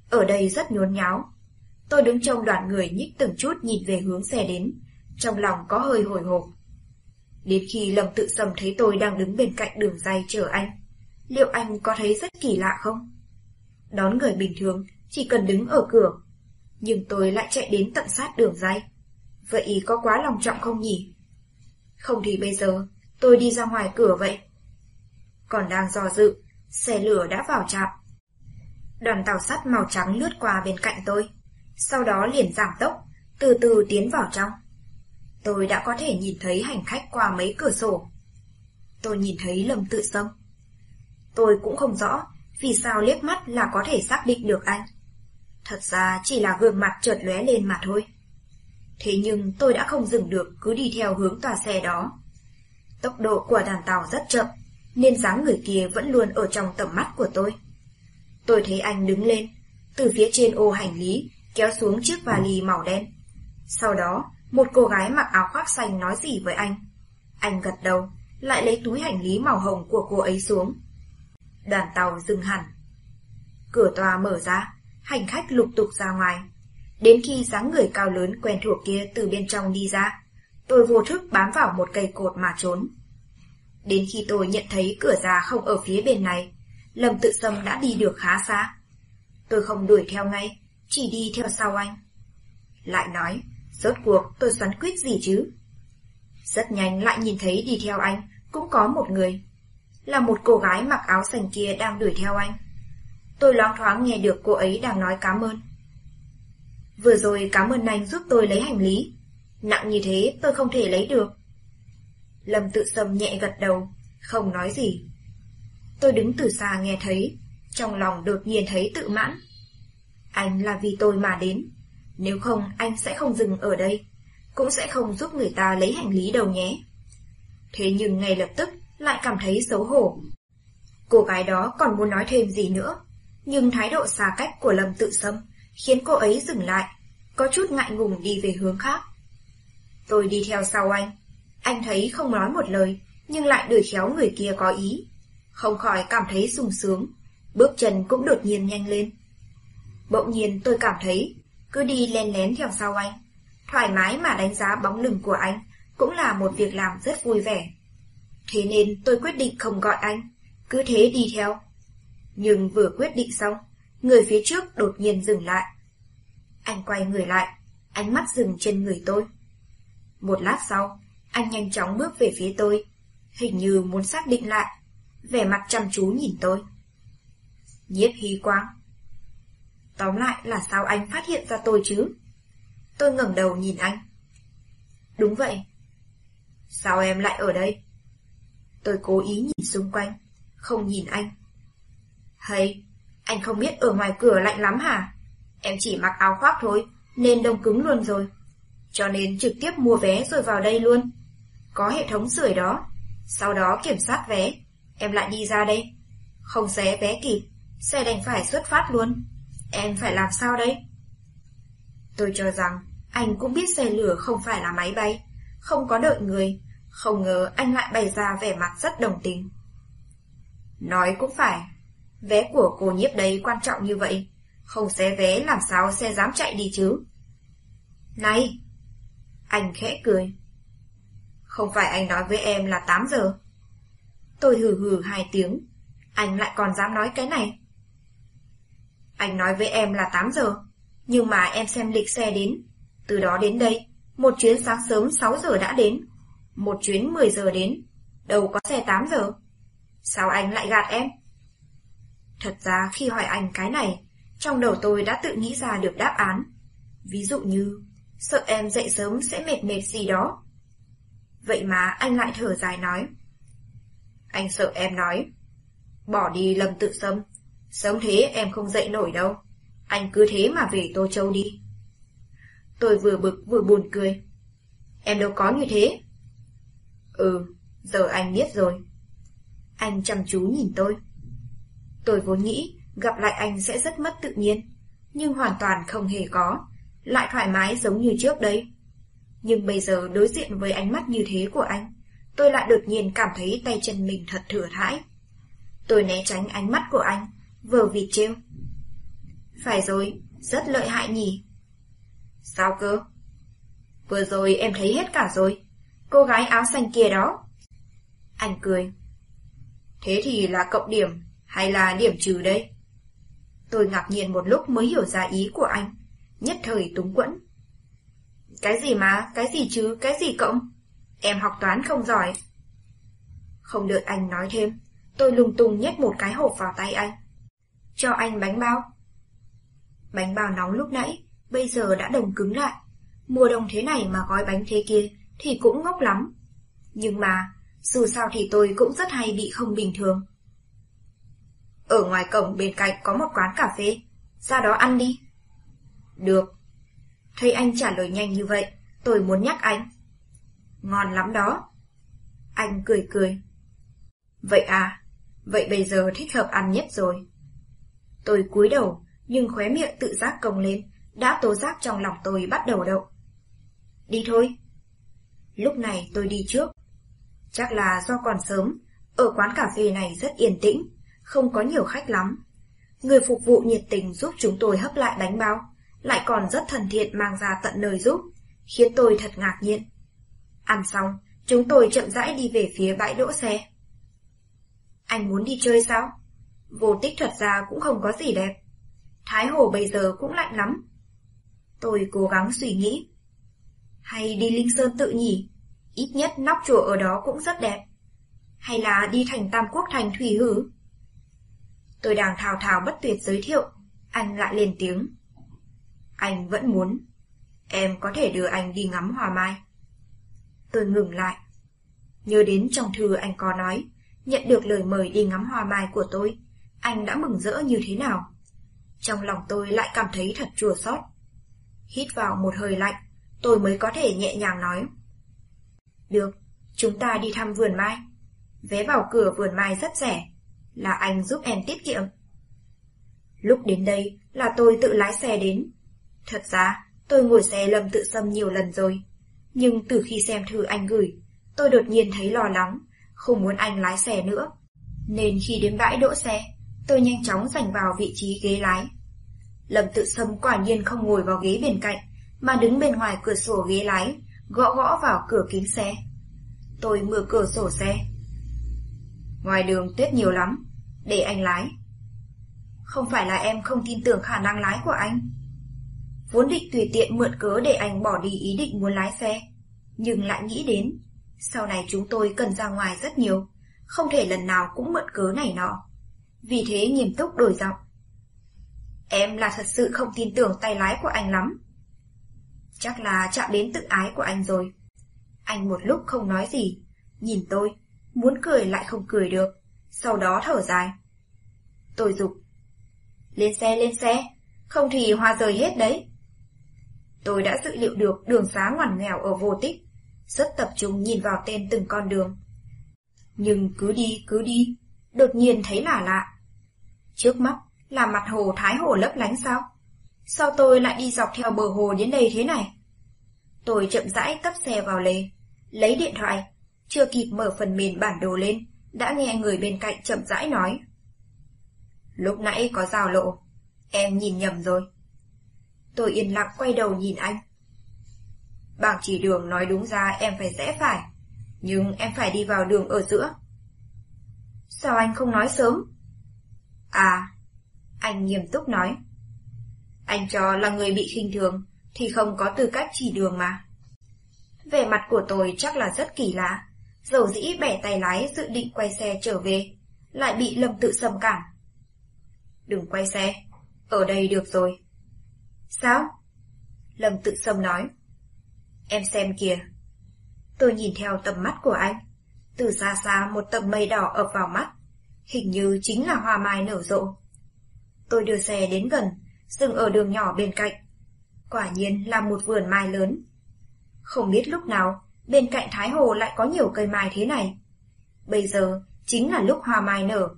Ở đây rất nhốn nháo. Tôi đứng trong đoàn người nhích từng chút nhìn về hướng xe đến. Trong lòng có hơi hồi hộp. Đến khi Lâm tự sầm thấy tôi đang đứng bên cạnh đường dây chờ anh. Liệu anh có thấy rất kỳ lạ không? Đón người bình thường chỉ cần đứng ở cửa nhưng tôi lại chạy đến tận sát đường dây. Vậy có quá lòng trọng không nhỉ? Không thì bây giờ, tôi đi ra ngoài cửa vậy. Còn đang dò dự, xe lửa đã vào trạm. Đoàn tàu sắt màu trắng lướt qua bên cạnh tôi, sau đó liền giảm tốc, từ từ tiến vào trong. Tôi đã có thể nhìn thấy hành khách qua mấy cửa sổ. Tôi nhìn thấy Lâm Tự Sâm. Tôi cũng không rõ vì sao liếc mắt là có thể xác định được anh. Thật ra chỉ là gương mặt chợt lóe lên mà thôi. Thế nhưng tôi đã không dừng được cứ đi theo hướng tòa xe đó. Tốc độ của đàn tàu rất chậm, nên dáng người kia vẫn luôn ở trong tầm mắt của tôi. Tôi thấy anh đứng lên, từ phía trên ô hành lý, kéo xuống chiếc vali màu đen. Sau đó, một cô gái mặc áo khoác xanh nói gì với anh. Anh gật đầu, lại lấy túi hành lý màu hồng của cô ấy xuống. Đoàn tàu dừng hẳn. Cửa tòa mở ra, hành khách lục tục ra ngoài. Đến khi dáng người cao lớn quen thuộc kia từ bên trong đi ra, tôi vô thức bám vào một cây cột mà trốn. Đến khi tôi nhận thấy cửa ra không ở phía bên này, Lâm tự sâm đã đi được khá xa. Tôi không đuổi theo ngay, chỉ đi theo sau anh. Lại nói, rốt cuộc tôi xoắn quyết gì chứ? Rất nhanh lại nhìn thấy đi theo anh, cũng có một người. Là một cô gái mặc áo xanh kia đang đuổi theo anh. Tôi loáng thoáng nghe được cô ấy đang nói cảm ơn. Vừa rồi cảm ơn anh giúp tôi lấy hành lý. Nặng như thế tôi không thể lấy được. Lâm tự sầm nhẹ gật đầu, không nói gì. Tôi đứng từ xa nghe thấy, trong lòng đột nhiên thấy tự mãn. Anh là vì tôi mà đến, nếu không anh sẽ không dừng ở đây, cũng sẽ không giúp người ta lấy hành lý đâu nhé. Thế nhưng ngay lập tức lại cảm thấy xấu hổ. Cô gái đó còn muốn nói thêm gì nữa, nhưng thái độ xa cách của Lâm tự sâm khiến cô ấy dừng lại, có chút ngại ngùng đi về hướng khác. Tôi đi theo sau anh, anh thấy không nói một lời, nhưng lại đuổi khéo người kia có ý. Không khỏi cảm thấy sung sướng, bước chân cũng đột nhiên nhanh lên. Bỗng nhiên tôi cảm thấy, cứ đi len lén theo sau anh, thoải mái mà đánh giá bóng lưng của anh cũng là một việc làm rất vui vẻ. Thế nên tôi quyết định không gọi anh, cứ thế đi theo. Nhưng vừa quyết định xong, người phía trước đột nhiên dừng lại. Anh quay người lại, ánh mắt dừng trên người tôi. Một lát sau, anh nhanh chóng bước về phía tôi, hình như muốn xác định lại, vẻ mặt chăm chú nhìn tôi. Nhiếp hy quang. Tóm lại là sao anh phát hiện ra tôi chứ? Tôi ngẩng đầu nhìn anh. Đúng vậy. Sao em lại ở đây? Tôi cố ý nhìn xung quanh, không nhìn anh. Hay, anh không biết ở ngoài cửa lạnh lắm hả? Em chỉ mặc áo khoác thôi, nên đông cứng luôn rồi. Cho nên trực tiếp mua vé rồi vào đây luôn. Có hệ thống sưởi đó. Sau đó kiểm soát vé, em lại đi ra đây. Không xé vé kịp, xe đành phải xuất phát luôn. Em phải làm sao đây? Tôi cho rằng anh cũng biết xe lửa không phải là máy bay, không có đợi người. Không ngờ anh lại bày ra vẻ mặt rất đồng tình. Nói cũng phải, vé của cô nhiếp đấy quan trọng như vậy. Không xé vé làm sao xe dám chạy đi chứ? Này! Anh khẽ cười. Không phải anh nói với em là 8 giờ. Tôi hừ hừ hai tiếng. Anh lại còn dám nói cái này. Anh nói với em là 8 giờ. Nhưng mà em xem lịch xe đến. Từ đó đến đây, một chuyến sáng sớm 6 giờ đã đến. Một chuyến 10 giờ đến. Đâu có xe 8 giờ. Sao anh lại gạt em? Thật ra khi hỏi anh cái này, trong đầu tôi đã tự nghĩ ra được đáp án. Ví dụ như, sợ em dậy sớm sẽ mệt mệt gì đó. Vậy mà anh lại thở dài nói. Anh sợ em nói. Bỏ đi lầm tự xâm Sớm thế em không dậy nổi đâu. Anh cứ thế mà về Tô Châu đi. Tôi vừa bực vừa buồn cười. Em đâu có như thế. Ừ, giờ anh biết rồi. Anh chăm chú nhìn tôi. Tôi vốn nghĩ gặp lại anh sẽ rất mất tự nhiên, nhưng hoàn toàn không hề có, lại thoải mái giống như trước đây. Nhưng bây giờ đối diện với ánh mắt như thế của anh, tôi lại đột nhiên cảm thấy tay chân mình thật thừa thãi. Tôi né tránh ánh mắt của anh, vừa vịt trêu. Phải rồi, rất lợi hại nhỉ. Sao cơ? Vừa rồi em thấy hết cả rồi, cô gái áo xanh kia đó. Anh cười. Thế thì là cộng điểm hay là điểm trừ đây? Tôi ngạc nhiên một lúc mới hiểu ra ý của anh, nhất thời túng quẫn. Cái gì mà, cái gì chứ, cái gì cộng? Em học toán không giỏi. Không đợi anh nói thêm, tôi lung tung nhét một cái hộp vào tay anh. Cho anh bánh bao. Bánh bao nóng lúc nãy, bây giờ đã đồng cứng lại. Mùa đông thế này mà gói bánh thế kia thì cũng ngốc lắm. Nhưng mà, dù sao thì tôi cũng rất hay bị không bình thường. Ở ngoài cổng bên cạnh có một quán cà phê, ra đó ăn đi. Được. Thấy anh trả lời nhanh như vậy, tôi muốn nhắc anh. Ngon lắm đó. Anh cười cười. Vậy à, vậy bây giờ thích hợp ăn nhất rồi. Tôi cúi đầu, nhưng khóe miệng tự giác cong lên, đã tố giác trong lòng tôi bắt đầu đậu. Đi thôi. Lúc này tôi đi trước. Chắc là do còn sớm, ở quán cà phê này rất yên tĩnh, không có nhiều khách lắm. Người phục vụ nhiệt tình giúp chúng tôi hấp lại bánh bao, lại còn rất thân thiện mang ra tận nơi giúp, khiến tôi thật ngạc nhiên. Ăn xong, chúng tôi chậm rãi đi về phía bãi đỗ xe. Anh muốn đi chơi sao? Vô tích thật ra cũng không có gì đẹp. Thái Hồ bây giờ cũng lạnh lắm. Tôi cố gắng suy nghĩ. Hay đi Linh Sơn tự nhỉ? Ít nhất nóc chùa ở đó cũng rất đẹp. Hay là đi thành Tam Quốc thành Thủy Hử? Tôi đang thào thào bất tuyệt giới thiệu, anh lại lên tiếng. Anh vẫn muốn. Em có thể đưa anh đi ngắm hoa mai. Tôi ngừng lại. Nhớ đến trong thư anh có nói, nhận được lời mời đi ngắm hoa mai của tôi, anh đã mừng rỡ như thế nào. Trong lòng tôi lại cảm thấy thật chua xót. Hít vào một hơi lạnh, tôi mới có thể nhẹ nhàng nói. Được, chúng ta đi thăm vườn mai. Vé vào cửa vườn mai rất rẻ, là anh giúp em tiết kiệm. Lúc đến đây là tôi tự lái xe đến. Thật ra, tôi ngồi xe lầm tự xâm nhiều lần rồi. Nhưng từ khi xem thư anh gửi, tôi đột nhiên thấy lo lắng, không muốn anh lái xe nữa. Nên khi đến bãi đỗ xe, tôi nhanh chóng giành vào vị trí ghế lái. Lâm tự sâm quả nhiên không ngồi vào ghế bên cạnh, mà đứng bên ngoài cửa sổ ghế lái, gõ gõ vào cửa kính xe. Tôi mở cửa sổ xe. Ngoài đường tuyết nhiều lắm, để anh lái. Không phải là em không tin tưởng khả năng lái của anh. Vốn định tùy tiện mượn cớ để anh bỏ đi ý định muốn lái xe, nhưng lại nghĩ đến, sau này chúng tôi cần ra ngoài rất nhiều, không thể lần nào cũng mượn cớ này nọ. Vì thế nghiêm túc đổi giọng. Em là thật sự không tin tưởng tay lái của anh lắm. Chắc là chạm đến tự ái của anh rồi. Anh một lúc không nói gì, nhìn tôi, muốn cười lại không cười được, sau đó thở dài. Tôi dục. Lên xe, lên xe, không thì hoa rời hết đấy. Tôi đã dự liệu được đường xá ngoằn nghèo ở vô tích, rất tập trung nhìn vào tên từng con đường. Nhưng cứ đi, cứ đi, đột nhiên thấy lạ lạ. Trước mắt là mặt hồ Thái Hồ lấp lánh sao? Sao tôi lại đi dọc theo bờ hồ đến đây thế này? Tôi chậm rãi cắp xe vào lề, lấy điện thoại, chưa kịp mở phần mềm bản đồ lên, đã nghe người bên cạnh chậm rãi nói. Lúc nãy có rào lộ, em nhìn nhầm rồi. Tôi yên lặng quay đầu nhìn anh. Bảng chỉ đường nói đúng ra em phải rẽ phải, nhưng em phải đi vào đường ở giữa. Sao anh không nói sớm? À, anh nghiêm túc nói. Anh cho là người bị khinh thường, thì không có tư cách chỉ đường mà. Vẻ mặt của tôi chắc là rất kỳ lạ, dầu dĩ bẻ tay lái dự định quay xe trở về, lại bị Lâm tự xâm cản. Đừng quay xe, ở đây được rồi. Sao? Lâm tự xâm nói. Em xem kìa. Tôi nhìn theo tầm mắt của anh. Từ xa xa một tầm mây đỏ ập vào mắt. Hình như chính là hoa mai nở rộ. Tôi đưa xe đến gần, dừng ở đường nhỏ bên cạnh. Quả nhiên là một vườn mai lớn. Không biết lúc nào, bên cạnh Thái Hồ lại có nhiều cây mai thế này. Bây giờ chính là lúc hoa mai nở.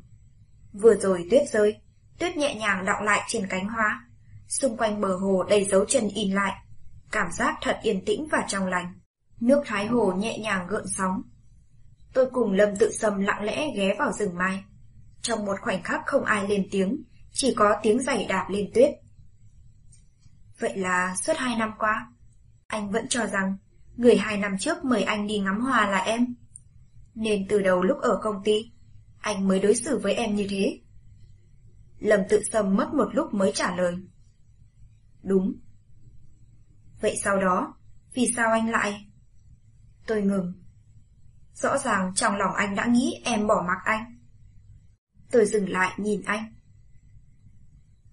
Vừa rồi tuyết rơi, tuyết nhẹ nhàng đọng lại trên cánh hoa. Xung quanh bờ hồ đầy dấu chân in lại. Cảm giác thật yên tĩnh và trong lành. Nước Thái Hồ nhẹ nhàng gợn sóng. Tôi cùng Lâm Tự Sâm lặng lẽ ghé vào rừng mai. Trong một khoảnh khắc không ai lên tiếng, chỉ có tiếng giày đạp lên tuyết. Vậy là suốt hai năm qua, anh vẫn cho rằng người hai năm trước mời anh đi ngắm hoa là em. Nên từ đầu lúc ở công ty, anh mới đối xử với em như thế. Lâm tự sâm mất một lúc mới trả lời. Đúng. Vậy sau đó, vì sao anh lại... Tôi ngừng. Rõ ràng trong lòng anh đã nghĩ em bỏ mặc anh. Tôi dừng lại nhìn anh.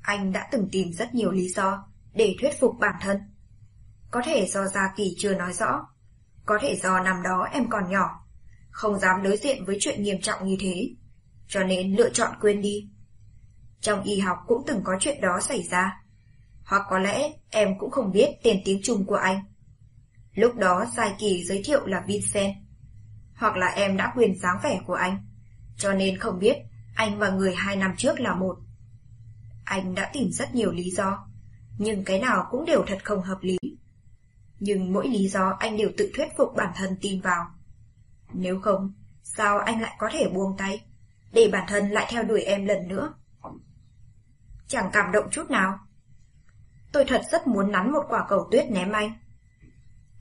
Anh đã từng tìm rất nhiều lý do để thuyết phục bản thân. Có thể do Gia Kỳ chưa nói rõ, có thể do năm đó em còn nhỏ, không dám đối diện với chuyện nghiêm trọng như thế, cho nên lựa chọn quên đi. Trong y học cũng từng có chuyện đó xảy ra, hoặc có lẽ em cũng không biết tên tiếng Trung của anh. Lúc đó gia Kỳ giới thiệu là Vincent, hoặc là em đã quên dáng vẻ của anh, cho nên không biết anh và người hai năm trước là một. Anh đã tìm rất nhiều lý do, nhưng cái nào cũng đều thật không hợp lý. Nhưng mỗi lý do anh đều tự thuyết phục bản thân tin vào. Nếu không, sao anh lại có thể buông tay, để bản thân lại theo đuổi em lần nữa? Chẳng cảm động chút nào. Tôi thật rất muốn nắn một quả cầu tuyết ném anh.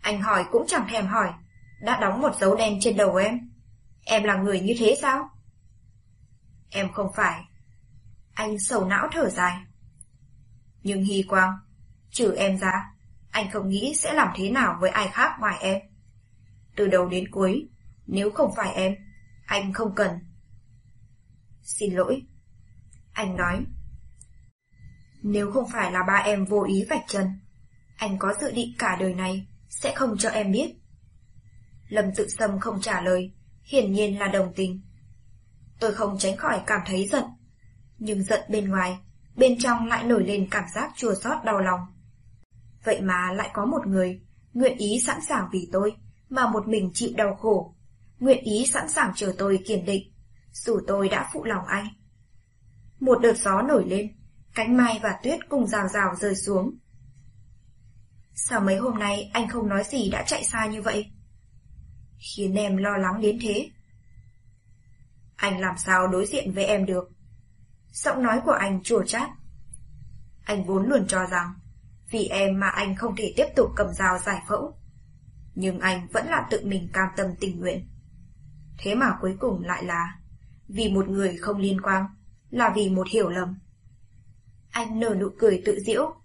Anh hỏi cũng chẳng thèm hỏi, đã đóng một dấu đen trên đầu em. Em là người như thế sao? Em không phải. Anh sầu não thở dài. Nhưng Hy Quang, trừ em ra, anh không nghĩ sẽ làm thế nào với ai khác ngoài em. Từ đầu đến cuối, nếu không phải em, anh không cần. Xin lỗi. Anh nói. Nếu không phải là ba em vô ý vạch chân, anh có dự định cả đời này sẽ không cho em biết. Lâm tự sâm không trả lời, hiển nhiên là đồng tình. Tôi không tránh khỏi cảm thấy giận, nhưng giận bên ngoài, bên trong lại nổi lên cảm giác chua xót đau lòng. Vậy mà lại có một người, nguyện ý sẵn sàng vì tôi, mà một mình chịu đau khổ, nguyện ý sẵn sàng chờ tôi kiên định, dù tôi đã phụ lòng anh. Một đợt gió nổi lên, cánh mai và tuyết cùng rào rào rơi xuống. Sao mấy hôm nay anh không nói gì đã chạy xa như vậy? Khiến em lo lắng đến thế. Anh làm sao đối diện với em được? Giọng nói của anh chua chát. Anh vốn luôn cho rằng, vì em mà anh không thể tiếp tục cầm dao giải phẫu. Nhưng anh vẫn là tự mình cam tâm tình nguyện. Thế mà cuối cùng lại là vì một người không liên quan, là vì một hiểu lầm. Anh nở nụ cười tự diễu.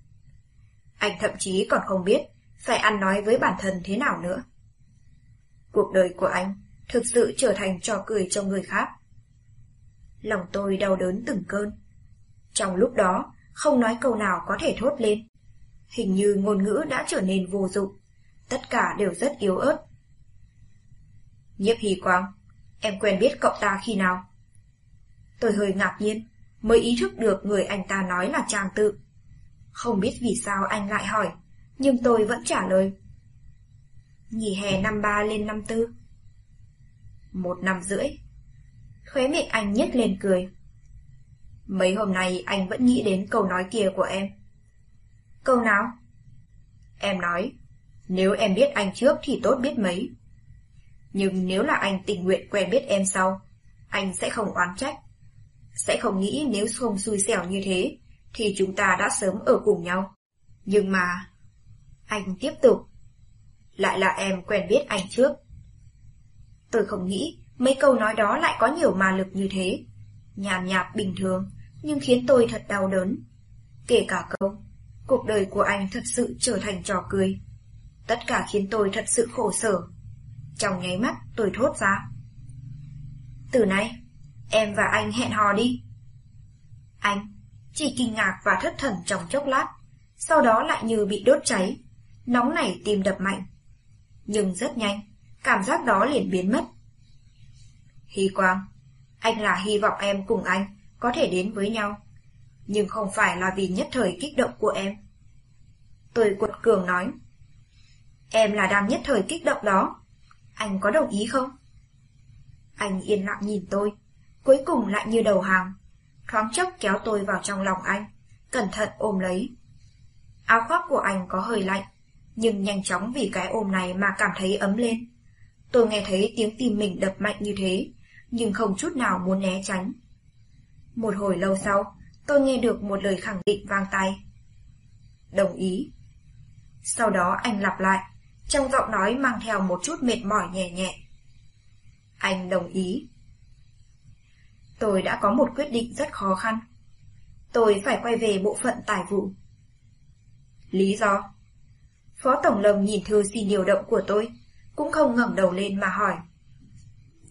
Anh thậm chí còn không biết phải ăn nói với bản thân thế nào nữa. Cuộc đời của anh thực sự trở thành trò cười cho người khác. Lòng tôi đau đớn từng cơn. Trong lúc đó, không nói câu nào có thể thốt lên. Hình như ngôn ngữ đã trở nên vô dụng. Tất cả đều rất yếu ớt. Nhiếp Hì Quang, em quen biết cậu ta khi nào? Tôi hơi ngạc nhiên, mới ý thức được người anh ta nói là Trang Tự. Không biết vì sao anh lại hỏi, nhưng tôi vẫn trả lời. Nghỉ hè năm ba lên năm tư. Một năm rưỡi. Khóe miệng anh nhếch lên cười. Mấy hôm nay anh vẫn nghĩ đến câu nói kia của em. Câu nào? Em nói, nếu em biết anh trước thì tốt biết mấy. Nhưng nếu là anh tình nguyện quen biết em sau, anh sẽ không oán trách. Sẽ không nghĩ nếu không xui xẻo như thế, thì chúng ta đã sớm ở cùng nhau. Nhưng mà... Anh tiếp tục. Lại là em quen biết anh trước. Tôi không nghĩ mấy câu nói đó lại có nhiều ma lực như thế. Nhàn nhạt bình thường, nhưng khiến tôi thật đau đớn. Kể cả câu, cuộc đời của anh thật sự trở thành trò cười. Tất cả khiến tôi thật sự khổ sở. Trong nháy mắt tôi thốt ra. Từ nay, em và anh hẹn hò đi. Anh chỉ kinh ngạc và thất thần trong chốc lát, sau đó lại như bị đốt cháy, nóng nảy tim đập mạnh. Nhưng rất nhanh, cảm giác đó liền biến mất. Hy Quang, anh là hy vọng em cùng anh có thể đến với nhau, nhưng không phải là vì nhất thời kích động của em. Tôi quật cường nói, em là đang nhất thời kích động đó, anh có đồng ý không? Anh yên lặng nhìn tôi, cuối cùng lại như đầu hàng, thoáng chốc kéo tôi vào trong lòng anh, cẩn thận ôm lấy. Áo khoác của anh có hơi lạnh, nhưng nhanh chóng vì cái ôm này mà cảm thấy ấm lên. Tôi nghe thấy tiếng tim mình đập mạnh như thế, nhưng không chút nào muốn né tránh. Một hồi lâu sau, tôi nghe được một lời khẳng định vang tay. Đồng ý. Sau đó anh lặp lại, trong giọng nói mang theo một chút mệt mỏi nhẹ nhẹ. Anh đồng ý. Tôi đã có một quyết định rất khó khăn. Tôi phải quay về bộ phận tài vụ. Lý do? Phó Tổng Lâm nhìn thư xin điều động của tôi, cũng không ngẩng đầu lên mà hỏi.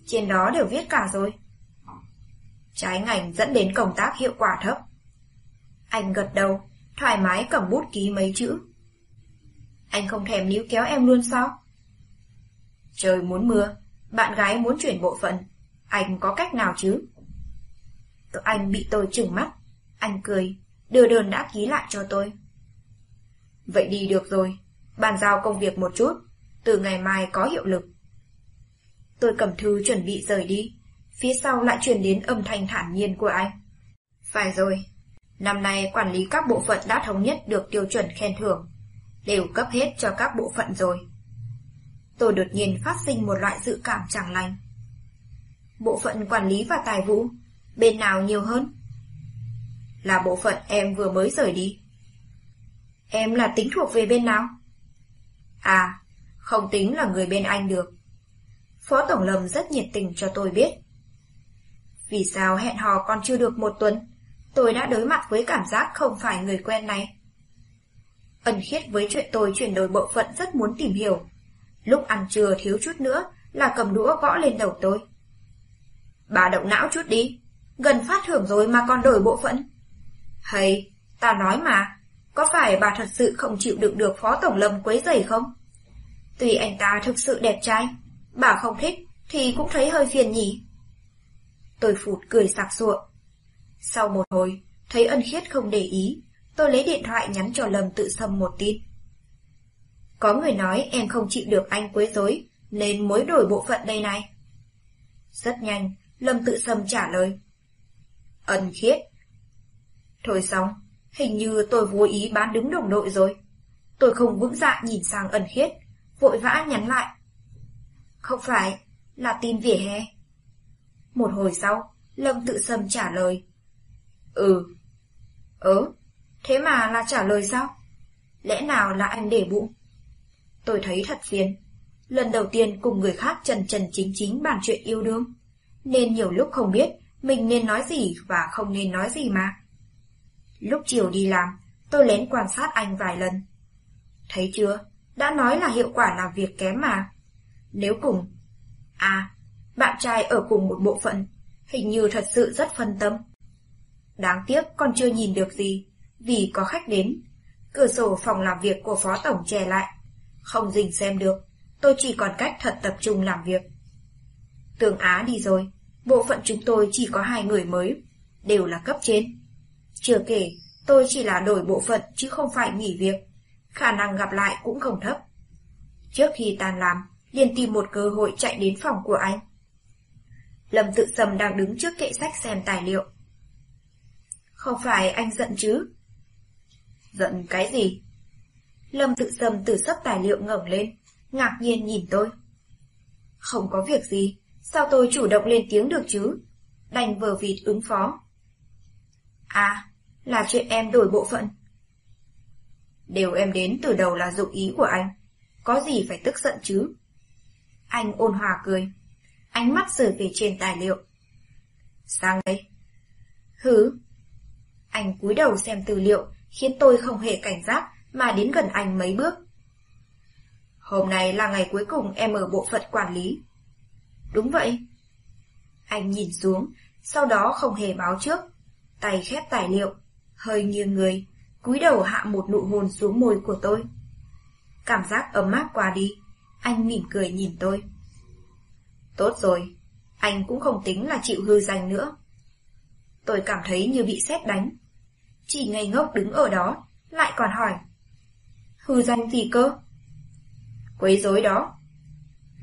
Trên đó đều viết cả rồi. Trái ngành dẫn đến công tác hiệu quả thấp. Anh gật đầu, thoải mái cầm bút ký mấy chữ. Anh không thèm níu kéo em luôn sao? Trời muốn mưa, bạn gái muốn chuyển bộ phận, anh có cách nào chứ? Tụi anh bị tôi trừng mắt, anh cười, đưa đơn đã ký lại cho tôi. Vậy đi được rồi, bàn giao công việc một chút, từ ngày mai có hiệu lực. Tôi cầm thư chuẩn bị rời đi, phía sau lại truyền đến âm thanh thản nhiên của anh. Phải rồi, Năm nay quản lý các bộ phận đã thống nhất được tiêu chuẩn khen thưởng, đều cấp hết cho các bộ phận rồi. Tôi đột nhiên phát sinh một loại dự cảm chẳng lành. Bộ phận quản lý và tài vụ, bên nào nhiều hơn? Là bộ phận em vừa mới rời đi. Em là tính thuộc về bên nào? À, không tính là người bên anh được. Phó Tổng Lâm rất nhiệt tình cho tôi biết. Vì sao hẹn hò còn chưa được một tuần, tôi đã đối mặt với cảm giác không phải người quen này. Ân khiết với chuyện tôi chuyển đổi bộ phận rất muốn tìm hiểu. Lúc ăn trưa thiếu chút nữa là cầm đũa gõ lên đầu tôi. Bà động não chút đi, gần phát thưởng rồi mà còn đổi bộ phận. Hay, ta nói mà, có phải bà thật sự không chịu đựng được Phó Tổng Lâm quấy rầy không? Tuy anh ta thực sự đẹp trai, bà không thích thì cũng thấy hơi phiền nhỉ. Tôi phụt cười sặc sụa. Sau một hồi, thấy ân khiết không để ý, tôi lấy điện thoại nhắn cho Lâm tự xâm một tin. Có người nói em không chịu được anh quấy rối, nên mới đổi bộ phận đây này. Rất nhanh, Lâm tự xâm trả lời. Ân khiết. Thôi xong, hình như tôi vô ý bán đứng đồng đội rồi. Tôi không vững dạ nhìn sang ân khiết, vội vã nhắn lại. Không phải, là tin vỉa hè. Một hồi sau, Lâm tự sâm trả lời. Ừ. Ừ, thế mà là trả lời sao? Lẽ nào là anh để bụng? Tôi thấy thật phiền. Lần đầu tiên cùng người khác trần trần chính chính bàn chuyện yêu đương. Nên nhiều lúc không biết mình nên nói gì và không nên nói gì mà. Lúc chiều đi làm, tôi lén quan sát anh vài lần. Thấy chưa, đã nói là hiệu quả làm việc kém mà. Nếu cùng... À, bạn trai ở cùng một bộ phận, hình như thật sự rất phân tâm. Đáng tiếc còn chưa nhìn được gì, vì có khách đến. Cửa sổ phòng làm việc của phó tổng che lại. Không dình xem được, tôi chỉ còn cách thật tập trung làm việc. Tường Á đi rồi, bộ phận chúng tôi chỉ có hai người mới, đều là cấp trên. Chưa kể, tôi chỉ là đổi bộ phận chứ không phải nghỉ việc, khả năng gặp lại cũng không thấp. Trước khi tan làm, liền tìm một cơ hội chạy đến phòng của anh. Lâm tự sầm đang đứng trước kệ sách xem tài liệu. Không phải anh giận chứ? Giận cái gì? Lâm tự sầm từ sấp tài liệu ngẩng lên, ngạc nhiên nhìn tôi. Không có việc gì, sao tôi chủ động lên tiếng được chứ? Đành vờ vịt ứng phó. À, là chuyện em đổi bộ phận. Đều em đến từ đầu là dụng ý của anh. Có gì phải tức giận chứ? Anh ôn hòa cười. Ánh mắt rời về trên tài liệu. Sang đây. Hứ. Anh cúi đầu xem tư liệu, khiến tôi không hề cảnh giác mà đến gần anh mấy bước. Hôm nay là ngày cuối cùng em ở bộ phận quản lý. Đúng vậy. Anh nhìn xuống, sau đó không hề báo trước. Tay khép tài liệu, hơi nghiêng người, cúi đầu hạ một nụ hôn xuống môi của tôi. Cảm giác ấm áp qua đi, anh mỉm cười nhìn tôi. Tốt rồi, anh cũng không tính là chịu hư danh nữa. Tôi cảm thấy như bị sét đánh. Chỉ ngây ngốc đứng ở đó, lại còn hỏi. Hư danh gì cơ? Quấy rối đó.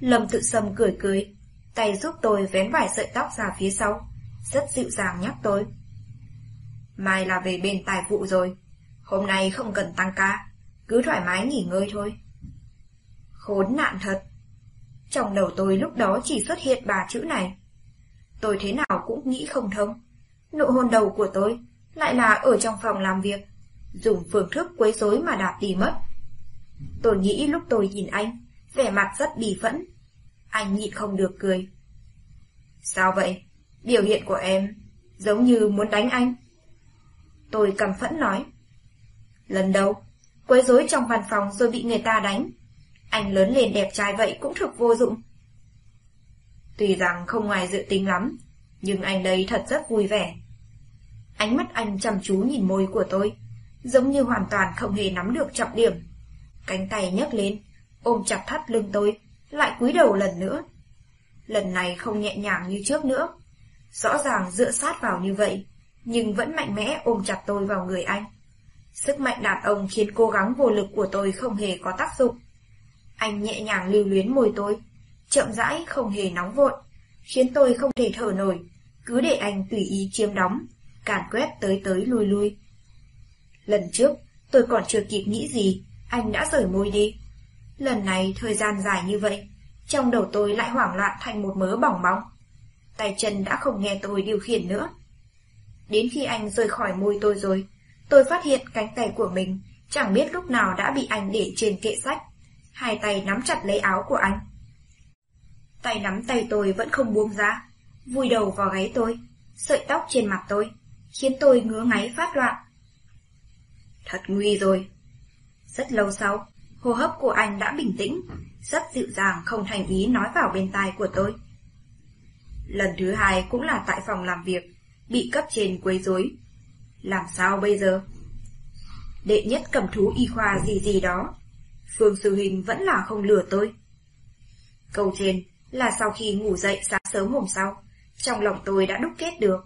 Lâm tự sâm cười cười, tay giúp tôi vén vài sợi tóc ra phía sau, rất dịu dàng nhắc tôi. Mai là về bên tài vụ rồi, hôm nay không cần tăng ca, cứ thoải mái nghỉ ngơi thôi. Khốn nạn thật. Trong đầu tôi lúc đó chỉ xuất hiện ba chữ này. Tôi thế nào cũng nghĩ không thông. Nụ hôn đầu của tôi lại là ở trong phòng làm việc, dùng phương thức quấy rối mà đạp đi mất. Tôi nghĩ lúc tôi nhìn anh, vẻ mặt rất bì phẫn. Anh nhịn không được cười. Sao vậy? Biểu hiện của em giống như muốn đánh anh. Tôi cầm phẫn nói. Lần đầu, quấy rối trong văn phòng rồi bị người ta đánh. Anh lớn lên đẹp trai vậy cũng thực vô dụng. Tuy rằng không ngoài dự tính lắm, nhưng anh đây thật rất vui vẻ. Ánh mắt anh chăm chú nhìn môi của tôi, giống như hoàn toàn không hề nắm được trọng điểm. Cánh tay nhấc lên, ôm chặt thắt lưng tôi, lại cúi đầu lần nữa. Lần này không nhẹ nhàng như trước nữa. Rõ ràng dựa sát vào như vậy, nhưng vẫn mạnh mẽ ôm chặt tôi vào người anh. Sức mạnh đàn ông khiến cố gắng vô lực của tôi không hề có tác dụng. Anh nhẹ nhàng lưu luyến môi tôi, chậm rãi không hề nóng vội, khiến tôi không thể thở nổi, cứ để anh tùy ý chiếm đóng, càn quét tới tới lui lui, Lần trước, tôi còn chưa kịp nghĩ gì, anh đã rời môi đi. Lần này thời gian dài như vậy, trong đầu tôi lại hoảng loạn thành một mớ bỏng bóng. Tay chân đã không nghe tôi điều khiển nữa. Đến khi anh rời khỏi môi tôi rồi, tôi phát hiện cánh tay của mình chẳng biết lúc nào đã bị anh để trên kệ sách. Hai tay nắm chặt lấy áo của anh. Tay nắm tay tôi vẫn không buông ra, vùi đầu vào gáy tôi, sợi tóc trên mặt tôi, khiến tôi ngứa ngáy phát loạn. Thật nguy rồi. Rất lâu sau, hô hấp của anh đã bình tĩnh, rất dịu dàng không thành ý nói vào bên tai của tôi. Lần thứ hai cũng là tại phòng làm việc, bị cấp trên quấy rối. Làm sao bây giờ? Đệ nhất cầm thú y khoa gì gì đó. Phương Sư Hình vẫn là không lừa tôi. Câu trên là sau khi ngủ dậy sáng sớm hôm sau, trong lòng tôi đã đúc kết được.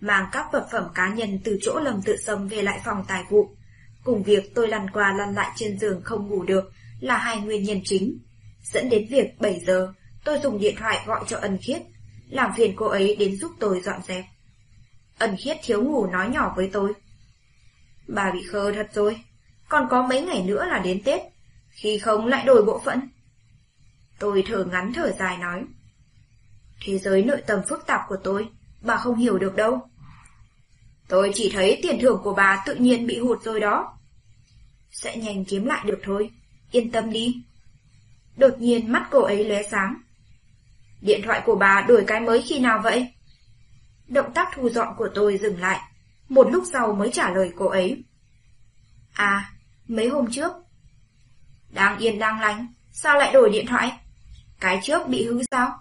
Mang các vật phẩm cá nhân từ chỗ lầm tự sâm về lại phòng tài vụ, cùng việc tôi lăn qua lăn lại trên giường không ngủ được là hai nguyên nhân chính, dẫn đến việc 7 giờ tôi dùng điện thoại gọi cho ân khiết, làm phiền cô ấy đến giúp tôi dọn dẹp. Ân khiết thiếu ngủ nói nhỏ với tôi. Bà bị khờ thật rồi, còn có mấy ngày nữa là đến Tết, khi không lại đổi bộ phận. Tôi thở ngắn thở dài nói. Thế giới nội tâm phức tạp của tôi, bà không hiểu được đâu. Tôi chỉ thấy tiền thưởng của bà tự nhiên bị hụt rồi đó. Sẽ nhanh kiếm lại được thôi, yên tâm đi. Đột nhiên mắt cô ấy lóe sáng. Điện thoại của bà đổi cái mới khi nào vậy? Động tác thu dọn của tôi dừng lại, một lúc sau mới trả lời cô ấy. À, mấy hôm trước. Đang yên đang lành, sao lại đổi điện thoại? Cái trước bị hư sao?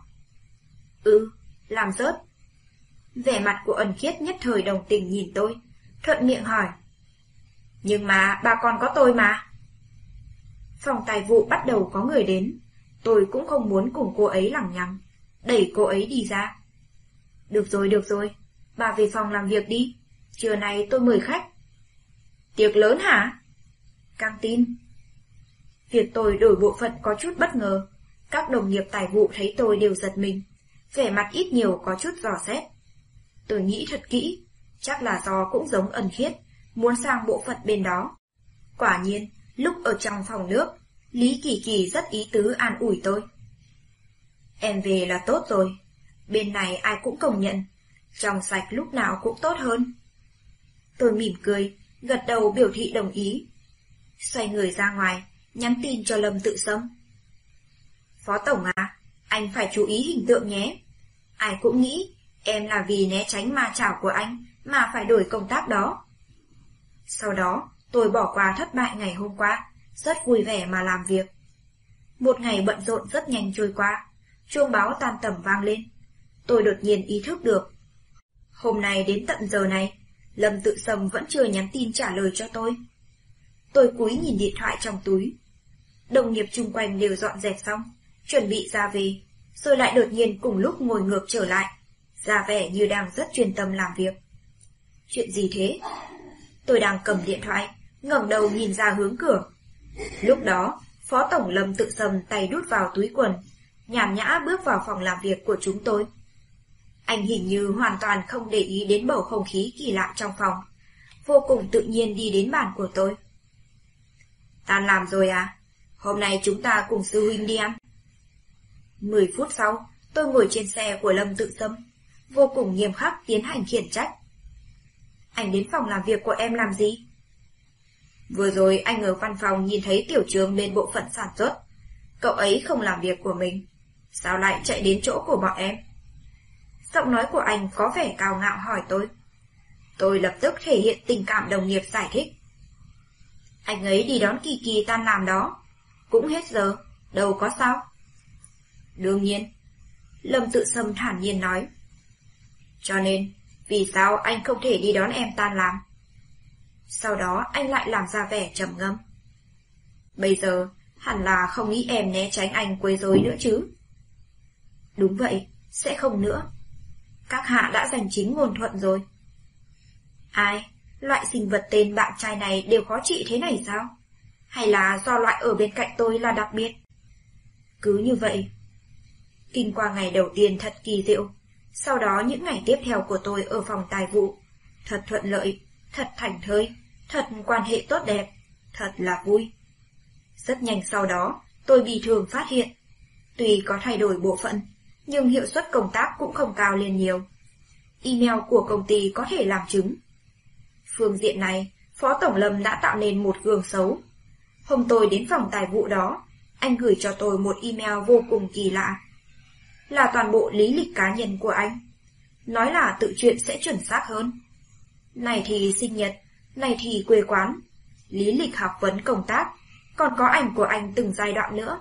Ừ, làm rớt. Vẻ mặt của ẩn khiết nhất thời đồng tình nhìn tôi, thuận miệng hỏi. Nhưng mà bà còn có tôi mà. Phòng tài vụ bắt đầu có người đến, tôi cũng không muốn cùng cô ấy lằng nhằng, đẩy cô ấy đi ra. Được rồi, được rồi, bà về phòng làm việc đi, trưa nay tôi mời khách. Tiệc lớn hả? Căng tin. Việc tôi đổi bộ phận có chút bất ngờ, các đồng nghiệp tài vụ thấy tôi đều giật mình, vẻ mặt ít nhiều có chút dò xét. Tôi nghĩ thật kỹ, chắc là do cũng giống ẩn khiết, muốn sang bộ phận bên đó. Quả nhiên, lúc ở trong phòng nước, Lý Kỳ Kỳ rất ý tứ an ủi tôi. Em về là tốt rồi, bên này ai cũng công nhận, trong sạch lúc nào cũng tốt hơn. Tôi mỉm cười, gật đầu biểu thị đồng ý. Xoay người ra ngoài, nhắn tin cho Lâm tự sâm. Phó Tổng à, anh phải chú ý hình tượng nhé. Ai cũng nghĩ em là vì né tránh ma chảo của anh mà phải đổi công tác đó. Sau đó, tôi bỏ qua thất bại ngày hôm qua, rất vui vẻ mà làm việc. Một ngày bận rộn rất nhanh trôi qua, chuông báo tan tầm vang lên. Tôi đột nhiên ý thức được. Hôm nay đến tận giờ này, Lâm tự sầm vẫn chưa nhắn tin trả lời cho tôi. Tôi cúi nhìn điện thoại trong túi. Đồng nghiệp chung quanh đều dọn dẹp xong, chuẩn bị ra về, rồi lại đột nhiên cùng lúc ngồi ngược trở lại, ra vẻ như đang rất chuyên tâm làm việc. Chuyện gì thế? Tôi đang cầm điện thoại, ngẩng đầu nhìn ra hướng cửa. Lúc đó, Phó Tổng Lâm tự sầm tay đút vào túi quần, nhàn nhã bước vào phòng làm việc của chúng tôi. Anh hình như hoàn toàn không để ý đến bầu không khí kỳ lạ trong phòng, vô cùng tự nhiên đi đến bàn của tôi. Tan làm rồi à? Hôm nay chúng ta cùng sư huynh đi ăn. Mười phút sau, tôi ngồi trên xe của Lâm Tự Sâm, vô cùng nghiêm khắc tiến hành khiển trách. Anh đến phòng làm việc của em làm gì? Vừa rồi anh ở văn phòng nhìn thấy tiểu trường bên bộ phận sản xuất. Cậu ấy không làm việc của mình. Sao lại chạy đến chỗ của bọn em? Giọng nói của anh có vẻ cao ngạo hỏi tôi. Tôi lập tức thể hiện tình cảm đồng nghiệp giải thích. Anh ấy đi đón Kỳ Kỳ tan làm đó. Cũng hết giờ, đâu có sao. Đương nhiên. Lâm tự sâm thản nhiên nói. Cho nên, vì sao anh không thể đi đón em tan làm? Sau đó anh lại làm ra vẻ trầm ngâm. Bây giờ, hẳn là không nghĩ em né tránh anh quấy rối nữa chứ. Đúng vậy, sẽ không nữa. Các hạ đã giành chính ngôn thuận rồi. Ai? Loại sinh vật tên bạn trai này đều khó trị thế này sao? Hay là do loại ở bên cạnh tôi là đặc biệt? Cứ như vậy. Kinh qua ngày đầu tiên thật kỳ diệu. Sau đó những ngày tiếp theo của tôi ở phòng tài vụ. Thật thuận lợi, thật thành thơi, Thật quan hệ tốt đẹp, thật là vui. Rất nhanh sau đó, tôi bị thường phát hiện. Tuy có thay đổi bộ phận, nhưng hiệu suất công tác cũng không cao lên nhiều. Email của công ty có thể làm chứng. Phương diện này, Phó Tổng Lâm đã tạo nên một gương xấu. Hôm tôi đến phòng tài vụ đó, anh gửi cho tôi một email vô cùng kỳ lạ. Là toàn bộ lý lịch cá nhân của anh. Nói là tự chuyện sẽ chuẩn xác hơn. Này thì sinh nhật, này thì quê quán, lý lịch học vấn công tác, còn có ảnh của anh từng giai đoạn nữa.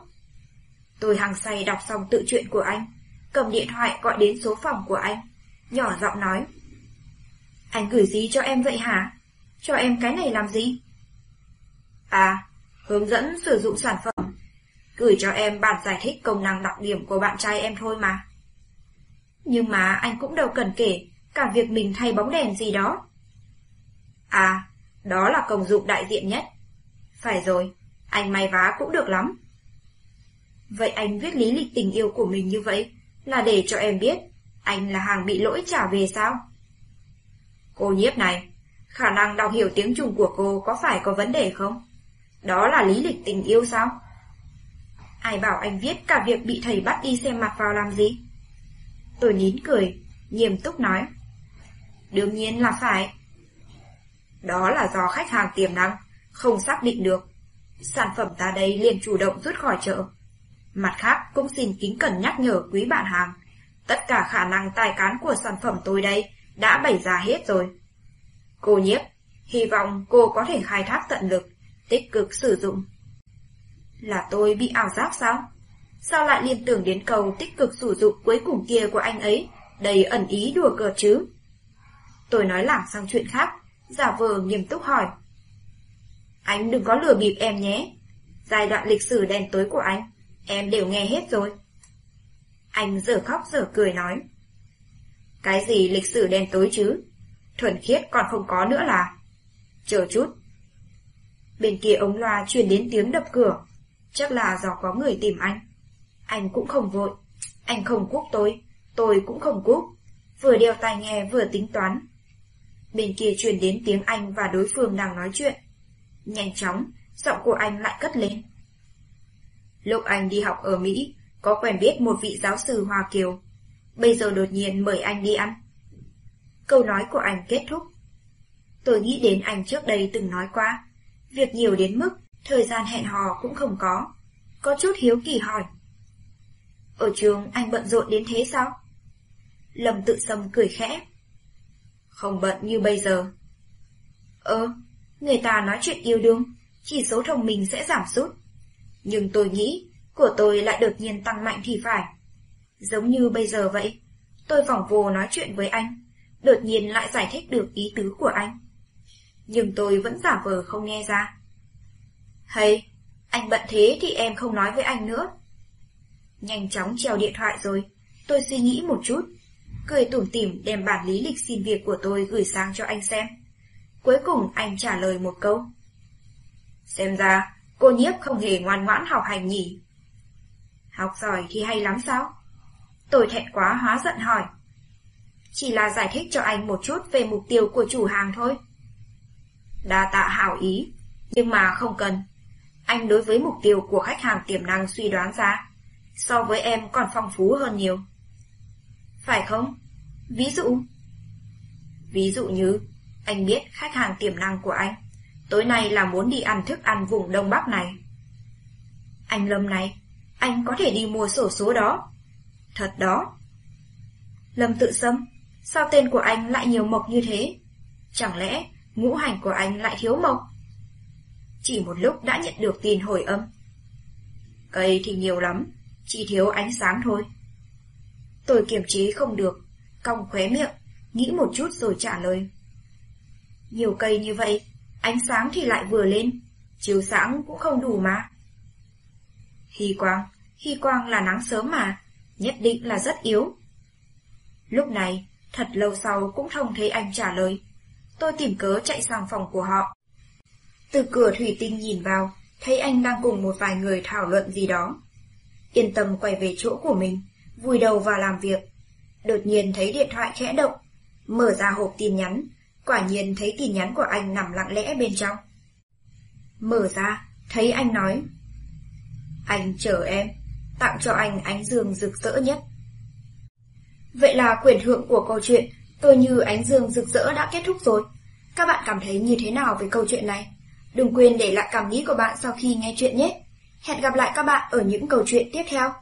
Tôi hàng say đọc xong tự chuyện của anh, cầm điện thoại gọi đến số phòng của anh, nhỏ giọng nói. Anh gửi gì cho em vậy hả? Cho em cái này làm gì? À, hướng dẫn sử dụng sản phẩm. Gửi cho em bản giải thích công năng đặc điểm của bạn trai em thôi mà. Nhưng mà anh cũng đâu cần kể cả việc mình thay bóng đèn gì đó. À, đó là công dụng đại diện nhất. Phải rồi, anh may vá cũng được lắm. Vậy anh viết lý lịch tình yêu của mình như vậy là để cho em biết anh là hàng bị lỗi trả về sao? Cô nhiếp này, khả năng đọc hiểu tiếng Trung của cô có phải có vấn đề không? Đó là lý lịch tình yêu sao? Ai bảo anh viết cả việc bị thầy bắt đi xem mặt vào làm gì? Tôi nín cười, nghiêm túc nói. Đương nhiên là phải. Đó là do khách hàng tiềm năng, không xác định được. Sản phẩm ta đây liền chủ động rút khỏi chợ. Mặt khác cũng xin kính cẩn nhắc nhở quý bạn hàng. Tất cả khả năng tài cán của sản phẩm tôi đây đã bày ra hết rồi. Cô nhiếp, hy vọng cô có thể khai thác tận lực, tích cực sử dụng. Là tôi bị ảo giác sao? Sao lại liên tưởng đến câu tích cực sử dụng cuối cùng kia của anh ấy, đầy ẩn ý đùa cợt chứ? Tôi nói lảng sang chuyện khác, giả vờ nghiêm túc hỏi. Anh đừng có lừa bịp em nhé. Giai đoạn lịch sử đen tối của anh, em đều nghe hết rồi. Anh giờ khóc giờ cười nói. Cái gì lịch sử đen tối chứ? Thuần khiết còn không có nữa là... Chờ chút. Bên kia ống loa truyền đến tiếng đập cửa. Chắc là do có người tìm anh. Anh cũng không vội. Anh không cúc tôi. Tôi cũng không cúc. Vừa đeo tai nghe vừa tính toán. Bên kia truyền đến tiếng anh và đối phương đang nói chuyện. Nhanh chóng, giọng của anh lại cất lên. Lúc anh đi học ở Mỹ, có quen biết một vị giáo sư Hoa Kiều. Bây giờ đột nhiên mời anh đi ăn. Câu nói của anh kết thúc. Tôi nghĩ đến anh trước đây từng nói qua. Việc nhiều đến mức, thời gian hẹn hò cũng không có. Có chút hiếu kỳ hỏi. Ở trường anh bận rộn đến thế sao? Lâm tự sâm cười khẽ. Không bận như bây giờ. Ơ, người ta nói chuyện yêu đương, chỉ số thông minh sẽ giảm sút. Nhưng tôi nghĩ, của tôi lại đột nhiên tăng mạnh thì phải. Giống như bây giờ vậy, tôi phỏng vô nói chuyện với anh, đột nhiên lại giải thích được ý tứ của anh. Nhưng tôi vẫn giả vờ không nghe ra. Hay, anh bận thế thì em không nói với anh nữa. Nhanh chóng treo điện thoại rồi, tôi suy nghĩ một chút, cười tủm tỉm đem bản lý lịch xin việc của tôi gửi sang cho anh xem. Cuối cùng anh trả lời một câu. Xem ra, cô nhiếp không hề ngoan ngoãn học hành nhỉ. Học giỏi thì hay lắm sao? Tôi thẹn quá hóa giận hỏi. Chỉ là giải thích cho anh một chút về mục tiêu của chủ hàng thôi. Đa tạ hảo ý, nhưng mà không cần. Anh đối với mục tiêu của khách hàng tiềm năng suy đoán ra, so với em còn phong phú hơn nhiều. Phải không? Ví dụ? Ví dụ như, anh biết khách hàng tiềm năng của anh, tối nay là muốn đi ăn thức ăn vùng Đông Bắc này. Anh Lâm này, anh có thể đi mua sổ số đó. Thật đó. Lâm tự sâm sao tên của anh lại nhiều mộc như thế? Chẳng lẽ ngũ hành của anh lại thiếu mộc? Chỉ một lúc đã nhận được tin hồi âm. Cây thì nhiều lắm, chỉ thiếu ánh sáng thôi. Tôi kiềm chế không được, cong khóe miệng, nghĩ một chút rồi trả lời. Nhiều cây như vậy, ánh sáng thì lại vừa lên, chiếu sáng cũng không đủ mà. Hy quang, hy quang là nắng sớm mà, nhất định là rất yếu. Lúc này, thật lâu sau cũng không thấy anh trả lời. Tôi tìm cớ chạy sang phòng của họ. Từ cửa thủy tinh nhìn vào, thấy anh đang cùng một vài người thảo luận gì đó. Yên tâm quay về chỗ của mình, vùi đầu vào làm việc. Đột nhiên thấy điện thoại khẽ động, mở ra hộp tin nhắn, quả nhiên thấy tin nhắn của anh nằm lặng lẽ bên trong. Mở ra, thấy anh nói. Anh chờ em, tặng cho anh ánh dương rực rỡ nhất. Vậy là quyển thượng của câu chuyện, Tôi như ánh dương rực rỡ đã kết thúc rồi. Các bạn cảm thấy như thế nào về câu chuyện này? Đừng quên để lại cảm nghĩ của bạn sau khi nghe chuyện nhé. Hẹn gặp lại các bạn ở những câu chuyện tiếp theo.